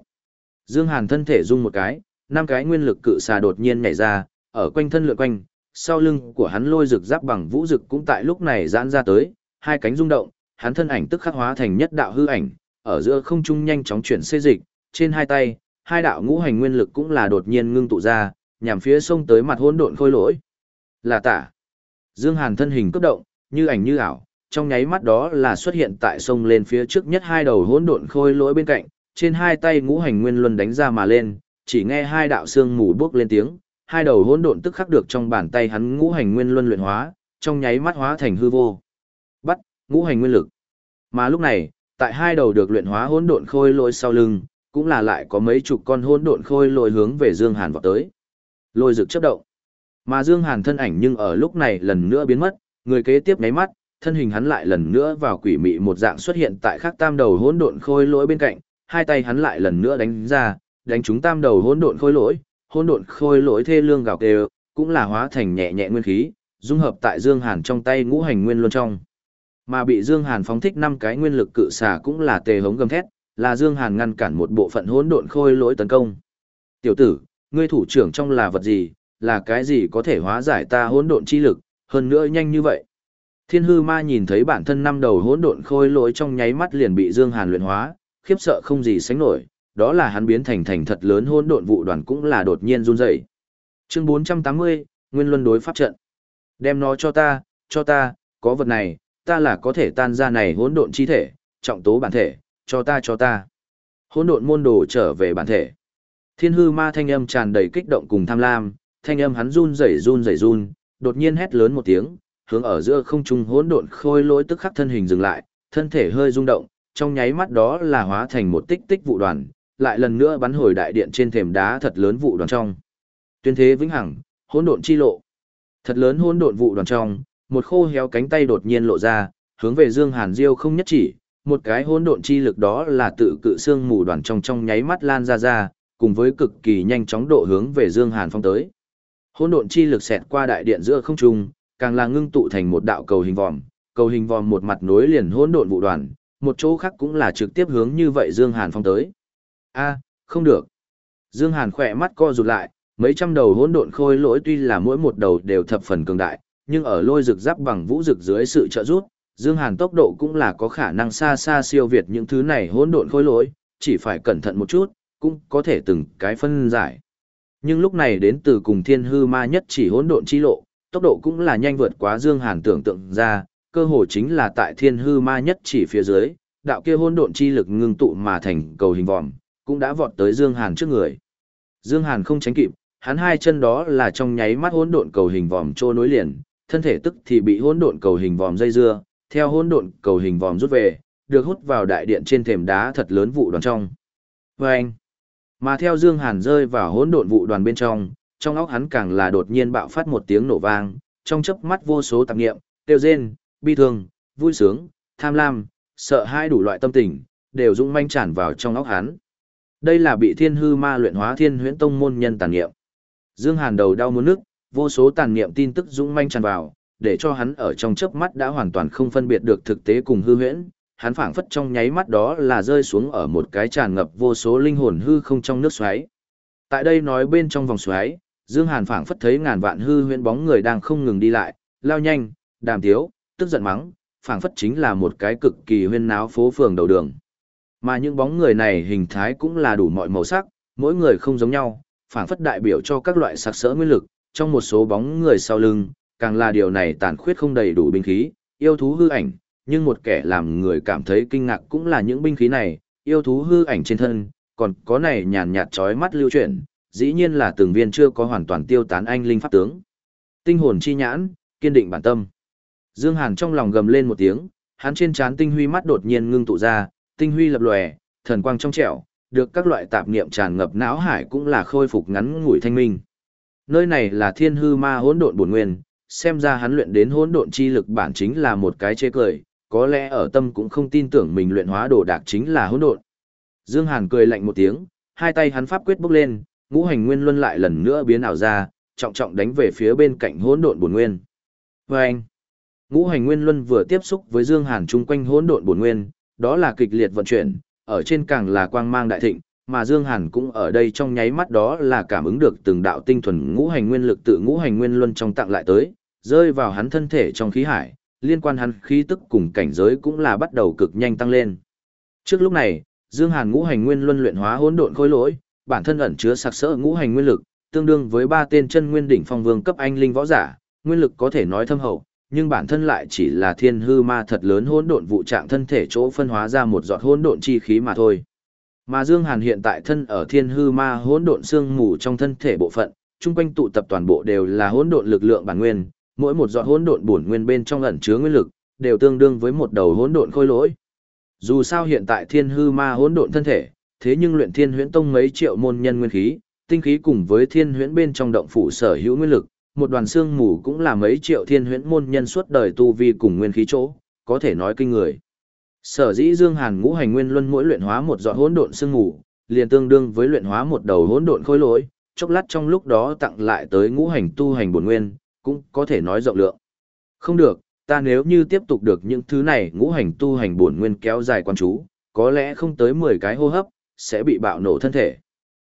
Dương Hàn thân thể rung một cái, năm cái nguyên lực cự xà đột nhiên nhảy ra, ở quanh thân lượn quanh, sau lưng của hắn lôi rực giáp bằng vũ rực cũng tại lúc này giãn ra tới, hai cánh rung động, hắn thân ảnh tức khắc hóa thành nhất đạo hư ảnh, ở giữa không trung nhanh chóng chuyển xê dịch, trên hai tay, hai đạo ngũ hành nguyên lực cũng là đột nhiên ngưng tụ ra, nhằm phía sông tới mặt hỗn độn khôi lỗi. Là tả. Dương Hàn thân hình cấp động, như ảnh như ảo, trong nháy mắt đó là xuất hiện tại sông lên phía trước nhất hai đầu hỗn độn khôi lỗi bên cạnh, trên hai tay ngũ hành nguyên luân đánh ra mà lên, chỉ nghe hai đạo xương mù bước lên tiếng, hai đầu hỗn độn tức khắc được trong bàn tay hắn ngũ hành nguyên luân luyện hóa, trong nháy mắt hóa thành hư vô. Bắt, ngũ hành nguyên lực. Mà lúc này, tại hai đầu được luyện hóa hỗn độn khôi lỗi sau lưng, cũng là lại có mấy chục con hỗn độn khôi lỗi hướng về Dương Hàn vọt tới. Lôi rực chớp động. Mà Dương Hàn thân ảnh nhưng ở lúc này lần nữa biến mất, người kế tiếp nháy mắt, thân hình hắn lại lần nữa vào quỷ mị một dạng xuất hiện tại khắc tam đầu hỗn độn khôi lỗi bên cạnh, hai tay hắn lại lần nữa đánh ra, đánh trúng tam đầu hỗn độn khôi lỗi, hỗn độn khôi lỗi thê lương gào kêu, cũng là hóa thành nhẹ nhẹ nguyên khí, dung hợp tại Dương Hàn trong tay ngũ hành nguyên luân trong. Mà bị Dương Hàn phóng thích năm cái nguyên lực cự xà cũng là tề hống gầm thét, là Dương Hàn ngăn cản một bộ phận hỗn độn khôi lỗi tấn công. "Tiểu tử, ngươi thủ trưởng trong là vật gì, là cái gì có thể hóa giải ta hỗn độn chi lực, hơn nữa nhanh như vậy?" Thiên hư ma nhìn thấy bản thân năm đầu hỗn độn khôi lỗi trong nháy mắt liền bị Dương Hàn luyện hóa, khiếp sợ không gì sánh nổi, đó là hắn biến thành thành thật lớn hỗn độn vụ đoàn cũng là đột nhiên run rẩy. Chương 480, Nguyên Luân đối pháp trận. Đem nó cho ta, cho ta, có vật này, ta là có thể tan ra này hỗn độn chi thể, trọng tố bản thể, cho ta cho ta. Hỗn độn môn đồ trở về bản thể. Thiên hư ma thanh âm tràn đầy kích động cùng tham lam, thanh âm hắn run rẩy run rẩy run, đột nhiên hét lớn một tiếng, hướng ở giữa không trung hỗn độn khôi lỗi tức khắc thân hình dừng lại, thân thể hơi rung động, trong nháy mắt đó là hóa thành một tích tích vụ đoàn, lại lần nữa bắn hồi đại điện trên thềm đá thật lớn vụ đoàn trong. Tuyên thế vĩnh hằng, hỗn độn chi lộ. Thật lớn hỗn độn vụ đoàn trong, một khô héo cánh tay đột nhiên lộ ra, hướng về Dương Hàn Diêu không nhất chỉ, một cái hỗn độn chi lực đó là tự cự xương mù đoàn trong trong nháy mắt lan ra ra, cùng với cực kỳ nhanh chóng độ hướng về Dương Hàn phong tới. Hỗn độn chi lực xẹt qua đại điện giữa không trung, càng là ngưng tụ thành một đạo cầu hình vòm, cầu hình vòm một mặt nối liền hỗn độn vụ đoàn, một chỗ khác cũng là trực tiếp hướng như vậy Dương Hàn phong tới. A, không được. Dương Hàn khỏe mắt co rụt lại, mấy trăm đầu hỗn độn khôi lỗi tuy là mỗi một đầu đều thập phần cường đại, nhưng ở lôi rực giáp bằng vũ rực dưới sự trợ giúp, Dương Hàn tốc độ cũng là có khả năng xa xa siêu việt những thứ này hỗn độn khôi lỗi, chỉ phải cẩn thận một chút, cũng có thể từng cái phân giải. Nhưng lúc này đến từ cùng thiên hư ma nhất chỉ hỗn độn chi lộ, tốc độ cũng là nhanh vượt quá Dương Hàn tưởng tượng ra, cơ hồ chính là tại thiên hư ma nhất chỉ phía dưới, đạo kia hỗn độn chi lực ngưng tụ mà thành cầu hình vòm, cũng đã vọt tới Dương Hàn trước người. Dương Hàn không tránh kịp, hắn hai chân đó là trong nháy mắt hỗn độn cầu hình vòm trô nối liền, thân thể tức thì bị hỗn độn cầu hình vòm dây dưa, theo hỗn độn cầu hình vòm rút về, được hút vào đại điện trên thềm đá thật lớn vụ đoàn trong. Vâng! Mà theo Dương Hàn rơi vào hỗn độn vụ đoàn bên trong, trong óc hắn càng là đột nhiên bạo phát một tiếng nổ vang, trong chớp mắt vô số tạp niệm, tiêu rên, bi thương, vui sướng, tham lam, sợ hãi đủ loại tâm tình, đều dũng manh tràn vào trong óc hắn. Đây là bị thiên hư ma luyện hóa thiên huyễn tông môn nhân tàn niệm. Dương Hàn đầu đau muốn nước, vô số tàn niệm tin tức dũng manh tràn vào, để cho hắn ở trong chớp mắt đã hoàn toàn không phân biệt được thực tế cùng hư huyễn, hắn phảng phất trong nháy mắt đó là rơi xuống ở một cái tràn ngập vô số linh hồn hư không trong nước xoáy. Tại đây nói bên trong vòng xoáy, Dương Hàn phảng phất thấy ngàn vạn hư huyễn bóng người đang không ngừng đi lại, lao nhanh, đàm tiếu, tức giận mắng, phảng phất chính là một cái cực kỳ huyên náo phố phường đầu đường. Mà những bóng người này hình thái cũng là đủ mọi màu sắc, mỗi người không giống nhau, phảng phất đại biểu cho các loại sắc sỡ nguyên lực, trong một số bóng người sau lưng, càng là điều này tàn khuyết không đầy đủ binh khí, yêu thú hư ảnh, nhưng một kẻ làm người cảm thấy kinh ngạc cũng là những binh khí này, yêu thú hư ảnh trên thân, còn có này nhàn nhạt chói mắt lưu chuyển, dĩ nhiên là từng viên chưa có hoàn toàn tiêu tán anh linh pháp tướng. Tinh hồn chi nhãn, kiên định bản tâm. Dương Hàn trong lòng gầm lên một tiếng, hắn trên trán tinh huy mắt đột nhiên ngưng tụ ra, tinh huy lập lòe, thần quang trong trẻo, được các loại tạp niệm tràn ngập não hải cũng là khôi phục ngắn ngủi thanh minh. Nơi này là Thiên Hư Ma Hỗn Độn Bổn Nguyên, xem ra hắn luyện đến hỗn độn chi lực bản chính là một cái chế cười, có lẽ ở tâm cũng không tin tưởng mình luyện hóa đồ đạc chính là hỗn độn. Dương Hàn cười lạnh một tiếng, hai tay hắn pháp quyết bốc lên, ngũ hành nguyên luân lại lần nữa biến ảo ra, trọng trọng đánh về phía bên cạnh hỗn độn bổn nguyên. Và anh, ngũ hành nguyên luân vừa tiếp xúc với Dương Hàn chung quanh hỗn độn bổn nguyên, đó là kịch liệt vận chuyển, ở trên càng là quang mang đại thịnh, mà Dương Hàn cũng ở đây trong nháy mắt đó là cảm ứng được từng đạo tinh thuần ngũ hành nguyên lực tự ngũ hành nguyên luân trong tặng lại tới, rơi vào hắn thân thể trong khí hải, liên quan hắn khí tức cùng cảnh giới cũng là bắt đầu cực nhanh tăng lên. Trước lúc này, Dương Hàn ngũ hành nguyên luân luyện hóa hỗn độn khối lỗi, bản thân ẩn chứa sặc sỡ ngũ hành nguyên lực, tương đương với ba tên chân nguyên đỉnh phong vương cấp anh linh võ giả, nguyên lực có thể nói thâm hậu, nhưng bản thân lại chỉ là thiên hư ma thật lớn hỗn độn vụ trạng thân thể chỗ phân hóa ra một giọt hỗn độn chi khí mà thôi. Mà Dương Hàn hiện tại thân ở thiên hư ma hỗn độn xương mù trong thân thể bộ phận, trung quanh tụ tập toàn bộ đều là hỗn độn lực lượng bản nguyên, mỗi một giọt hỗn độn bổn nguyên bên trong ẩn chứa nguyên lực, đều tương đương với một đầu hỗn độn khôi lỗi. Dù sao hiện tại thiên hư ma hỗn độn thân thể, thế nhưng luyện thiên huyễn tông mấy triệu môn nhân nguyên khí, tinh khí cùng với thiên huyễn bên trong động phủ sở hữu nguyên lực, một đoàn xương mù cũng là mấy triệu thiên huyễn môn nhân suốt đời tu vi cùng nguyên khí chỗ, có thể nói kinh người. Sở dĩ Dương Hàn ngũ hành nguyên luân mỗi luyện hóa một giọt hỗn độn xương mù, liền tương đương với luyện hóa một đầu hỗn độn khối lỗi, chốc lát trong lúc đó tặng lại tới ngũ hành tu hành bổn nguyên, cũng có thể nói rộng lượng. Không được, ta nếu như tiếp tục được những thứ này ngũ hành tu hành bổn nguyên kéo dài quan chú, có lẽ không tới 10 cái hô hấp, sẽ bị bạo nổ thân thể.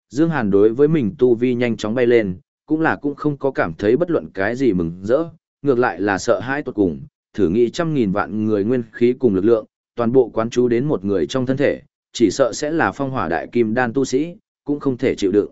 Dương Hàn đối với mình tu vi nhanh chóng bay lên, cũng là cũng không có cảm thấy bất luận cái gì mừng rỡ, ngược lại là sợ hãi tuột cùng, thử nghĩ trăm nghìn vạn người nguyên khí cùng lực lượng, toàn bộ quán chú đến một người trong thân thể, chỉ sợ sẽ là phong hỏa đại kim đan tu sĩ, cũng không thể chịu đựng.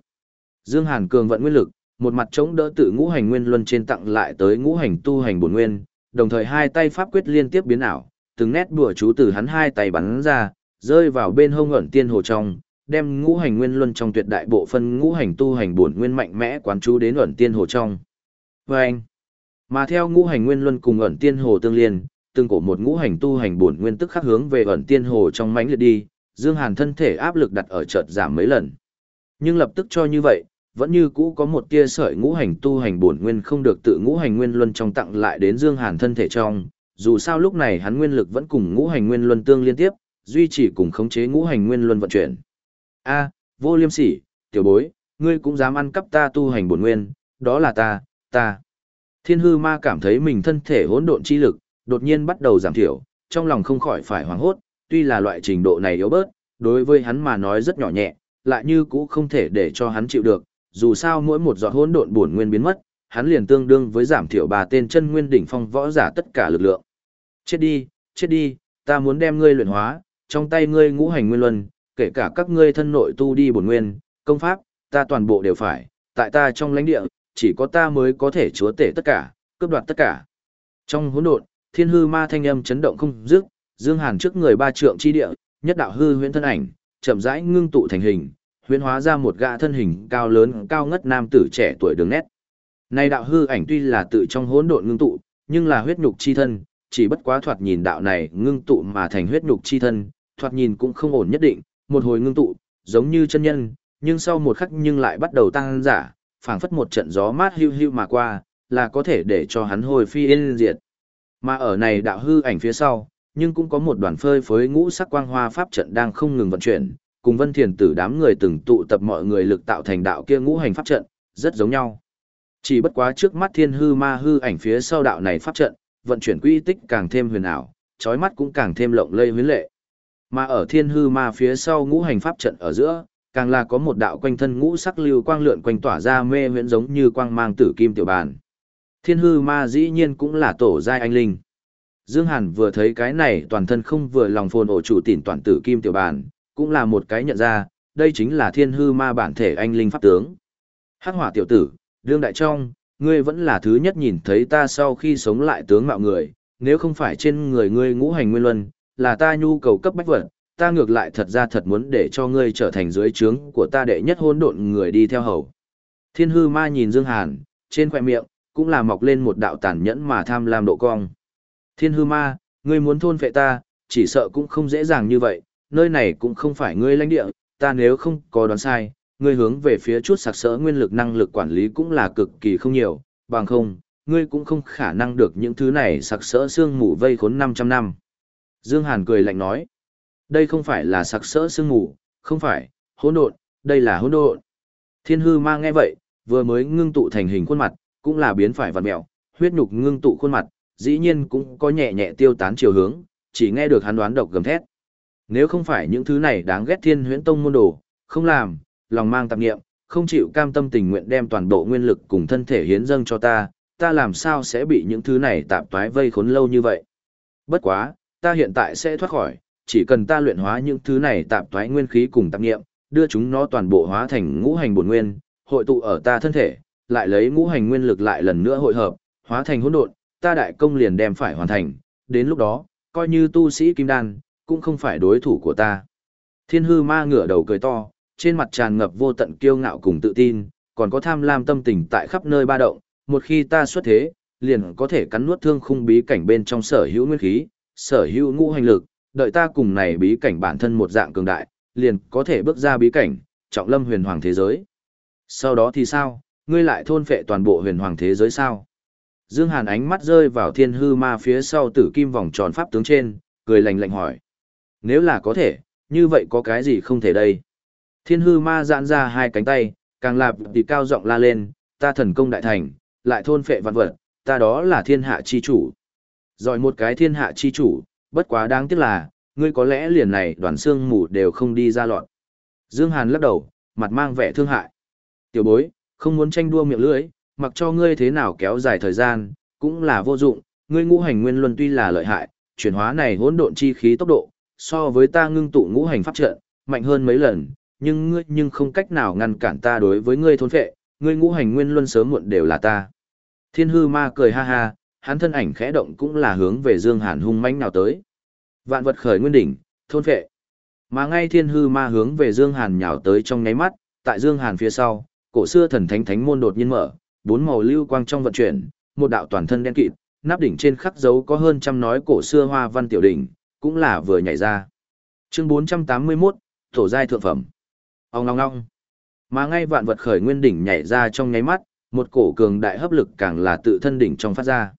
Dương Hàn cường vận nguyên lực, một mặt chống đỡ tự ngũ hành nguyên luân trên tặng lại tới ngũ hành tu hành bổn nguyên, đồng thời hai tay pháp quyết liên tiếp biến ảo, từng nét đùa chú từ hắn hai tay bắn ra, rơi vào bên hông ẩn tiên hồ trong, đem ngũ hành nguyên luân trong tuyệt đại bộ phân ngũ hành tu hành bổn nguyên mạnh mẽ quán chú đến ẩn tiên hồ trong. Và anh, mà theo ngũ hành nguyên luân cùng ẩn tiên hồ tương liên, từng cổ một ngũ hành tu hành bổn nguyên tức khắc hướng về ẩn tiên hồ trong mãnh liệt đi, Dương Hàn thân thể áp lực đặt ở chợt giảm mấy lần. Nhưng lập tức cho như vậy, vẫn như cũ có một tia sợi ngũ hành tu hành bổn nguyên không được tự ngũ hành nguyên luân trong tặng lại đến Dương Hàn thân thể trong, dù sao lúc này hắn nguyên lực vẫn cùng ngũ hành nguyên luân tương liên tiếp, duy trì cùng khống chế ngũ hành nguyên luân vận chuyển. A, vô liêm sỉ, tiểu bối, ngươi cũng dám ăn cắp ta tu hành bổn nguyên, đó là ta, ta. Thiên hư ma cảm thấy mình thân thể hỗn độn chi lực, đột nhiên bắt đầu giảm thiểu, trong lòng không khỏi phải hoảng hốt, tuy là loại trình độ này yếu bớt, đối với hắn mà nói rất nhỏ nhẹ, lại như cũ không thể để cho hắn chịu được, dù sao mỗi một giọt hỗn độn bổn nguyên biến mất, hắn liền tương đương với giảm thiểu bà tên chân nguyên đỉnh phong võ giả tất cả lực lượng. Chết đi, chết đi, ta muốn đem ngươi luyện hóa, trong tay ngươi ngũ hành nguyên luân, kể cả các ngươi thân nội tu đi bổn nguyên, công pháp, ta toàn bộ đều phải, tại ta trong lãnh địa, chỉ có ta mới có thể chúa tể tất cả, cướp đoạt tất cả. Trong hỗn độn, thiên hư ma thanh âm chấn động không dứt, Dương Hàn trước người ba trượng chi địa, nhất đạo hư huyễn thân ảnh, chậm rãi ngưng tụ thành hình, huyễn hóa ra một gã thân hình cao lớn, cao ngất nam tử trẻ tuổi đường nét. Này đạo hư ảnh tuy là tự trong hỗn độn ngưng tụ, nhưng là huyết nhục chi thân, chỉ bất quá thoạt nhìn đạo này ngưng tụ mà thành huyết nhục chi thân, thoạt nhìn cũng không ổn nhất định, một hồi ngưng tụ, giống như chân nhân, nhưng sau một khắc nhưng lại bắt đầu tăng giả, phảng phất một trận gió mát hưu hưu mà qua, là có thể để cho hắn hồi phi yên diệt. Mà ở này đạo hư ảnh phía sau, nhưng cũng có một đoàn phơi phới ngũ sắc quang hoa pháp trận đang không ngừng vận chuyển, cùng Vân Thiền Tử đám người từng tụ tập mọi người lực tạo thành đạo kia ngũ hành pháp trận, rất giống nhau. Chỉ bất quá trước mắt thiên hư ma hư ảnh phía sau đạo này pháp trận, vận chuyển quy tích càng thêm huyền ảo, trói mắt cũng càng thêm lộng lây huyến lệ. Mà ở thiên hư ma phía sau ngũ hành pháp trận ở giữa, càng là có một đạo quanh thân ngũ sắc lưu quang lượn quanh tỏa ra mê huyễn giống như quang mang tử kim tiểu bàn. Thiên hư ma dĩ nhiên cũng là tổ giai anh linh. Dương Hàn vừa thấy cái này toàn thân không vừa lòng phồn ổ chủ tỉn toàn tử kim tiểu bàn, cũng là một cái nhận ra, đây chính là thiên hư ma bản thể anh linh pháp tướng. Hắc hỏa tiểu tử, đương đại trong, ngươi vẫn là thứ nhất nhìn thấy ta sau khi sống lại tướng mạo người, nếu không phải trên người ngươi ngũ hành nguyên luân, là ta nhu cầu cấp bách vật, ta ngược lại thật ra thật muốn để cho ngươi trở thành dưới trướng của ta đệ nhất hôn độn người đi theo hầu. Thiên hư ma nhìn Dương Hàn, trên khỏe miệng, cũng là mọc lên một đạo tàn nhẫn mà tham lam độ cong. Thiên hư ma, ngươi muốn thôn phệ ta, chỉ sợ cũng không dễ dàng như vậy, nơi này cũng không phải ngươi lãnh địa, ta nếu không có đoán sai, ngươi hướng về phía chút sặc sỡ nguyên lực năng lực quản lý cũng là cực kỳ không nhiều, bằng không, ngươi cũng không khả năng được những thứ này sặc sỡ xương mù vây khốn 500 năm. Dương Hàn cười lạnh nói, đây không phải là sặc sỡ xương mù, không phải, hỗn độn, đây là hỗn độn. Thiên hư ma nghe vậy, vừa mới ngưng tụ thành hình khuôn mặt, cũng là biến phải vặn mẹo, huyết nhục ngưng tụ khuôn mặt, dĩ nhiên cũng có nhẹ nhẹ tiêu tán chiều hướng, chỉ nghe được hắn đoán độc gầm thét. Nếu không phải những thứ này đáng ghét thiên huyễn tông môn đồ, không làm, lòng mang tạp nghiệm, không chịu cam tâm tình nguyện đem toàn bộ nguyên lực cùng thân thể hiến dâng cho ta, ta làm sao sẽ bị những thứ này tạp toái vây khốn lâu như vậy. Bất quá, ta hiện tại sẽ thoát khỏi, chỉ cần ta luyện hóa những thứ này tạp toái nguyên khí cùng tạp nghiệm, đưa chúng nó toàn bộ hóa thành ngũ hành bổn nguyên, hội tụ ở ta thân thể, lại lấy ngũ hành nguyên lực lại lần nữa hội hợp, hóa thành hỗn độn, ta đại công liền đem phải hoàn thành, đến lúc đó, coi như tu sĩ kim đan, cũng không phải đối thủ của ta. Thiên hư ma ngửa đầu cười to, trên mặt tràn ngập vô tận kiêu ngạo cùng tự tin, còn có tham lam tâm tình tại khắp nơi ba động, một khi ta xuất thế, liền có thể cắn nuốt thương khung bí cảnh bên trong sở hữu nguyên khí, sở hữu ngũ hành lực, đợi ta cùng này bí cảnh bản thân một dạng cường đại, liền có thể bước ra bí cảnh, trọng lâm huyền hoàng thế giới. Sau đó thì sao, ngươi lại thôn phệ toàn bộ huyền hoàng thế giới sao? Dương Hàn ánh mắt rơi vào thiên hư ma phía sau tử kim vòng tròn pháp tướng trên, cười lạnh lạnh hỏi. Nếu là có thể, như vậy có cái gì không thể đây? Thiên hư ma giãn ra hai cánh tay, càng lạp thì cao giọng la lên, ta thần công đại thành, lại thôn phệ vạn vật, ta đó là thiên hạ chi chủ. Rồi một cái thiên hạ chi chủ, bất quá đáng tiếc là, ngươi có lẽ liền này đoàn xương mù đều không đi ra loạn. Dương Hàn lắc đầu, mặt mang vẻ thương hại. Tiểu bối, không muốn tranh đua miệng lưỡi, mặc cho ngươi thế nào kéo dài thời gian, cũng là vô dụng, ngươi ngũ hành nguyên luân tuy là lợi hại, chuyển hóa này hỗn độn chi khí tốc độ, so với ta ngưng tụ ngũ hành pháp trận, mạnh hơn mấy lần, nhưng ngươi nhưng không cách nào ngăn cản ta đối với ngươi thôn phệ, ngươi ngũ hành nguyên luân sớm muộn đều là ta. Thiên hư ma cười ha ha, hắn thân ảnh khẽ động cũng là hướng về Dương Hàn hung mãnh nào tới. Vạn vật khởi nguyên đỉnh, thôn phệ. Mà ngay thiên hư ma hướng về Dương Hàn nhào tới trong nháy mắt, tại Dương Hàn phía sau, cổ xưa thần thánh thánh môn đột nhiên mở, bốn màu lưu quang trong vận chuyển, một đạo toàn thân đen kịt, nắp đỉnh trên khắc dấu có hơn trăm nói cổ xưa hoa văn tiểu đỉnh, cũng là vừa nhảy ra. Chương 481, Tổ giai thượng phẩm. Ông ngong ngong. Mà ngay vạn vật khởi nguyên đỉnh nhảy ra trong nháy mắt, một cổ cường đại hấp lực càng là tự thân đỉnh trong phát ra.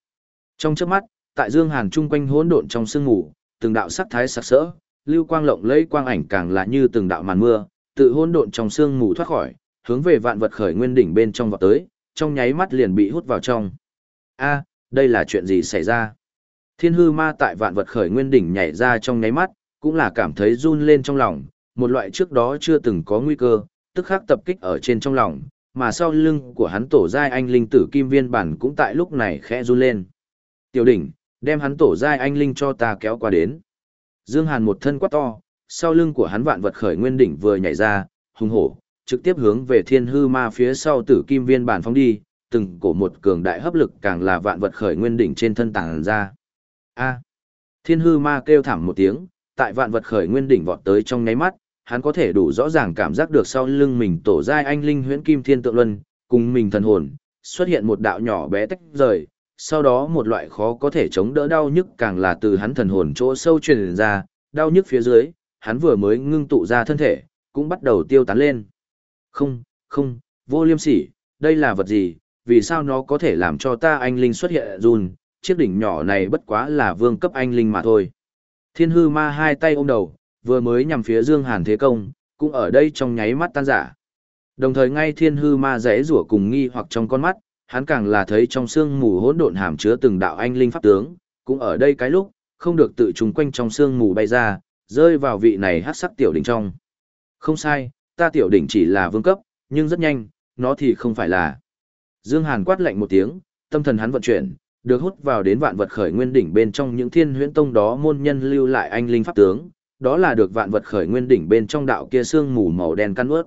Trong chớp mắt, tại Dương Hàn trung quanh hỗn độn trong sương ngủ, từng đạo sắc thái sắc sỡ, lưu quang lộng lẫy quang ảnh càng là như từng đạo màn mưa, tự hỗn độn trong sương ngủ thoát khỏi, hướng về vạn vật khởi nguyên đỉnh bên trong vọt tới, trong nháy mắt liền bị hút vào trong. A, đây là chuyện gì xảy ra? Thiên hư ma tại vạn vật khởi nguyên đỉnh nhảy ra trong nháy mắt, cũng là cảm thấy run lên trong lòng, một loại trước đó chưa từng có nguy cơ, tức khắc tập kích ở trên trong lòng, mà sau lưng của hắn tổ giai anh linh tử kim viên bản cũng tại lúc này khẽ run lên. Tiểu đỉnh, đem hắn tổ giai anh linh cho ta kéo qua đến. Dương Hàn một thân quát to, sau lưng của hắn vạn vật khởi nguyên đỉnh vừa nhảy ra, hung hổ, trực tiếp hướng về thiên hư ma phía sau tử kim viên bản phóng đi, từng cổ một cường đại hấp lực càng là vạn vật khởi nguyên đỉnh trên thân tàng ra. A. Thiên hư ma kêu thảm một tiếng, tại vạn vật khởi nguyên đỉnh vọt tới trong nháy mắt, hắn có thể đủ rõ ràng cảm giác được sau lưng mình tổ giai anh linh huyễn kim thiên tượng luân, cùng mình thần hồn, xuất hiện một đạo nhỏ bé tách rời, sau đó một loại khó có thể chống đỡ đau nhức càng là từ hắn thần hồn chỗ sâu truyền ra, đau nhức phía dưới, hắn vừa mới ngưng tụ ra thân thể, cũng bắt đầu tiêu tán lên. Không, không, vô liêm sỉ, đây là vật gì, vì sao nó có thể làm cho ta anh linh xuất hiện run, chiếc đỉnh nhỏ này bất quá là vương cấp anh linh mà thôi. Thiên hư ma hai tay ôm đầu, vừa mới nhằm phía Dương Hàn thế công, cũng ở đây trong nháy mắt tan giả. Đồng thời ngay thiên hư ma rẽ rủa cùng nghi hoặc trong con mắt, hắn càng là thấy trong xương mù hỗn độn hàm chứa từng đạo anh linh pháp tướng, cũng ở đây cái lúc, không được tự trùng quanh trong xương mù bay ra, rơi vào vị này hắc sắc tiểu đỉnh trong. Không sai, ta tiểu đỉnh chỉ là vương cấp, nhưng rất nhanh, nó thì không phải là. Dương Hàn quát lạnh một tiếng, tâm thần hắn vận chuyển, được hút vào đến vạn vật khởi nguyên đỉnh bên trong những thiên huyễn tông đó môn nhân lưu lại anh linh pháp tướng, đó là được vạn vật khởi nguyên đỉnh bên trong đạo kia xương mù màu đen căn ướt.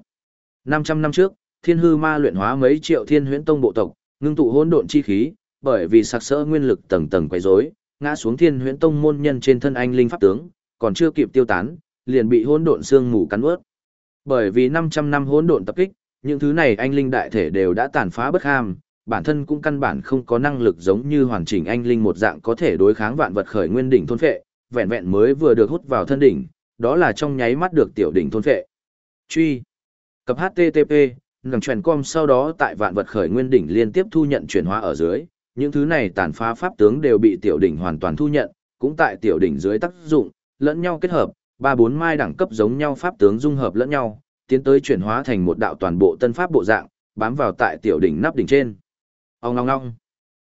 500 năm trước, thiên hư ma luyện hóa mấy triệu thiên huyễn tông bộ tộc, ngưng tụ hỗn độn chi khí, bởi vì sặc sỡ nguyên lực tầng tầng quấy rối, ngã xuống thiên huyễn tông môn nhân trên thân anh linh pháp tướng, còn chưa kịp tiêu tán, liền bị hỗn độn xương mù cắn ướt. Bởi vì 500 năm hỗn độn tập kích, những thứ này anh linh đại thể đều đã tàn phá bất ham, bản thân cũng căn bản không có năng lực giống như hoàn chỉnh anh linh một dạng có thể đối kháng vạn vật khởi nguyên đỉnh thôn phệ, vẹn vẹn mới vừa được hút vào thân đỉnh, đó là trong nháy mắt được tiểu đỉnh thôn phệ. Truy cập http ngầm truyền com sau đó tại vạn vật khởi nguyên đỉnh liên tiếp thu nhận chuyển hóa ở dưới, những thứ này tàn phá pháp tướng đều bị tiểu đỉnh hoàn toàn thu nhận, cũng tại tiểu đỉnh dưới tác dụng, lẫn nhau kết hợp, ba bốn mai đẳng cấp giống nhau pháp tướng dung hợp lẫn nhau, tiến tới chuyển hóa thành một đạo toàn bộ tân pháp bộ dạng, bám vào tại tiểu đỉnh nắp đỉnh trên. Ông ngong ngong.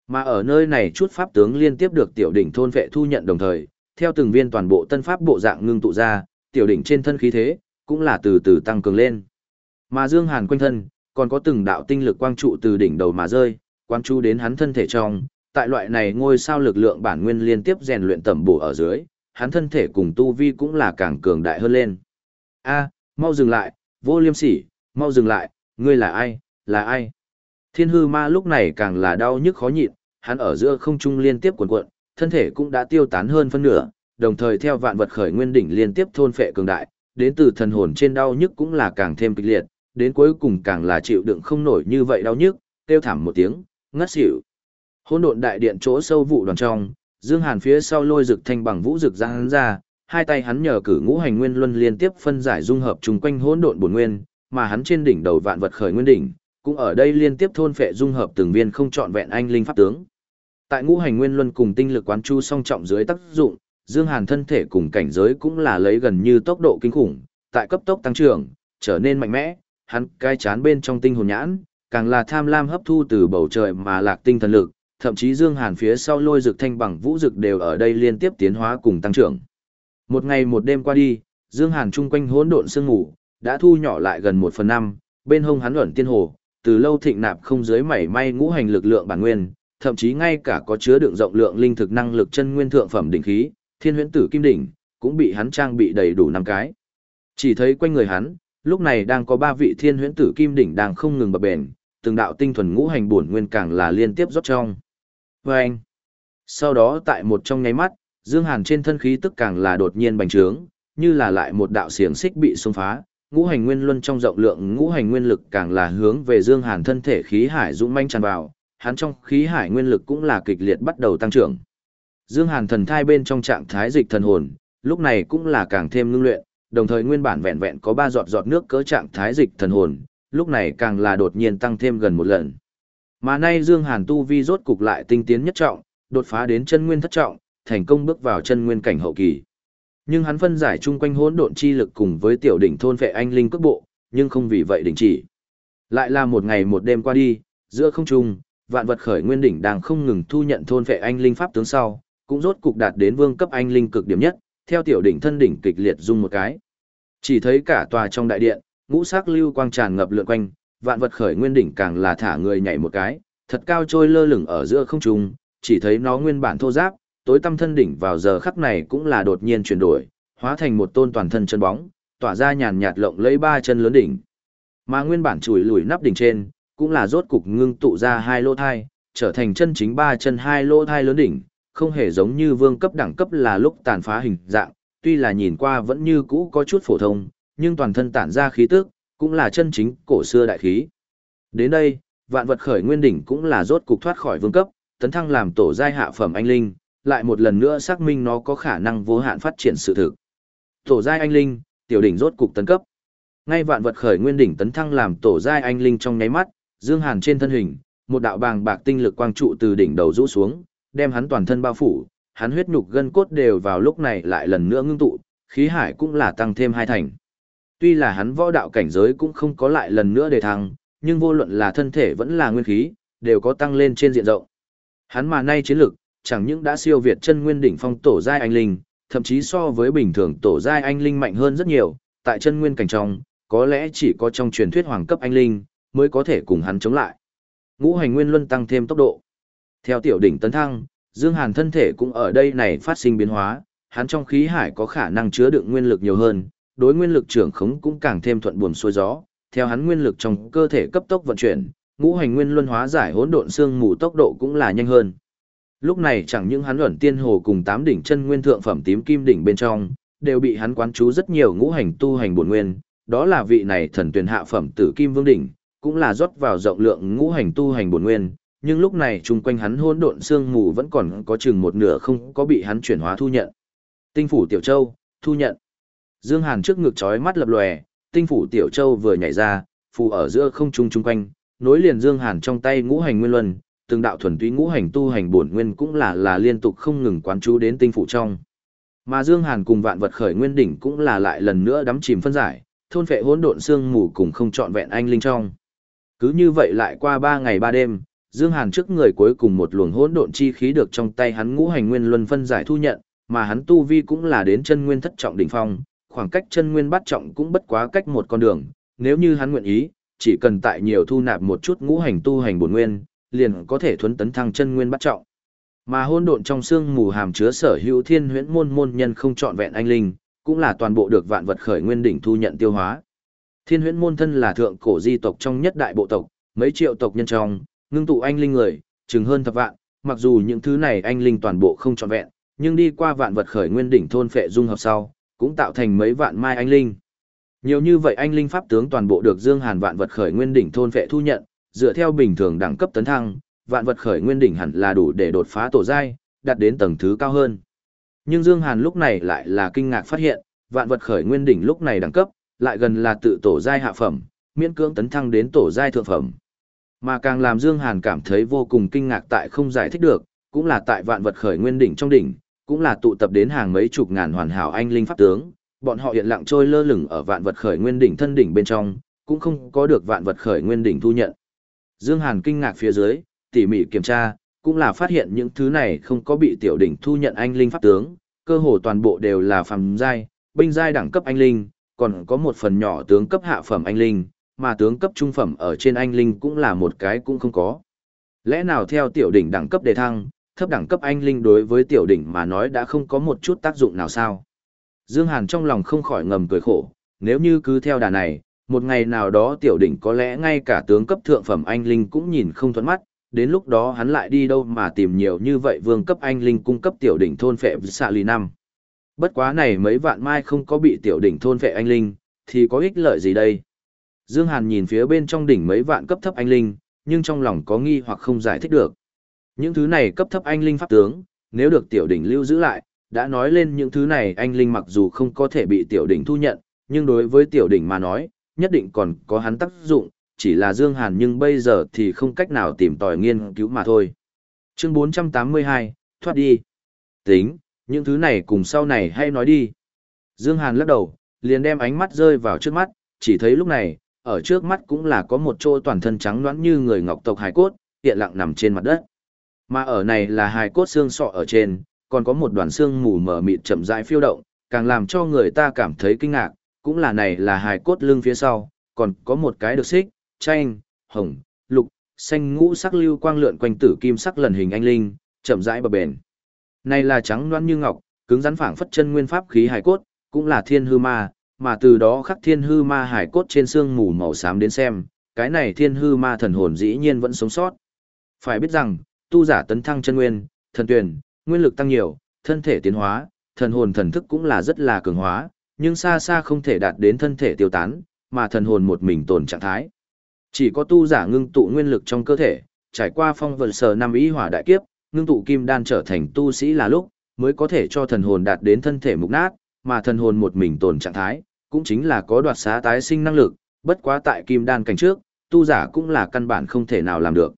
Mà ở nơi này chút pháp tướng liên tiếp được tiểu đỉnh thôn vệ thu nhận đồng thời, theo từng viên toàn bộ tân pháp bộ dạng ngưng tụ ra, tiểu đỉnh trên thân khí thế, cũng là từ từ tăng cường lên. Mà Dương Hàn quanh thân, còn có từng đạo tinh lực quang trụ từ đỉnh đầu mà rơi, quang chú đến hắn thân thể trong, tại loại này ngôi sao lực lượng bản nguyên liên tiếp rèn luyện tẩm bổ ở dưới, hắn thân thể cùng tu vi cũng là càng cường đại hơn lên. A, mau dừng lại, vô liêm sỉ, mau dừng lại, ngươi là ai, là ai? Thiên hư ma lúc này càng là đau nhức khó nhịn, hắn ở giữa không trung liên tiếp cuộn cuộn, thân thể cũng đã tiêu tán hơn phân nửa, đồng thời theo vạn vật khởi nguyên đỉnh liên tiếp thôn phệ cường đại, đến từ thần hồn trên đau nhức cũng là càng thêm kịch liệt, đến cuối cùng càng là chịu đựng không nổi như vậy đau nhức, kêu thảm một tiếng, ngất xỉu. Hỗn độn đại điện chỗ sâu vụ đoàn trong, Dương Hàn phía sau lôi rực thanh bằng vũ rực ra hắn ra, hai tay hắn nhờ cử ngũ hành nguyên luân liên tiếp phân giải dung hợp trùng quanh hỗn độn bổn nguyên, mà hắn trên đỉnh đầu vạn vật khởi nguyên đỉnh, cũng ở đây liên tiếp thôn phệ dung hợp từng viên không trọn vẹn anh linh pháp tướng. Tại ngũ hành nguyên luân cùng tinh lực quán chu song trọng dưới tác dụng, Dương Hàn thân thể cùng cảnh giới cũng là lấy gần như tốc độ kinh khủng, tại cấp tốc tăng trưởng, trở nên mạnh mẽ, hắn cai chán bên trong tinh hồn nhãn, càng là tham lam hấp thu từ bầu trời mà lạc tinh thần lực, thậm chí Dương Hàn phía sau lôi dược thanh bằng vũ dược đều ở đây liên tiếp tiến hóa cùng tăng trưởng. Một ngày một đêm qua đi, Dương Hàn chung quanh hỗn độn sương ngủ, đã thu nhỏ lại gần một phần năm, bên hông hắn ẩn tiên hồ, từ lâu thịnh nạp không dưới mảy may ngũ hành lực lượng bản nguyên, thậm chí ngay cả có chứa đựng rộng lượng linh thực năng lực chân nguyên thượng phẩm đỉnh khí, thiên huyễn tử kim đỉnh, cũng bị hắn trang bị đầy đủ năm cái. Chỉ thấy quanh người hắn, lúc này đang có ba vị thiên huyễn tử kim đỉnh đang không ngừng bập bền, từng đạo tinh thuần ngũ hành bổn nguyên càng là liên tiếp rót trong. Và anh, sau đó tại một trong nháy mắt, Dương Hàn trên thân khí tức càng là đột nhiên bành trướng, như là lại một đạo xiềng xích bị xung phá, ngũ hành nguyên luân trong rộng lượng ngũ hành nguyên lực càng là hướng về Dương Hàn thân thể khí hải dũng manh tràn vào, hắn trong khí hải nguyên lực cũng là kịch liệt bắt đầu tăng trưởng. Dương Hàn thần thai bên trong trạng thái dịch thần hồn, lúc này cũng là càng thêm ngưng luyện, đồng thời nguyên bản vẹn vẹn có ba giọt giọt nước cỡ trạng thái dịch thần hồn, lúc này càng là đột nhiên tăng thêm gần một lần. Mà nay Dương Hàn tu vi rốt cục lại tinh tiến nhất trọng, đột phá đến chân nguyên thất trọng, thành công bước vào chân nguyên cảnh hậu kỳ. Nhưng hắn phân giải chung quanh hỗn độn chi lực cùng với tiểu đỉnh thôn vệ anh linh cước bộ, nhưng không vì vậy đình chỉ. Lại là một ngày một đêm qua đi, giữa không trung, vạn vật khởi nguyên đỉnh đang không ngừng thu nhận thôn vệ anh linh pháp tướng sau, cũng rốt cục đạt đến vương cấp anh linh cực điểm nhất, theo tiểu đỉnh thân đỉnh kịch liệt dung một cái. Chỉ thấy cả tòa trong đại điện, ngũ sắc lưu quang tràn ngập lượn quanh, vạn vật khởi nguyên đỉnh càng là thả người nhảy một cái, thật cao trôi lơ lửng ở giữa không trung, chỉ thấy nó nguyên bản thô giáp, tối tâm thân đỉnh vào giờ khắc này cũng là đột nhiên chuyển đổi, hóa thành một tôn toàn thân chân bóng, tỏa ra nhàn nhạt lộng lấy ba chân lớn đỉnh. Mà nguyên bản chùi lùi nắp đỉnh trên, cũng là rốt cục ngưng tụ ra hai lỗ thai, trở thành chân chính ba chân hai lỗ thai lớn đỉnh, không hề giống như vương cấp đẳng cấp là lúc tàn phá hình dạng, tuy là nhìn qua vẫn như cũ có chút phổ thông, nhưng toàn thân tản ra khí tức, cũng là chân chính cổ xưa đại khí. Đến đây, vạn vật khởi nguyên đỉnh cũng là rốt cục thoát khỏi vương cấp, tấn thăng làm tổ giai hạ phẩm anh linh, lại một lần nữa xác minh nó có khả năng vô hạn phát triển sự thực. Tổ giai anh linh, tiểu đỉnh rốt cục tấn cấp. Ngay vạn vật khởi nguyên đỉnh tấn thăng làm tổ giai anh linh trong nháy mắt, Dương Hàn trên thân hình, một đạo bàng bạc tinh lực quang trụ từ đỉnh đầu rũ xuống, đem hắn toàn thân bao phủ, hắn huyết nhục gân cốt đều vào lúc này lại lần nữa ngưng tụ, khí hải cũng là tăng thêm hai thành. Tuy là hắn võ đạo cảnh giới cũng không có lại lần nữa để thăng, nhưng vô luận là thân thể vẫn là nguyên khí, đều có tăng lên trên diện rộng. Hắn mà nay chiến lực, chẳng những đã siêu việt chân nguyên đỉnh phong tổ giai anh linh, thậm chí so với bình thường tổ giai anh linh mạnh hơn rất nhiều, tại chân nguyên cảnh trong, có lẽ chỉ có trong truyền thuyết hoàng cấp anh linh mới có thể cùng hắn chống lại. Ngũ hành nguyên luân tăng thêm tốc độ. Theo tiểu đỉnh tấn thăng, Dương Hàn thân thể cũng ở đây này phát sinh biến hóa, hắn trong khí hải có khả năng chứa đựng nguyên lực nhiều hơn, đối nguyên lực trưởng khống cũng càng thêm thuận buồm xuôi gió, theo hắn nguyên lực trong cơ thể cấp tốc vận chuyển, ngũ hành nguyên luân hóa giải hỗn độn xương mù tốc độ cũng là nhanh hơn. Lúc này chẳng những hắn luận tiên hồ cùng tám đỉnh chân nguyên thượng phẩm tím kim đỉnh bên trong, đều bị hắn quán chú rất nhiều ngũ hành tu hành bổn nguyên, đó là vị này thần tuyển hạ phẩm tử kim vương đỉnh, cũng là rót vào rộng lượng ngũ hành tu hành bổn nguyên, nhưng lúc này chung quanh hắn hỗn độn xương mù vẫn còn có chừng một nửa không có bị hắn chuyển hóa thu nhận. Tinh phủ tiểu châu, thu nhận. Dương Hàn trước ngực chói mắt lập lòe, tinh phủ tiểu châu vừa nhảy ra, phù ở giữa không trung chung quanh, nối liền Dương Hàn trong tay ngũ hành nguyên luân, từng đạo thuần túy ngũ hành tu hành bổn nguyên cũng là là liên tục không ngừng quán chú đến tinh phủ trong. Mà Dương Hàn cùng vạn vật khởi nguyên đỉnh cũng là lại lần nữa đắm chìm phân giải, thôn phệ hỗn độn xương mù cùng không trọn vẹn anh linh trong. Cứ như vậy lại qua 3 ngày 3 đêm, Dương Hàn trước người cuối cùng một luồng hỗn độn chi khí được trong tay hắn ngũ hành nguyên luân phân giải thu nhận, mà hắn tu vi cũng là đến chân nguyên thất trọng đỉnh phong, khoảng cách chân nguyên bát trọng cũng bất quá cách một con đường, nếu như hắn nguyện ý, chỉ cần tại nhiều thu nạp một chút ngũ hành tu hành bổn nguyên, liền có thể thuấn tấn thăng chân nguyên bắt trọng. Mà hôn độn trong xương mù hàm chứa sở hữu thiên huyễn môn môn nhân không trọn vẹn anh linh, cũng là toàn bộ được vạn vật khởi nguyên đỉnh thu nhận tiêu hóa. Thiên huyễn môn thân là thượng cổ di tộc trong nhất đại bộ tộc, mấy triệu tộc nhân trong, ngưng tụ anh linh người, chừng hơn thập vạn, mặc dù những thứ này anh linh toàn bộ không trọn vẹn, nhưng đi qua vạn vật khởi nguyên đỉnh thôn phệ dung hợp sau, cũng tạo thành mấy vạn mai anh linh. Nhiều như vậy anh linh pháp tướng toàn bộ được Dương Hàn vạn vật khởi nguyên đỉnh thôn phệ thu nhận, dựa theo bình thường đẳng cấp tấn thăng, vạn vật khởi nguyên đỉnh hẳn là đủ để đột phá tổ giai, đạt đến tầng thứ cao hơn. Nhưng Dương Hàn lúc này lại là kinh ngạc phát hiện, vạn vật khởi nguyên đỉnh lúc này đẳng cấp, lại gần là tự tổ giai hạ phẩm, miễn cưỡng tấn thăng đến tổ giai thượng phẩm. Mà càng làm Dương Hàn cảm thấy vô cùng kinh ngạc tại không giải thích được, cũng là tại vạn vật khởi nguyên đỉnh trong đỉnh, cũng là tụ tập đến hàng mấy chục ngàn hoàn hảo anh linh pháp tướng, bọn họ hiện lặng trôi lơ lửng ở vạn vật khởi nguyên đỉnh thân đỉnh bên trong, cũng không có được vạn vật khởi nguyên đỉnh thu nhận. Dương Hàn kinh ngạc phía dưới, tỉ mỉ kiểm tra, cũng là phát hiện những thứ này không có bị tiểu đỉnh thu nhận anh linh pháp tướng, cơ hồ toàn bộ đều là phàm giai, binh giai đẳng cấp anh linh, còn có một phần nhỏ tướng cấp hạ phẩm anh linh, mà tướng cấp trung phẩm ở trên anh linh cũng là một cái cũng không có. Lẽ nào theo tiểu đỉnh đẳng cấp đề thăng, thấp đẳng cấp anh linh đối với tiểu đỉnh mà nói đã không có một chút tác dụng nào sao? Dương Hàn trong lòng không khỏi ngầm cười khổ, nếu như cứ theo đà này, một ngày nào đó tiểu đỉnh có lẽ ngay cả tướng cấp thượng phẩm anh linh cũng nhìn không thuận mắt, đến lúc đó hắn lại đi đâu mà tìm nhiều như vậy vương cấp anh linh cung cấp tiểu đỉnh thôn phệ xạ lì năm. Bất quá này mấy vạn mai không có bị tiểu đỉnh thôn phệ anh linh, thì có ích lợi gì đây? Dương Hàn nhìn phía bên trong đỉnh mấy vạn cấp thấp anh linh, nhưng trong lòng có nghi hoặc không giải thích được. Những thứ này cấp thấp anh linh pháp tướng, nếu được tiểu đỉnh lưu giữ lại, đã nói lên những thứ này anh linh mặc dù không có thể bị tiểu đỉnh thu nhận, nhưng đối với tiểu đỉnh mà nói, nhất định còn có hắn tác dụng, chỉ là Dương Hàn nhưng bây giờ thì không cách nào tìm tòi nghiên cứu mà thôi. Chương 482, thoát đi. Tính, những thứ này cùng sau này hay nói đi. Dương Hàn lắc đầu, liền đem ánh mắt rơi vào trước mắt, chỉ thấy lúc này, ở trước mắt cũng là có một chỗ toàn thân trắng nõn như người ngọc tộc hài cốt, hiện lặng nằm trên mặt đất. Mà ở này là hài cốt xương sọ ở trên, còn có một đoàn xương mù mờ mịt chậm rãi phiêu động, càng làm cho người ta cảm thấy kinh ngạc, cũng là này là hài cốt lưng phía sau, còn có một cái được xích, chanh, hồng, lục, xanh ngũ sắc lưu quang lượn quanh tử kim sắc lần hình anh linh, chậm rãi bờ bền. Này là trắng loan như ngọc, cứng rắn phảng phất chân nguyên pháp khí hài cốt, cũng là thiên hư ma, mà từ đó khắc thiên hư ma hài cốt trên xương mù màu xám đến xem, cái này thiên hư ma thần hồn dĩ nhiên vẫn sống sót. Phải biết rằng, tu giả tấn thăng chân nguyên, thần tuyển, nguyên lực tăng nhiều, thân thể tiến hóa, thần hồn thần thức cũng là rất là cường hóa, nhưng xa xa không thể đạt đến thân thể tiêu tán, mà thần hồn một mình tồn trạng thái. Chỉ có tu giả ngưng tụ nguyên lực trong cơ thể, trải qua phong vận sở năm ý hỏa đại kiếp, ngưng tụ kim đan trở thành tu sĩ là lúc, mới có thể cho thần hồn đạt đến thân thể mục nát, mà thần hồn một mình tồn trạng thái, cũng chính là có đoạt xá tái sinh năng lực, bất quá tại kim đan cảnh trước, tu giả cũng là căn bản không thể nào làm được.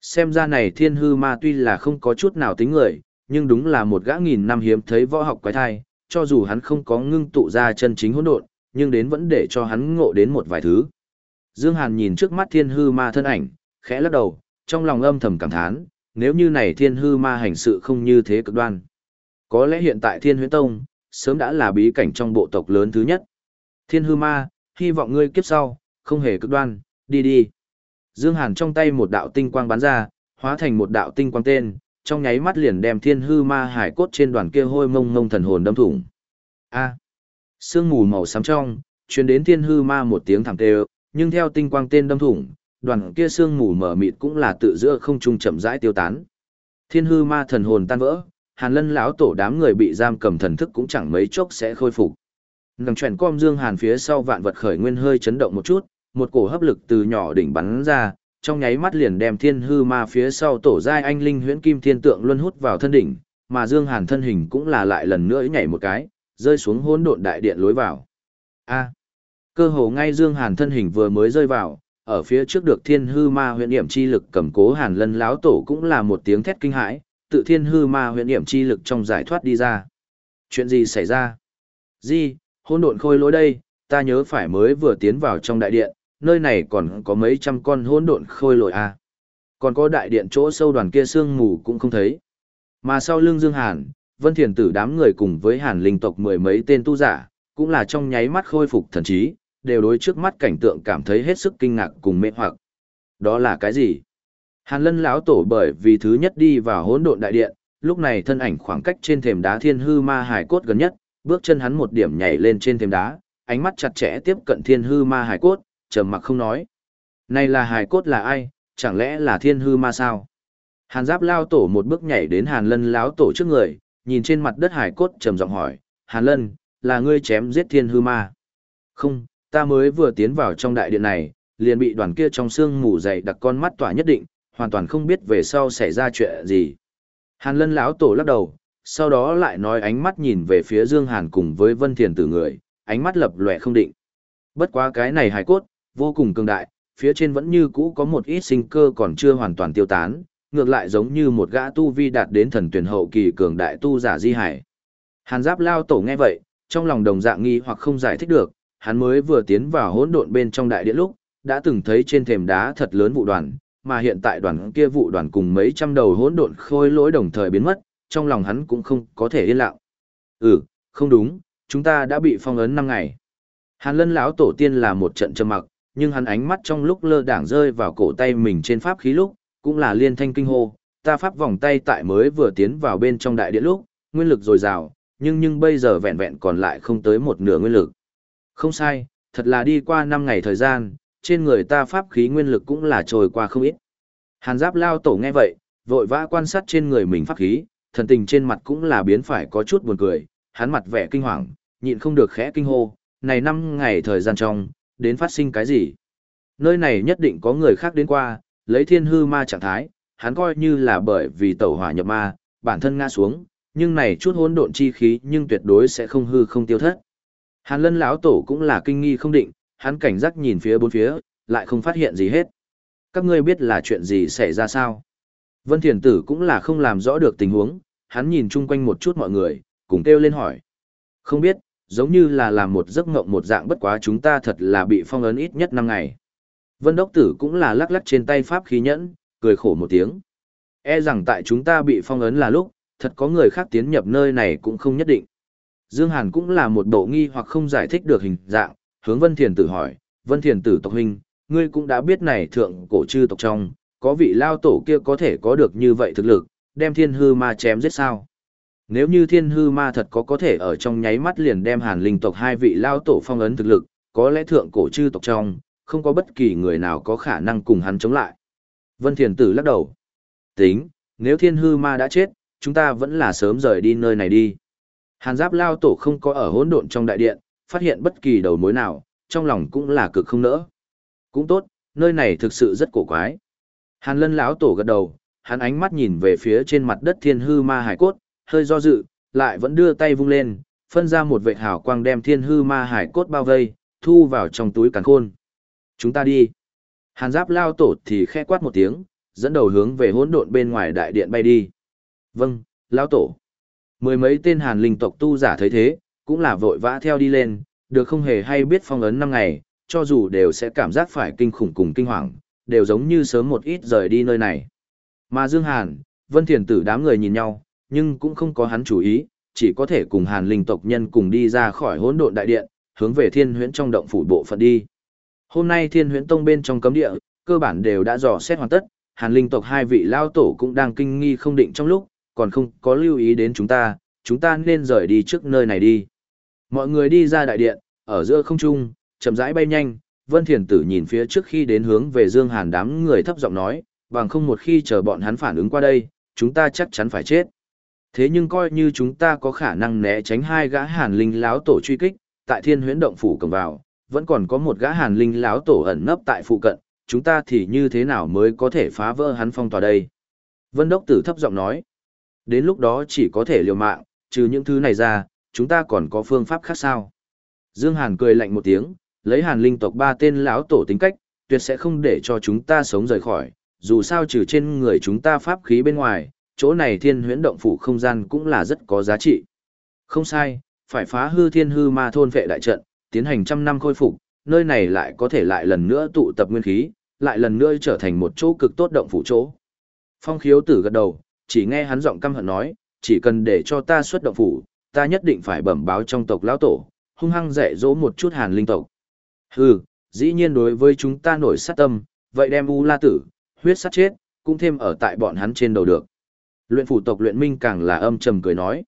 Xem ra này thiên hư ma tuy là không có chút nào tính người, nhưng đúng là một gã nghìn năm hiếm thấy võ học quái thai, cho dù hắn không có ngưng tụ ra chân chính hỗn độn, nhưng đến vẫn để cho hắn ngộ đến một vài thứ. Dương Hàn nhìn trước mắt thiên hư ma thân ảnh, khẽ lắc đầu, trong lòng âm thầm cảm thán, nếu như này thiên hư ma hành sự không như thế cực đoan. Có lẽ hiện tại thiên huyễn tông, sớm đã là bí cảnh trong bộ tộc lớn thứ nhất. Thiên hư ma, hy vọng ngươi kiếp sau, không hề cực đoan, đi đi. Dương Hàn trong tay một đạo tinh quang bắn ra, hóa thành một đạo tinh quang tên, trong nháy mắt liền đem thiên hư ma hải cốt trên đoàn kia hôi mông mông thần hồn đâm thủng. A. Sương mù màu xám trong, truyền đến thiên hư ma một tiếng thảm tê nhưng theo tinh quang tên đâm thủng, đoàn kia sương mù mở mịt cũng là tự giữa không trung chậm rãi tiêu tán. Thiên hư ma thần hồn tan vỡ, Hàn Lân lão tổ đám người bị giam cầm thần thức cũng chẳng mấy chốc sẽ khôi phục. Ngằng chuyển com dương Hàn phía sau vạn vật khởi nguyên hơi chấn động một chút, một cổ hấp lực từ nhỏ đỉnh bắn ra, trong nháy mắt liền đem thiên hư ma phía sau tổ giai anh linh huyễn kim thiên tượng luân hút vào thân đỉnh, mà Dương Hàn thân hình cũng là lại lần nữa nhảy một cái, rơi xuống hỗn độn đại điện lối vào. A. cơ hồ ngay Dương Hàn thân hình vừa mới rơi vào, ở phía trước được thiên hư ma huyện niệm chi lực cầm cố Hàn Lân lão tổ cũng là một tiếng thét kinh hãi, tự thiên hư ma huyện niệm chi lực trong giải thoát đi ra. Chuyện gì xảy ra? Di, hỗn độn khôi lối đây, ta nhớ phải mới vừa tiến vào trong đại điện, nơi này còn có mấy trăm con hỗn độn khôi lội à. Còn có đại điện chỗ sâu đoàn kia sương mù cũng không thấy. Mà sau lưng Dương Hàn, Vân Thiền Tử đám người cùng với Hàn linh tộc mười mấy tên tu giả, cũng là trong nháy mắt khôi phục thần trí, đều đối trước mắt cảnh tượng cảm thấy hết sức kinh ngạc cùng mê hoặc. Đó là cái gì? Hàn Lân lão tổ bởi vì thứ nhất đi vào hỗn độn đại điện, lúc này thân ảnh khoảng cách trên thềm đá thiên hư ma hải cốt gần nhất, bước chân hắn một điểm nhảy lên trên thềm đá, ánh mắt chặt chẽ tiếp cận thiên hư ma hải cốt, trầm mặc không nói. Này là hải cốt là ai, chẳng lẽ là thiên hư ma sao? Hàn giáp lao tổ một bước nhảy đến hàn lân lão tổ trước người, nhìn trên mặt đất hải cốt trầm giọng hỏi, hàn lân, là ngươi chém giết thiên hư ma? Không, ta mới vừa tiến vào trong đại điện này, liền bị đoàn kia trong xương mù dày đặc con mắt tỏa nhất định, hoàn toàn không biết về sau xảy ra chuyện gì. Hàn lân lão tổ lắc đầu, sau đó lại nói ánh mắt nhìn về phía Dương Hàn cùng với Vân Thiền tử người, ánh mắt lập lòe không định. Bất quá cái này hài cốt, vô cùng cường đại, phía trên vẫn như cũ có một ít sinh cơ còn chưa hoàn toàn tiêu tán, ngược lại giống như một gã tu vi đạt đến thần tuyển hậu kỳ cường đại tu giả di hải. Hàn Giáp lao tổ nghe vậy, trong lòng đồng dạng nghi hoặc không giải thích được, hắn mới vừa tiến vào hỗn độn bên trong đại điện lúc, đã từng thấy trên thềm đá thật lớn vụ đoàn, mà hiện tại đoàn kia vụ đoàn cùng mấy trăm đầu hỗn độn khôi lỗi đồng thời biến mất, trong lòng hắn cũng không có thể yên lặng. Ừ, không đúng, chúng ta đã bị phong ấn 5 ngày. Hàn lân lão tổ tiên là một trận trầm mặc, nhưng hắn ánh mắt trong lúc lơ đảng rơi vào cổ tay mình trên pháp khí lúc, cũng là liên thanh kinh hô, ta pháp vòng tay tại mới vừa tiến vào bên trong đại điện lúc, nguyên lực dồi dào, nhưng nhưng bây giờ vẹn vẹn còn lại không tới một nửa nguyên lực. Không sai, thật là đi qua 5 ngày thời gian, trên người ta pháp khí nguyên lực cũng là trôi qua không ít. Hàn giáp lao tổ nghe vậy, vội vã quan sát trên người mình pháp khí, thần tình trên mặt cũng là biến phải có chút buồn cười, hắn mặt vẻ kinh hoàng, nhịn không được khẽ kinh hô, này năm ngày thời gian trong, đến phát sinh cái gì? Nơi này nhất định có người khác đến qua, lấy thiên hư ma trạng thái, hắn coi như là bởi vì tẩu hỏa nhập ma, bản thân ngã xuống, nhưng này chút hỗn độn chi khí nhưng tuyệt đối sẽ không hư không tiêu thất. Hàn lân lão tổ cũng là kinh nghi không định, hắn cảnh giác nhìn phía bốn phía, lại không phát hiện gì hết. Các ngươi biết là chuyện gì xảy ra sao? Vân Thiền Tử cũng là không làm rõ được tình huống, hắn nhìn chung quanh một chút mọi người, cùng kêu lên hỏi. Không biết, giống như là làm một giấc ngộng một dạng bất quá chúng ta thật là bị phong ấn ít nhất 5 ngày. Vân Đốc Tử cũng là lắc lắc trên tay pháp khí nhẫn, cười khổ một tiếng. E rằng tại chúng ta bị phong ấn là lúc, thật có người khác tiến nhập nơi này cũng không nhất định. Dương Hàn cũng là một bộ nghi hoặc không giải thích được hình dạng, hướng Vân Thiền Tử hỏi, Vân Thiền Tử tộc huynh, ngươi cũng đã biết này thượng cổ chư tộc trong, có vị lao tổ kia có thể có được như vậy thực lực, đem thiên hư ma chém giết sao. Nếu như thiên hư ma thật có có thể ở trong nháy mắt liền đem hàn linh tộc hai vị lao tổ phong ấn thực lực, có lẽ thượng cổ chư tộc trong, không có bất kỳ người nào có khả năng cùng hắn chống lại. Vân Thiền Tử lắc đầu. Tính, nếu thiên hư ma đã chết, chúng ta vẫn là sớm rời đi nơi này đi. Hàn giáp lao tổ không có ở hỗn độn trong đại điện, phát hiện bất kỳ đầu mối nào, trong lòng cũng là cực không nỡ. Cũng tốt, nơi này thực sự rất cổ quái. Hàn lân lão tổ gật đầu, hắn ánh mắt nhìn về phía trên mặt đất thiên hư ma hải cốt, hơi do dự, lại vẫn đưa tay vung lên, phân ra một vệt hào quang đem thiên hư ma hải cốt bao vây, thu vào trong túi càn khôn. Chúng ta đi. Hàn giáp lao tổ thì khẽ quát một tiếng, dẫn đầu hướng về hỗn độn bên ngoài đại điện bay đi. Vâng, lao tổ. Mười mấy tên hàn linh tộc tu giả thấy thế, cũng là vội vã theo đi lên, được không hề hay biết phong ấn năm ngày, cho dù đều sẽ cảm giác phải kinh khủng cùng kinh hoàng, đều giống như sớm một ít rời đi nơi này. Mà Dương Hàn, Vân Thiền Tử đám người nhìn nhau, nhưng cũng không có hắn chủ ý, chỉ có thể cùng Hàn Linh tộc nhân cùng đi ra khỏi hỗn độn đại điện, hướng về Thiên Huyễn trong động phủ bộ phận đi. Hôm nay Thiên Huyễn Tông bên trong cấm địa, cơ bản đều đã dò xét hoàn tất, Hàn Linh tộc hai vị lao tổ cũng đang kinh nghi không định trong lúc, còn không có lưu ý đến chúng ta, chúng ta nên rời đi trước nơi này đi. Mọi người đi ra đại điện, ở giữa không trung, chậm rãi bay nhanh, Vân Thiền Tử nhìn phía trước khi đến hướng về Dương Hàn đám người thấp giọng nói, bằng không một khi chờ bọn hắn phản ứng qua đây, chúng ta chắc chắn phải chết. Thế nhưng coi như chúng ta có khả năng né tránh hai gã Hàn Linh láo tổ truy kích, tại Thiên Huyễn động phủ cầm vào, vẫn còn có một gã Hàn Linh láo tổ ẩn nấp tại phụ cận, chúng ta thì như thế nào mới có thể phá vỡ hắn phong tỏa đây? Vân Đốc Tử thấp giọng nói, đến lúc đó chỉ có thể liều mạng, trừ những thứ này ra, chúng ta còn có phương pháp khác sao? Dương Hàn cười lạnh một tiếng, lấy Hàn Linh tộc ba tên lão tổ tính cách, tuyệt sẽ không để cho chúng ta sống rời khỏi, dù sao trừ trên người chúng ta pháp khí bên ngoài, chỗ này thiên huyễn động phủ không gian cũng là rất có giá trị. Không sai, phải phá hư thiên hư ma thôn vệ đại trận, tiến hành trăm năm khôi phục, nơi này lại có thể lại lần nữa tụ tập nguyên khí, lại lần nữa trở thành một chỗ cực tốt động phủ chỗ. Phong khiếu tử gật đầu, chỉ nghe hắn giọng căm hận nói, chỉ cần để cho ta xuất động phủ, ta nhất định phải bẩm báo trong tộc lão tổ, hung hăng dạy dỗ một chút hàn linh tộc. Hừ, dĩ nhiên đối với chúng ta nổi sát tâm, vậy đem U La Tử, huyết sát chết, cũng thêm ở tại bọn hắn trên đầu được. Luyện phủ tộc luyện minh càng là âm trầm cười nói.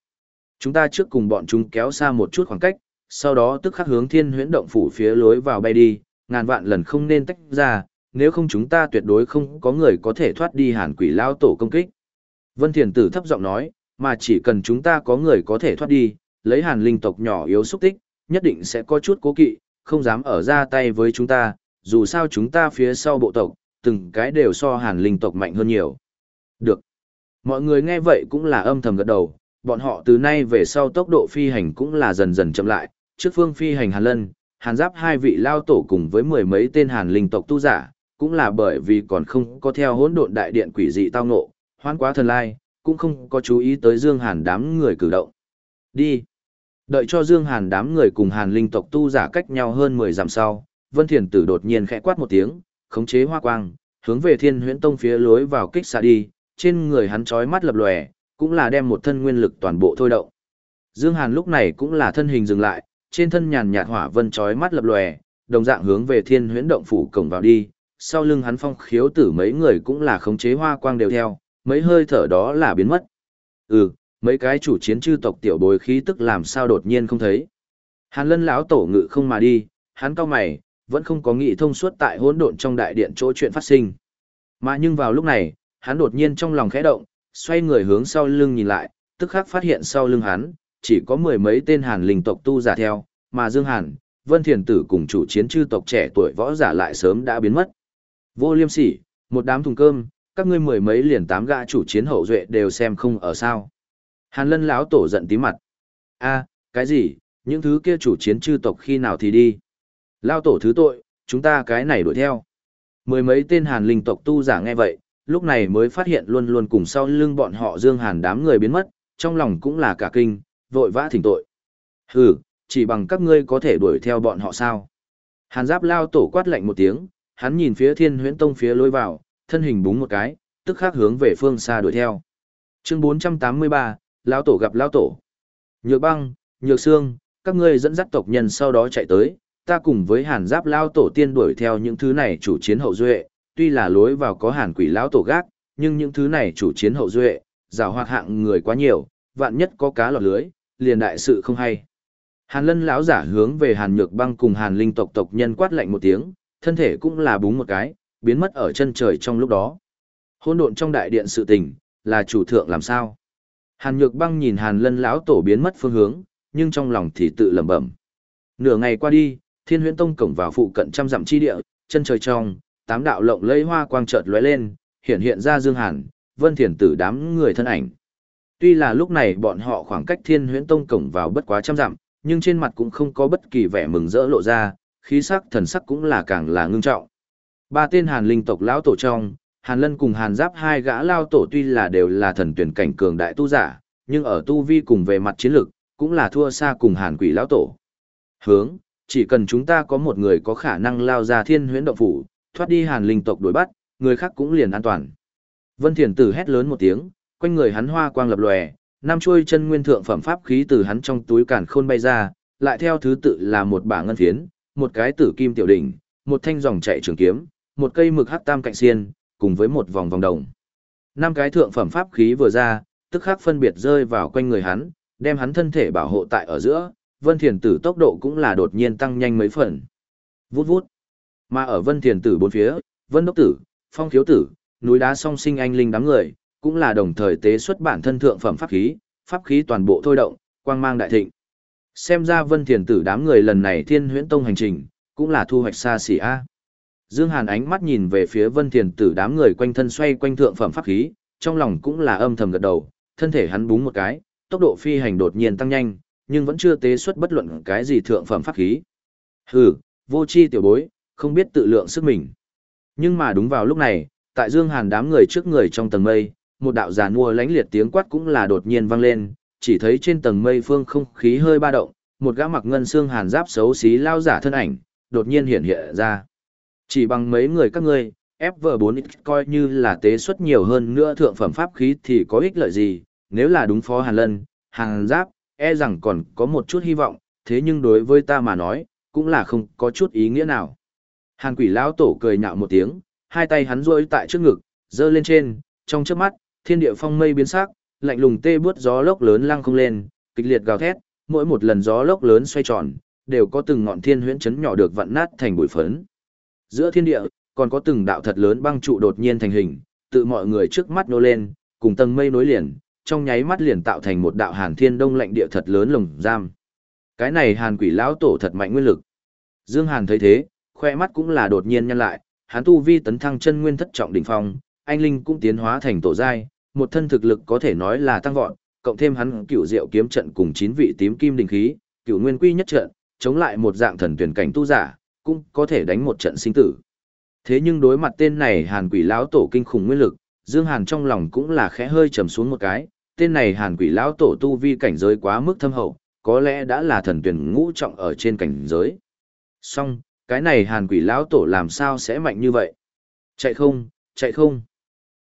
Chúng ta trước cùng bọn chúng kéo xa một chút khoảng cách, sau đó tức khắc hướng thiên huyễn động phủ phía lối vào bay đi, ngàn vạn lần không nên tách ra, nếu không chúng ta tuyệt đối không có người có thể thoát đi hàn quỷ lao tổ công kích. Vân Thiền Tử thấp giọng nói, mà chỉ cần chúng ta có người có thể thoát đi, lấy hàn linh tộc nhỏ yếu xúc tích, nhất định sẽ có chút cố kỵ, không dám ở ra tay với chúng ta, dù sao chúng ta phía sau bộ tộc, từng cái đều so hàn linh tộc mạnh hơn nhiều. Được. Mọi người nghe vậy cũng là âm thầm gật đầu, bọn họ từ nay về sau tốc độ phi hành cũng là dần dần chậm lại, trước phương phi hành hàn lân, hàn giáp hai vị lao tổ cùng với mười mấy tên hàn linh tộc tu giả, cũng là bởi vì còn không có theo hỗn độn đại điện quỷ dị tao ngộ, hoan quá thần lai, cũng không có chú ý tới Dương Hàn đám người cử động. Đi. Đợi cho Dương Hàn đám người cùng Hàn linh tộc tu giả cách nhau hơn 10 dặm sau, Vân Thiền Tử đột nhiên khẽ quát một tiếng, khống chế hoa quang, hướng về Thiên Huyễn Tông phía lối vào kích xạ đi, trên người hắn chói mắt lập lòe, cũng là đem một thân nguyên lực toàn bộ thôi động. Dương Hàn lúc này cũng là thân hình dừng lại, trên thân nhàn nhạt hỏa vân chói mắt lập lòe, đồng dạng hướng về Thiên Huyễn động phủ cổng vào đi, sau lưng hắn phong khiếu tử mấy người cũng là khống chế hoa quang đều theo, mấy hơi thở đó là biến mất. Ừ, mấy cái chủ chiến chư tộc tiểu bối khí tức làm sao đột nhiên không thấy. Hàn lân lão tổ ngự không mà đi, hắn cao mày, vẫn không có nghĩ thông suốt tại hỗn độn trong đại điện chỗ chuyện phát sinh. Mà nhưng vào lúc này, hắn đột nhiên trong lòng khẽ động, xoay người hướng sau lưng nhìn lại, tức khắc phát hiện sau lưng hắn, chỉ có mười mấy tên hàn linh tộc tu giả theo, mà Dương Hàn, Vân Thiền Tử cùng chủ chiến chư tộc trẻ tuổi võ giả lại sớm đã biến mất. Vô liêm sỉ, một đám thùng cơm, các ngươi mười mấy liền tám gã chủ chiến hậu duệ đều xem không ở sao. Hàn lân lão tổ giận tí mặt. a cái gì, những thứ kia chủ chiến chư tộc khi nào thì đi. Lao tổ thứ tội, chúng ta cái này đuổi theo. Mười mấy tên hàn linh tộc tu giả nghe vậy, lúc này mới phát hiện luôn luôn cùng sau lưng bọn họ dương hàn đám người biến mất, trong lòng cũng là cả kinh, vội vã thỉnh tội. Hừ, chỉ bằng các ngươi có thể đuổi theo bọn họ sao. Hàn giáp lao tổ quát lạnh một tiếng, hắn nhìn phía thiên huyễn tông phía lối vào, thân hình búng một cái, tức khắc hướng về phương xa đuổi theo. Chương 483, lão tổ gặp lão tổ. Nhược băng, nhược xương, các ngươi dẫn dắt tộc nhân sau đó chạy tới, ta cùng với hàn giáp lão tổ tiên đuổi theo những thứ này chủ chiến hậu duệ, tuy là lối vào có hàn quỷ lão tổ gác, nhưng những thứ này chủ chiến hậu duệ, rào hoạt hạng người quá nhiều, vạn nhất có cá lọt lưới, liền đại sự không hay. Hàn lân lão giả hướng về hàn nhược băng cùng hàn linh tộc tộc nhân quát lạnh một tiếng, thân thể cũng là búng một cái, biến mất ở chân trời trong lúc đó. Hôn độn trong đại điện sự tình, là chủ thượng làm sao? Hàn Nhược Băng nhìn Hàn Lân lão tổ biến mất phương hướng, nhưng trong lòng thì tự lẩm bẩm. Nửa ngày qua đi, Thiên Huyễn Tông cổng vào phụ cận trăm dặm chi địa, chân trời trong, tám đạo lộng lẫy hoa quang chợt lóe lên, hiện hiện ra Dương Hàn, Vân Thiền Tử đám người thân ảnh. Tuy là lúc này bọn họ khoảng cách Thiên Huyễn Tông cổng vào bất quá trăm dặm, nhưng trên mặt cũng không có bất kỳ vẻ mừng rỡ lộ ra, khí sắc thần sắc cũng là càng là ngưng trọng. Ba tên Hàn linh tộc lão tổ trong, Hàn Lân cùng Hàn Giáp hai gã lao tổ tuy là đều là thần tuyển cảnh cường đại tu giả, nhưng ở tu vi cùng về mặt chiến lực cũng là thua xa cùng Hàn Quỷ lão tổ. Hướng, chỉ cần chúng ta có một người có khả năng lao ra thiên huyễn động phủ, thoát đi Hàn linh tộc đuổi bắt, người khác cũng liền an toàn. Vân Thiền Tử hét lớn một tiếng, quanh người hắn hoa quang lập lòe, năm chuôi chân nguyên thượng phẩm pháp khí từ hắn trong túi càn khôn bay ra, lại theo thứ tự là một bả ngân phiến, một cái tử kim tiểu đỉnh, một thanh dòng chạy trường kiếm, một cây mực hắc tam cạnh xiên, cùng với một vòng vòng đồng. Năm cái thượng phẩm pháp khí vừa ra, tức khắc phân biệt rơi vào quanh người hắn, đem hắn thân thể bảo hộ tại ở giữa, Vân Thiền Tử tốc độ cũng là đột nhiên tăng nhanh mấy phần. Vút vút. Mà ở Vân Thiền Tử bốn phía, Vân Đốc Tử, Phong Khiếu Tử, núi đá song sinh anh linh đám người, cũng là đồng thời tế xuất bản thân thượng phẩm pháp khí, pháp khí toàn bộ thôi động, quang mang đại thịnh. Xem ra Vân Thiền Tử đám người lần này Thiên Huyễn Tông hành trình, cũng là thu hoạch xa xỉ a. Dương Hàn ánh mắt nhìn về phía Vân Thiền Tử đám người quanh thân xoay quanh thượng phẩm pháp khí, trong lòng cũng là âm thầm gật đầu, thân thể hắn búng một cái, tốc độ phi hành đột nhiên tăng nhanh, nhưng vẫn chưa tế xuất bất luận cái gì thượng phẩm pháp khí. Hừ, vô chi tiểu bối, không biết tự lượng sức mình. Nhưng mà đúng vào lúc này, tại Dương Hàn đám người trước người trong tầng mây, một đạo giàn mua lãnh liệt tiếng quát cũng là đột nhiên vang lên, chỉ thấy trên tầng mây phương không khí hơi ba động, một gã mặc ngân xương hàn giáp xấu xí lao giả thân ảnh, đột nhiên hiện hiện ra. Chỉ bằng mấy người các ngươi, FV4 coi như là tế xuất nhiều hơn nữa thượng phẩm pháp khí thì có ích lợi gì, nếu là đúng phó Hàn Lân, Hàn Giáp, e rằng còn có một chút hy vọng, thế nhưng đối với ta mà nói, cũng là không có chút ý nghĩa nào. Hàn quỷ lão tổ cười nhạo một tiếng, hai tay hắn duỗi tại trước ngực, giơ lên trên, trong chớp mắt, thiên địa phong mây biến sắc, lạnh lùng tê bước gió lốc lớn lăng không lên, kịch liệt gào thét, mỗi một lần gió lốc lớn xoay tròn, đều có từng ngọn thiên huyễn chấn nhỏ được vặn nát thành bụi phấn. Giữa thiên địa, còn có từng đạo thật lớn băng trụ đột nhiên thành hình, tự mọi người trước mắt nô lên, cùng tầng mây nối liền, trong nháy mắt liền tạo thành một đạo hàn thiên đông lạnh địa thật lớn lồng giam. Cái này hàn quỷ lão tổ thật mạnh nguyên lực. Dương Hàn thấy thế, khoe mắt cũng là đột nhiên nhăn lại, hắn tu vi tấn thăng chân nguyên thất trọng đỉnh phong, anh linh cũng tiến hóa thành tổ giai, một thân thực lực có thể nói là tăng vọt, cộng thêm hắn cựu diệu kiếm trận cùng chín vị tím kim đình khí, cựu nguyên quy nhất trận, chống lại một dạng thần tuyển cảnh tu giả, cũng có thể đánh một trận sinh tử. Thế nhưng đối mặt tên này Hàn Quỷ lão tổ kinh khủng nguyên lực, Dương Hàn trong lòng cũng là khẽ hơi trầm xuống một cái, tên này Hàn Quỷ lão tổ tu vi cảnh giới quá mức thâm hậu, có lẽ đã là thần tuyển ngũ trọng ở trên cảnh giới. Song, cái này Hàn Quỷ lão tổ làm sao sẽ mạnh như vậy? Chạy không, chạy không.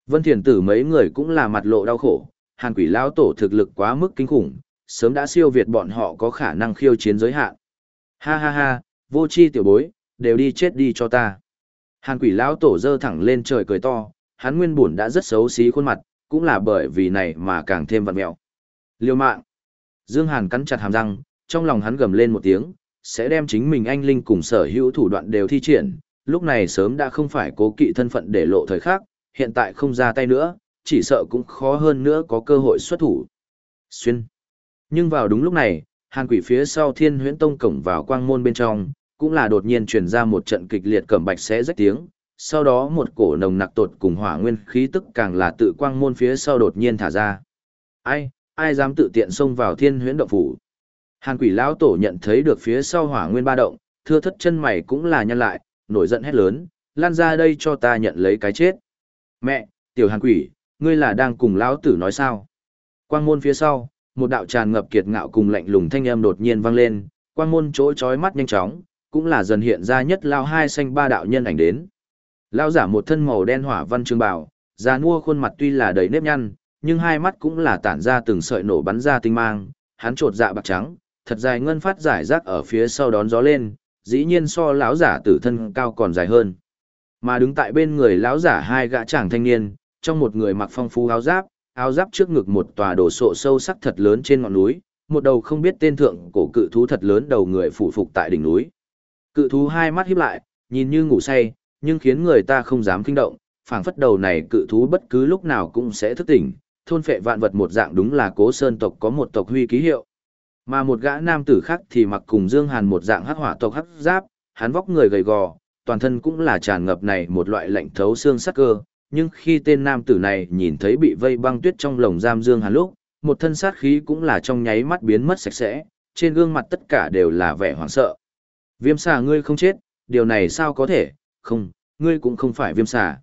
Vân Thiền Tử mấy người cũng là mặt lộ đau khổ, Hàn Quỷ lão tổ thực lực quá mức kinh khủng, sớm đã siêu việt bọn họ có khả năng khiêu chiến giới hạn. Ha ha ha, vô chi tiểu bối, đều đi chết đi cho ta. Hàn quỷ lão tổ dơ thẳng lên trời cười to, hắn nguyên buồn đã rất xấu xí khuôn mặt, cũng là bởi vì này mà càng thêm vặn mẹo. Liêu mạng. Dương Hàn cắn chặt hàm răng, trong lòng hắn gầm lên một tiếng, sẽ đem chính mình anh linh cùng sở hữu thủ đoạn đều thi triển, lúc này sớm đã không phải cố kỵ thân phận để lộ thời khắc, hiện tại không ra tay nữa, chỉ sợ cũng khó hơn nữa có cơ hội xuất thủ. Xuyên. Nhưng vào đúng lúc này, hàng quỷ phía sau thiên huyễn tông cổng vào quang môn bên trong, cũng là đột nhiên truyền ra một trận kịch liệt cẩm bạch xé rách tiếng, sau đó một cổ nồng nặc tột cùng hỏa nguyên khí tức càng là tự quang môn phía sau đột nhiên thả ra. Ai, ai dám tự tiện xông vào thiên huyễn động phủ? Hàn quỷ lão tổ nhận thấy được phía sau hỏa nguyên ba động, thưa thất chân mày cũng là nhăn lại, nổi giận hét lớn, lan ra đây cho ta nhận lấy cái chết. Mẹ, tiểu hàn quỷ, ngươi là đang cùng lão tử nói sao? Quang môn phía sau, một đạo tràn ngập kiệt ngạo cùng lạnh lùng thanh âm đột nhiên vang lên, quang môn chỗ chói mắt nhanh chóng, cũng là dần hiện ra nhất lao hai xanh ba đạo nhân ảnh đến. Lão giả một thân màu đen hỏa văn trương bào, già nua khuôn mặt tuy là đầy nếp nhăn, nhưng hai mắt cũng là tản ra từng sợi nổ bắn ra tinh mang, hắn trột dạ bạc trắng, thật dài ngân phát giải rác ở phía sau đón gió lên, dĩ nhiên so lão giả tử thân cao còn dài hơn. Mà đứng tại bên người lão giả hai gã chàng thanh niên, trong một người mặc phong phú áo giáp, áo giáp trước ngực một tòa đổ sộ sâu sắc thật lớn trên ngọn núi, một đầu không biết tên thượng cổ cự thú thật lớn đầu người phủ phục tại đỉnh núi. Cự thú hai mắt híp lại, nhìn như ngủ say, nhưng khiến người ta không dám kinh động, phảng phất đầu này cự thú bất cứ lúc nào cũng sẽ thức tỉnh, thôn phệ vạn vật một dạng đúng là cố sơn tộc có một tộc huy ký hiệu. Mà một gã nam tử khác thì mặc cùng Dương Hàn một dạng hắc hỏa tộc hắc giáp, hắn vóc người gầy gò, toàn thân cũng là tràn ngập này một loại lạnh thấu xương sắc cơ, nhưng khi tên nam tử này nhìn thấy bị vây băng tuyết trong lồng giam Dương Hàn lúc, một thân sát khí cũng là trong nháy mắt biến mất sạch sẽ, trên gương mặt tất cả đều là vẻ hoảng sợ. Viêm xà ngươi không chết, điều này sao có thể, không, ngươi cũng không phải viêm xà.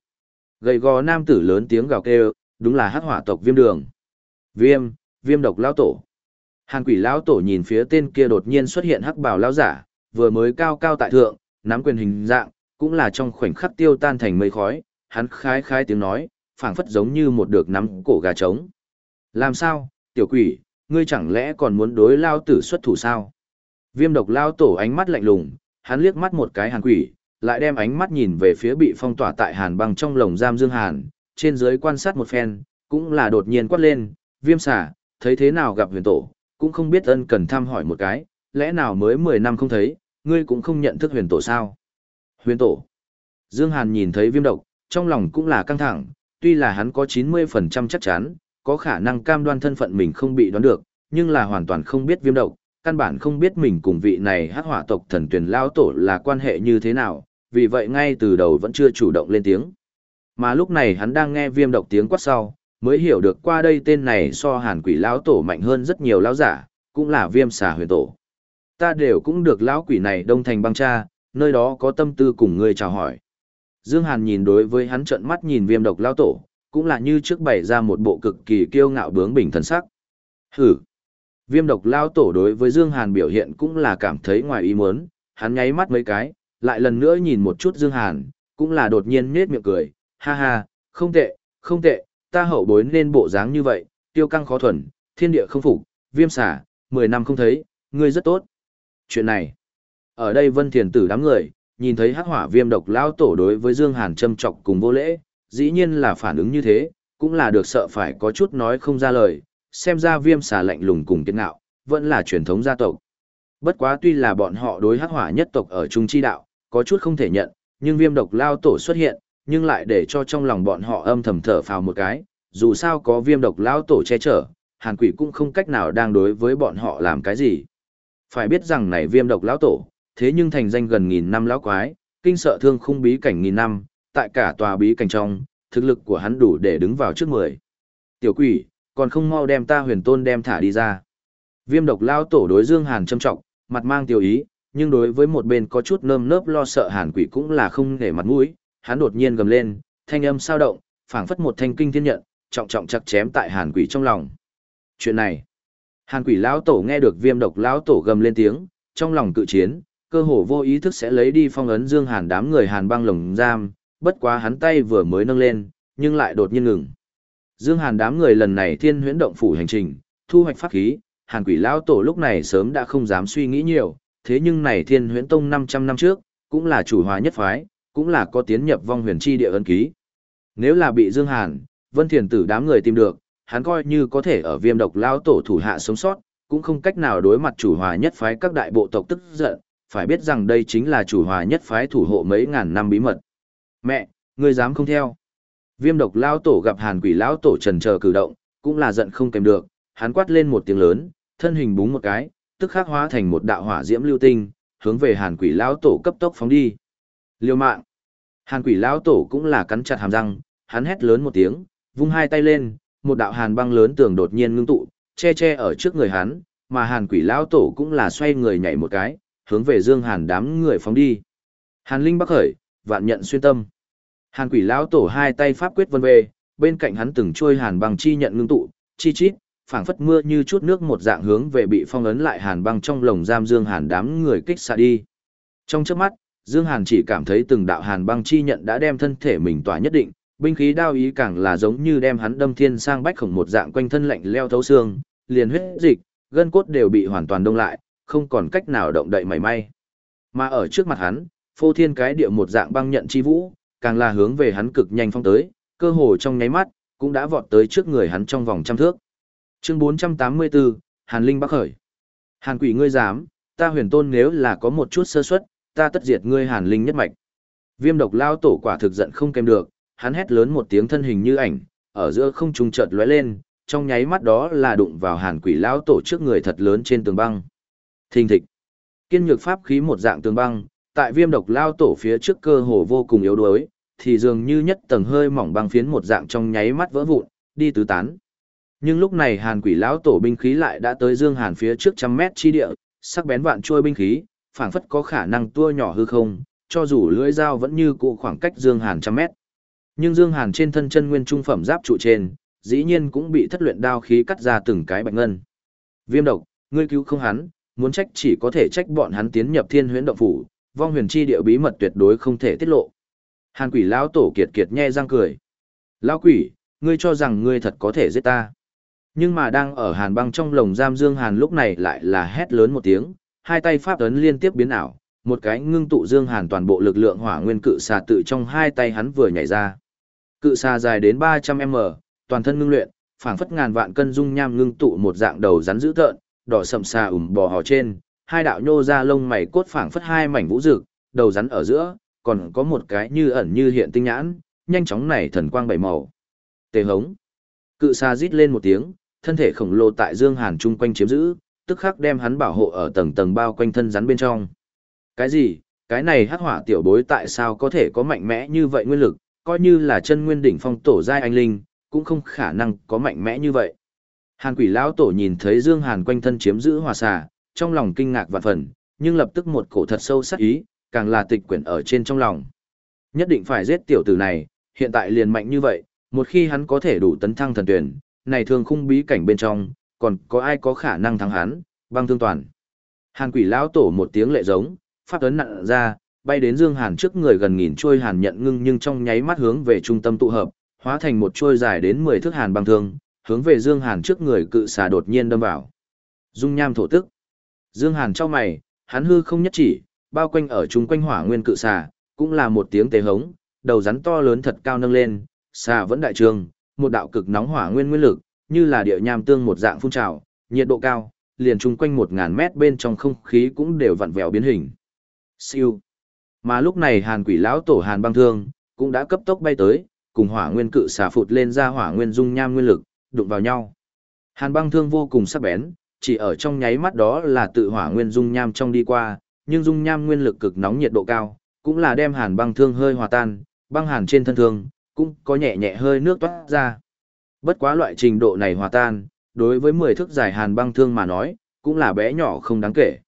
Gầy gò nam tử lớn tiếng gào kêu, đúng là hắc hỏa tộc viêm đường. Viêm, viêm độc lão tổ. Hàn quỷ lão tổ nhìn phía tên kia đột nhiên xuất hiện hắc bào lão giả, vừa mới cao cao tại thượng, nắm quyền hình dạng, cũng là trong khoảnh khắc tiêu tan thành mây khói, hắn khái khái tiếng nói, phảng phất giống như một được nắm cổ gà trống. Làm sao, tiểu quỷ, ngươi chẳng lẽ còn muốn đối lao tử xuất thủ sao? Viêm độc lao tổ ánh mắt lạnh lùng, hắn liếc mắt một cái hàn quỷ, lại đem ánh mắt nhìn về phía bị phong tỏa tại hàn băng trong lồng giam dương hàn, trên dưới quan sát một phen, cũng là đột nhiên quát lên, viêm xả, thấy thế nào gặp huyền tổ, cũng không biết ân cần thăm hỏi một cái, lẽ nào mới 10 năm không thấy, ngươi cũng không nhận thức huyền tổ sao? Huyền tổ. Dương Hàn nhìn thấy viêm độc, trong lòng cũng là căng thẳng, tuy là hắn có 90% chắc chắn, có khả năng cam đoan thân phận mình không bị đoán được, nhưng là hoàn toàn không biết viêm độc, căn bản không biết mình cùng vị này hắc hỏa tộc thần tuyển lao tổ là quan hệ như thế nào, vì vậy ngay từ đầu vẫn chưa chủ động lên tiếng. Mà lúc này hắn đang nghe viêm độc tiếng quát sau, mới hiểu được qua đây tên này so hàn quỷ lão tổ mạnh hơn rất nhiều lão giả, cũng là viêm xà huyền tổ. Ta đều cũng được lão quỷ này đông thành băng cha, nơi đó có tâm tư cùng ngươi chào hỏi. Dương Hàn nhìn đối với hắn trợn mắt nhìn viêm độc lão tổ, cũng là như trước bày ra một bộ cực kỳ kiêu ngạo bướng bỉnh thần sắc. Hử! Viêm độc lão tổ đối với Dương Hàn biểu hiện cũng là cảm thấy ngoài ý muốn, hắn nháy mắt mấy cái, lại lần nữa nhìn một chút Dương Hàn, cũng là đột nhiên nết miệng cười, ha ha, không tệ, không tệ, ta hậu bối nên bộ dáng như vậy, tiêu căng khó thuần, thiên địa không phục, viêm xả, 10 năm không thấy, ngươi rất tốt. Chuyện này, ở đây vân thiền tử đám người, nhìn thấy hắc hỏa viêm độc lao tổ đối với Dương Hàn châm trọc cùng vô lễ, dĩ nhiên là phản ứng như thế, cũng là được sợ phải có chút nói không ra lời, xem ra viêm xà lạnh lùng cùng kiên ngạo, vẫn là truyền thống gia tộc. Bất quá tuy là bọn họ đối hắc hỏa nhất tộc ở trung chi đạo, có chút không thể nhận, nhưng viêm độc lao tổ xuất hiện, nhưng lại để cho trong lòng bọn họ âm thầm thở phào một cái, dù sao có viêm độc lao tổ che chở, hàn quỷ cũng không cách nào đang đối với bọn họ làm cái gì. Phải biết rằng này viêm độc lão tổ, thế nhưng thành danh gần nghìn năm lão quái, kinh sợ thương khung bí cảnh nghìn năm, tại cả tòa bí cảnh trong, thực lực của hắn đủ để đứng vào trước mười. Tiểu quỷ, còn không mau đem ta huyền tôn đem thả đi ra. Viêm độc lao tổ đối Dương Hàn châm trọng, mặt mang tiểu ý, nhưng đối với một bên có chút nơm nớp lo sợ Hàn quỷ cũng là không để mặt mũi, hắn đột nhiên gầm lên, thanh âm sao động, phảng phất một thanh kinh thiên nhận, trọng trọng chặt chém tại Hàn quỷ trong lòng. Chuyện này, Hàn quỷ lão tổ nghe được viêm độc lão tổ gầm lên tiếng, trong lòng cự chiến, cơ hồ vô ý thức sẽ lấy đi phong ấn Dương Hàn đám người Hàn băng lồng giam, bất quá hắn tay vừa mới nâng lên, nhưng lại đột nhiên ngừng. Dương Hàn đám người lần này thiên huyễn động phủ hành trình, thu hoạch pháp khí, Hàn quỷ lão tổ lúc này sớm đã không dám suy nghĩ nhiều, thế nhưng này thiên huyễn tông 500 năm trước, cũng là chủ hòa nhất phái, cũng là có tiến nhập vong huyền chi địa ân ký. Nếu là bị Dương Hàn, Vân Thiền Tử đám người tìm được, hắn coi như có thể ở viêm độc lão tổ thủ hạ sống sót, cũng không cách nào đối mặt chủ hòa nhất phái các đại bộ tộc tức giận, phải biết rằng đây chính là chủ hòa nhất phái thủ hộ mấy ngàn năm bí mật. Mẹ, ngươi dám không theo. Viêm độc lão tổ gặp hàn quỷ lão tổ trần chờ cử động, cũng là giận không kèm được, hắn quát lên một tiếng lớn, thân hình búng một cái, tức khắc hóa thành một đạo hỏa diễm lưu tinh, hướng về hàn quỷ lão tổ cấp tốc phóng đi. Liêu mạng. Hàn quỷ lão tổ cũng là cắn chặt hàm răng, hắn hét lớn một tiếng, vung hai tay lên, một đạo hàn băng lớn tường đột nhiên ngưng tụ, che che ở trước người hắn, mà hàn quỷ lão tổ cũng là xoay người nhảy một cái, hướng về dương hàn đám người phóng đi. Hàn linh bắc khởi, vạn nhận xuyên tâm. Hàn quỷ lão tổ hai tay pháp quyết vân về, bên cạnh hắn từng trôi hàn băng chi nhận ngưng tụ, chi chít, phảng phất mưa như chút nước một dạng hướng về bị phong ấn lại hàn băng trong lồng giam dương hàn đám người kích xạ đi. Trong chớp mắt, Dương Hàn chỉ cảm thấy từng đạo hàn băng chi nhận đã đem thân thể mình tỏa nhất định, binh khí đao ý càng là giống như đem hắn đâm thiên sang bách khổng một dạng quanh thân lạnh leo thấu xương, liền huyết dịch, gân cốt đều bị hoàn toàn đông lại, không còn cách nào động đậy mảy may. Mà ở trước mặt hắn, phô thiên cái địa một dạng băng nhận chi vũ, càng là hướng về hắn cực nhanh phong tới, cơ hồ trong nháy mắt, cũng đã vọt tới trước người hắn trong vòng trăm thước. Chương 484, Hàn Linh Bắc khởi. Hàn quỷ ngươi dám, ta huyền tôn nếu là có một chút sơ suất, ta tất diệt ngươi Hàn Linh nhất mạch. Viêm độc lao tổ quả thực giận không kèm được, hắn hét lớn một tiếng thân hình như ảnh, ở giữa không trung chợt lóe lên, trong nháy mắt đó là đụng vào Hàn Quỷ lão tổ trước người thật lớn trên tường băng. Thình thịch. Kiên nhược pháp khí một dạng tường băng, tại Viêm độc lao tổ phía trước cơ hồ vô cùng yếu đuối, thì dường như nhất tầng hơi mỏng băng phiến một dạng trong nháy mắt vỡ vụn, đi tứ tán. Nhưng lúc này Hàn Quỷ lão tổ binh khí lại đã tới Dương Hàn phía trước trăm mét chi địa, sắc bén vạn trôi binh khí, phảng phất có khả năng tua nhỏ hư không, cho dù lưỡi dao vẫn như cũ khoảng cách Dương Hàn trăm mét. Nhưng Dương Hàn trên thân chân nguyên trung phẩm giáp trụ trên, dĩ nhiên cũng bị thất luyện đao khí cắt ra từng cái bạch ngân. Viêm độc, ngươi cứu không hắn, muốn trách chỉ có thể trách bọn hắn tiến nhập thiên huyễn động phủ, vong huyền chi địa bí mật tuyệt đối không thể tiết lộ. Hàn quỷ lão tổ kiệt kiệt nhe răng cười. Lão quỷ, ngươi cho rằng ngươi thật có thể giết ta. Nhưng mà đang ở hàn băng trong lồng giam Dương Hàn lúc này lại là hét lớn một tiếng, hai tay pháp ấn liên tiếp biến ảo, một cái ngưng tụ Dương Hàn toàn bộ lực lượng hỏa nguyên cự xà tự trong hai tay hắn vừa nhảy ra. Cự xà dài đến 300m, toàn thân ngưng luyện, phảng phất ngàn vạn cân dung nham ngưng tụ một dạng đầu rắn dữ tợn, đỏ sậm xà ủm bò hò trên, hai đạo nhô ra lông mày cốt phảng phất hai mảnh vũ dực, đầu rắn ở giữa, còn có một cái như ẩn như hiện tinh nhãn, nhanh chóng nảy thần quang bảy màu. Tề hống. Cự xà rít lên một tiếng, thân thể khổng lồ tại Dương Hàn trung quanh chiếm giữ, tức khắc đem hắn bảo hộ ở tầng tầng bao quanh thân rắn bên trong. Cái gì? Cái này hắc hỏa tiểu bối tại sao có thể có mạnh mẽ như vậy nguyên lực, coi như là chân nguyên đỉnh phong tổ giai anh linh, cũng không khả năng có mạnh mẽ như vậy. Hàn quỷ lão tổ nhìn thấy Dương Hàn quanh thân chiếm giữ hỏa xà, trong lòng kinh ngạc vạn phần, nhưng lập tức một cổ thật sâu sắc ý, càng là tịch quyển ở trên trong lòng. Nhất định phải giết tiểu tử này, hiện tại liền mạnh như vậy, một khi hắn có thể đủ tấn thăng thần tuyển, này thường khung bí cảnh bên trong, còn có ai có khả năng thắng hắn, băng thương toàn. Hàn quỷ lão tổ một tiếng lệ giống, pháp ấn nặng ra, bay đến Dương Hàn trước người gần nghìn chuôi hàn nhận ngưng nhưng trong nháy mắt hướng về trung tâm tụ hợp, hóa thành một chuôi dài đến 10 thước hàn băng thương, hướng về Dương Hàn trước người cự xà đột nhiên đâm vào. Dung nham thổ tức. Dương Hàn cho mày, hắn hư không nhất chỉ, bao quanh ở trung quanh hỏa nguyên cự xà, cũng là một tiếng tế hống, đầu rắn to lớn thật cao nâng lên, xà vẫn đại trường, một đạo cực nóng hỏa nguyên nguyên lực, như là địa nham tương một dạng phun trào, nhiệt độ cao, liền chung quanh 1000 mét bên trong không khí cũng đều vặn vẹo biến hình. Siêu. Mà lúc này Hàn Quỷ lão tổ Hàn Băng Thương cũng đã cấp tốc bay tới, cùng hỏa nguyên cự xà phụt lên ra hỏa nguyên dung nham nguyên lực, đụng vào nhau. Hàn Băng Thương vô cùng sắc bén, chỉ ở trong nháy mắt đó là tự hỏa nguyên dung nham trong đi qua, nhưng dung nham nguyên lực cực nóng nhiệt độ cao, cũng là đem Hàn Băng Thương hơi hòa tan, băng hàn trên thân thương cũng có nhẹ nhẹ hơi nước toát ra. Bất quá loại trình độ này hòa tan, đối với 10 thước dài Hàn Băng Thương mà nói, cũng là bé nhỏ không đáng kể.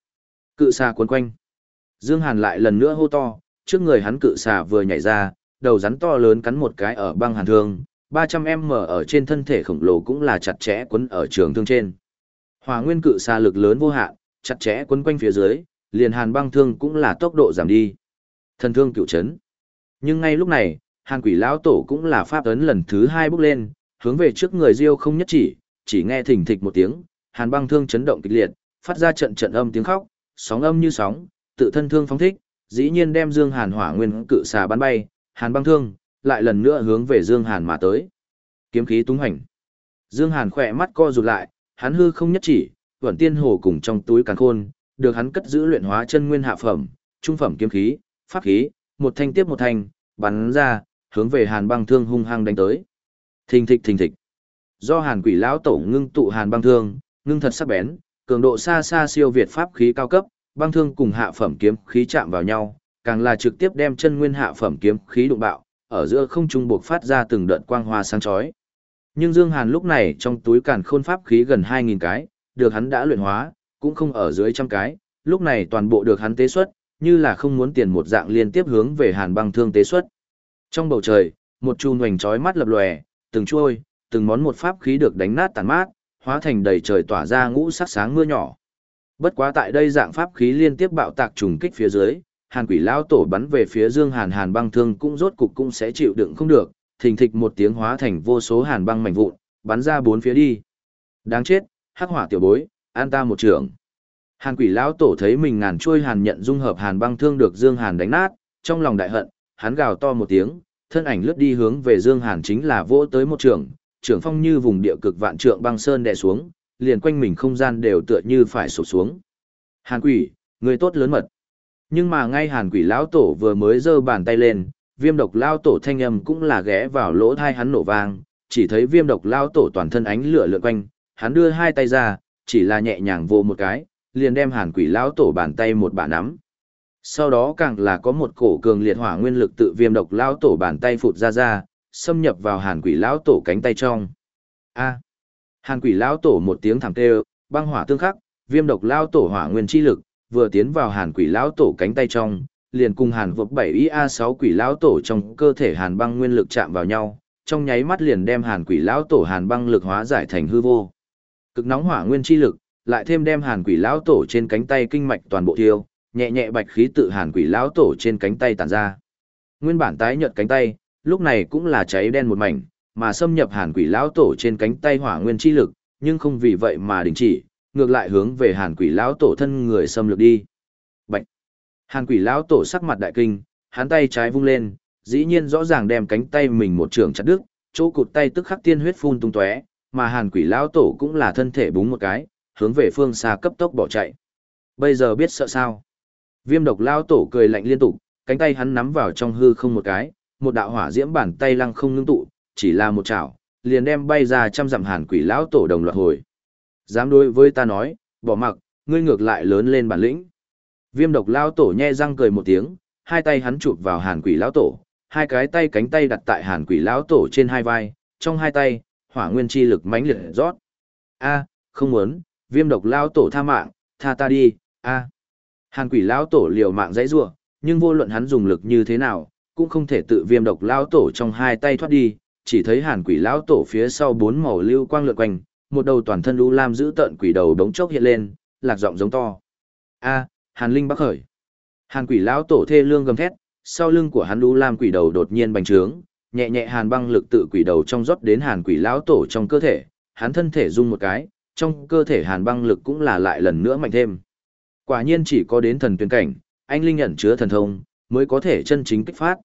Cự xà cuốn quanh. Dương Hàn lại lần nữa hô to, trước người hắn cự xà vừa nhảy ra, đầu rắn to lớn cắn một cái ở băng hàn thương, 300m ở trên thân thể khổng lồ cũng là chặt chẽ quấn ở trường thương trên. Hỏa nguyên cự xà lực lớn vô hạn, chặt chẽ quấn quanh phía dưới, liền hàn băng thương cũng là tốc độ giảm đi. Thần thương cựu chấn. Nhưng ngay lúc này, hàn quỷ lão tổ cũng là pháp ấn lần thứ hai bước lên, hướng về trước người Diêu không nhất chỉ, chỉ nghe thình thịch một tiếng, hàn băng thương chấn động kịch liệt, phát ra trận trận âm tiếng khóc, sóng âm như sóng, tự thân thương phóng thích, dĩ nhiên đem Dương Hàn hỏa nguyên cự xà bắn bay, Hàn băng thương, lại lần nữa hướng về Dương Hàn mà tới. Kiếm khí tung hành. Dương Hàn khỏe mắt co rụt lại, hắn hư không nhất chỉ, tuẩn tiên hồ cùng trong túi càn khôn, được hắn cất giữ luyện hóa chân nguyên hạ phẩm, trung phẩm kiếm khí, pháp khí, một thanh tiếp một thanh, bắn ra, hướng về Hàn băng thương hung hăng đánh tới. Thình thịch thình thịch. Do Hàn quỷ lão tổ ngưng tụ Hàn băng thương, ngưng thật sắc bén, cường độ xa xa siêu việt pháp khí cao cấp, băng thương cùng hạ phẩm kiếm khí chạm vào nhau, càng là trực tiếp đem chân nguyên hạ phẩm kiếm khí đụng bạo, ở giữa không trung buộc phát ra từng đợt quang hoa sáng chói. Nhưng Dương Hàn lúc này trong túi càn khôn pháp khí gần 2000 cái, được hắn đã luyện hóa, cũng không ở dưới trăm cái, lúc này toàn bộ được hắn tế xuất, như là không muốn tiền một dạng liên tiếp hướng về Hàn băng thương tế xuất. Trong bầu trời, một chùm hoành chói mắt lập lòe, từng chuôi, từng món một pháp khí được đánh nát tàn mát, hóa thành đầy trời tỏa ra ngũ sắc sáng mưa nhỏ. Bất quá tại đây dạng pháp khí liên tiếp bạo tạc trùng kích phía dưới, Hàn Quỷ lão tổ bắn về phía Dương Hàn Hàn băng thương cũng rốt cục cũng sẽ chịu đựng không được, thình thịch một tiếng hóa thành vô số hàn băng mảnh vụn, bắn ra bốn phía đi. Đáng chết, hắc hỏa tiểu bối, an ta một trưởng. Hàn Quỷ lão tổ thấy mình ngàn chuôi hàn nhận dung hợp hàn băng thương được Dương Hàn đánh nát, trong lòng đại hận, hắn gào to một tiếng, thân ảnh lướt đi hướng về Dương Hàn chính là vỗ tới một trường, trưởng phong như vùng địa cực vạn trượng băng sơn đè xuống, liền quanh mình không gian đều tựa như phải sụp xuống. Hàn quỷ, người tốt lớn mật. Nhưng mà ngay hàn quỷ lão tổ vừa mới giơ bàn tay lên, viêm độc lao tổ thanh âm cũng là ghé vào lỗ tai hắn nổ vang, chỉ thấy viêm độc lao tổ toàn thân ánh lửa lượn quanh, hắn đưa hai tay ra, chỉ là nhẹ nhàng vô một cái, liền đem hàn quỷ lão tổ bàn tay một bả nắm. Sau đó càng là có một cổ cường liệt hỏa nguyên lực tự viêm độc lao tổ bàn tay phụt ra ra, xâm nhập vào hàn quỷ lão tổ cánh tay trong. A. Hàn quỷ lão tổ một tiếng thẳng kêu, băng hỏa tương khắc, viêm độc lão tổ hỏa nguyên chi lực, vừa tiến vào hàn quỷ lão tổ cánh tay trong, liền cùng hàn vực 7 ia 6 quỷ lão tổ trong cơ thể hàn băng nguyên lực chạm vào nhau, trong nháy mắt liền đem hàn quỷ lão tổ hàn băng lực hóa giải thành hư vô. Cực nóng hỏa nguyên chi lực, lại thêm đem hàn quỷ lão tổ trên cánh tay kinh mạch toàn bộ thiêu, nhẹ nhẹ bạch khí tự hàn quỷ lão tổ trên cánh tay tản ra. Nguyên bản tái nhợt cánh tay, lúc này cũng là cháy đen một mảnh, mà xâm nhập hàn quỷ lão tổ trên cánh tay hỏa nguyên chi lực, nhưng không vì vậy mà đình chỉ, ngược lại hướng về hàn quỷ lão tổ thân người xâm lược đi. Bạch! Hàn quỷ lão tổ sắc mặt đại kinh, hắn tay trái vung lên, dĩ nhiên rõ ràng đem cánh tay mình một trường chặt đứt, chỗ cụt tay tức khắc tiên huyết phun tung tóe, mà hàn quỷ lão tổ cũng là thân thể búng một cái, hướng về phương xa cấp tốc bỏ chạy. Bây giờ biết sợ sao? Viêm độc lão tổ cười lạnh liên tục, cánh tay hắn nắm vào trong hư không một cái, một đạo hỏa diễm bàn tay lăng không ngưng tụ, chỉ là một chảo, liền đem bay ra trăm dặm hàn quỷ lão tổ đồng loạt hồi. Dám đối với ta nói, bỏ mặc, ngươi ngược lại lớn lên bản lĩnh. Viêm độc lão tổ nhe răng cười một tiếng, hai tay hắn chụp vào hàn quỷ lão tổ, hai cái tay cánh tay đặt tại hàn quỷ lão tổ trên hai vai, trong hai tay, hỏa nguyên chi lực mãnh liệt rót. A, không muốn, viêm độc lão tổ tha mạng, tha ta đi, a. Hàn quỷ lão tổ liều mạng dãy rủa, nhưng vô luận hắn dùng lực như thế nào, cũng không thể tự viêm độc lão tổ trong hai tay thoát đi, chỉ thấy hàn quỷ lão tổ phía sau bốn màu lưu quang lượn quanh, một đầu toàn thân u lam giữ tận quỷ đầu đống chốc hiện lên, lạc giọng giống to. A, Hàn Linh Bắc khởi. Hàn quỷ lão tổ thê lương gầm thét, sau lưng của hắn u lam quỷ đầu đột nhiên bành trướng, nhẹ nhẹ hàn băng lực tự quỷ đầu trong rót đến hàn quỷ lão tổ trong cơ thể, hắn thân thể rung một cái, trong cơ thể hàn băng lực cũng là lại lần nữa mạnh thêm. Quả nhiên chỉ có đến thần tuyển cảnh, anh linh nhận chứa thần thông, mới có thể chân chính kích phát.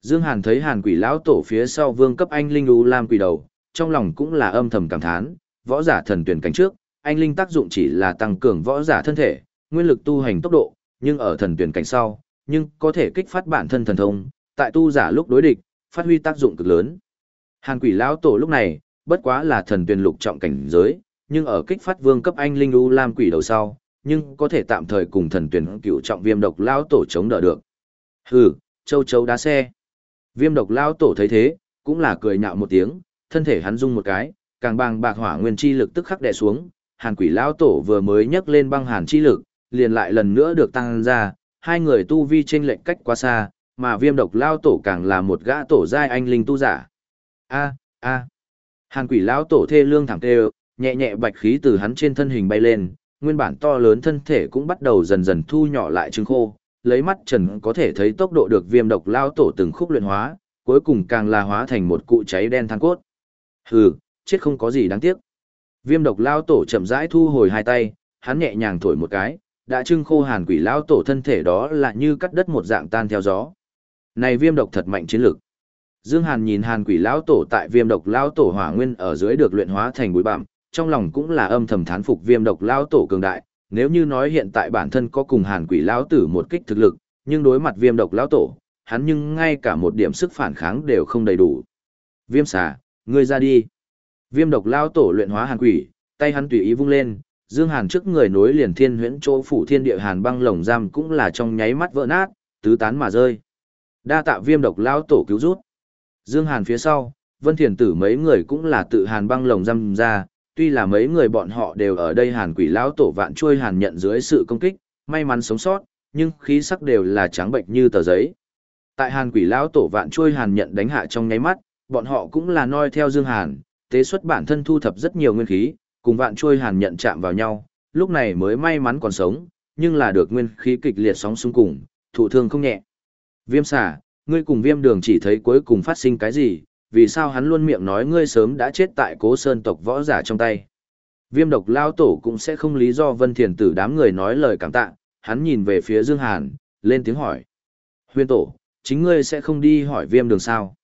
Dương Hàn thấy Hàn Quỷ lão tổ phía sau vương cấp anh linh u lam quỷ đầu, trong lòng cũng là âm thầm cảm thán, võ giả thần tuyển cảnh trước, anh linh tác dụng chỉ là tăng cường võ giả thân thể, nguyên lực tu hành tốc độ, nhưng ở thần tuyển cảnh sau, nhưng có thể kích phát bản thân thần thông, tại tu giả lúc đối địch, phát huy tác dụng cực lớn. Hàn Quỷ lão tổ lúc này, bất quá là thần tuyển lục trọng cảnh giới, nhưng ở kích phát vương cấp anh linh u lam quỷ đầu sau, nhưng có thể tạm thời cùng thần tuyển cựu trọng viêm độc lão tổ chống đỡ được. Hừ, châu châu đá xe. Viêm độc lao tổ thấy thế, cũng là cười nhạo một tiếng, thân thể hắn rung một cái, càng bằng bạc hỏa nguyên chi lực tức khắc đè xuống, hàn quỷ lao tổ vừa mới nhấc lên băng hàn chi lực, liền lại lần nữa được tăng ra, hai người tu vi trên lệnh cách quá xa, mà viêm độc lao tổ càng là một gã tổ giai anh linh tu giả. A, a. Hàn quỷ lao tổ thê lương thẳng tê, nhẹ nhẹ bạch khí từ hắn trên thân hình bay lên, nguyên bản to lớn thân thể cũng bắt đầu dần dần thu nhỏ lại trứng khô, lấy mắt trần có thể thấy tốc độ được viêm độc lao tổ từng khúc luyện hóa, cuối cùng càng là hóa thành một cụ cháy đen than cốt. Hừ, chết không có gì đáng tiếc. Viêm độc lao tổ chậm rãi thu hồi hai tay, hắn nhẹ nhàng thổi một cái, đã trưng khô hàn quỷ lao tổ thân thể đó là như cắt đất một dạng tan theo gió. Này viêm độc thật mạnh chiến lực. Dương Hàn nhìn hàn quỷ lao tổ tại viêm độc lao tổ hỏa nguyên ở dưới được luyện hóa thành bụi bặm, trong lòng cũng là âm thầm thán phục viêm độc lao tổ cường đại, nếu như nói hiện tại bản thân có cùng hàn quỷ lão tử một kích thực lực, nhưng đối mặt viêm độc lão tổ, hắn nhưng ngay cả một điểm sức phản kháng đều không đầy đủ. Viêm xà, ngươi ra đi. Viêm độc lão tổ luyện hóa hàn quỷ, tay hắn tùy ý vung lên, Dương Hàn trước người nối liền thiên huyễn chỗ phủ thiên địa hàn băng lồng giam cũng là trong nháy mắt vỡ nát, tứ tán mà rơi. Đa tạ viêm độc lão tổ cứu rút. Dương Hàn phía sau, Vân Thiền Tử mấy người cũng là tự hàn băng lồng giam ra, tuy là mấy người bọn họ đều ở đây hàn quỷ lão tổ vạn trôi hàn nhận dưới sự công kích, may mắn sống sót, nhưng khí sắc đều là trắng bệnh như tờ giấy. Tại hàn quỷ lão tổ vạn trôi hàn nhận đánh hạ trong nháy mắt, bọn họ cũng là noi theo dương hàn, tế xuất bản thân thu thập rất nhiều nguyên khí, cùng vạn trôi hàn nhận chạm vào nhau, lúc này mới may mắn còn sống, nhưng là được nguyên khí kịch liệt sóng xung cùng, thụ thương không nhẹ. Viêm xả, ngươi cùng viêm đường chỉ thấy cuối cùng phát sinh cái gì, vì sao hắn luôn miệng nói ngươi sớm đã chết tại cố sơn tộc võ giả trong tay. Viêm độc lao tổ cũng sẽ không lý do vân thiền tử đám người nói lời cảm tạ, hắn nhìn về phía Dương Hàn, lên tiếng hỏi. Huyền tổ, chính ngươi sẽ không đi hỏi viêm đường sao.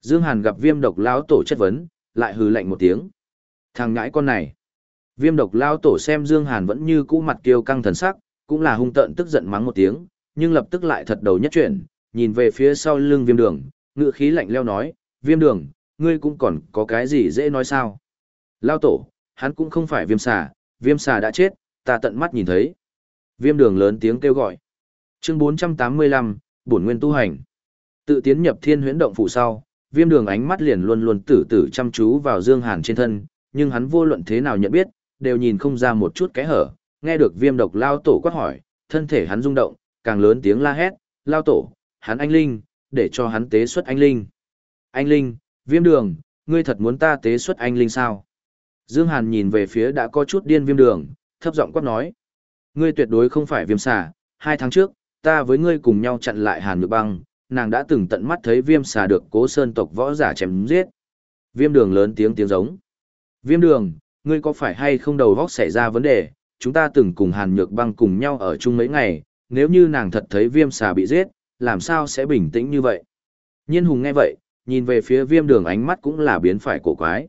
Dương Hàn gặp viêm độc lao tổ chất vấn, lại hừ lạnh một tiếng. Thằng ngãi con này. Viêm độc lao tổ xem Dương Hàn vẫn như cũ mặt kiêu căng thần sắc, cũng là hung tợn tức giận mắng một tiếng, nhưng lập tức lại thật đầu nhất chuyển, nhìn về phía sau lưng viêm đường, ngựa khí lạnh leo nói, viêm đường, ngươi cũng còn có cái gì dễ nói sao? Lao tổ, hắn cũng không phải viêm xà, viêm xà đã chết, ta tận mắt nhìn thấy. Viêm đường lớn tiếng kêu gọi. Chương 485, Bổn Nguyên Tu Hành. Tự tiến nhập thiên huyễn động phủ sau, viêm đường ánh mắt liền luôn luôn tử tử chăm chú vào Dương Hàn trên thân, nhưng hắn vô luận thế nào nhận biết, đều nhìn không ra một chút cái hở, nghe được viêm độc lao tổ quát hỏi, thân thể hắn rung động, càng lớn tiếng la hét, lao tổ, hắn anh linh, để cho hắn tế xuất anh linh. Anh Linh, viêm đường, ngươi thật muốn ta tế xuất anh Linh sao? Dương Hàn nhìn về phía đã có chút điên viêm đường, thấp giọng quát nói. Ngươi tuyệt đối không phải viêm xà, hai tháng trước, ta với ngươi cùng nhau chặn lại Hàn Nhược Băng, nàng đã từng tận mắt thấy viêm xà được cố sơn tộc võ giả chém giết. Viêm đường lớn tiếng tiếng giống. Viêm đường, ngươi có phải hay không đầu vóc xảy ra vấn đề, chúng ta từng cùng Hàn Nhược băng cùng nhau ở chung mấy ngày, nếu như nàng thật thấy viêm xà bị giết, làm sao sẽ bình tĩnh như vậy? Nhiên hùng nghe vậy, nhìn về phía viêm đường ánh mắt cũng là biến phải cổ quái.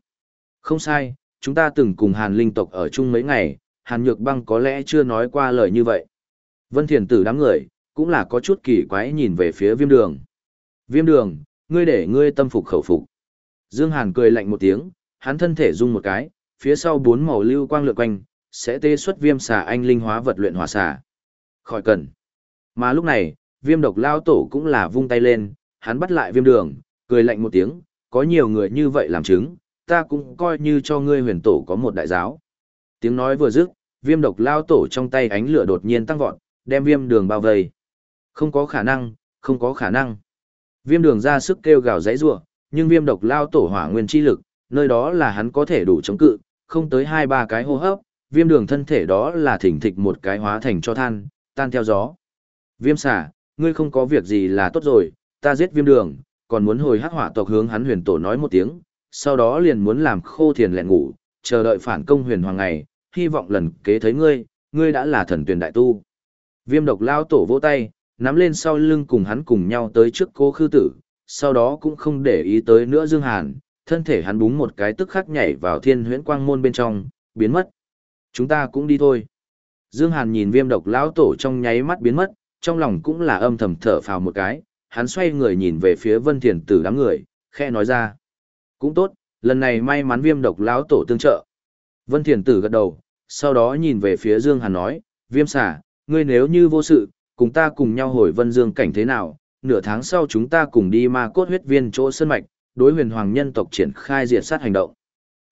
Không sai, chúng ta từng cùng Hàn linh tộc ở chung mấy ngày, Hàn Nhược băng có lẽ chưa nói qua lời như vậy. Vân Thiền tử đám người, cũng là có chút kỳ quái nhìn về phía viêm đường. Viêm đường, ngươi để ngươi tâm phục khẩu phục. Dương Hàn cười lạnh một tiếng, hắn thân thể rung một cái, phía sau bốn màu lưu quang lượn quanh, sẽ tê xuất viêm xà anh linh hóa vật luyện hỏa xà. Khỏi cần. Mà lúc này, viêm độc lao tổ cũng là vung tay lên, hắn bắt lại viêm đường, cười lạnh một tiếng, có nhiều người như vậy làm chứng, ta cũng coi như cho ngươi huyền tổ có một đại giáo. Tiếng nói vừa dứt, viêm độc lao tổ trong tay ánh lửa đột nhiên tăng vọt, đem viêm đường bao vây. Không có khả năng, không có khả năng. Viêm đường ra sức kêu gào dãy rủa nhưng viêm độc lao tổ hỏa nguyên chi lực, nơi đó là hắn có thể đủ chống cự, không tới hai ba cái hô hấp, viêm đường thân thể đó là thỉnh thịch một cái hóa thành cho than, tan theo gió. Viêm xả, ngươi không có việc gì là tốt rồi, ta giết viêm đường, còn muốn hồi hắc hỏa tộc hướng hắn huyền tổ nói một tiếng, sau đó liền muốn làm khô thiền lẹn ngủ, chờ đợi phản công huyền hoàng ngày, hy vọng lần kế thấy ngươi, ngươi đã là thần tuyển đại tu. Viêm độc lao tổ vỗ tay, nắm lên sau lưng cùng hắn cùng nhau tới trước cô khư tử, sau đó cũng không để ý tới nữa Dương Hàn, thân thể hắn búng một cái tức khắc nhảy vào thiên huyễn quang môn bên trong, biến mất. Chúng ta cũng đi thôi. Dương Hàn nhìn viêm độc lão tổ trong nháy mắt biến mất, trong lòng cũng là âm thầm thở phào một cái, hắn xoay người nhìn về phía vân thiền tử đám người, khe nói ra. Cũng tốt, lần này may mắn viêm độc lão tổ tương trợ. Vân thiền tử gật đầu, sau đó nhìn về phía Dương Hàn nói, viêm xả, ngươi nếu như vô sự, cùng ta cùng nhau hồi vân dương cảnh thế nào, nửa tháng sau chúng ta cùng đi ma cốt huyết viên chỗ sân mạch, đối huyền hoàng nhân tộc triển khai diệt sát hành động.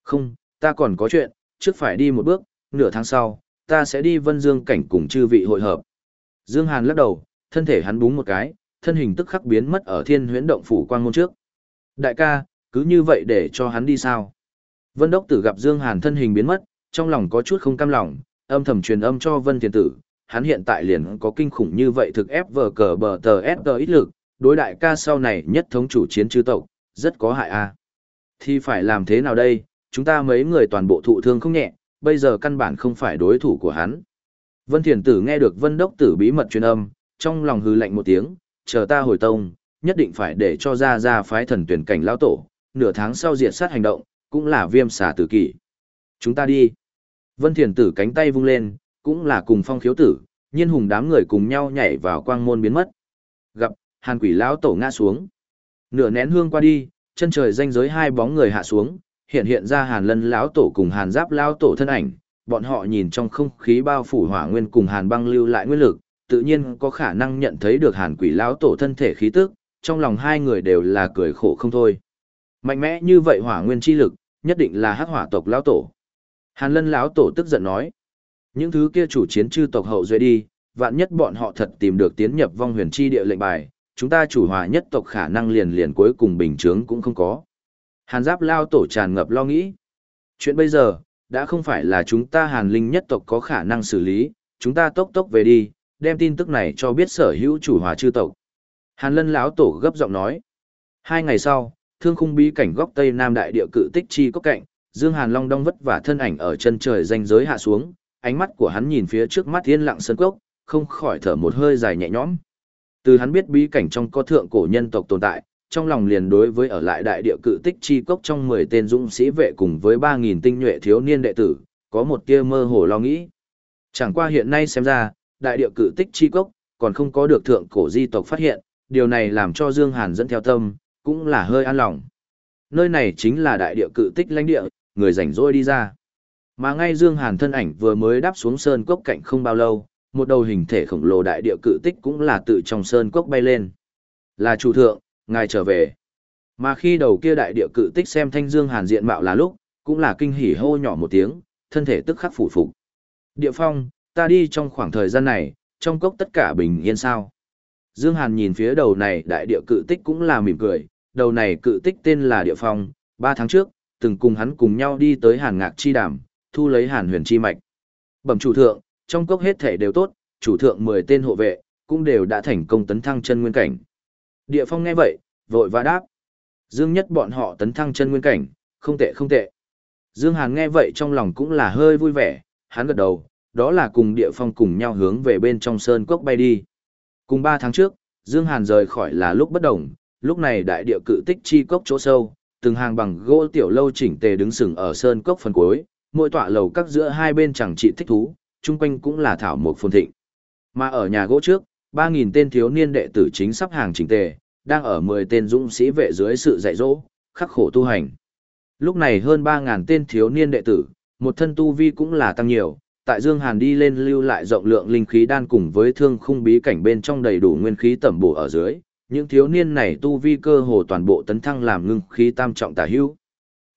Không, ta còn có chuyện, trước phải đi một bước, nửa tháng sau, ta sẽ đi vân dương cảnh cùng chư vị hội hợp. Dương Hàn lắc đầu, thân thể hắn búng một cái, thân hình tức khắc biến mất ở thiên huyễn động phủ quang môn trước. Đại ca, cứ như vậy để cho hắn đi sao? Vân Đốc Tử gặp Dương Hàn thân hình biến mất, trong lòng có chút không cam lòng, âm thầm truyền âm cho Vân Thiên Tử, hắn hiện tại liền có kinh khủng như vậy thực ép vờ cờ bờ tờ ép tờ ít lực, đối đại ca sau này nhất thống chủ chiến chư tộc, rất có hại a. À. Thì phải làm thế nào đây, chúng ta mấy người toàn bộ thụ thương không nhẹ, bây giờ căn bản không phải đối thủ của hắn. Vân Thiền Tử nghe được Vân Đốc Tử bí mật truyền âm, trong lòng hừ lạnh một tiếng, chờ ta hồi tông, nhất định phải để cho ra ra phái thần tuyển cảnh lão tổ, nửa tháng sau diệt sát hành động, cũng là viêm xà tử kỷ. Chúng ta đi. Vân Thiền Tử cánh tay vung lên, cũng là cùng phong khiếu tử, nhiên hùng đám người cùng nhau nhảy vào quang môn biến mất. Gặp, hàn quỷ lão tổ ngã xuống. Nửa nén hương qua đi, chân trời danh giới hai bóng người hạ xuống, hiện hiện ra hàn lân lão tổ cùng hàn giáp lão tổ thân ảnh. Bọn họ nhìn trong không khí bao phủ hỏa nguyên cùng hàn băng lưu lại nguyên lực, tự nhiên có khả năng nhận thấy được hàn quỷ lão tổ thân thể khí tức, trong lòng hai người đều là cười khổ không thôi. Mạnh mẽ như vậy hỏa nguyên chi lực, nhất định là hắc hỏa tộc lão tổ. Hàn lân lão tổ tức giận nói. Những thứ kia chủ chiến chư tộc hậu duệ đi, vạn nhất bọn họ thật tìm được tiến nhập vong huyền chi địa lệnh bài, chúng ta chủ hòa nhất tộc khả năng liền liền cuối cùng bình chướng cũng không có. Hàn giáp lao tổ tràn ngập lo nghĩ. Chuyện bây giờ, đã không phải là chúng ta hàn linh nhất tộc có khả năng xử lý, chúng ta tốc tốc về đi, đem tin tức này cho biết sở hữu chủ hòa chư tộc. Hàn lân lão tổ gấp giọng nói. Hai ngày sau, thương khung bí cảnh góc tây nam đại địa cự tích chi có cạnh, Dương Hàn Long đong vất vả thân ảnh ở chân trời danh giới hạ xuống, ánh mắt của hắn nhìn phía trước mắt yên lặng sơn cốc, không khỏi thở một hơi dài nhẹ nhõm. Từ hắn biết bí cảnh trong có thượng cổ nhân tộc tồn tại, trong lòng liền đối với ở lại đại địa cự tích chi cốc trong 10 tên dũng sĩ vệ cùng với 3.000 tinh nhuệ thiếu niên đệ tử, có một tia mơ hồ lo nghĩ. Chẳng qua hiện nay xem ra, đại địa cự tích chi cốc, còn không có được thượng cổ di tộc phát hiện, điều này làm cho Dương Hàn dẫn theo tâm, cũng là hơi an lòng. Nơi này chính là đại địa cự tích lãnh địa, người rảnh rỗi đi ra. Mà ngay Dương Hàn thân ảnh vừa mới đáp xuống sơn cốc cạnh không bao lâu, một đầu hình thể khổng lồ đại địa cự tích cũng là tự trong sơn cốc bay lên. Là chủ thượng, ngài trở về. Mà khi đầu kia đại địa cự tích xem thanh Dương Hàn diện mạo là lúc, cũng là kinh hỉ hô nhỏ một tiếng, thân thể tức khắc phủ phục. Địa phong, ta đi trong khoảng thời gian này, trong cốc tất cả bình yên sao. Dương Hàn nhìn phía đầu này đại địa cự tích cũng là mỉm cười, đầu này cự tích tên là địa phong, ba tháng trước, từng cùng hắn cùng nhau đi tới Hàn Ngạc Chi Đàm, thu lấy hàn huyền chi mạch. Bẩm chủ thượng, trong cốc hết thể đều tốt, chủ thượng 10 tên hộ vệ, cũng đều đã thành công tấn thăng chân nguyên cảnh. Địa phong nghe vậy, vội vã đáp. Dương nhất bọn họ tấn thăng chân nguyên cảnh, không tệ không tệ. Dương Hàn nghe vậy trong lòng cũng là hơi vui vẻ, hắn gật đầu, đó là cùng địa phong cùng nhau hướng về bên trong sơn cốc bay đi. Cùng 3 tháng trước, Dương Hàn rời khỏi là lúc bất động, lúc này đại địa cự tích chi cốc chỗ sâu, từng hàng bằng gỗ tiểu lâu chỉnh tề đứng sừng ở sơn cốc phần cuối, mỗi tọa lầu các giữa hai bên chẳng trị thích thú, chung quanh cũng là thảo mộc phồn thịnh. Mà ở nhà gỗ trước, 3.000 tên thiếu niên đệ tử chính sắp hàng chỉnh tề, đang ở 10 tên dũng sĩ vệ dưới sự dạy dỗ, khắc khổ tu hành. Lúc này hơn 3.000 tên thiếu niên đệ tử, một thân tu vi cũng là tăng nhiều, tại Dương Hàn đi lên lưu lại rộng lượng linh khí đan cùng với thương khung bí cảnh bên trong đầy đủ nguyên khí tẩm bổ ở dưới, những thiếu niên này tu vi cơ hồ toàn bộ tấn thăng làm ngưng khí tam trọng tả hữu.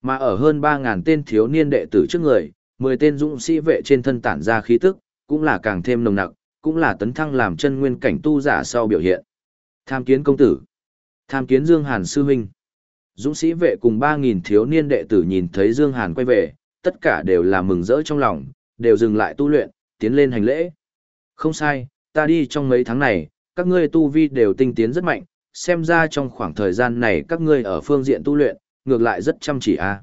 Mà ở hơn 3000 tên thiếu niên đệ tử trước người, 10 tên dũng sĩ vệ trên thân tản ra khí tức, cũng là càng thêm nồng nặc, cũng là tấn thăng làm chân nguyên cảnh tu giả sau biểu hiện. Tham kiến công tử. Tham kiến Dương Hàn sư huynh. Dũng sĩ vệ cùng 3000 thiếu niên đệ tử nhìn thấy Dương Hàn quay về, tất cả đều là mừng rỡ trong lòng, đều dừng lại tu luyện, tiến lên hành lễ. Không sai, ta đi trong mấy tháng này, các ngươi tu vi đều tinh tiến rất mạnh, xem ra trong khoảng thời gian này các ngươi ở phương diện tu luyện, ngược lại rất chăm chỉ a. À.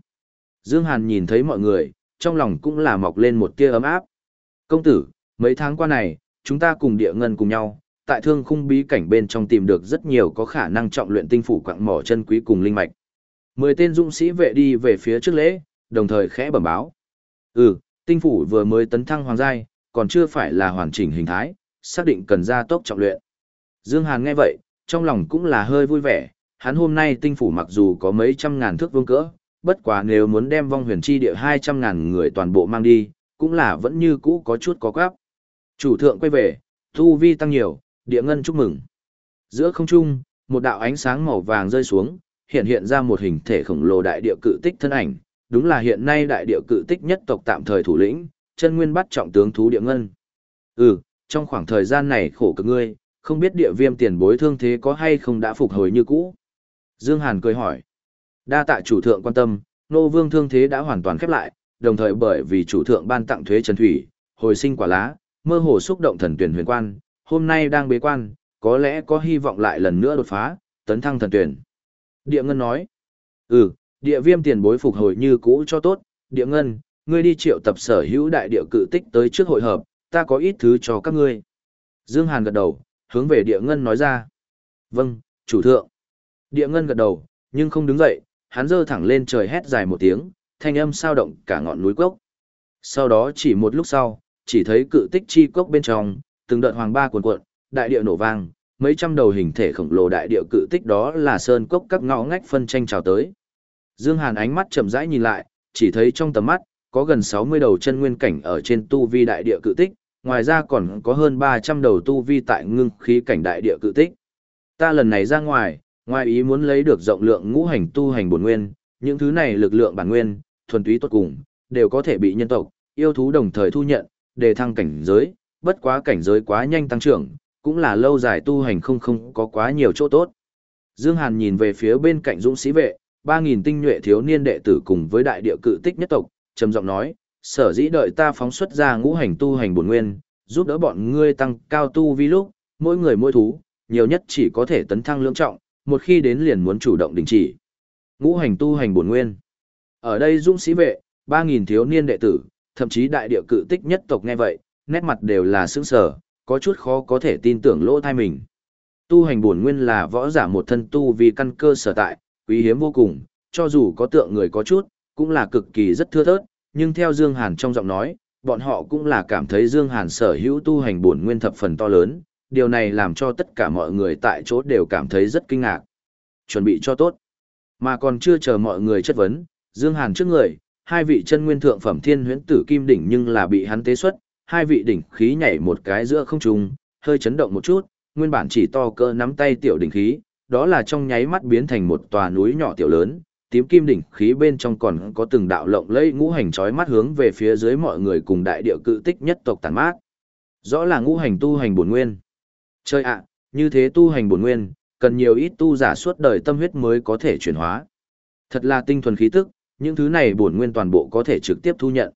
Dương Hàn nhìn thấy mọi người, trong lòng cũng là mọc lên một tia ấm áp. Công tử, mấy tháng qua này, chúng ta cùng địa ngân cùng nhau, tại thương khung bí cảnh bên trong tìm được rất nhiều có khả năng trọng luyện tinh phủ quặng mỏ chân quý cùng linh mạch. Mười tên dũng sĩ vệ đi về phía trước lễ, đồng thời khẽ bẩm báo. Ừ, tinh phủ vừa mới tấn thăng hoàng giai, còn chưa phải là hoàn chỉnh hình thái, xác định cần gia tốc trọng luyện. Dương Hàn nghe vậy, trong lòng cũng là hơi vui vẻ, hắn hôm nay tinh phủ mặc dù có mấy trăm ngàn thước vương cỡ, bất quá nếu muốn đem vong huyền chi địa hai trăm ngàn người toàn bộ mang đi, cũng là vẫn như cũ có chút có gáp. Chủ thượng quay về, thu vi tăng nhiều, địa ngân chúc mừng. Giữa không trung, một đạo ánh sáng màu vàng rơi xuống, hiện hiện ra một hình thể khổng lồ đại địa cự tích thân ảnh, đúng là hiện nay đại địa cự tích nhất tộc tạm thời thủ lĩnh, chân nguyên bắt trọng tướng thú địa ngân. Ừ, trong khoảng thời gian này khổ cực ngươi, không biết địa viêm tiền bối thương thế có hay không đã phục hồi như cũ. Dương Hàn cười hỏi. Đa tạ chủ thượng quan tâm, nô vương thương thế đã hoàn toàn khép lại, đồng thời bởi vì chủ thượng ban tặng thuế trần thủy, hồi sinh quả lá, mơ hồ xúc động thần tuyển huyền quan, hôm nay đang bế quan, có lẽ có hy vọng lại lần nữa đột phá, tấn thăng thần tuyển. Địa Ngân nói, ừ, địa viêm tiền bối phục hồi như cũ cho tốt, địa Ngân, ngươi đi triệu tập sở hữu đại địa cự tích tới trước hội hợp, ta có ít thứ cho các ngươi. Dương Hàn gật đầu, hướng về địa Ngân nói ra. Vâng, chủ thượng. Địa Ngân gật đầu, nhưng không đứng dậy, hắn giơ thẳng lên trời hét dài một tiếng, thanh âm sao động cả ngọn núi cốc. Sau đó chỉ một lúc sau, chỉ thấy cự tích chi cốc bên trong, từng đợt hoàng ba cuồn cuộn, đại địa nổ vang, mấy trăm đầu hình thể khổng lồ đại địa cự tích đó là sơn cốc các ngõ ngách phân tranh trào tới. Dương Hàn ánh mắt chậm rãi nhìn lại, chỉ thấy trong tầm mắt, có gần 60 đầu chân nguyên cảnh ở trên tu vi đại địa cự tích, ngoài ra còn có hơn 300 đầu tu vi tại ngưng khí cảnh đại địa cự tích. Ta lần này ra ngoài, ngoài ý muốn lấy được rộng lượng ngũ hành tu hành bổn nguyên, những thứ này lực lượng bản nguyên, thuần túy tốt cùng, đều có thể bị nhân tộc, yêu thú đồng thời thu nhận, đề thăng cảnh giới, bất quá cảnh giới quá nhanh tăng trưởng, cũng là lâu dài tu hành không không có quá nhiều chỗ tốt. Dương Hàn nhìn về phía bên cạnh dũng sĩ vệ, Ba nghìn tinh nhuệ thiếu niên đệ tử cùng với đại địa cự tích nhất tộc, trầm giọng nói, sở dĩ đợi ta phóng xuất ra ngũ hành tu hành bổn nguyên, giúp đỡ bọn ngươi tăng cao tu vi lúc, mỗi người mỗi thú, nhiều nhất chỉ có thể tấn thăng lưỡng trọng, một khi đến liền muốn chủ động đình chỉ. Ngũ hành tu hành bổn nguyên. Ở đây dũng sĩ vệ, ba nghìn thiếu niên đệ tử, thậm chí đại địa cự tích nhất tộc nghe vậy, nét mặt đều là sững sờ, có chút khó có thể tin tưởng lỗ thai mình. Tu hành bổn nguyên là võ giả một thân tu vì căn cơ sở tại, quý hiếm vô cùng, cho dù có tượng người có chút, cũng là cực kỳ rất thưa thớt, nhưng theo Dương Hàn trong giọng nói, bọn họ cũng là cảm thấy Dương Hàn sở hữu tu hành bổn nguyên thập phần to lớn, điều này làm cho tất cả mọi người tại chỗ đều cảm thấy rất kinh ngạc. Chuẩn bị cho tốt. Mà còn chưa chờ mọi người chất vấn, Dương Hàn trước người, hai vị chân nguyên thượng phẩm thiên huyễn tử kim đỉnh nhưng là bị hắn tế xuất, hai vị đỉnh khí nhảy một cái giữa không trung, hơi chấn động một chút, nguyên bản chỉ to cỡ nắm tay tiểu đỉnh khí, đó là trong nháy mắt biến thành một tòa núi nhỏ tiểu lớn, tím kim đỉnh khí bên trong còn có từng đạo lộng lẫy ngũ hành chói mắt hướng về phía dưới mọi người cùng đại địa cự tích nhất tộc tàn mát. Rõ là ngũ hành tu hành bổn nguyên. Chơi ạ, như thế tu hành bổn nguyên, cần nhiều ít tu giả suốt đời tâm huyết mới có thể chuyển hóa. Thật là tinh thuần khí tức, những thứ này bổn nguyên toàn bộ có thể trực tiếp thu nhận.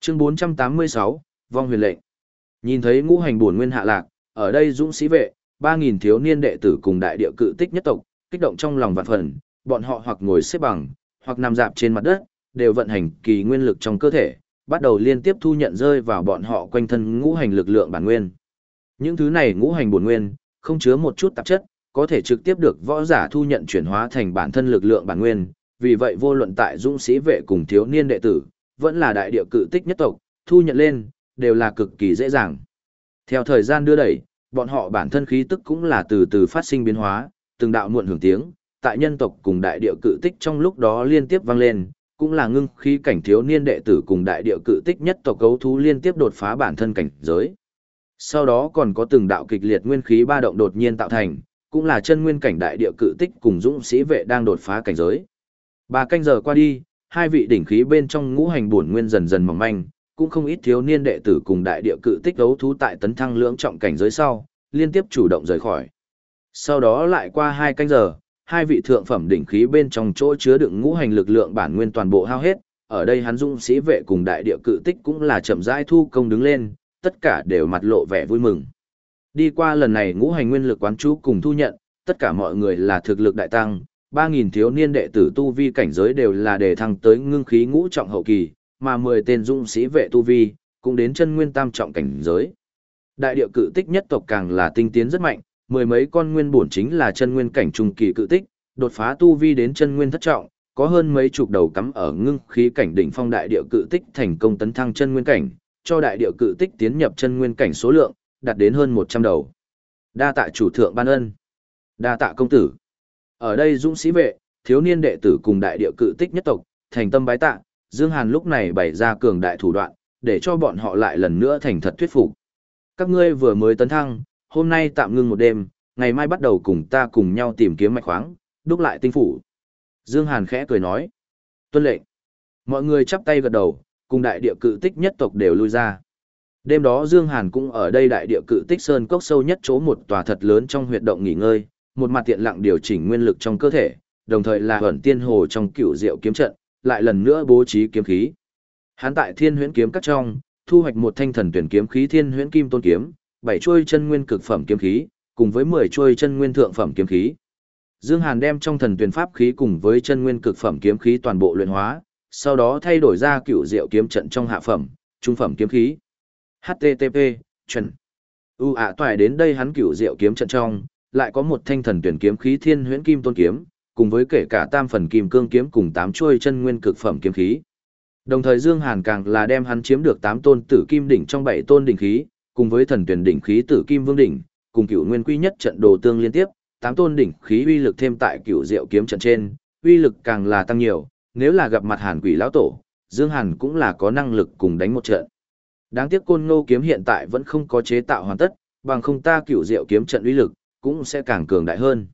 Chương 486, vong huyền lệnh. Nhìn thấy ngũ hành bổn nguyên hạ lạc, ở đây dũng sĩ vệ, 3000 thiếu niên đệ tử cùng đại địa cự tích nhất tộc, kích động trong lòng vạn phần, bọn họ hoặc ngồi xếp bằng, hoặc nằm dạp trên mặt đất, đều vận hành kỳ nguyên lực trong cơ thể, bắt đầu liên tiếp thu nhận rơi vào bọn họ quanh thân ngũ hành lực lượng bản nguyên. Những thứ này ngũ hành bổn nguyên, không chứa một chút tạp chất, có thể trực tiếp được võ giả thu nhận chuyển hóa thành bản thân lực lượng bản nguyên, vì vậy vô luận tại dũng sĩ vệ cùng thiếu niên đệ tử, vẫn là đại địa cự tích nhất tộc, thu nhận lên, đều là cực kỳ dễ dàng. Theo thời gian đưa đẩy, bọn họ bản thân khí tức cũng là từ từ phát sinh biến hóa, từng đạo muộn hưởng tiếng, tại nhân tộc cùng đại địa cự tích trong lúc đó liên tiếp vang lên, cũng là ngưng khí cảnh thiếu niên đệ tử cùng đại địa cự tích nhất tộc cấu thú liên tiếp đột phá bản thân cảnh giới. Sau đó còn có từng đạo kịch liệt nguyên khí ba động đột nhiên tạo thành, cũng là chân nguyên cảnh đại địa cự tích cùng dũng sĩ vệ đang đột phá cảnh giới. Ba canh giờ qua đi, hai vị đỉnh khí bên trong ngũ hành bổn nguyên dần dần mỏng manh, cũng không ít thiếu niên đệ tử cùng đại địa cự tích đấu thú tại tấn thăng lưỡng trọng cảnh giới sau, liên tiếp chủ động rời khỏi. Sau đó lại qua hai canh giờ, hai vị thượng phẩm đỉnh khí bên trong chỗ chứa đựng ngũ hành lực lượng bản nguyên toàn bộ hao hết, ở đây hắn dung sĩ vệ cùng đại địa cự tích cũng là chậm rãi thu công đứng lên, tất cả đều mặt lộ vẻ vui mừng. Đi qua lần này ngũ hành nguyên lực quán chú cùng thu nhận, tất cả mọi người là thực lực đại tăng, 3000 thiếu niên đệ tử tu vi cảnh giới đều là đề thăng tới ngưng khí ngũ trọng hậu kỳ, mà 10 tên dũng sĩ vệ tu vi, cũng đến chân nguyên tam trọng cảnh giới. Đại địa cự tích nhất tộc càng là tinh tiến rất mạnh, mười mấy con nguyên bổn chính là chân nguyên cảnh trung kỳ cự tích, đột phá tu vi đến chân nguyên thất trọng, có hơn mấy chục đầu cắm ở ngưng khí cảnh đỉnh phong đại địa cự tích thành công tấn thăng chân nguyên cảnh, cho đại địa cự tích tiến nhập chân nguyên cảnh số lượng đạt đến hơn 100 đầu. Đa tạ chủ thượng ban ân. Đa tạ công tử. Ở đây dũng sĩ vệ, thiếu niên đệ tử cùng đại địa cự tích nhất tộc, thành tâm bái tạ, Dương Hàn lúc này bày ra cường đại thủ đoạn, để cho bọn họ lại lần nữa thành thật thuyết phục. Các ngươi vừa mới tấn thăng, hôm nay tạm ngưng một đêm, ngày mai bắt đầu cùng ta cùng nhau tìm kiếm mạch khoáng, đúc lại tinh phủ. Dương Hàn khẽ cười nói. Tuân lệnh. Mọi người chắp tay gật đầu, cùng đại địa cự tích nhất tộc đều lui ra. Đêm đó Dương Hàn cũng ở đây đại địa cự tích sơn cốc sâu nhất chỗ một tòa thật lớn trong huyệt động nghỉ ngơi, một mặt tiện lặng điều chỉnh nguyên lực trong cơ thể, đồng thời là ẩn tiên hồ trong cựu diệu kiếm trận, lại lần nữa bố trí kiếm khí. Hắn tại Thiên Huyễn kiếm các trong, thu hoạch một thanh thần tuyển kiếm khí Thiên Huyễn Kim Tôn kiếm, bảy chuôi chân nguyên cực phẩm kiếm khí, cùng với 10 chuôi chân nguyên thượng phẩm kiếm khí. Dương Hàn đem trong thần tuyển pháp khí cùng với chân nguyên cực phẩm kiếm khí toàn bộ luyện hóa, sau đó thay đổi ra cựu diệu kiếm trận trong hạ phẩm, trung phẩm kiếm khí. HTTP, chuẩn. U ạ toại đến đây hắn cựu diệu kiếm trận trong, lại có một thanh thần tuyển kiếm khí thiên huyễn kim tôn kiếm, cùng với kể cả tam phần kim cương kiếm cùng tám chuôi chân nguyên cực phẩm kiếm khí. Đồng thời Dương Hàn càng là đem hắn chiếm được tám tôn tử kim đỉnh trong bảy tôn đỉnh khí, cùng với thần tuyển đỉnh khí tử kim vương đỉnh, cùng cựu nguyên quy nhất trận đồ tương liên tiếp, tám tôn đỉnh khí uy lực thêm tại cựu diệu kiếm trận trên, uy lực càng là tăng nhiều, nếu là gặp mặt Hàn Quỷ lão tổ, Dương Hàn cũng là có năng lực cùng đánh một trận. Đáng tiếc Côn Ngô kiếm hiện tại vẫn không có chế tạo hoàn tất, bằng không ta cựu diệu kiếm trận uy lực cũng sẽ càng cường đại hơn.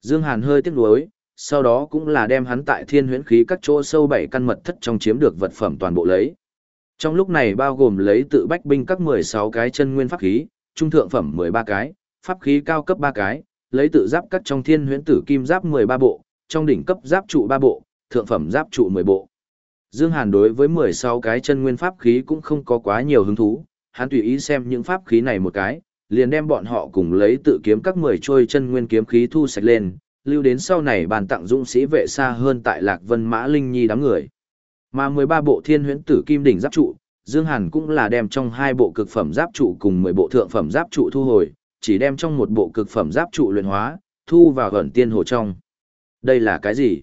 Dương Hàn hơi tiếc nuối, sau đó cũng là đem hắn tại thiên huyễn khí các chỗ sâu bảy căn mật thất trong chiếm được vật phẩm toàn bộ lấy. Trong lúc này bao gồm lấy tự bách binh các 16 cái chân nguyên pháp khí, trung thượng phẩm 13 cái, pháp khí cao cấp 3 cái, lấy tự giáp cắt trong thiên huyễn tử kim giáp 13 bộ, trong đỉnh cấp giáp trụ 3 bộ, thượng phẩm giáp trụ 10 bộ. Dương Hàn đối với 16 cái chân nguyên pháp khí cũng không có quá nhiều hứng thú, hắn tùy ý xem những pháp khí này một cái, liền đem bọn họ cùng lấy tự kiếm các 10 trôi chân nguyên kiếm khí thu sạch lên, lưu đến sau này bàn tặng dũng sĩ vệ xa hơn tại Lạc Vân Mã Linh Nhi đám người. Mà 13 bộ thiên huyễn tử kim đỉnh giáp trụ, Dương Hàn cũng là đem trong hai bộ cực phẩm giáp trụ cùng 10 bộ thượng phẩm giáp trụ thu hồi, chỉ đem trong một bộ cực phẩm giáp trụ luyện hóa, thu vào gần tiên hồ trong. Đây là cái gì?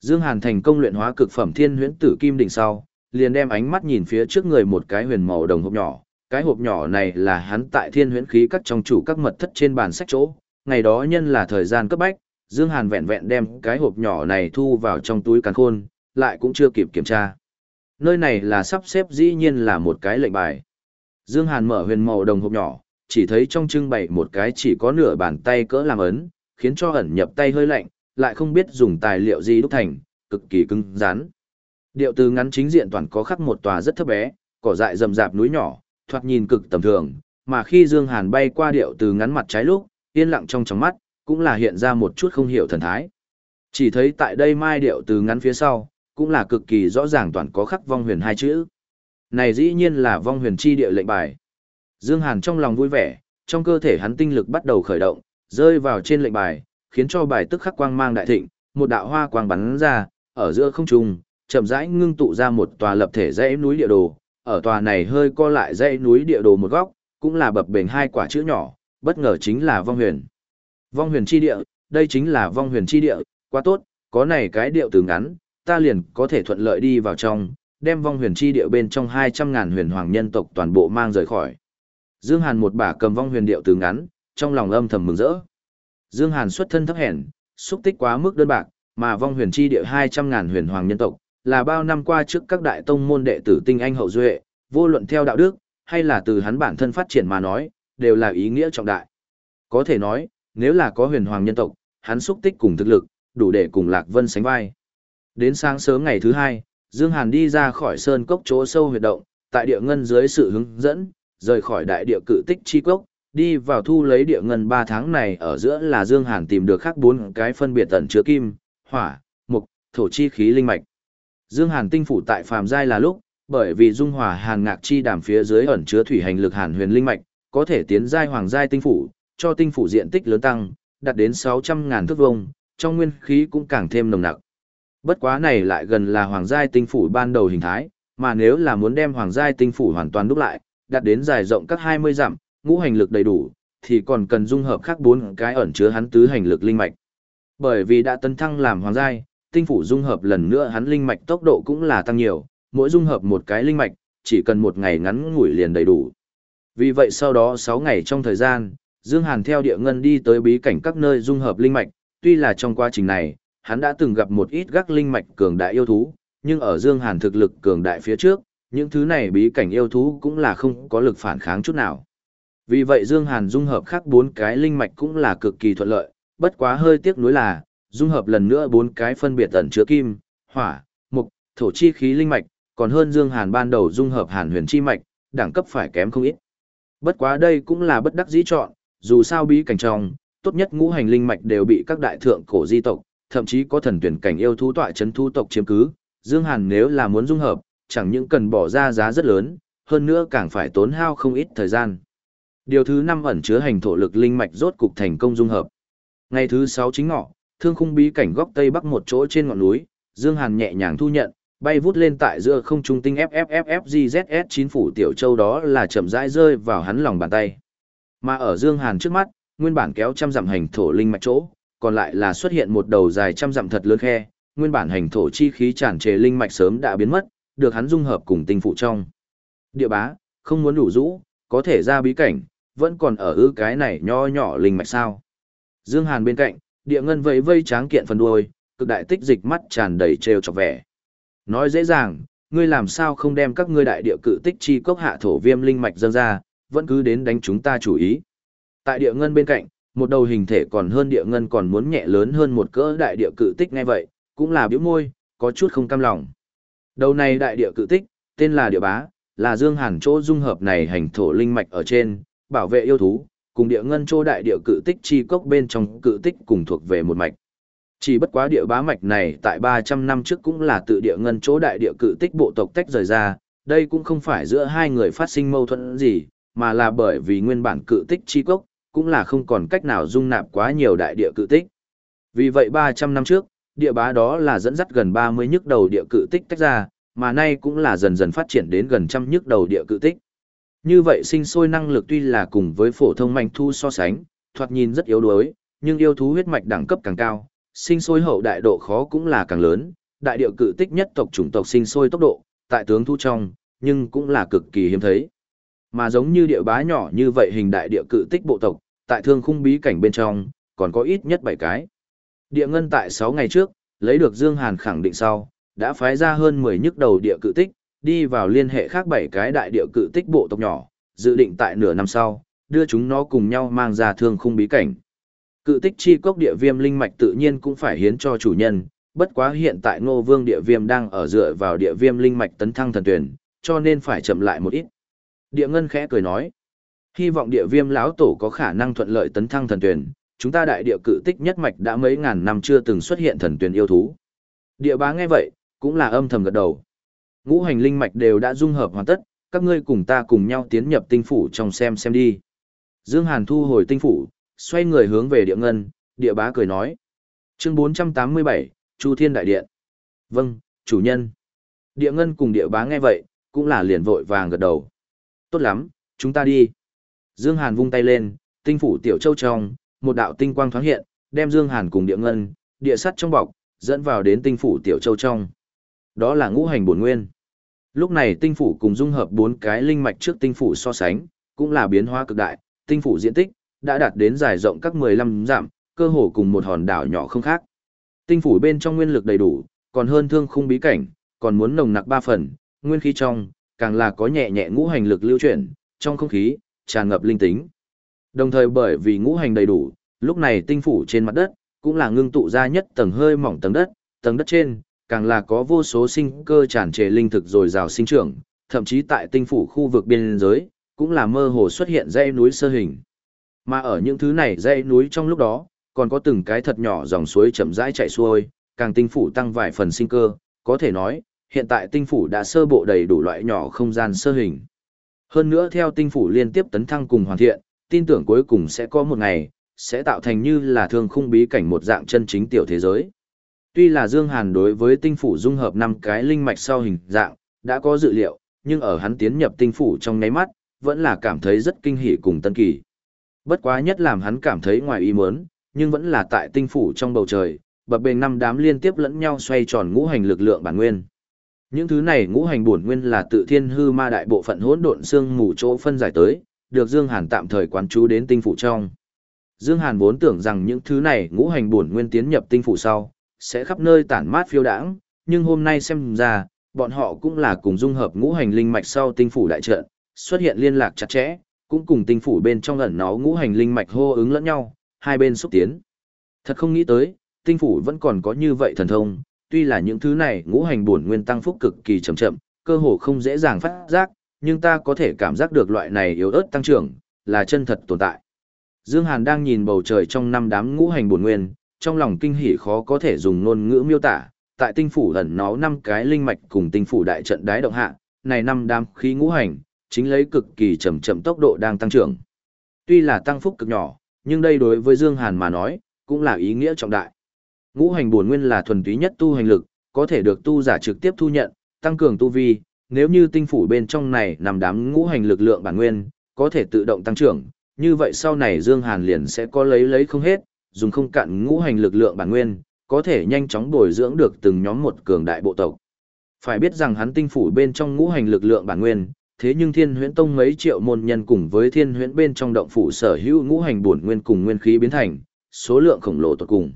Dương Hàn thành công luyện hóa cực phẩm thiên huyễn tử kim đỉnh sau, liền đem ánh mắt nhìn phía trước người một cái huyền màu đồng hộp nhỏ. Cái hộp nhỏ này là hắn tại thiên huyễn khí cắt trong chủ các mật thất trên bàn sách chỗ. Ngày đó nhân là thời gian cấp bách, Dương Hàn vẹn vẹn đem cái hộp nhỏ này thu vào trong túi càn khôn, lại cũng chưa kịp kiểm tra. Nơi này là sắp xếp dĩ nhiên là một cái lệnh bài. Dương Hàn mở huyền màu đồng hộp nhỏ, chỉ thấy trong trưng bày một cái chỉ có nửa bàn tay cỡ làm ấn, khiến cho ẩn nhập tay hơi lạnh, lại không biết dùng tài liệu gì đúc thành, cực kỳ cứng rắn. Điệu từ ngắn chính diện toàn có khắc một tòa rất thấp bé, cỏ dại rậm rạp núi nhỏ, thoạt nhìn cực tầm thường, mà khi Dương Hàn bay qua điệu từ ngắn mặt trái lúc, yên lặng trong trong mắt, cũng là hiện ra một chút không hiểu thần thái. Chỉ thấy tại đây mai điệu từ ngắn phía sau, cũng là cực kỳ rõ ràng toàn có khắc vong huyền hai chữ. Này dĩ nhiên là vong huyền chi địa lệnh bài. Dương Hàn trong lòng vui vẻ, trong cơ thể hắn tinh lực bắt đầu khởi động, rơi vào trên lệnh bài, khiến cho bài tức khắc quang mang đại thịnh, một đạo hoa quang bắn ra, ở giữa không trung, chậm rãi ngưng tụ ra một tòa lập thể dãy núi địa đồ, ở tòa này hơi co lại dãy núi địa đồ một góc, cũng là bập bềnh hai quả chữ nhỏ, bất ngờ chính là vong huyền. Vong huyền chi địa, đây chính là vong huyền chi địa, quá tốt, có này cái điệu từ ngắn, ta liền có thể thuận lợi đi vào trong, đem vong huyền chi địa bên trong 200.000 huyền hoàng nhân tộc toàn bộ mang rời khỏi. Dương Hàn một bả cầm vong huyền điệu từ ngắn, trong lòng âm thầm mừng rỡ. Dương Hàn xuất thân thấp hèn, xúc tích quá mức đơn bạc, mà vong huyền chi địa 200.000 huyền hoàng nhân tộc, là bao năm qua trước các đại tông môn đệ tử tinh anh hậu duệ, vô luận theo đạo đức, hay là từ hắn bản thân phát triển mà nói, đều là ý nghĩa trọng đại. Có thể nói, nếu là có huyền hoàng nhân tộc, hắn xúc tích cùng thực lực, đủ để cùng Lạc Vân sánh vai. Đến sáng sớm ngày thứ hai, Dương Hàn đi ra khỏi sơn cốc chỗ sâu huyệt động, tại địa ngân dưới sự hướng dẫn, rời khỏi đại địa cự tích chi cốc, đi vào thu lấy địa ngân 3 tháng này ở giữa là Dương Hàn tìm được khác bốn cái phân biệt tận chứa kim, hỏa, mục, thổ chi khí linh mạch. Dương Hàn tinh phủ tại phàm giai là lúc, bởi vì dung hòa hàn ngạc chi đàm phía dưới ẩn chứa thủy hành lực hàn huyền linh mạch, có thể tiến giai hoàng giai tinh phủ, cho tinh phủ diện tích lớn tăng, đạt đến 600.000 thước vuông, trong nguyên khí cũng càng thêm nồng nặc. Bất quá này lại gần là hoàng giai tinh phủ ban đầu hình thái, mà nếu là muốn đem hoàng giai tinh phủ hoàn toàn đúc lại, đạt đến dài rộng các 20 dặm, ngũ hành lực đầy đủ, thì còn cần dung hợp khác bốn cái ẩn chứa hắn tứ hành lực linh mạch. Bởi vì đã tấn thăng làm hoàng giai, tinh phủ dung hợp lần nữa hắn linh mạch tốc độ cũng là tăng nhiều, mỗi dung hợp một cái linh mạch, chỉ cần một ngày ngắn ngủi liền đầy đủ. Vì vậy sau đó 6 ngày trong thời gian, Dương Hàn theo địa ngân đi tới bí cảnh các nơi dung hợp linh mạch, tuy là trong quá trình này, hắn đã từng gặp một ít gác linh mạch cường đại yêu thú, nhưng ở Dương Hàn thực lực cường đại phía trước, những thứ này bí cảnh yêu thú cũng là không có lực phản kháng chút nào. Vì vậy Dương Hàn dung hợp khác bốn cái linh mạch cũng là cực kỳ thuận lợi, bất quá hơi tiếc nuối là, dung hợp lần nữa bốn cái phân biệt ẩn chứa kim, hỏa, mục, thổ chi khí linh mạch, còn hơn Dương Hàn ban đầu dung hợp Hàn Huyền chi mạch, đẳng cấp phải kém không ít. Bất quá đây cũng là bất đắc dĩ chọn, dù sao bí cảnh trong, tốt nhất ngũ hành linh mạch đều bị các đại thượng cổ di tộc, thậm chí có thần tuyển cảnh yêu thú tọa chấn thu tộc chiếm cứ, Dương Hàn nếu là muốn dung hợp, chẳng những cần bỏ ra giá rất lớn, hơn nữa càng phải tốn hao không ít thời gian. Điều thứ năm ẩn chứa hành thổ lực linh mạch rốt cục thành công dung hợp. Ngày thứ sáu chính ngọ, thương khung bí cảnh góc tây bắc một chỗ trên ngọn núi, Dương Hàn nhẹ nhàng thu nhận, bay vút lên tại giữa không trung tinh FFFFGZS 9 phủ tiểu châu đó là chậm rãi rơi vào hắn lòng bàn tay. Mà ở Dương Hàn trước mắt, nguyên bản kéo trăm dặm hành thổ linh mạch chỗ, còn lại là xuất hiện một đầu dài trăm dặm thật lớn khe, nguyên bản hành thổ chi khí tràn trề linh mạch sớm đã biến mất, được hắn dung hợp cùng tinh phụ trong. Địa bá, không muốn đủ rũ, có thể ra bí cảnh, vẫn còn ở ư cái này nho nhỏ linh mạch sao. Dương Hàn bên cạnh, địa ngân vẫy vây tráng kiện phần đuôi, cực đại tích dịch mắt tràn đầy trêu chọc vẻ. Nói dễ dàng, ngươi làm sao không đem các ngươi đại địa cự tích chi cốc hạ thổ viêm linh mạch dâng ra, vẫn cứ đến đánh chúng ta chủ ý. Tại địa ngân bên cạnh, một đầu hình thể còn hơn địa ngân còn muốn nhẹ lớn hơn một cỡ đại địa cự tích ngay vậy, cũng là biểu môi, có chút không cam lòng. Đầu này đại địa cự tích, tên là địa bá, là dương hàn chỗ dung hợp này hành thổ linh mạch ở trên, bảo vệ yêu thú, cùng địa ngân chỗ đại địa cự tích chi cốc bên trong cự tích cùng thuộc về một mạch. Chỉ bất quá địa bá mạch này tại 300 năm trước cũng là tự địa ngân chỗ đại địa cự tích bộ tộc tách rời ra, đây cũng không phải giữa hai người phát sinh mâu thuẫn gì, mà là bởi vì nguyên bản cự tích chi cốc, cũng là không còn cách nào dung nạp quá nhiều đại địa cự tích. Vì vậy 300 năm trước, địa bá đó là dẫn dắt gần 30 nhức đầu địa cự tích tách ra, mà nay cũng là dần dần phát triển đến gần trăm nhức đầu địa cự tích. Như vậy sinh sôi năng lực tuy là cùng với phổ thông manh thu so sánh, thoạt nhìn rất yếu đuối, nhưng yêu thú huyết mạch đẳng cấp càng cao, sinh sôi hậu đại độ khó cũng là càng lớn, đại địa cự tích nhất tộc chủng tộc sinh sôi tốc độ, tại tướng thu trong, nhưng cũng là cực kỳ hiếm thấy. Mà giống như địa bá nhỏ như vậy hình đại địa cự tích bộ tộc, tại thương khung bí cảnh bên trong, còn có ít nhất 7 cái. Địa ngân tại 6 ngày trước, lấy được Dương Hàn khẳng định sau, đã phái ra hơn 10 nhức đầu địa cự tích, đi vào liên hệ khác 7 cái đại địa cự tích bộ tộc nhỏ, dự định tại nửa năm sau, đưa chúng nó cùng nhau mang ra thương khung bí cảnh. Cự tích chi cốc địa viêm linh mạch tự nhiên cũng phải hiến cho chủ nhân, bất quá hiện tại ngô vương địa viêm đang ở dựa vào địa viêm linh mạch tấn thăng thần tuyển, cho nên phải chậm lại một ít. Địa ngân khẽ cười nói, hy vọng địa viêm lão tổ có khả năng thuận lợi tấn thăng thần tuyển, chúng ta đại địa cự tích nhất mạch đã mấy ngàn năm chưa từng xuất hiện thần tuyển yêu thú. Địa bá nghe vậy, cũng là âm thầm gật đầu. Ngũ hành linh mạch đều đã dung hợp hoàn tất, các ngươi cùng ta cùng nhau tiến nhập tinh phủ trong xem xem đi. Dương Hàn thu hồi tinh phủ, xoay người hướng về địa ngân, địa bá cười nói. Chương 487, Chu Thiên Đại Điện. Vâng, chủ nhân. Địa ngân cùng địa bá nghe vậy, cũng là liền vội vàng gật đầu. Tốt lắm, chúng ta đi. Dương Hàn vung tay lên, tinh phủ tiểu châu trong, một đạo tinh quang thoáng hiện, đem Dương Hàn cùng địa ngân, địa sắt trong bọc, dẫn vào đến tinh phủ tiểu châu trong. Đó là ngũ hành bổn nguyên. Lúc này tinh phủ cùng dung hợp bốn cái linh mạch trước tinh phủ so sánh, cũng là biến hóa cực đại, tinh phủ diện tích đã đạt đến dài rộng các 15 dặm, cơ hồ cùng một hòn đảo nhỏ không khác. Tinh phủ bên trong nguyên lực đầy đủ, còn hơn thương khung bí cảnh, còn muốn nồng nặc ba phần, nguyên khí trong, càng là có nhẹ nhẹ ngũ hành lực lưu chuyển, trong không khí, tràn ngập linh tính. Đồng thời bởi vì ngũ hành đầy đủ, lúc này tinh phủ trên mặt đất, cũng là ngưng tụ ra nhất tầng hơi mỏng tầng đất, tầng đất trên, càng là có vô số sinh cơ tràn trề linh thực rồi rào sinh trưởng, thậm chí tại tinh phủ khu vực biên giới, cũng là mơ hồ xuất hiện dãy núi sơ hình. Mà ở những thứ này dãy núi trong lúc đó, còn có từng cái thật nhỏ dòng suối chậm rãi chảy xuôi, càng tinh phủ tăng vài phần sinh cơ, có thể nói, hiện tại tinh phủ đã sơ bộ đầy đủ loại nhỏ không gian sơ hình. Hơn nữa theo tinh phủ liên tiếp tấn thăng cùng hoàn thiện, tin tưởng cuối cùng sẽ có một ngày, sẽ tạo thành như là thương khung bí cảnh một dạng chân chính tiểu thế giới. Tuy là Dương Hàn đối với tinh phủ dung hợp năm cái linh mạch sau hình dạng, đã có dự liệu, nhưng ở hắn tiến nhập tinh phủ trong nháy mắt, vẫn là cảm thấy rất kinh hỉ cùng tân kỳ. Bất quá nhất làm hắn cảm thấy ngoài ý muốn, nhưng vẫn là tại tinh phủ trong bầu trời, bập bềnh năm đám liên tiếp lẫn nhau xoay tròn ngũ hành lực lượng bản nguyên. Những thứ này ngũ hành bổn nguyên là tự thiên hư ma đại bộ phận hỗn độn xương mù chỗ phân giải tới, được Dương Hàn tạm thời quán chú đến tinh phủ trong. Dương Hàn vốn tưởng rằng những thứ này ngũ hành bổn nguyên tiến nhập tinh phủ sau, sẽ khắp nơi tản mát phiêu đãng, nhưng hôm nay xem ra, bọn họ cũng là cùng dung hợp ngũ hành linh mạch sau tinh phủ đại trận, xuất hiện liên lạc chặt chẽ, cũng cùng tinh phủ bên trong ẩn nó ngũ hành linh mạch hô ứng lẫn nhau, hai bên xúc tiến. Thật không nghĩ tới, tinh phủ vẫn còn có như vậy thần thông, tuy là những thứ này ngũ hành bổn nguyên tăng phúc cực kỳ chậm chậm, cơ hồ không dễ dàng phát giác, nhưng ta có thể cảm giác được loại này yếu ớt tăng trưởng, là chân thật tồn tại. Dương Hàn đang nhìn bầu trời trong năm đám ngũ hành bổn nguyên, trong lòng kinh hỉ khó có thể dùng ngôn ngữ miêu tả, tại tinh phủ ẩn nó năm cái linh mạch cùng tinh phủ đại trận đái động hạ, này năm đám khí ngũ hành, chính lấy cực kỳ chậm chậm tốc độ đang tăng trưởng. Tuy là tăng phúc cực nhỏ, nhưng đây đối với Dương Hàn mà nói, cũng là ý nghĩa trọng đại. Ngũ hành bổn nguyên là thuần túy nhất tu hành lực, có thể được tu giả trực tiếp thu nhận, tăng cường tu vi, nếu như tinh phủ bên trong này nằm đám ngũ hành lực lượng bản nguyên, có thể tự động tăng trưởng, như vậy sau này Dương Hàn liền sẽ có lấy lấy không hết, dùng không cạn ngũ hành lực lượng bản nguyên, có thể nhanh chóng bồi dưỡng được từng nhóm một cường đại bộ tộc. Phải biết rằng hắn tinh phủ bên trong ngũ hành lực lượng bản nguyên, thế nhưng Thiên Huyễn Tông mấy triệu môn nhân cùng với Thiên Huyễn bên trong động phủ sở hữu ngũ hành bổn nguyên cùng nguyên khí biến thành, số lượng khổng lồ tột cùng.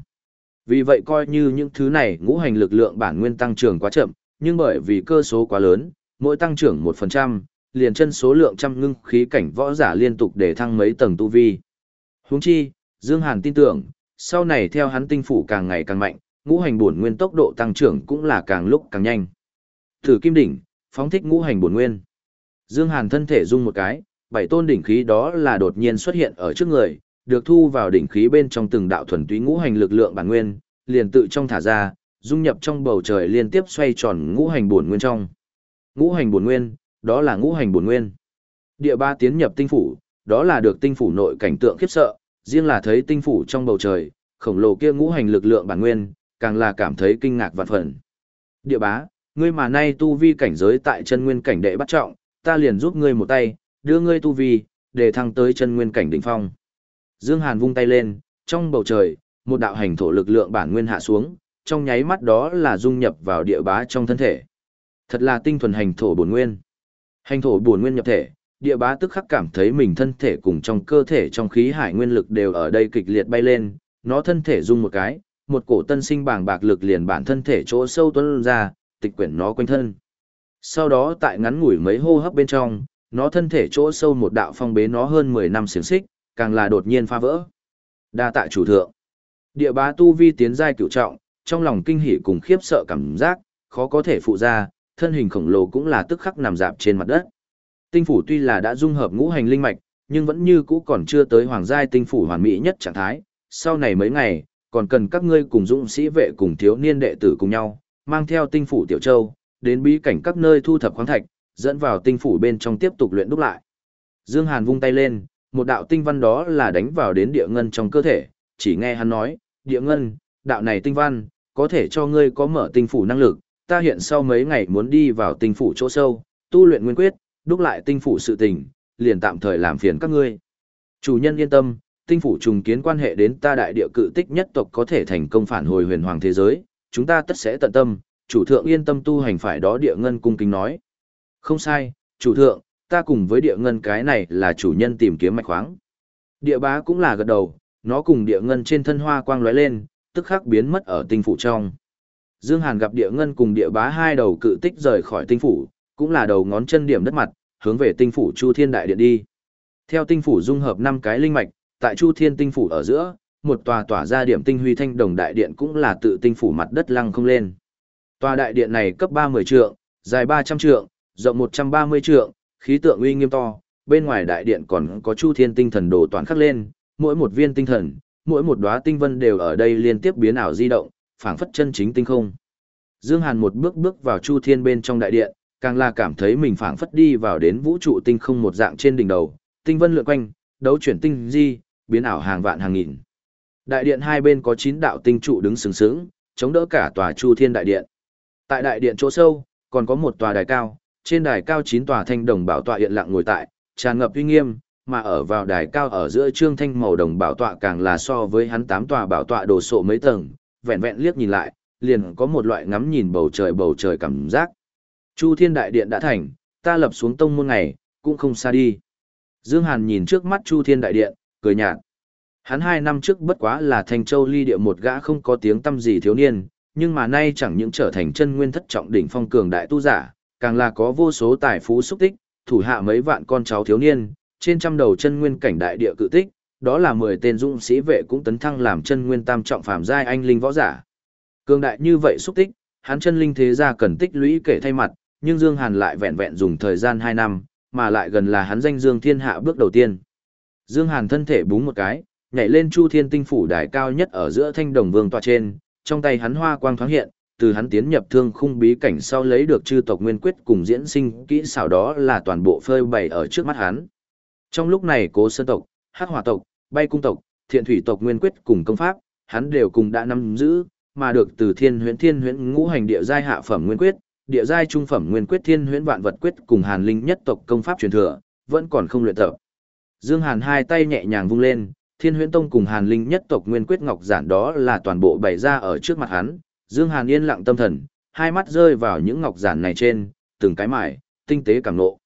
Vì vậy coi như những thứ này ngũ hành lực lượng bản nguyên tăng trưởng quá chậm, nhưng bởi vì cơ số quá lớn, mỗi tăng trưởng 1%, liền chân số lượng trăm ngưng khí cảnh võ giả liên tục để thăng mấy tầng tu vi. Huống chi, Dương Hàn tin tưởng, sau này theo hắn tinh phủ càng ngày càng mạnh, ngũ hành bổn nguyên tốc độ tăng trưởng cũng là càng lúc càng nhanh. Thử kim đỉnh, phóng thích ngũ hành bổn nguyên. Dương Hàn thân thể rung một cái, bảy tôn đỉnh khí đó là đột nhiên xuất hiện ở trước người, được thu vào đỉnh khí bên trong từng đạo thuần túy ngũ hành lực lượng bản nguyên, liền tự trong thả ra, dung nhập trong bầu trời liên tiếp xoay tròn ngũ hành bổn nguyên trong. Ngũ hành bổn nguyên, đó là ngũ hành bổn nguyên. Địa ba tiến nhập tinh phủ, đó là được tinh phủ nội cảnh tượng khiếp sợ, riêng là thấy tinh phủ trong bầu trời, khổng lồ kia ngũ hành lực lượng bản nguyên, càng là cảm thấy kinh ngạc vạn phần. Địa bá, ngươi mà nay tu vi cảnh giới tại chân nguyên cảnh đệ bắt trọng, ta liền giúp ngươi một tay, đưa ngươi tu vi, để thăng tới chân nguyên cảnh đỉnh phong. Dương Hàn vung tay lên, trong bầu trời, một đạo hành thổ lực lượng bản nguyên hạ xuống, trong nháy mắt đó là dung nhập vào địa bá trong thân thể. Thật là tinh thuần hành thổ bổn nguyên. Hành thổ bổn nguyên nhập thể, địa bá tức khắc cảm thấy mình thân thể cùng trong cơ thể trong khí hải nguyên lực đều ở đây kịch liệt bay lên, nó thân thể rung một cái, một cổ tân sinh bàng bạc lực liền bản thân thể chỗ sâu tuấn ra, tịch quyển nó quanh thân. Sau đó tại ngắn ngủi mấy hô hấp bên trong, nó thân thể chỗ sâu một đạo phong bế nó hơn 10 năm xiển xích, càng là đột nhiên phá vỡ. Đa tạ chủ thượng. Địa bá tu vi tiến giai cửu trọng, trong lòng kinh hỉ cùng khiếp sợ cảm giác, khó có thể phụ ra, thân hình khổng lồ cũng là tức khắc nằm dạp trên mặt đất. Tinh phủ tuy là đã dung hợp ngũ hành linh mạch, nhưng vẫn như cũ còn chưa tới hoàng giai tinh phủ hoàn mỹ nhất trạng thái. Sau này mấy ngày, còn cần các ngươi cùng dũng sĩ vệ cùng thiếu niên đệ tử cùng nhau, mang theo tinh phủ tiểu châu, đến bí cảnh các nơi thu thập khoáng thạch, dẫn vào tinh phủ bên trong tiếp tục luyện đúc lại. Dương Hàn vung tay lên, một đạo tinh văn đó là đánh vào đến địa ngân trong cơ thể, chỉ nghe hắn nói, địa ngân, đạo này tinh văn, có thể cho ngươi có mở tinh phủ năng lực, ta hiện sau mấy ngày muốn đi vào tinh phủ chỗ sâu, tu luyện nguyên quyết, đúc lại tinh phủ sự tình, liền tạm thời làm phiền các ngươi. Chủ nhân yên tâm, tinh phủ trùng kiến quan hệ đến ta đại địa cự tích nhất tộc có thể thành công phản hồi huyền hoàng thế giới, chúng ta tất sẽ tận tâm, chủ thượng yên tâm tu hành phải đó địa ngân cung kính nói. Không sai, chủ thượng, ta cùng với địa ngân cái này là chủ nhân tìm kiếm mạch khoáng. Địa bá cũng là gật đầu, nó cùng địa ngân trên thân hoa quang lóe lên, tức khắc biến mất ở tinh phủ trong. Dương Hàn gặp địa ngân cùng địa bá hai đầu cự tích rời khỏi tinh phủ, cũng là đầu ngón chân điểm đất mặt, hướng về tinh phủ Chu Thiên Đại Điện đi. Theo tinh phủ dung hợp năm cái linh mạch, tại Chu Thiên tinh phủ ở giữa, một tòa tỏa ra điểm tinh huy thanh đồng đại điện cũng là tự tinh phủ mặt đất lăng không lên. Tòa đại điện này cấp 30 trượng, dài 300 trượng, rộng 130 trượng, khí tượng uy nghiêm to, bên ngoài đại điện còn có Chu Thiên tinh thần đồ toàn khắc lên, mỗi một viên tinh thần, mỗi một đóa tinh vân đều ở đây liên tiếp biến ảo di động, phảng phất chân chính tinh không. Dương Hàn một bước bước vào Chu Thiên bên trong đại điện, càng là cảm thấy mình phảng phất đi vào đến vũ trụ tinh không một dạng trên đỉnh đầu, tinh vân lượn quanh, đấu chuyển tinh di, biến ảo hàng vạn hàng nghìn. Đại điện hai bên có 9 đạo tinh trụ đứng sừng sững, chống đỡ cả tòa Chu Thiên đại điện. Tại đại điện chỗ sâu, còn có một tòa đài cao, trên đài cao chín tòa thanh đồng bảo tọa hiện lặng ngồi tại, tràn ngập uy nghiêm, mà ở vào đài cao ở giữa trương thanh màu đồng bảo tọa càng là so với hắn tám tòa bảo tọa đồ sộ mấy tầng, vẹn vẹn liếc nhìn lại, liền có một loại ngắm nhìn bầu trời bầu trời cảm giác. Chu Thiên Đại Điện đã thành, ta lập xuống tông môn ngày, cũng không xa đi. Dương Hàn nhìn trước mắt Chu Thiên Đại Điện, cười nhạt. Hắn hai năm trước bất quá là Thanh Châu ly địa một gã không có tiếng tâm gì thiếu niên, nhưng mà nay chẳng những trở thành chân nguyên thất trọng đỉnh phong cường đại tu giả, càng là có vô số tài phú xúc tích, thủ hạ mấy vạn con cháu thiếu niên, trên trăm đầu chân nguyên cảnh đại địa cự tích, đó là 10 tên dũng sĩ vệ cũng tấn thăng làm chân nguyên tam trọng phàm giai anh linh võ giả. Cường đại như vậy xúc tích, hắn chân linh thế gia cần tích lũy kể thay mặt, nhưng Dương Hàn lại vẹn vẹn dùng thời gian 2 năm, mà lại gần là hắn danh Dương Thiên Hạ bước đầu tiên. Dương Hàn thân thể búng một cái, nhảy lên Chu Thiên Tinh phủ đài cao nhất ở giữa thanh đồng vương tọa trên, trong tay hắn hoa quang thoáng hiện, từ hắn tiến nhập thương khung bí cảnh sau lấy được chư tộc nguyên quyết cùng diễn sinh kỹ xảo đó là toàn bộ phơi bày ở trước mắt hắn. Trong lúc này cố sơn tộc, hắc hỏa tộc, bay cung tộc, thiện thủy tộc nguyên quyết cùng công pháp, hắn đều cùng đã nắm giữ, mà được từ thiên huyễn thiên huyễn ngũ hành địa giai hạ phẩm nguyên quyết, địa giai trung phẩm nguyên quyết thiên huyễn vạn vật quyết cùng hàn linh nhất tộc công pháp truyền thừa, vẫn còn không luyện tập. Dương Hàn hai tay nhẹ nhàng vung lên, thiên huyễn tông cùng hàn linh nhất tộc nguyên quyết ngọc giản đó là toàn bộ bày ra ở trước mặt hắn. Dương Hàn yên lặng tâm thần, hai mắt rơi vào những ngọc giản này trên, từng cái mải, tinh tế cảm nộ.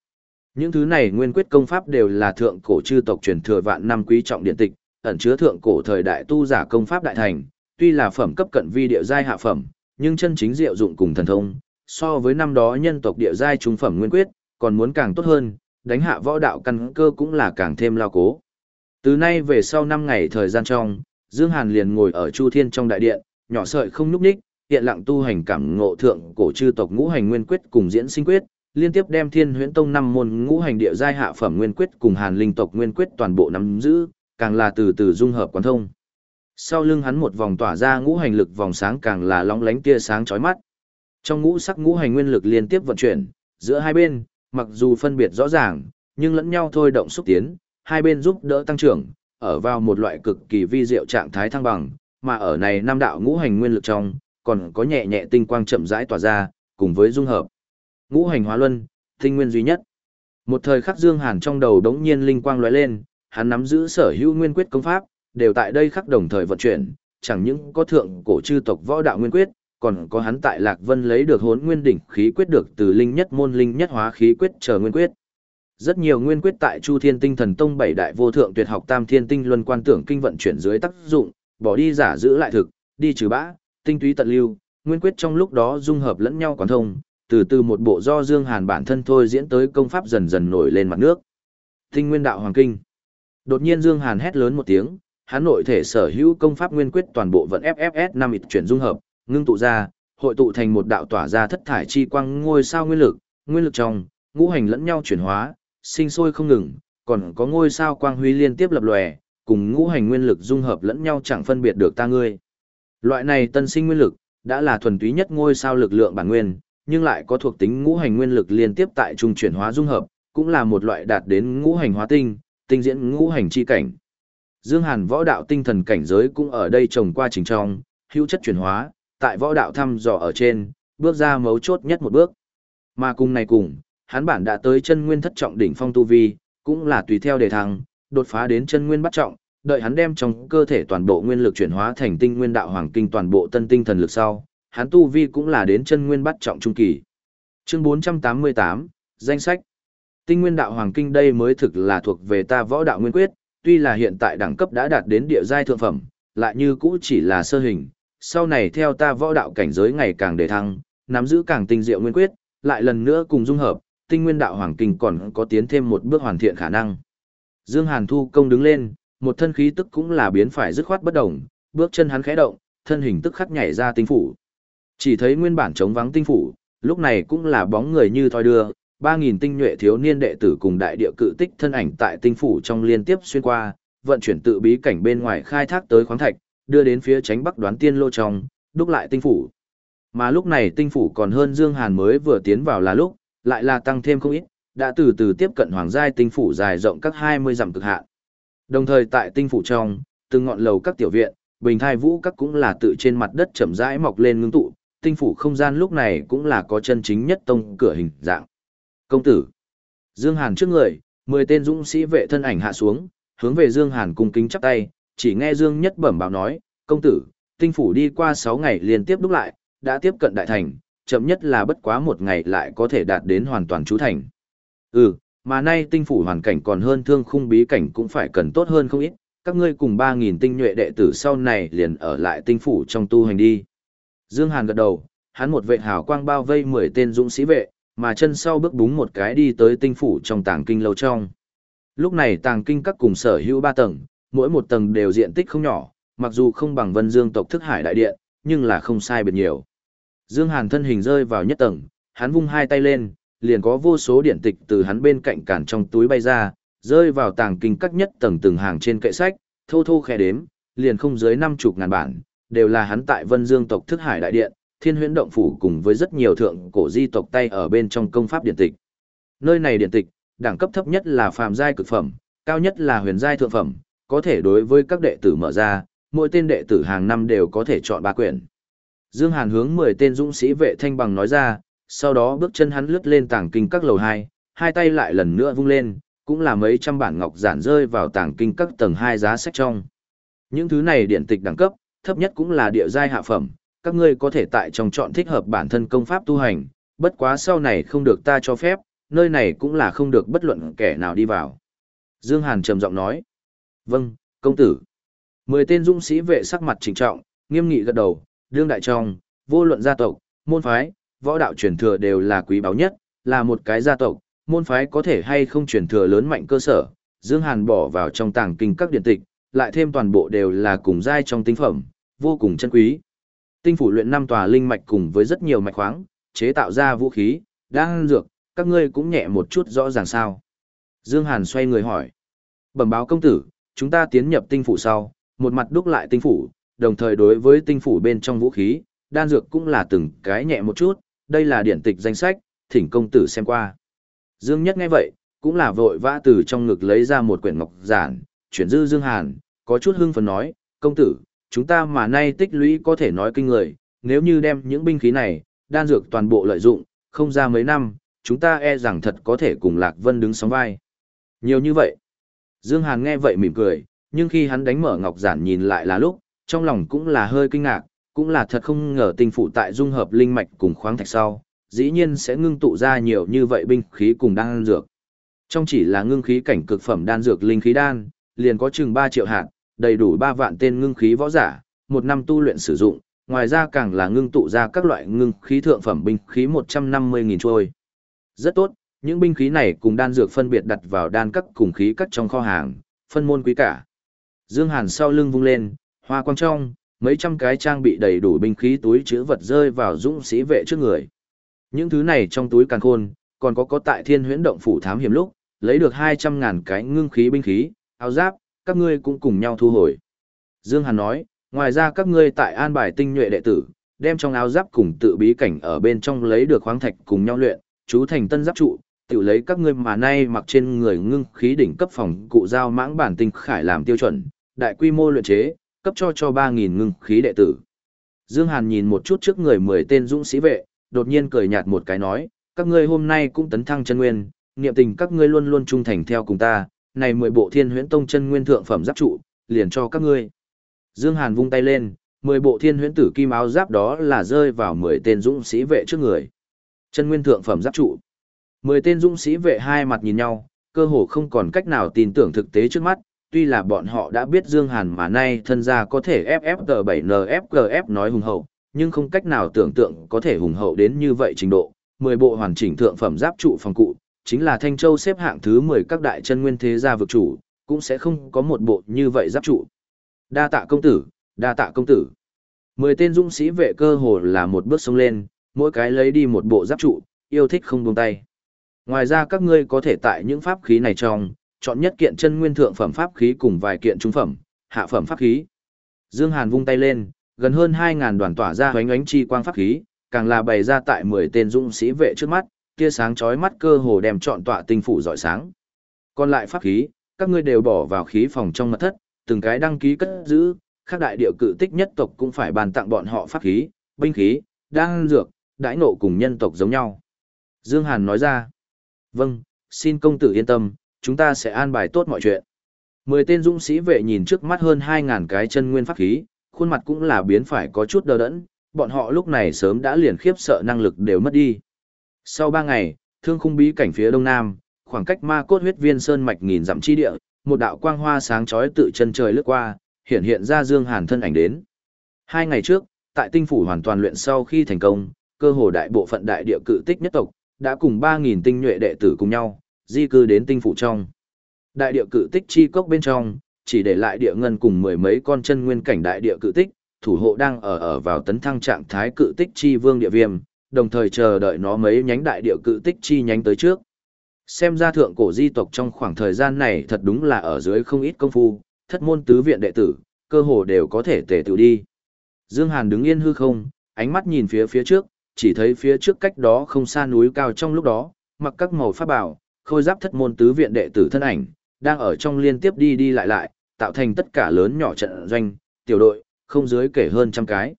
Những thứ này nguyên quyết công pháp đều là thượng cổ chư tộc truyền thừa vạn năm quý trọng điện tịch, ẩn chứa thượng cổ thời đại tu giả công pháp đại thành, tuy là phẩm cấp cận vi địa giai hạ phẩm, nhưng chân chính diệu dụng cùng thần thông, so với năm đó nhân tộc địa giai trung phẩm nguyên quyết, còn muốn càng tốt hơn, đánh hạ võ đạo căn cơ cũng là càng thêm lao cố. Từ nay về sau 5 ngày thời gian trong, Dương Hàn liền ngồi ở Chu Thiên trong đại điện, nhỏ sợi không núp ních hiện lặng tu hành cảm ngộ thượng cổ chư tộc ngũ hành nguyên quyết cùng diễn sinh quyết, liên tiếp đem Thiên Huyễn Tông năm môn ngũ hành địa giai hạ phẩm nguyên quyết cùng Hàn Linh tộc nguyên quyết toàn bộ nắm giữ, càng là từ từ dung hợp quán thông. Sau lưng hắn một vòng tỏa ra ngũ hành lực vòng sáng càng là long lánh tia sáng chói mắt. Trong ngũ sắc ngũ hành nguyên lực liên tiếp vận chuyển, giữa hai bên, mặc dù phân biệt rõ ràng, nhưng lẫn nhau thôi động xúc tiến, hai bên giúp đỡ tăng trưởng, ở vào một loại cực kỳ vi diệu trạng thái thăng bằng, mà ở này năm đạo ngũ hành nguyên lực trong, còn có nhẹ nhẹ tinh quang chậm rãi tỏa ra, cùng với dung hợp. Ngũ hành hóa luân, tinh nguyên duy nhất. Một thời khắc Dương Hàn trong đầu đống nhiên linh quang lóe lên, hắn nắm giữ sở hữu nguyên quyết công pháp, đều tại đây khắc đồng thời vận chuyển, chẳng những có thượng cổ chư tộc võ đạo nguyên quyết, còn có hắn tại Lạc Vân lấy được hốn nguyên đỉnh khí quyết được từ linh nhất môn linh nhất hóa khí quyết chờ nguyên quyết. Rất nhiều nguyên quyết tại Chu Thiên Tinh Thần Tông bảy đại vô thượng tuyệt học Tam Thiên Tinh Luân Quan Tưởng Kinh vận chuyển dưới tác dụng, bỏ đi giả giữ lại thực, đi trừ bã, tinh túy tận lưu, nguyên quyết trong lúc đó dung hợp lẫn nhau quán thông, từ từ một bộ do Dương Hàn bản thân thôi diễn tới công pháp dần dần nổi lên mặt nước. Tinh Nguyên Đạo Hoàng Kinh. Đột nhiên Dương Hàn hét lớn một tiếng, hắn nội thể sở hữu công pháp nguyên quyết toàn bộ vận FFS 5 ít chuyển dung hợp, ngưng tụ ra, hội tụ thành một đạo tỏa ra thất thải chi quang ngôi sao nguyên lực, nguyên lực trong, ngũ hành lẫn nhau chuyển hóa, sinh sôi không ngừng, còn có ngôi sao quang huy liên tiếp lập lòe, cùng ngũ hành nguyên lực dung hợp lẫn nhau chẳng phân biệt được ta ngươi. Loại này tân sinh nguyên lực, đã là thuần túy nhất ngôi sao lực lượng bản nguyên, nhưng lại có thuộc tính ngũ hành nguyên lực liên tiếp tại trung chuyển hóa dung hợp, cũng là một loại đạt đến ngũ hành hóa tinh, tinh diễn ngũ hành chi cảnh. Dương Hàn võ đạo tinh thần cảnh giới cũng ở đây trồng qua trình trong, hữu chất chuyển hóa, tại võ đạo thăm dò ở trên, bước ra mấu chốt nhất một bước. Mà cùng này cùng, hắn bản đã tới chân nguyên thất trọng đỉnh phong tu vi, cũng là tùy theo đề thăng, đột phá đến chân nguyên bắt trọng, đợi hắn đem trong cơ thể toàn bộ nguyên lực chuyển hóa thành tinh nguyên đạo hoàng kinh toàn bộ tân tinh thần lực sau, hắn tu vi cũng là đến chân nguyên bắt trọng trung kỳ. Chương 488, danh sách. Tinh nguyên đạo hoàng kinh đây mới thực là thuộc về ta võ đạo nguyên quyết, tuy là hiện tại đẳng cấp đã đạt đến địa giai thượng phẩm, lại như cũ chỉ là sơ hình, sau này theo ta võ đạo cảnh giới ngày càng đề thăng, nắm giữ càng tinh diệu nguyên quyết, lại lần nữa cùng dung hợp, tinh nguyên đạo hoàng kinh còn có tiến thêm một bước hoàn thiện khả năng. Dương Hàn Thu công đứng lên, một thân khí tức cũng là biến phải dứt khoát bất động, bước chân hắn khẽ động, thân hình tức khắc nhảy ra tinh phủ. Chỉ thấy nguyên bản trống vắng tinh phủ, lúc này cũng là bóng người như thoi đưa, 3000 tinh nhuệ thiếu niên đệ tử cùng đại địa cự tích thân ảnh tại tinh phủ trong liên tiếp xuyên qua, vận chuyển tự bí cảnh bên ngoài khai thác tới khoáng thạch, đưa đến phía tránh bắc đoán tiên lô trong, đúc lại tinh phủ. Mà lúc này tinh phủ còn hơn Dương Hàn mới vừa tiến vào là lúc, lại là tăng thêm không ít, đã từ từ tiếp cận hoàng giai tinh phủ dài rộng các 20 dặm cực hạn. Đồng thời tại tinh phủ trong, từng ngọn lầu các tiểu viện, bình thai vũ các cũng là tự trên mặt đất chậm rãi mọc lên ngưng tụ, tinh phủ không gian lúc này cũng là có chân chính nhất tông cửa hình dạng. Công tử. Dương Hàn trước người, 10 tên dũng sĩ vệ thân ảnh hạ xuống, hướng về Dương Hàn cung kính chắp tay, chỉ nghe Dương Nhất bẩm báo nói, công tử, tinh phủ đi qua 6 ngày liên tiếp đúc lại, đã tiếp cận đại thành, chậm nhất là bất quá một ngày lại có thể đạt đến hoàn toàn chú thành. Ừ, mà nay tinh phủ hoàn cảnh còn hơn thương khung bí cảnh cũng phải cần tốt hơn không ít, các ngươi cùng 3.000 tinh nhuệ đệ tử sau này liền ở lại tinh phủ trong tu hành đi. Dương Hàn gật đầu, hắn một vệ hào quang bao vây 10 tên dũng sĩ vệ, mà chân sau bước búng một cái đi tới tinh phủ trong tàng kinh lâu trong. Lúc này tàng kinh các cùng sở hữu 3 tầng, mỗi một tầng đều diện tích không nhỏ, mặc dù không bằng vân dương tộc thức hải đại điện, nhưng là không sai biệt nhiều. Dương Hàn thân hình rơi vào nhất tầng, hắn vung hai tay lên, liền có vô số điện tịch từ hắn bên cạnh cản trong túi bay ra, rơi vào tàng kinh các nhất tầng từng hàng trên kệ sách, thô thô khẽ đếm, liền không dưới năm chục ngàn bản, đều là hắn tại Vân Dương tộc thức hải đại điện, Thiên Huyễn động phủ cùng với rất nhiều thượng cổ di tộc tay ở bên trong công pháp điện tịch. Nơi này điện tịch, đẳng cấp thấp nhất là phàm giai cực phẩm, cao nhất là huyền giai thượng phẩm, có thể đối với các đệ tử mở ra, mỗi tên đệ tử hàng năm đều có thể chọn ba quyển. Dương Hàn hướng 10 tên dũng sĩ vệ thanh bằng nói ra, sau đó bước chân hắn lướt lên tảng kinh các lầu 2, hai tay lại lần nữa vung lên, cũng là mấy trăm bản ngọc giản rơi vào tảng kinh các tầng 2 giá sách trong. Những thứ này điện tịch đẳng cấp, thấp nhất cũng là địa giai hạ phẩm, các ngươi có thể tại trong chọn thích hợp bản thân công pháp tu hành, bất quá sau này không được ta cho phép, nơi này cũng là không được bất luận kẻ nào đi vào. Dương Hàn trầm giọng nói. Vâng, công tử. Mười tên dũng sĩ vệ sắc mặt trịnh trọng, nghiêm nghị gật đầu, đương đại trong, vô luận gia tộc, môn phái, võ đạo truyền thừa đều là quý báu nhất, là một cái gia tộc, môn phái có thể hay không truyền thừa lớn mạnh cơ sở. Dương Hàn bỏ vào trong tàng kinh các điện tịch, lại thêm toàn bộ đều là cùng giai trong tinh phẩm, vô cùng chân quý. Tinh phủ luyện năm tòa linh mạch cùng với rất nhiều mạch khoáng, chế tạo ra vũ khí, đan dược, các ngươi cũng nhẹ một chút rõ ràng sao. Dương Hàn xoay người hỏi. Bẩm báo công tử, chúng ta tiến nhập tinh phủ sau, một mặt đúc lại tinh phủ, đồng thời đối với tinh phủ bên trong vũ khí, đan dược cũng là từng cái nhẹ một chút, đây là điển tịch danh sách, thỉnh công tử xem qua. Dương Nhất nghe vậy, cũng là vội vã từ trong ngực lấy ra một quyển ngọc giản, chuyển dư Dương Hàn, có chút hưng phấn nói, công tử, chúng ta mà nay tích lũy có thể nói kinh người, nếu như đem những binh khí này, đan dược toàn bộ lợi dụng, không ra mấy năm, chúng ta e rằng thật có thể cùng Lạc Vân đứng sóng vai. Nhiều như vậy. Dương Hàn nghe vậy mỉm cười, nhưng khi hắn đánh mở ngọc giản nhìn lại là lúc, trong lòng cũng là hơi kinh ngạc, cũng là thật không ngờ tinh phụ tại dung hợp linh mạch cùng khoáng thạch sau, dĩ nhiên sẽ ngưng tụ ra nhiều như vậy binh khí cùng đan dược. Trong chỉ là ngưng khí cảnh cực phẩm đan dược linh khí đan, liền có chừng 3 triệu hạt, đầy đủ 3 vạn tên ngưng khí võ giả, một năm tu luyện sử dụng, ngoài ra càng là ngưng tụ ra các loại ngưng khí thượng phẩm binh khí 150.000 trôi. Rất tốt, những binh khí này cùng đan dược phân biệt đặt vào đan các cùng khí cắt trong kho hàng, phân môn quý cả. Dương Hàn sau lưng vung lên, hoa quang trong, mấy trăm cái trang bị đầy đủ binh khí túi chứa vật rơi vào dũng sĩ vệ trước người. Những thứ này trong túi càng khôn, còn có có tại thiên huyễn động phủ thám hiểm lúc, lấy được 200 ngàn cái ngưng khí binh khí, áo giáp, các ngươi cũng cùng nhau thu hồi. Dương Hàn nói, ngoài ra các ngươi tại an bài tinh nhuệ đệ tử, đem trong áo giáp cùng tự bí cảnh ở bên trong lấy được khoáng thạch cùng nhau luyện, chú thành tân giáp trụ, tự lấy các ngươi mà nay mặc trên người ngưng khí đỉnh cấp phòng cụ giao mãng bản tinh khải làm tiêu chuẩn, đại quy mô luyện chế, cấp cho cho 3.000 ngưng khí đệ tử. Dương Hàn nhìn một chút trước người mười tên dũng sĩ vệ, đột nhiên cười nhạt một cái nói, các ngươi hôm nay cũng tấn thăng chân nguyên, niệm tình các ngươi luôn luôn trung thành theo cùng ta, này mười bộ thiên huyễn tông chân nguyên thượng phẩm giáp trụ, liền cho các ngươi. Dương Hàn vung tay lên, mười bộ thiên huyễn tử kim áo giáp đó là rơi vào mười tên dũng sĩ vệ trước người. Chân nguyên thượng phẩm giáp trụ. Mười tên dũng sĩ vệ hai mặt nhìn nhau, cơ hồ không còn cách nào tin tưởng thực tế trước mắt, tuy là bọn họ đã biết Dương Hàn mà nay thân gia có thể FFG7NFGF nói hùng hậu, nhưng không cách nào tưởng tượng có thể hùng hậu đến như vậy trình độ. Mười bộ hoàn chỉnh thượng phẩm giáp trụ phòng cụ, chính là Thanh Châu xếp hạng thứ 10 các đại chân nguyên thế gia vực chủ, cũng sẽ không có một bộ như vậy giáp trụ. Đa tạ công tử, đa tạ công tử. Mười tên dũng sĩ vệ cơ hồ là một bước sông lên, mỗi cái lấy đi một bộ giáp trụ, yêu thích không buông tay. Ngoài ra các ngươi có thể tại những pháp khí này trong, chọn nhất kiện chân nguyên thượng phẩm pháp khí cùng vài kiện trung phẩm, hạ phẩm pháp khí. Dương Hàn vung tay lên, gần hơn 2000 đoàn tỏa ra hoánh ánh chi quang pháp khí, càng là bày ra tại 10 tên dũng sĩ vệ trước mắt, tia sáng chói mắt cơ hồ đem chọn tọa tinh phủ rọi sáng. Còn lại pháp khí, các ngươi đều bỏ vào khí phòng trong mật thất, từng cái đăng ký cất giữ, các đại địa cự tích nhất tộc cũng phải bàn tặng bọn họ pháp khí, binh khí, đan dược, đãi nộ cùng nhân tộc giống nhau. Dương Hàn nói ra, vâng, xin công tử yên tâm, chúng ta sẽ an bài tốt mọi chuyện. Mười tên dũng sĩ vệ nhìn trước mắt hơn 2.000 cái chân nguyên pháp khí, khuôn mặt cũng là biến phải có chút đờ đẫn, bọn họ lúc này sớm đã liền khiếp sợ năng lực đều mất đi. Sau 3 ngày, thương khung bí cảnh phía đông nam, khoảng cách ma cốt huyết viên sơn mạch nghìn dặm chi địa, một đạo quang hoa sáng chói tự chân trời lướt qua, hiện hiện ra Dương Hàn thân ảnh đến. Hai ngày trước, tại tinh phủ hoàn toàn luyện sau khi thành công, cơ hồ đại bộ phận đại địa cự tích nhất tộc, đã cùng 3.000 tinh nhuệ đệ tử cùng nhau, di cư đến tinh phủ trong. Đại địa cự tích chi cốc bên trong, chỉ để lại địa ngân cùng mười mấy con chân nguyên cảnh đại địa cự tích, thủ hộ đang ở ở vào tấn thăng trạng thái cự tích chi vương địa viêm, đồng thời chờ đợi nó mấy nhánh đại địa cự tích chi nhánh tới trước. Xem ra thượng cổ di tộc trong khoảng thời gian này thật đúng là ở dưới không ít công phu, thất môn tứ viện đệ tử, cơ hồ đều có thể tề tự đi. Dương Hàn đứng yên hư không, ánh mắt nhìn phía phía trước, chỉ thấy phía trước cách đó không xa núi cao trong lúc đó, mặc các màu pháp bảo, khôi giáp thất môn tứ viện đệ tử thân ảnh, đang ở trong liên tiếp đi đi lại lại, tạo thành tất cả lớn nhỏ trận doanh, tiểu đội, không dưới kể hơn trăm cái.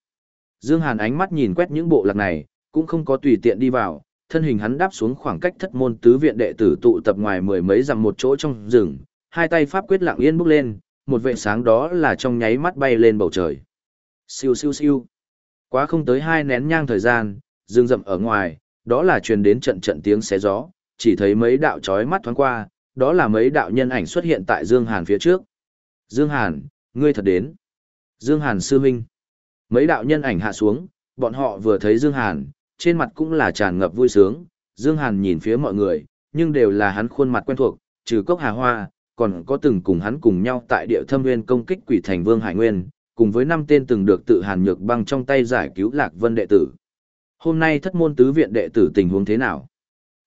Dương Hàn ánh mắt nhìn quét những bộ lạc này, cũng không có tùy tiện đi vào, thân hình hắn đáp xuống khoảng cách thất môn tứ viện đệ tử tụ tập ngoài mười mấy dặm một chỗ trong rừng, hai tay pháp quyết lặng yên bước lên, một vệ sáng đó là trong nháy mắt bay lên bầu trời. Siêu siêu siêu. Quá không tới hai nén nhang thời gian, rừng rậm ở ngoài, đó là truyền đến trận trận tiếng xé gió, chỉ thấy mấy đạo chói mắt thoáng qua, đó là mấy đạo nhân ảnh xuất hiện tại Dương Hàn phía trước. Dương Hàn, ngươi thật đến. Dương Hàn sư huynh. Mấy đạo nhân ảnh hạ xuống, bọn họ vừa thấy Dương Hàn, trên mặt cũng là tràn ngập vui sướng. Dương Hàn nhìn phía mọi người, nhưng đều là hắn khuôn mặt quen thuộc, trừ cốc hà hoa, còn có từng cùng hắn cùng nhau tại địa thâm nguyên công kích quỷ thành vương Hải Nguyên, cùng với năm tên từng được tự hàn nhược băng trong tay giải cứu lạc vân đệ tử. Hôm nay thất môn tứ viện đệ tử tình huống thế nào?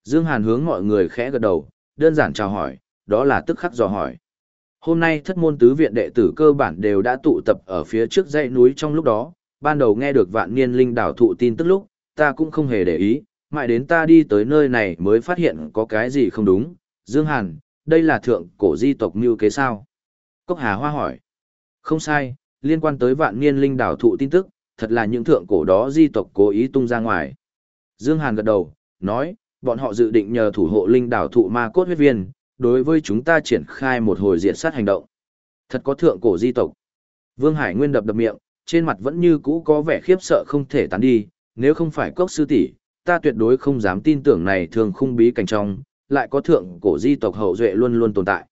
Dương Hàn hướng mọi người khẽ gật đầu, đơn giản chào hỏi, đó là tức khắc dò hỏi. Hôm nay thất môn tứ viện đệ tử cơ bản đều đã tụ tập ở phía trước dãy núi trong lúc đó, ban đầu nghe được vạn niên linh đảo thụ tin tức lúc, ta cũng không hề để ý, mãi đến ta đi tới nơi này mới phát hiện có cái gì không đúng. Dương Hàn, đây là thượng cổ di tộc mưu kế sao? Cốc Hà Hoa hỏi. Không sai, liên quan tới vạn niên linh đảo thụ tin tức, thật là những thượng cổ đó di tộc cố ý tung ra ngoài. Dương Hàn gật đầu, nói, bọn họ dự định nhờ thủ hộ linh đảo thụ ma cốt huyết viên, đối với chúng ta triển khai một hồi diện sát hành động. Thật có thượng cổ di tộc. Vương Hải Nguyên đập đập miệng, trên mặt vẫn như cũ có vẻ khiếp sợ không thể tán đi, nếu không phải cốc sư tỷ, ta tuyệt đối không dám tin tưởng này thường khung bí cảnh trong, lại có thượng cổ di tộc hậu duệ luôn luôn tồn tại.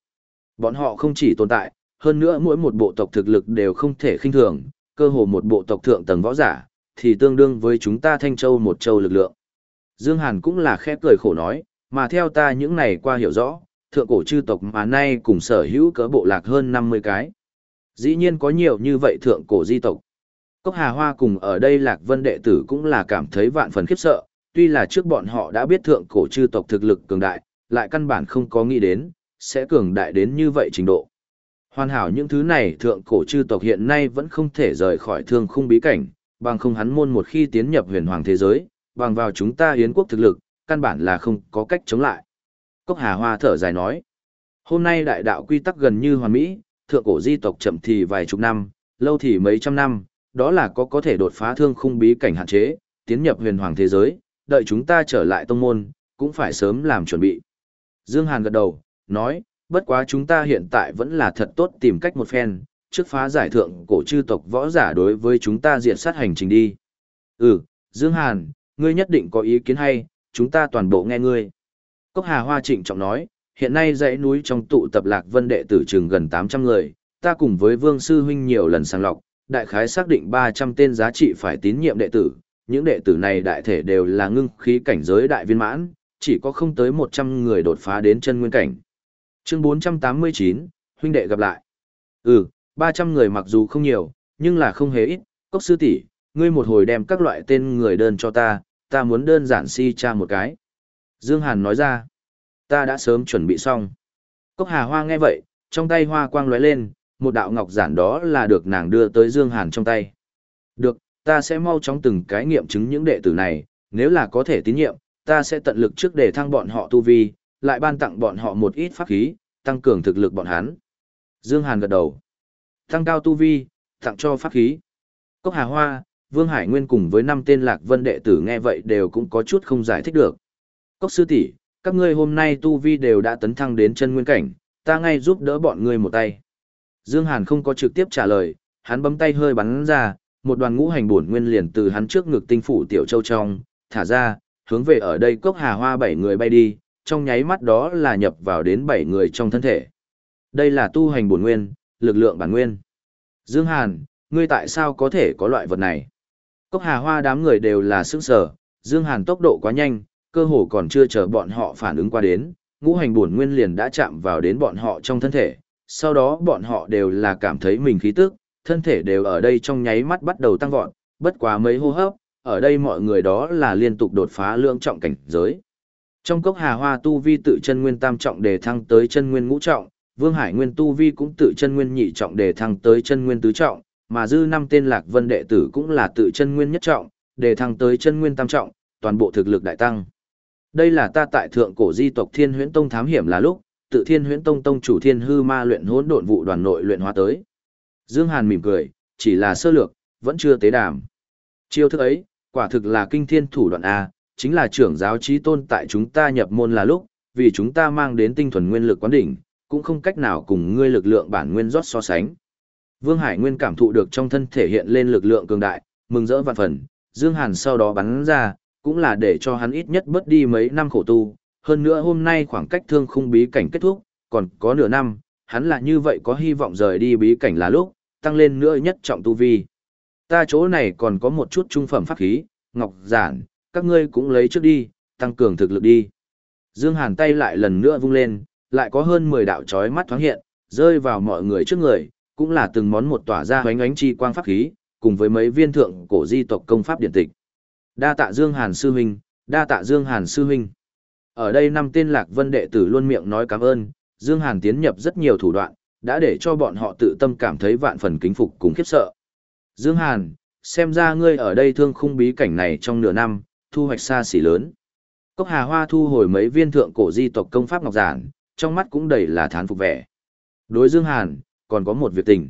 Bọn họ không chỉ tồn tại, hơn nữa mỗi một bộ tộc thực lực đều không thể khinh thường, cơ hồ một bộ tộc thượng tầng võ giả, thì tương đương với chúng ta Thanh Châu một châu lực lượng. Dương Hàn cũng là khẽ cười khổ nói, mà theo ta những này qua hiểu rõ, thượng cổ chư tộc mà nay cùng sở hữu cỡ bộ lạc hơn 50 cái. Dĩ nhiên có nhiều như vậy thượng cổ di tộc. Cốc Hà Hoa cùng ở đây Lạc Vân đệ tử cũng là cảm thấy vạn phần khiếp sợ, tuy là trước bọn họ đã biết thượng cổ chư tộc thực lực cường đại, lại căn bản không có nghĩ đến, sẽ cường đại đến như vậy trình độ. Hoàn hảo những thứ này thượng cổ chư tộc hiện nay vẫn không thể rời khỏi thương khung bí cảnh, bằng không hắn môn một khi tiến nhập huyền hoàng thế giới, bằng vào chúng ta hiến quốc thực lực, căn bản là không có cách chống lại. Cốc Hà Hoa thở dài nói, hôm nay đại đạo quy tắc gần như hoàn mỹ, thượng cổ di tộc chậm thì vài chục năm, lâu thì mấy trăm năm, đó là có có thể đột phá thương khung bí cảnh hạn chế, tiến nhập huyền hoàng thế giới, đợi chúng ta trở lại tông môn, cũng phải sớm làm chuẩn bị. Dương Hàn gật đầu, nói, bất quá chúng ta hiện tại vẫn là thật tốt tìm cách một phen, trước phá giải thượng cổ chư tộc võ giả đối với chúng ta diện sát hành trình đi. Ừ, Dương Hàn, ngươi nhất định có ý kiến hay, chúng ta toàn bộ nghe ngươi. Cốc Hà Hoa trịnh trọng nói, hiện nay dãy núi trong tụ tập lạc vân đệ tử trường gần 800 người, ta cùng với Vương Sư Huynh nhiều lần sàng lọc, đại khái xác định 300 tên giá trị phải tín nhiệm đệ tử, những đệ tử này đại thể đều là ngưng khí cảnh giới đại viên mãn, chỉ có không tới 100 người đột phá đến chân nguyên cảnh. Chương 489, huynh đệ gặp lại. Ừ, 300 người mặc dù không nhiều, nhưng là không hề ít, cốc sư tỷ, ngươi một hồi đem các loại tên người đơn cho ta, ta muốn đơn giản si tra một cái. Dương Hàn nói ra, ta đã sớm chuẩn bị xong. Cốc Hà Hoa nghe vậy, trong tay hoa quang lóe lên, một đạo ngọc giản đó là được nàng đưa tới Dương Hàn trong tay. Được, ta sẽ mau chóng từng cái nghiệm chứng những đệ tử này, nếu là có thể tín nhiệm, ta sẽ tận lực trước để thăng bọn họ tu vi, lại ban tặng bọn họ một ít pháp khí, tăng cường thực lực bọn hắn. Dương Hàn gật đầu. Tăng cao tu vi, tặng cho pháp khí. Cốc Hà Hoa, Vương Hải Nguyên cùng với năm tên Lạc Vân đệ tử nghe vậy đều cũng có chút không giải thích được. Cốc sư tỷ, các ngươi hôm nay tu vi đều đã tấn thăng đến chân nguyên cảnh, ta ngay giúp đỡ bọn ngươi một tay. Dương Hàn không có trực tiếp trả lời, hắn bấm tay hơi bắn ra, một đoàn ngũ hành bổn nguyên liền từ hắn trước ngực tinh phủ tiểu châu trong, thả ra, hướng về ở đây cốc hà hoa bảy người bay đi, trong nháy mắt đó là nhập vào đến bảy người trong thân thể. Đây là tu hành bổn nguyên, lực lượng bản nguyên. Dương Hàn, ngươi tại sao có thể có loại vật này? Cốc hà hoa đám người đều là sức sở, Dương Hàn tốc độ quá nhanh, cơ hồ còn chưa chờ bọn họ phản ứng qua đến, ngũ hành bổn nguyên liền đã chạm vào đến bọn họ trong thân thể, sau đó bọn họ đều là cảm thấy mình khí tức, thân thể đều ở đây trong nháy mắt bắt đầu tăng vọt, bất quá mấy hô hấp, ở đây mọi người đó là liên tục đột phá lượng trọng cảnh giới. Trong cốc hà hoa tu vi tự chân nguyên tam trọng đề thăng tới chân nguyên ngũ trọng, Vương Hải Nguyên tu vi cũng tự chân nguyên nhị trọng đề thăng tới chân nguyên tứ trọng, mà dư năm tên Lạc Vân đệ tử cũng là tự chân nguyên nhất trọng, để thăng tới chân nguyên tam trọng, toàn bộ thực lực đại tăng. Đây là ta tại thượng cổ di tộc Thiên Huyễn Tông thám hiểm là lúc, tự Thiên Huyễn Tông tông chủ Thiên Hư Ma luyện hỗn độn vụ đoàn nội luyện hóa tới. Dương Hàn mỉm cười, chỉ là sơ lược, vẫn chưa tế đàm. Chiêu thức ấy, quả thực là kinh thiên thủ đoạn A, chính là trưởng giáo trí tôn tại chúng ta nhập môn là lúc, vì chúng ta mang đến tinh thuần nguyên lực quán đỉnh, cũng không cách nào cùng ngươi lực lượng bản nguyên rót so sánh. Vương Hải Nguyên cảm thụ được trong thân thể hiện lên lực lượng cường đại, mừng rỡ vạn phần, Dương Hàn sau đó bắn ra, cũng là để cho hắn ít nhất bớt đi mấy năm khổ tu, hơn nữa hôm nay khoảng cách thương khung bí cảnh kết thúc, còn có nửa năm, hắn là như vậy có hy vọng rời đi bí cảnh là lúc, tăng lên nữa nhất trọng tu vi. Ta chỗ này còn có một chút trung phẩm pháp khí, ngọc giản, các ngươi cũng lấy trước đi, tăng cường thực lực đi. Dương Hàn tay lại lần nữa vung lên, lại có hơn 10 đạo chói mắt thoáng hiện, rơi vào mọi người trước người, cũng là từng món một tỏa ra hoánh ánh chi quang pháp khí, cùng với mấy viên thượng cổ di tộc công pháp điển tịch. Đa tạ Dương Hàn sư huynh, đa tạ Dương Hàn sư huynh. Ở đây năm tên Lạc Vân đệ tử luôn miệng nói cảm ơn, Dương Hàn tiến nhập rất nhiều thủ đoạn, đã để cho bọn họ tự tâm cảm thấy vạn phần kính phục cùng khiếp sợ. Dương Hàn, xem ra ngươi ở đây thương khung bí cảnh này trong nửa năm, thu hoạch xa xỉ lớn. Cốc Hà Hoa thu hồi mấy viên thượng cổ di tộc công pháp ngọc giản, trong mắt cũng đầy là thán phục vẻ. Đối Dương Hàn, còn có một việc tình.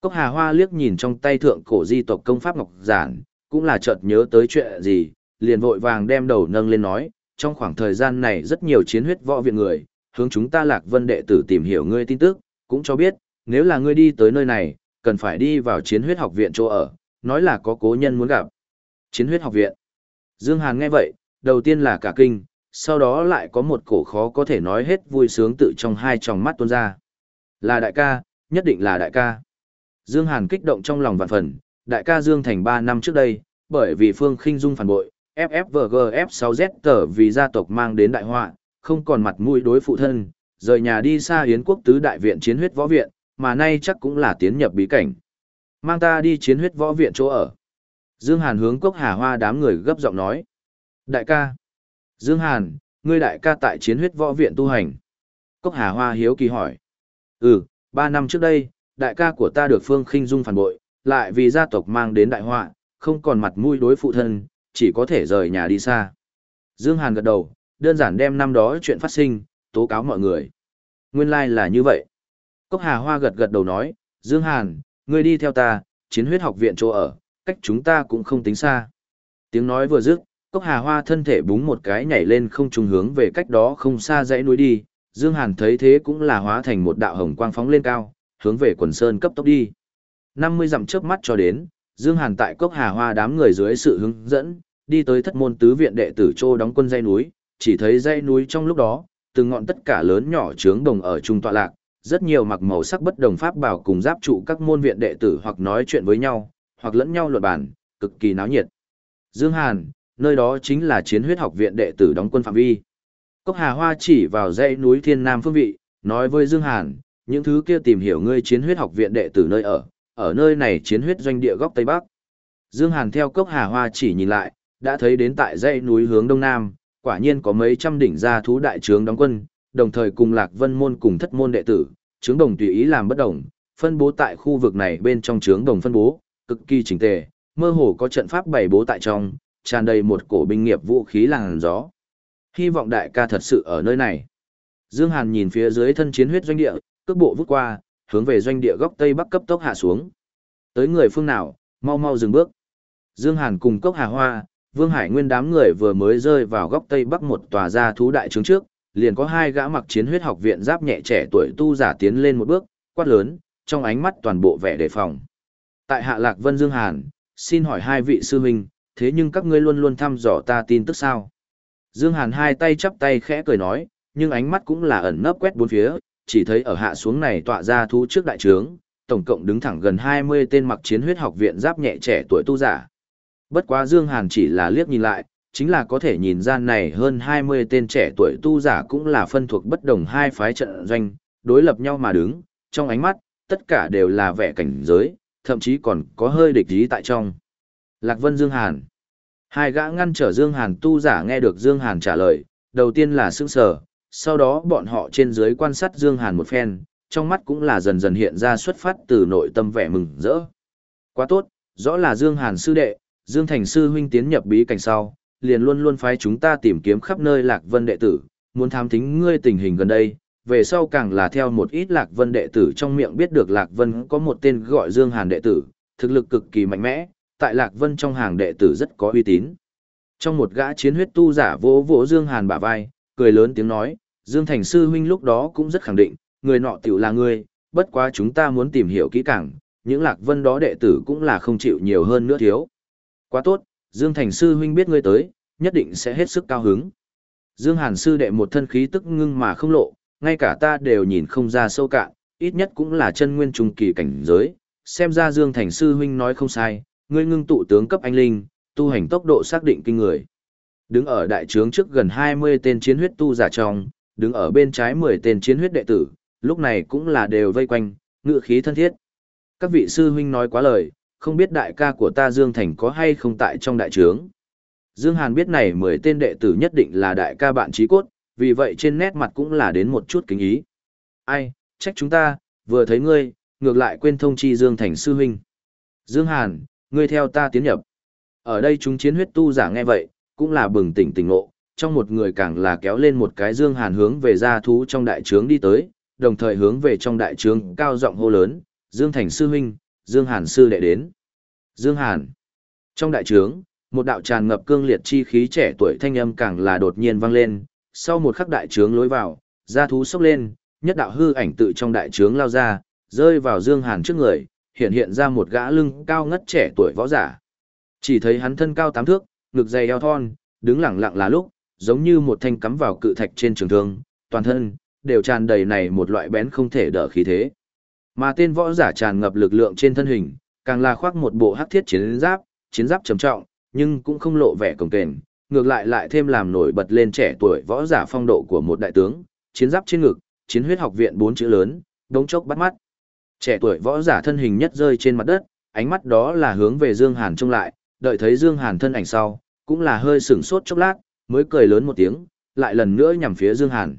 Cốc Hà Hoa liếc nhìn trong tay thượng cổ di tộc công pháp ngọc giản, cũng là chợt nhớ tới chuyện gì, liền vội vàng đem đầu nâng lên nói, trong khoảng thời gian này rất nhiều chiến huyết võ viện người, hướng chúng ta lạc vân đệ tử tìm hiểu ngươi tin tức, cũng cho biết, nếu là ngươi đi tới nơi này, cần phải đi vào chiến huyết học viện chỗ ở, nói là có cố nhân muốn gặp. Chiến huyết học viện. Dương Hàn nghe vậy, đầu tiên là cả kinh, sau đó lại có một cổ khó có thể nói hết vui sướng tự trong hai tròng mắt tuôn ra. Là đại ca, nhất định là đại ca. Dương Hàn kích động trong lòng vạn phần, đại ca Dương Thành 3 năm trước đây, bởi vì Phương Khinh Dung phản bội, FFVGF6Z tở vì gia tộc mang đến đại họa, không còn mặt mũi đối phụ thân, rời nhà đi xa Yến quốc tứ đại viện chiến huyết võ viện, mà nay chắc cũng là tiến nhập bí cảnh. Mang ta đi chiến huyết võ viện chỗ ở. Dương Hàn hướng cốc hà hoa đám người gấp giọng nói. Đại ca. Dương Hàn, ngươi đại ca tại chiến huyết võ viện tu hành. Cốc hà hoa hiếu kỳ hỏi. Ừ, ba năm trước đây, đại ca của ta được Phương Khinh Dung phản bội, lại vì gia tộc mang đến đại họa, không còn mặt mũi đối phụ thân, chỉ có thể rời nhà đi xa. Dương Hàn gật đầu, đơn giản đem năm đó chuyện phát sinh, tố cáo mọi người. Nguyên lai like là như vậy. Cốc Hà Hoa gật gật đầu nói, Dương Hàn, ngươi đi theo ta, chiến huyết học viện chỗ ở, cách chúng ta cũng không tính xa. Tiếng nói vừa dứt, cốc hà hoa thân thể búng một cái nhảy lên không trùng hướng về cách đó không xa dãy núi đi, Dương Hàn thấy thế cũng là hóa thành một đạo hồng quang phóng lên cao, hướng về quần sơn cấp tốc đi. 50 dặm chớp mắt cho đến, Dương Hàn tại cốc hà hoa đám người dưới sự hướng dẫn, đi tới thất môn tứ viện đệ tử Trô đóng quân dãy núi, chỉ thấy dãy núi trong lúc đó, từng ngọn tất cả lớn nhỏ trướng đồng ở trung tọa lạc, rất nhiều mặc màu sắc bất đồng pháp bảo cùng giáp trụ các môn viện đệ tử hoặc nói chuyện với nhau, hoặc lẫn nhau luận bàn, cực kỳ náo nhiệt. Dương Hàn, nơi đó chính là chiến huyết học viện đệ tử đóng quân phạm vi. Cốc Hà Hoa chỉ vào dãy núi Thiên Nam phương vị, nói với Dương Hàn, những thứ kia tìm hiểu ngươi chiến huyết học viện đệ tử nơi ở, ở nơi này chiến huyết doanh địa góc Tây Bắc. Dương Hàn theo Cốc Hà Hoa chỉ nhìn lại, đã thấy đến tại dãy núi hướng Đông Nam, quả nhiên có mấy trăm đỉnh gia thú đại trướng đóng quân, đồng thời cùng Lạc Vân môn cùng thất môn đệ tử, trướng đồng tùy ý làm bất động, phân bố tại khu vực này bên trong trướng đồng phân bố, cực kỳ chỉnh tề, mơ hồ có trận pháp bày bố tại trong, tràn đầy một cổ binh nghiệp vũ khí làn gió. Hy vọng đại ca thật sự ở nơi này. Dương Hàn nhìn phía dưới thân chiến huyết doanh địa, cước bộ vút qua, hướng về doanh địa góc tây bắc cấp tốc hạ xuống. Tới người phương nào, mau mau dừng bước. Dương Hàn cùng Cốc Hà Hoa, Vương Hải Nguyên đám người vừa mới rơi vào góc tây bắc một tòa gia thú đại trướng trước, liền có hai gã mặc chiến huyết học viện giáp nhẹ trẻ tuổi tu giả tiến lên một bước, quát lớn, trong ánh mắt toàn bộ vẻ đề phòng. Tại Hạ Lạc Vân Dương Hàn, xin hỏi hai vị sư huynh, thế nhưng các ngươi luôn luôn thăm dò ta tin tức sao? Dương Hàn hai tay chắp tay khẽ cười nói, nhưng ánh mắt cũng là ẩn nấp quét bốn phía, chỉ thấy ở hạ xuống này tọa ra thú trước đại trướng, tổng cộng đứng thẳng gần 20 tên mặc chiến huyết học viện giáp nhẹ trẻ tuổi tu giả. Bất quá Dương Hàn chỉ là liếc nhìn lại, chính là có thể nhìn ra này hơn 20 tên trẻ tuổi tu giả cũng là phân thuộc bất đồng hai phái trận doanh, đối lập nhau mà đứng, trong ánh mắt, tất cả đều là vẻ cảnh giới, thậm chí còn có hơi địch ý tại trong. Lạc Vân Dương Hàn Hai gã ngăn trở Dương Hàn tu giả nghe được Dương Hàn trả lời, đầu tiên là sững sờ, sau đó bọn họ trên dưới quan sát Dương Hàn một phen, trong mắt cũng là dần dần hiện ra xuất phát từ nội tâm vẻ mừng rỡ. Quá tốt, rõ là Dương Hàn sư đệ, Dương Thành sư huynh tiến nhập bí cảnh sau, liền luôn luôn phái chúng ta tìm kiếm khắp nơi Lạc Vân đệ tử, muốn tham thính ngươi tình hình gần đây, về sau càng là theo một ít Lạc Vân đệ tử trong miệng biết được Lạc Vân có một tên gọi Dương Hàn đệ tử, thực lực cực kỳ mạnh mẽ, tại Lạc Vân trong hàng đệ tử rất có uy tín. Trong một gã chiến huyết tu giả vỗ vỗ Dương Hàn bả vai, cười lớn tiếng nói, Dương Thành sư huynh lúc đó cũng rất khẳng định, người nọ tiểu là ngươi, bất quá chúng ta muốn tìm hiểu kỹ càng, những Lạc Vân đó đệ tử cũng là không chịu nhiều hơn nữa thiếu. Quá tốt, Dương Thành sư huynh biết ngươi tới, nhất định sẽ hết sức cao hứng. Dương Hàn sư đệ một thân khí tức ngưng mà không lộ, ngay cả ta đều nhìn không ra sâu cạn, ít nhất cũng là chân nguyên trung kỳ cảnh giới, xem ra Dương Thành sư huynh nói không sai, ngươi ngưng tụ tướng cấp anh linh, tu hành tốc độ xác định kinh người. Đứng ở đại trướng trước gần 20 tên chiến huyết tu giả trong, đứng ở bên trái 10 tên chiến huyết đệ tử, lúc này cũng là đều vây quanh, ngựa khí thân thiết. Các vị sư huynh nói quá lời, không biết đại ca của ta Dương Thành có hay không tại trong đại trướng. Dương Hàn biết này 10 tên đệ tử nhất định là đại ca bạn trí cốt, vì vậy trên nét mặt cũng là đến một chút kính ý. Ai, trách chúng ta, vừa thấy ngươi, ngược lại quên thông chi Dương Thành sư huynh. Dương Hàn, ngươi theo ta tiến nhập. Ở đây chúng chiến huyết tu giả nghe vậy, cũng là bừng tỉnh tỉnh ngộ, trong một người càng là kéo lên một cái Dương Hàn hướng về gia thú trong đại trướng đi tới, đồng thời hướng về trong đại trướng cao giọng hô lớn, Dương Thành sư huynh, Dương Hàn sư đệ đến. Dương Hàn. Trong đại trướng, một đạo tràn ngập cương liệt chi khí trẻ tuổi thanh âm càng là đột nhiên vang lên, sau một khắc đại trướng lối vào, gia thú sốc lên, nhất đạo hư ảnh tự trong đại trướng lao ra, rơi vào Dương Hàn trước người, hiện hiện ra một gã lưng cao ngất trẻ tuổi võ giả. Chỉ thấy hắn thân cao tám thước, ngực dày eo thon, đứng lẳng lặng là lúc, giống như một thanh cắm vào cự thạch trên trường thương, toàn thân đều tràn đầy này một loại bén không thể đỡ khí thế. Mà tên võ giả tràn ngập lực lượng trên thân hình, càng là khoác một bộ hắc thiết chiến giáp, chiến giáp trầm trọng, nhưng cũng không lộ vẻ cồng kềnh, ngược lại lại thêm làm nổi bật lên trẻ tuổi võ giả phong độ của một đại tướng, chiến giáp trên ngực, chiến huyết học viện bốn chữ lớn, đống chốc bắt mắt. Trẻ tuổi võ giả thân hình nhất rơi trên mặt đất, ánh mắt đó là hướng về Dương Hàn trông lại, đợi thấy Dương Hàn thân ảnh sau, cũng là hơi sửng sốt chốc lát, mới cười lớn một tiếng, lại lần nữa nhằm phía Dương Hàn.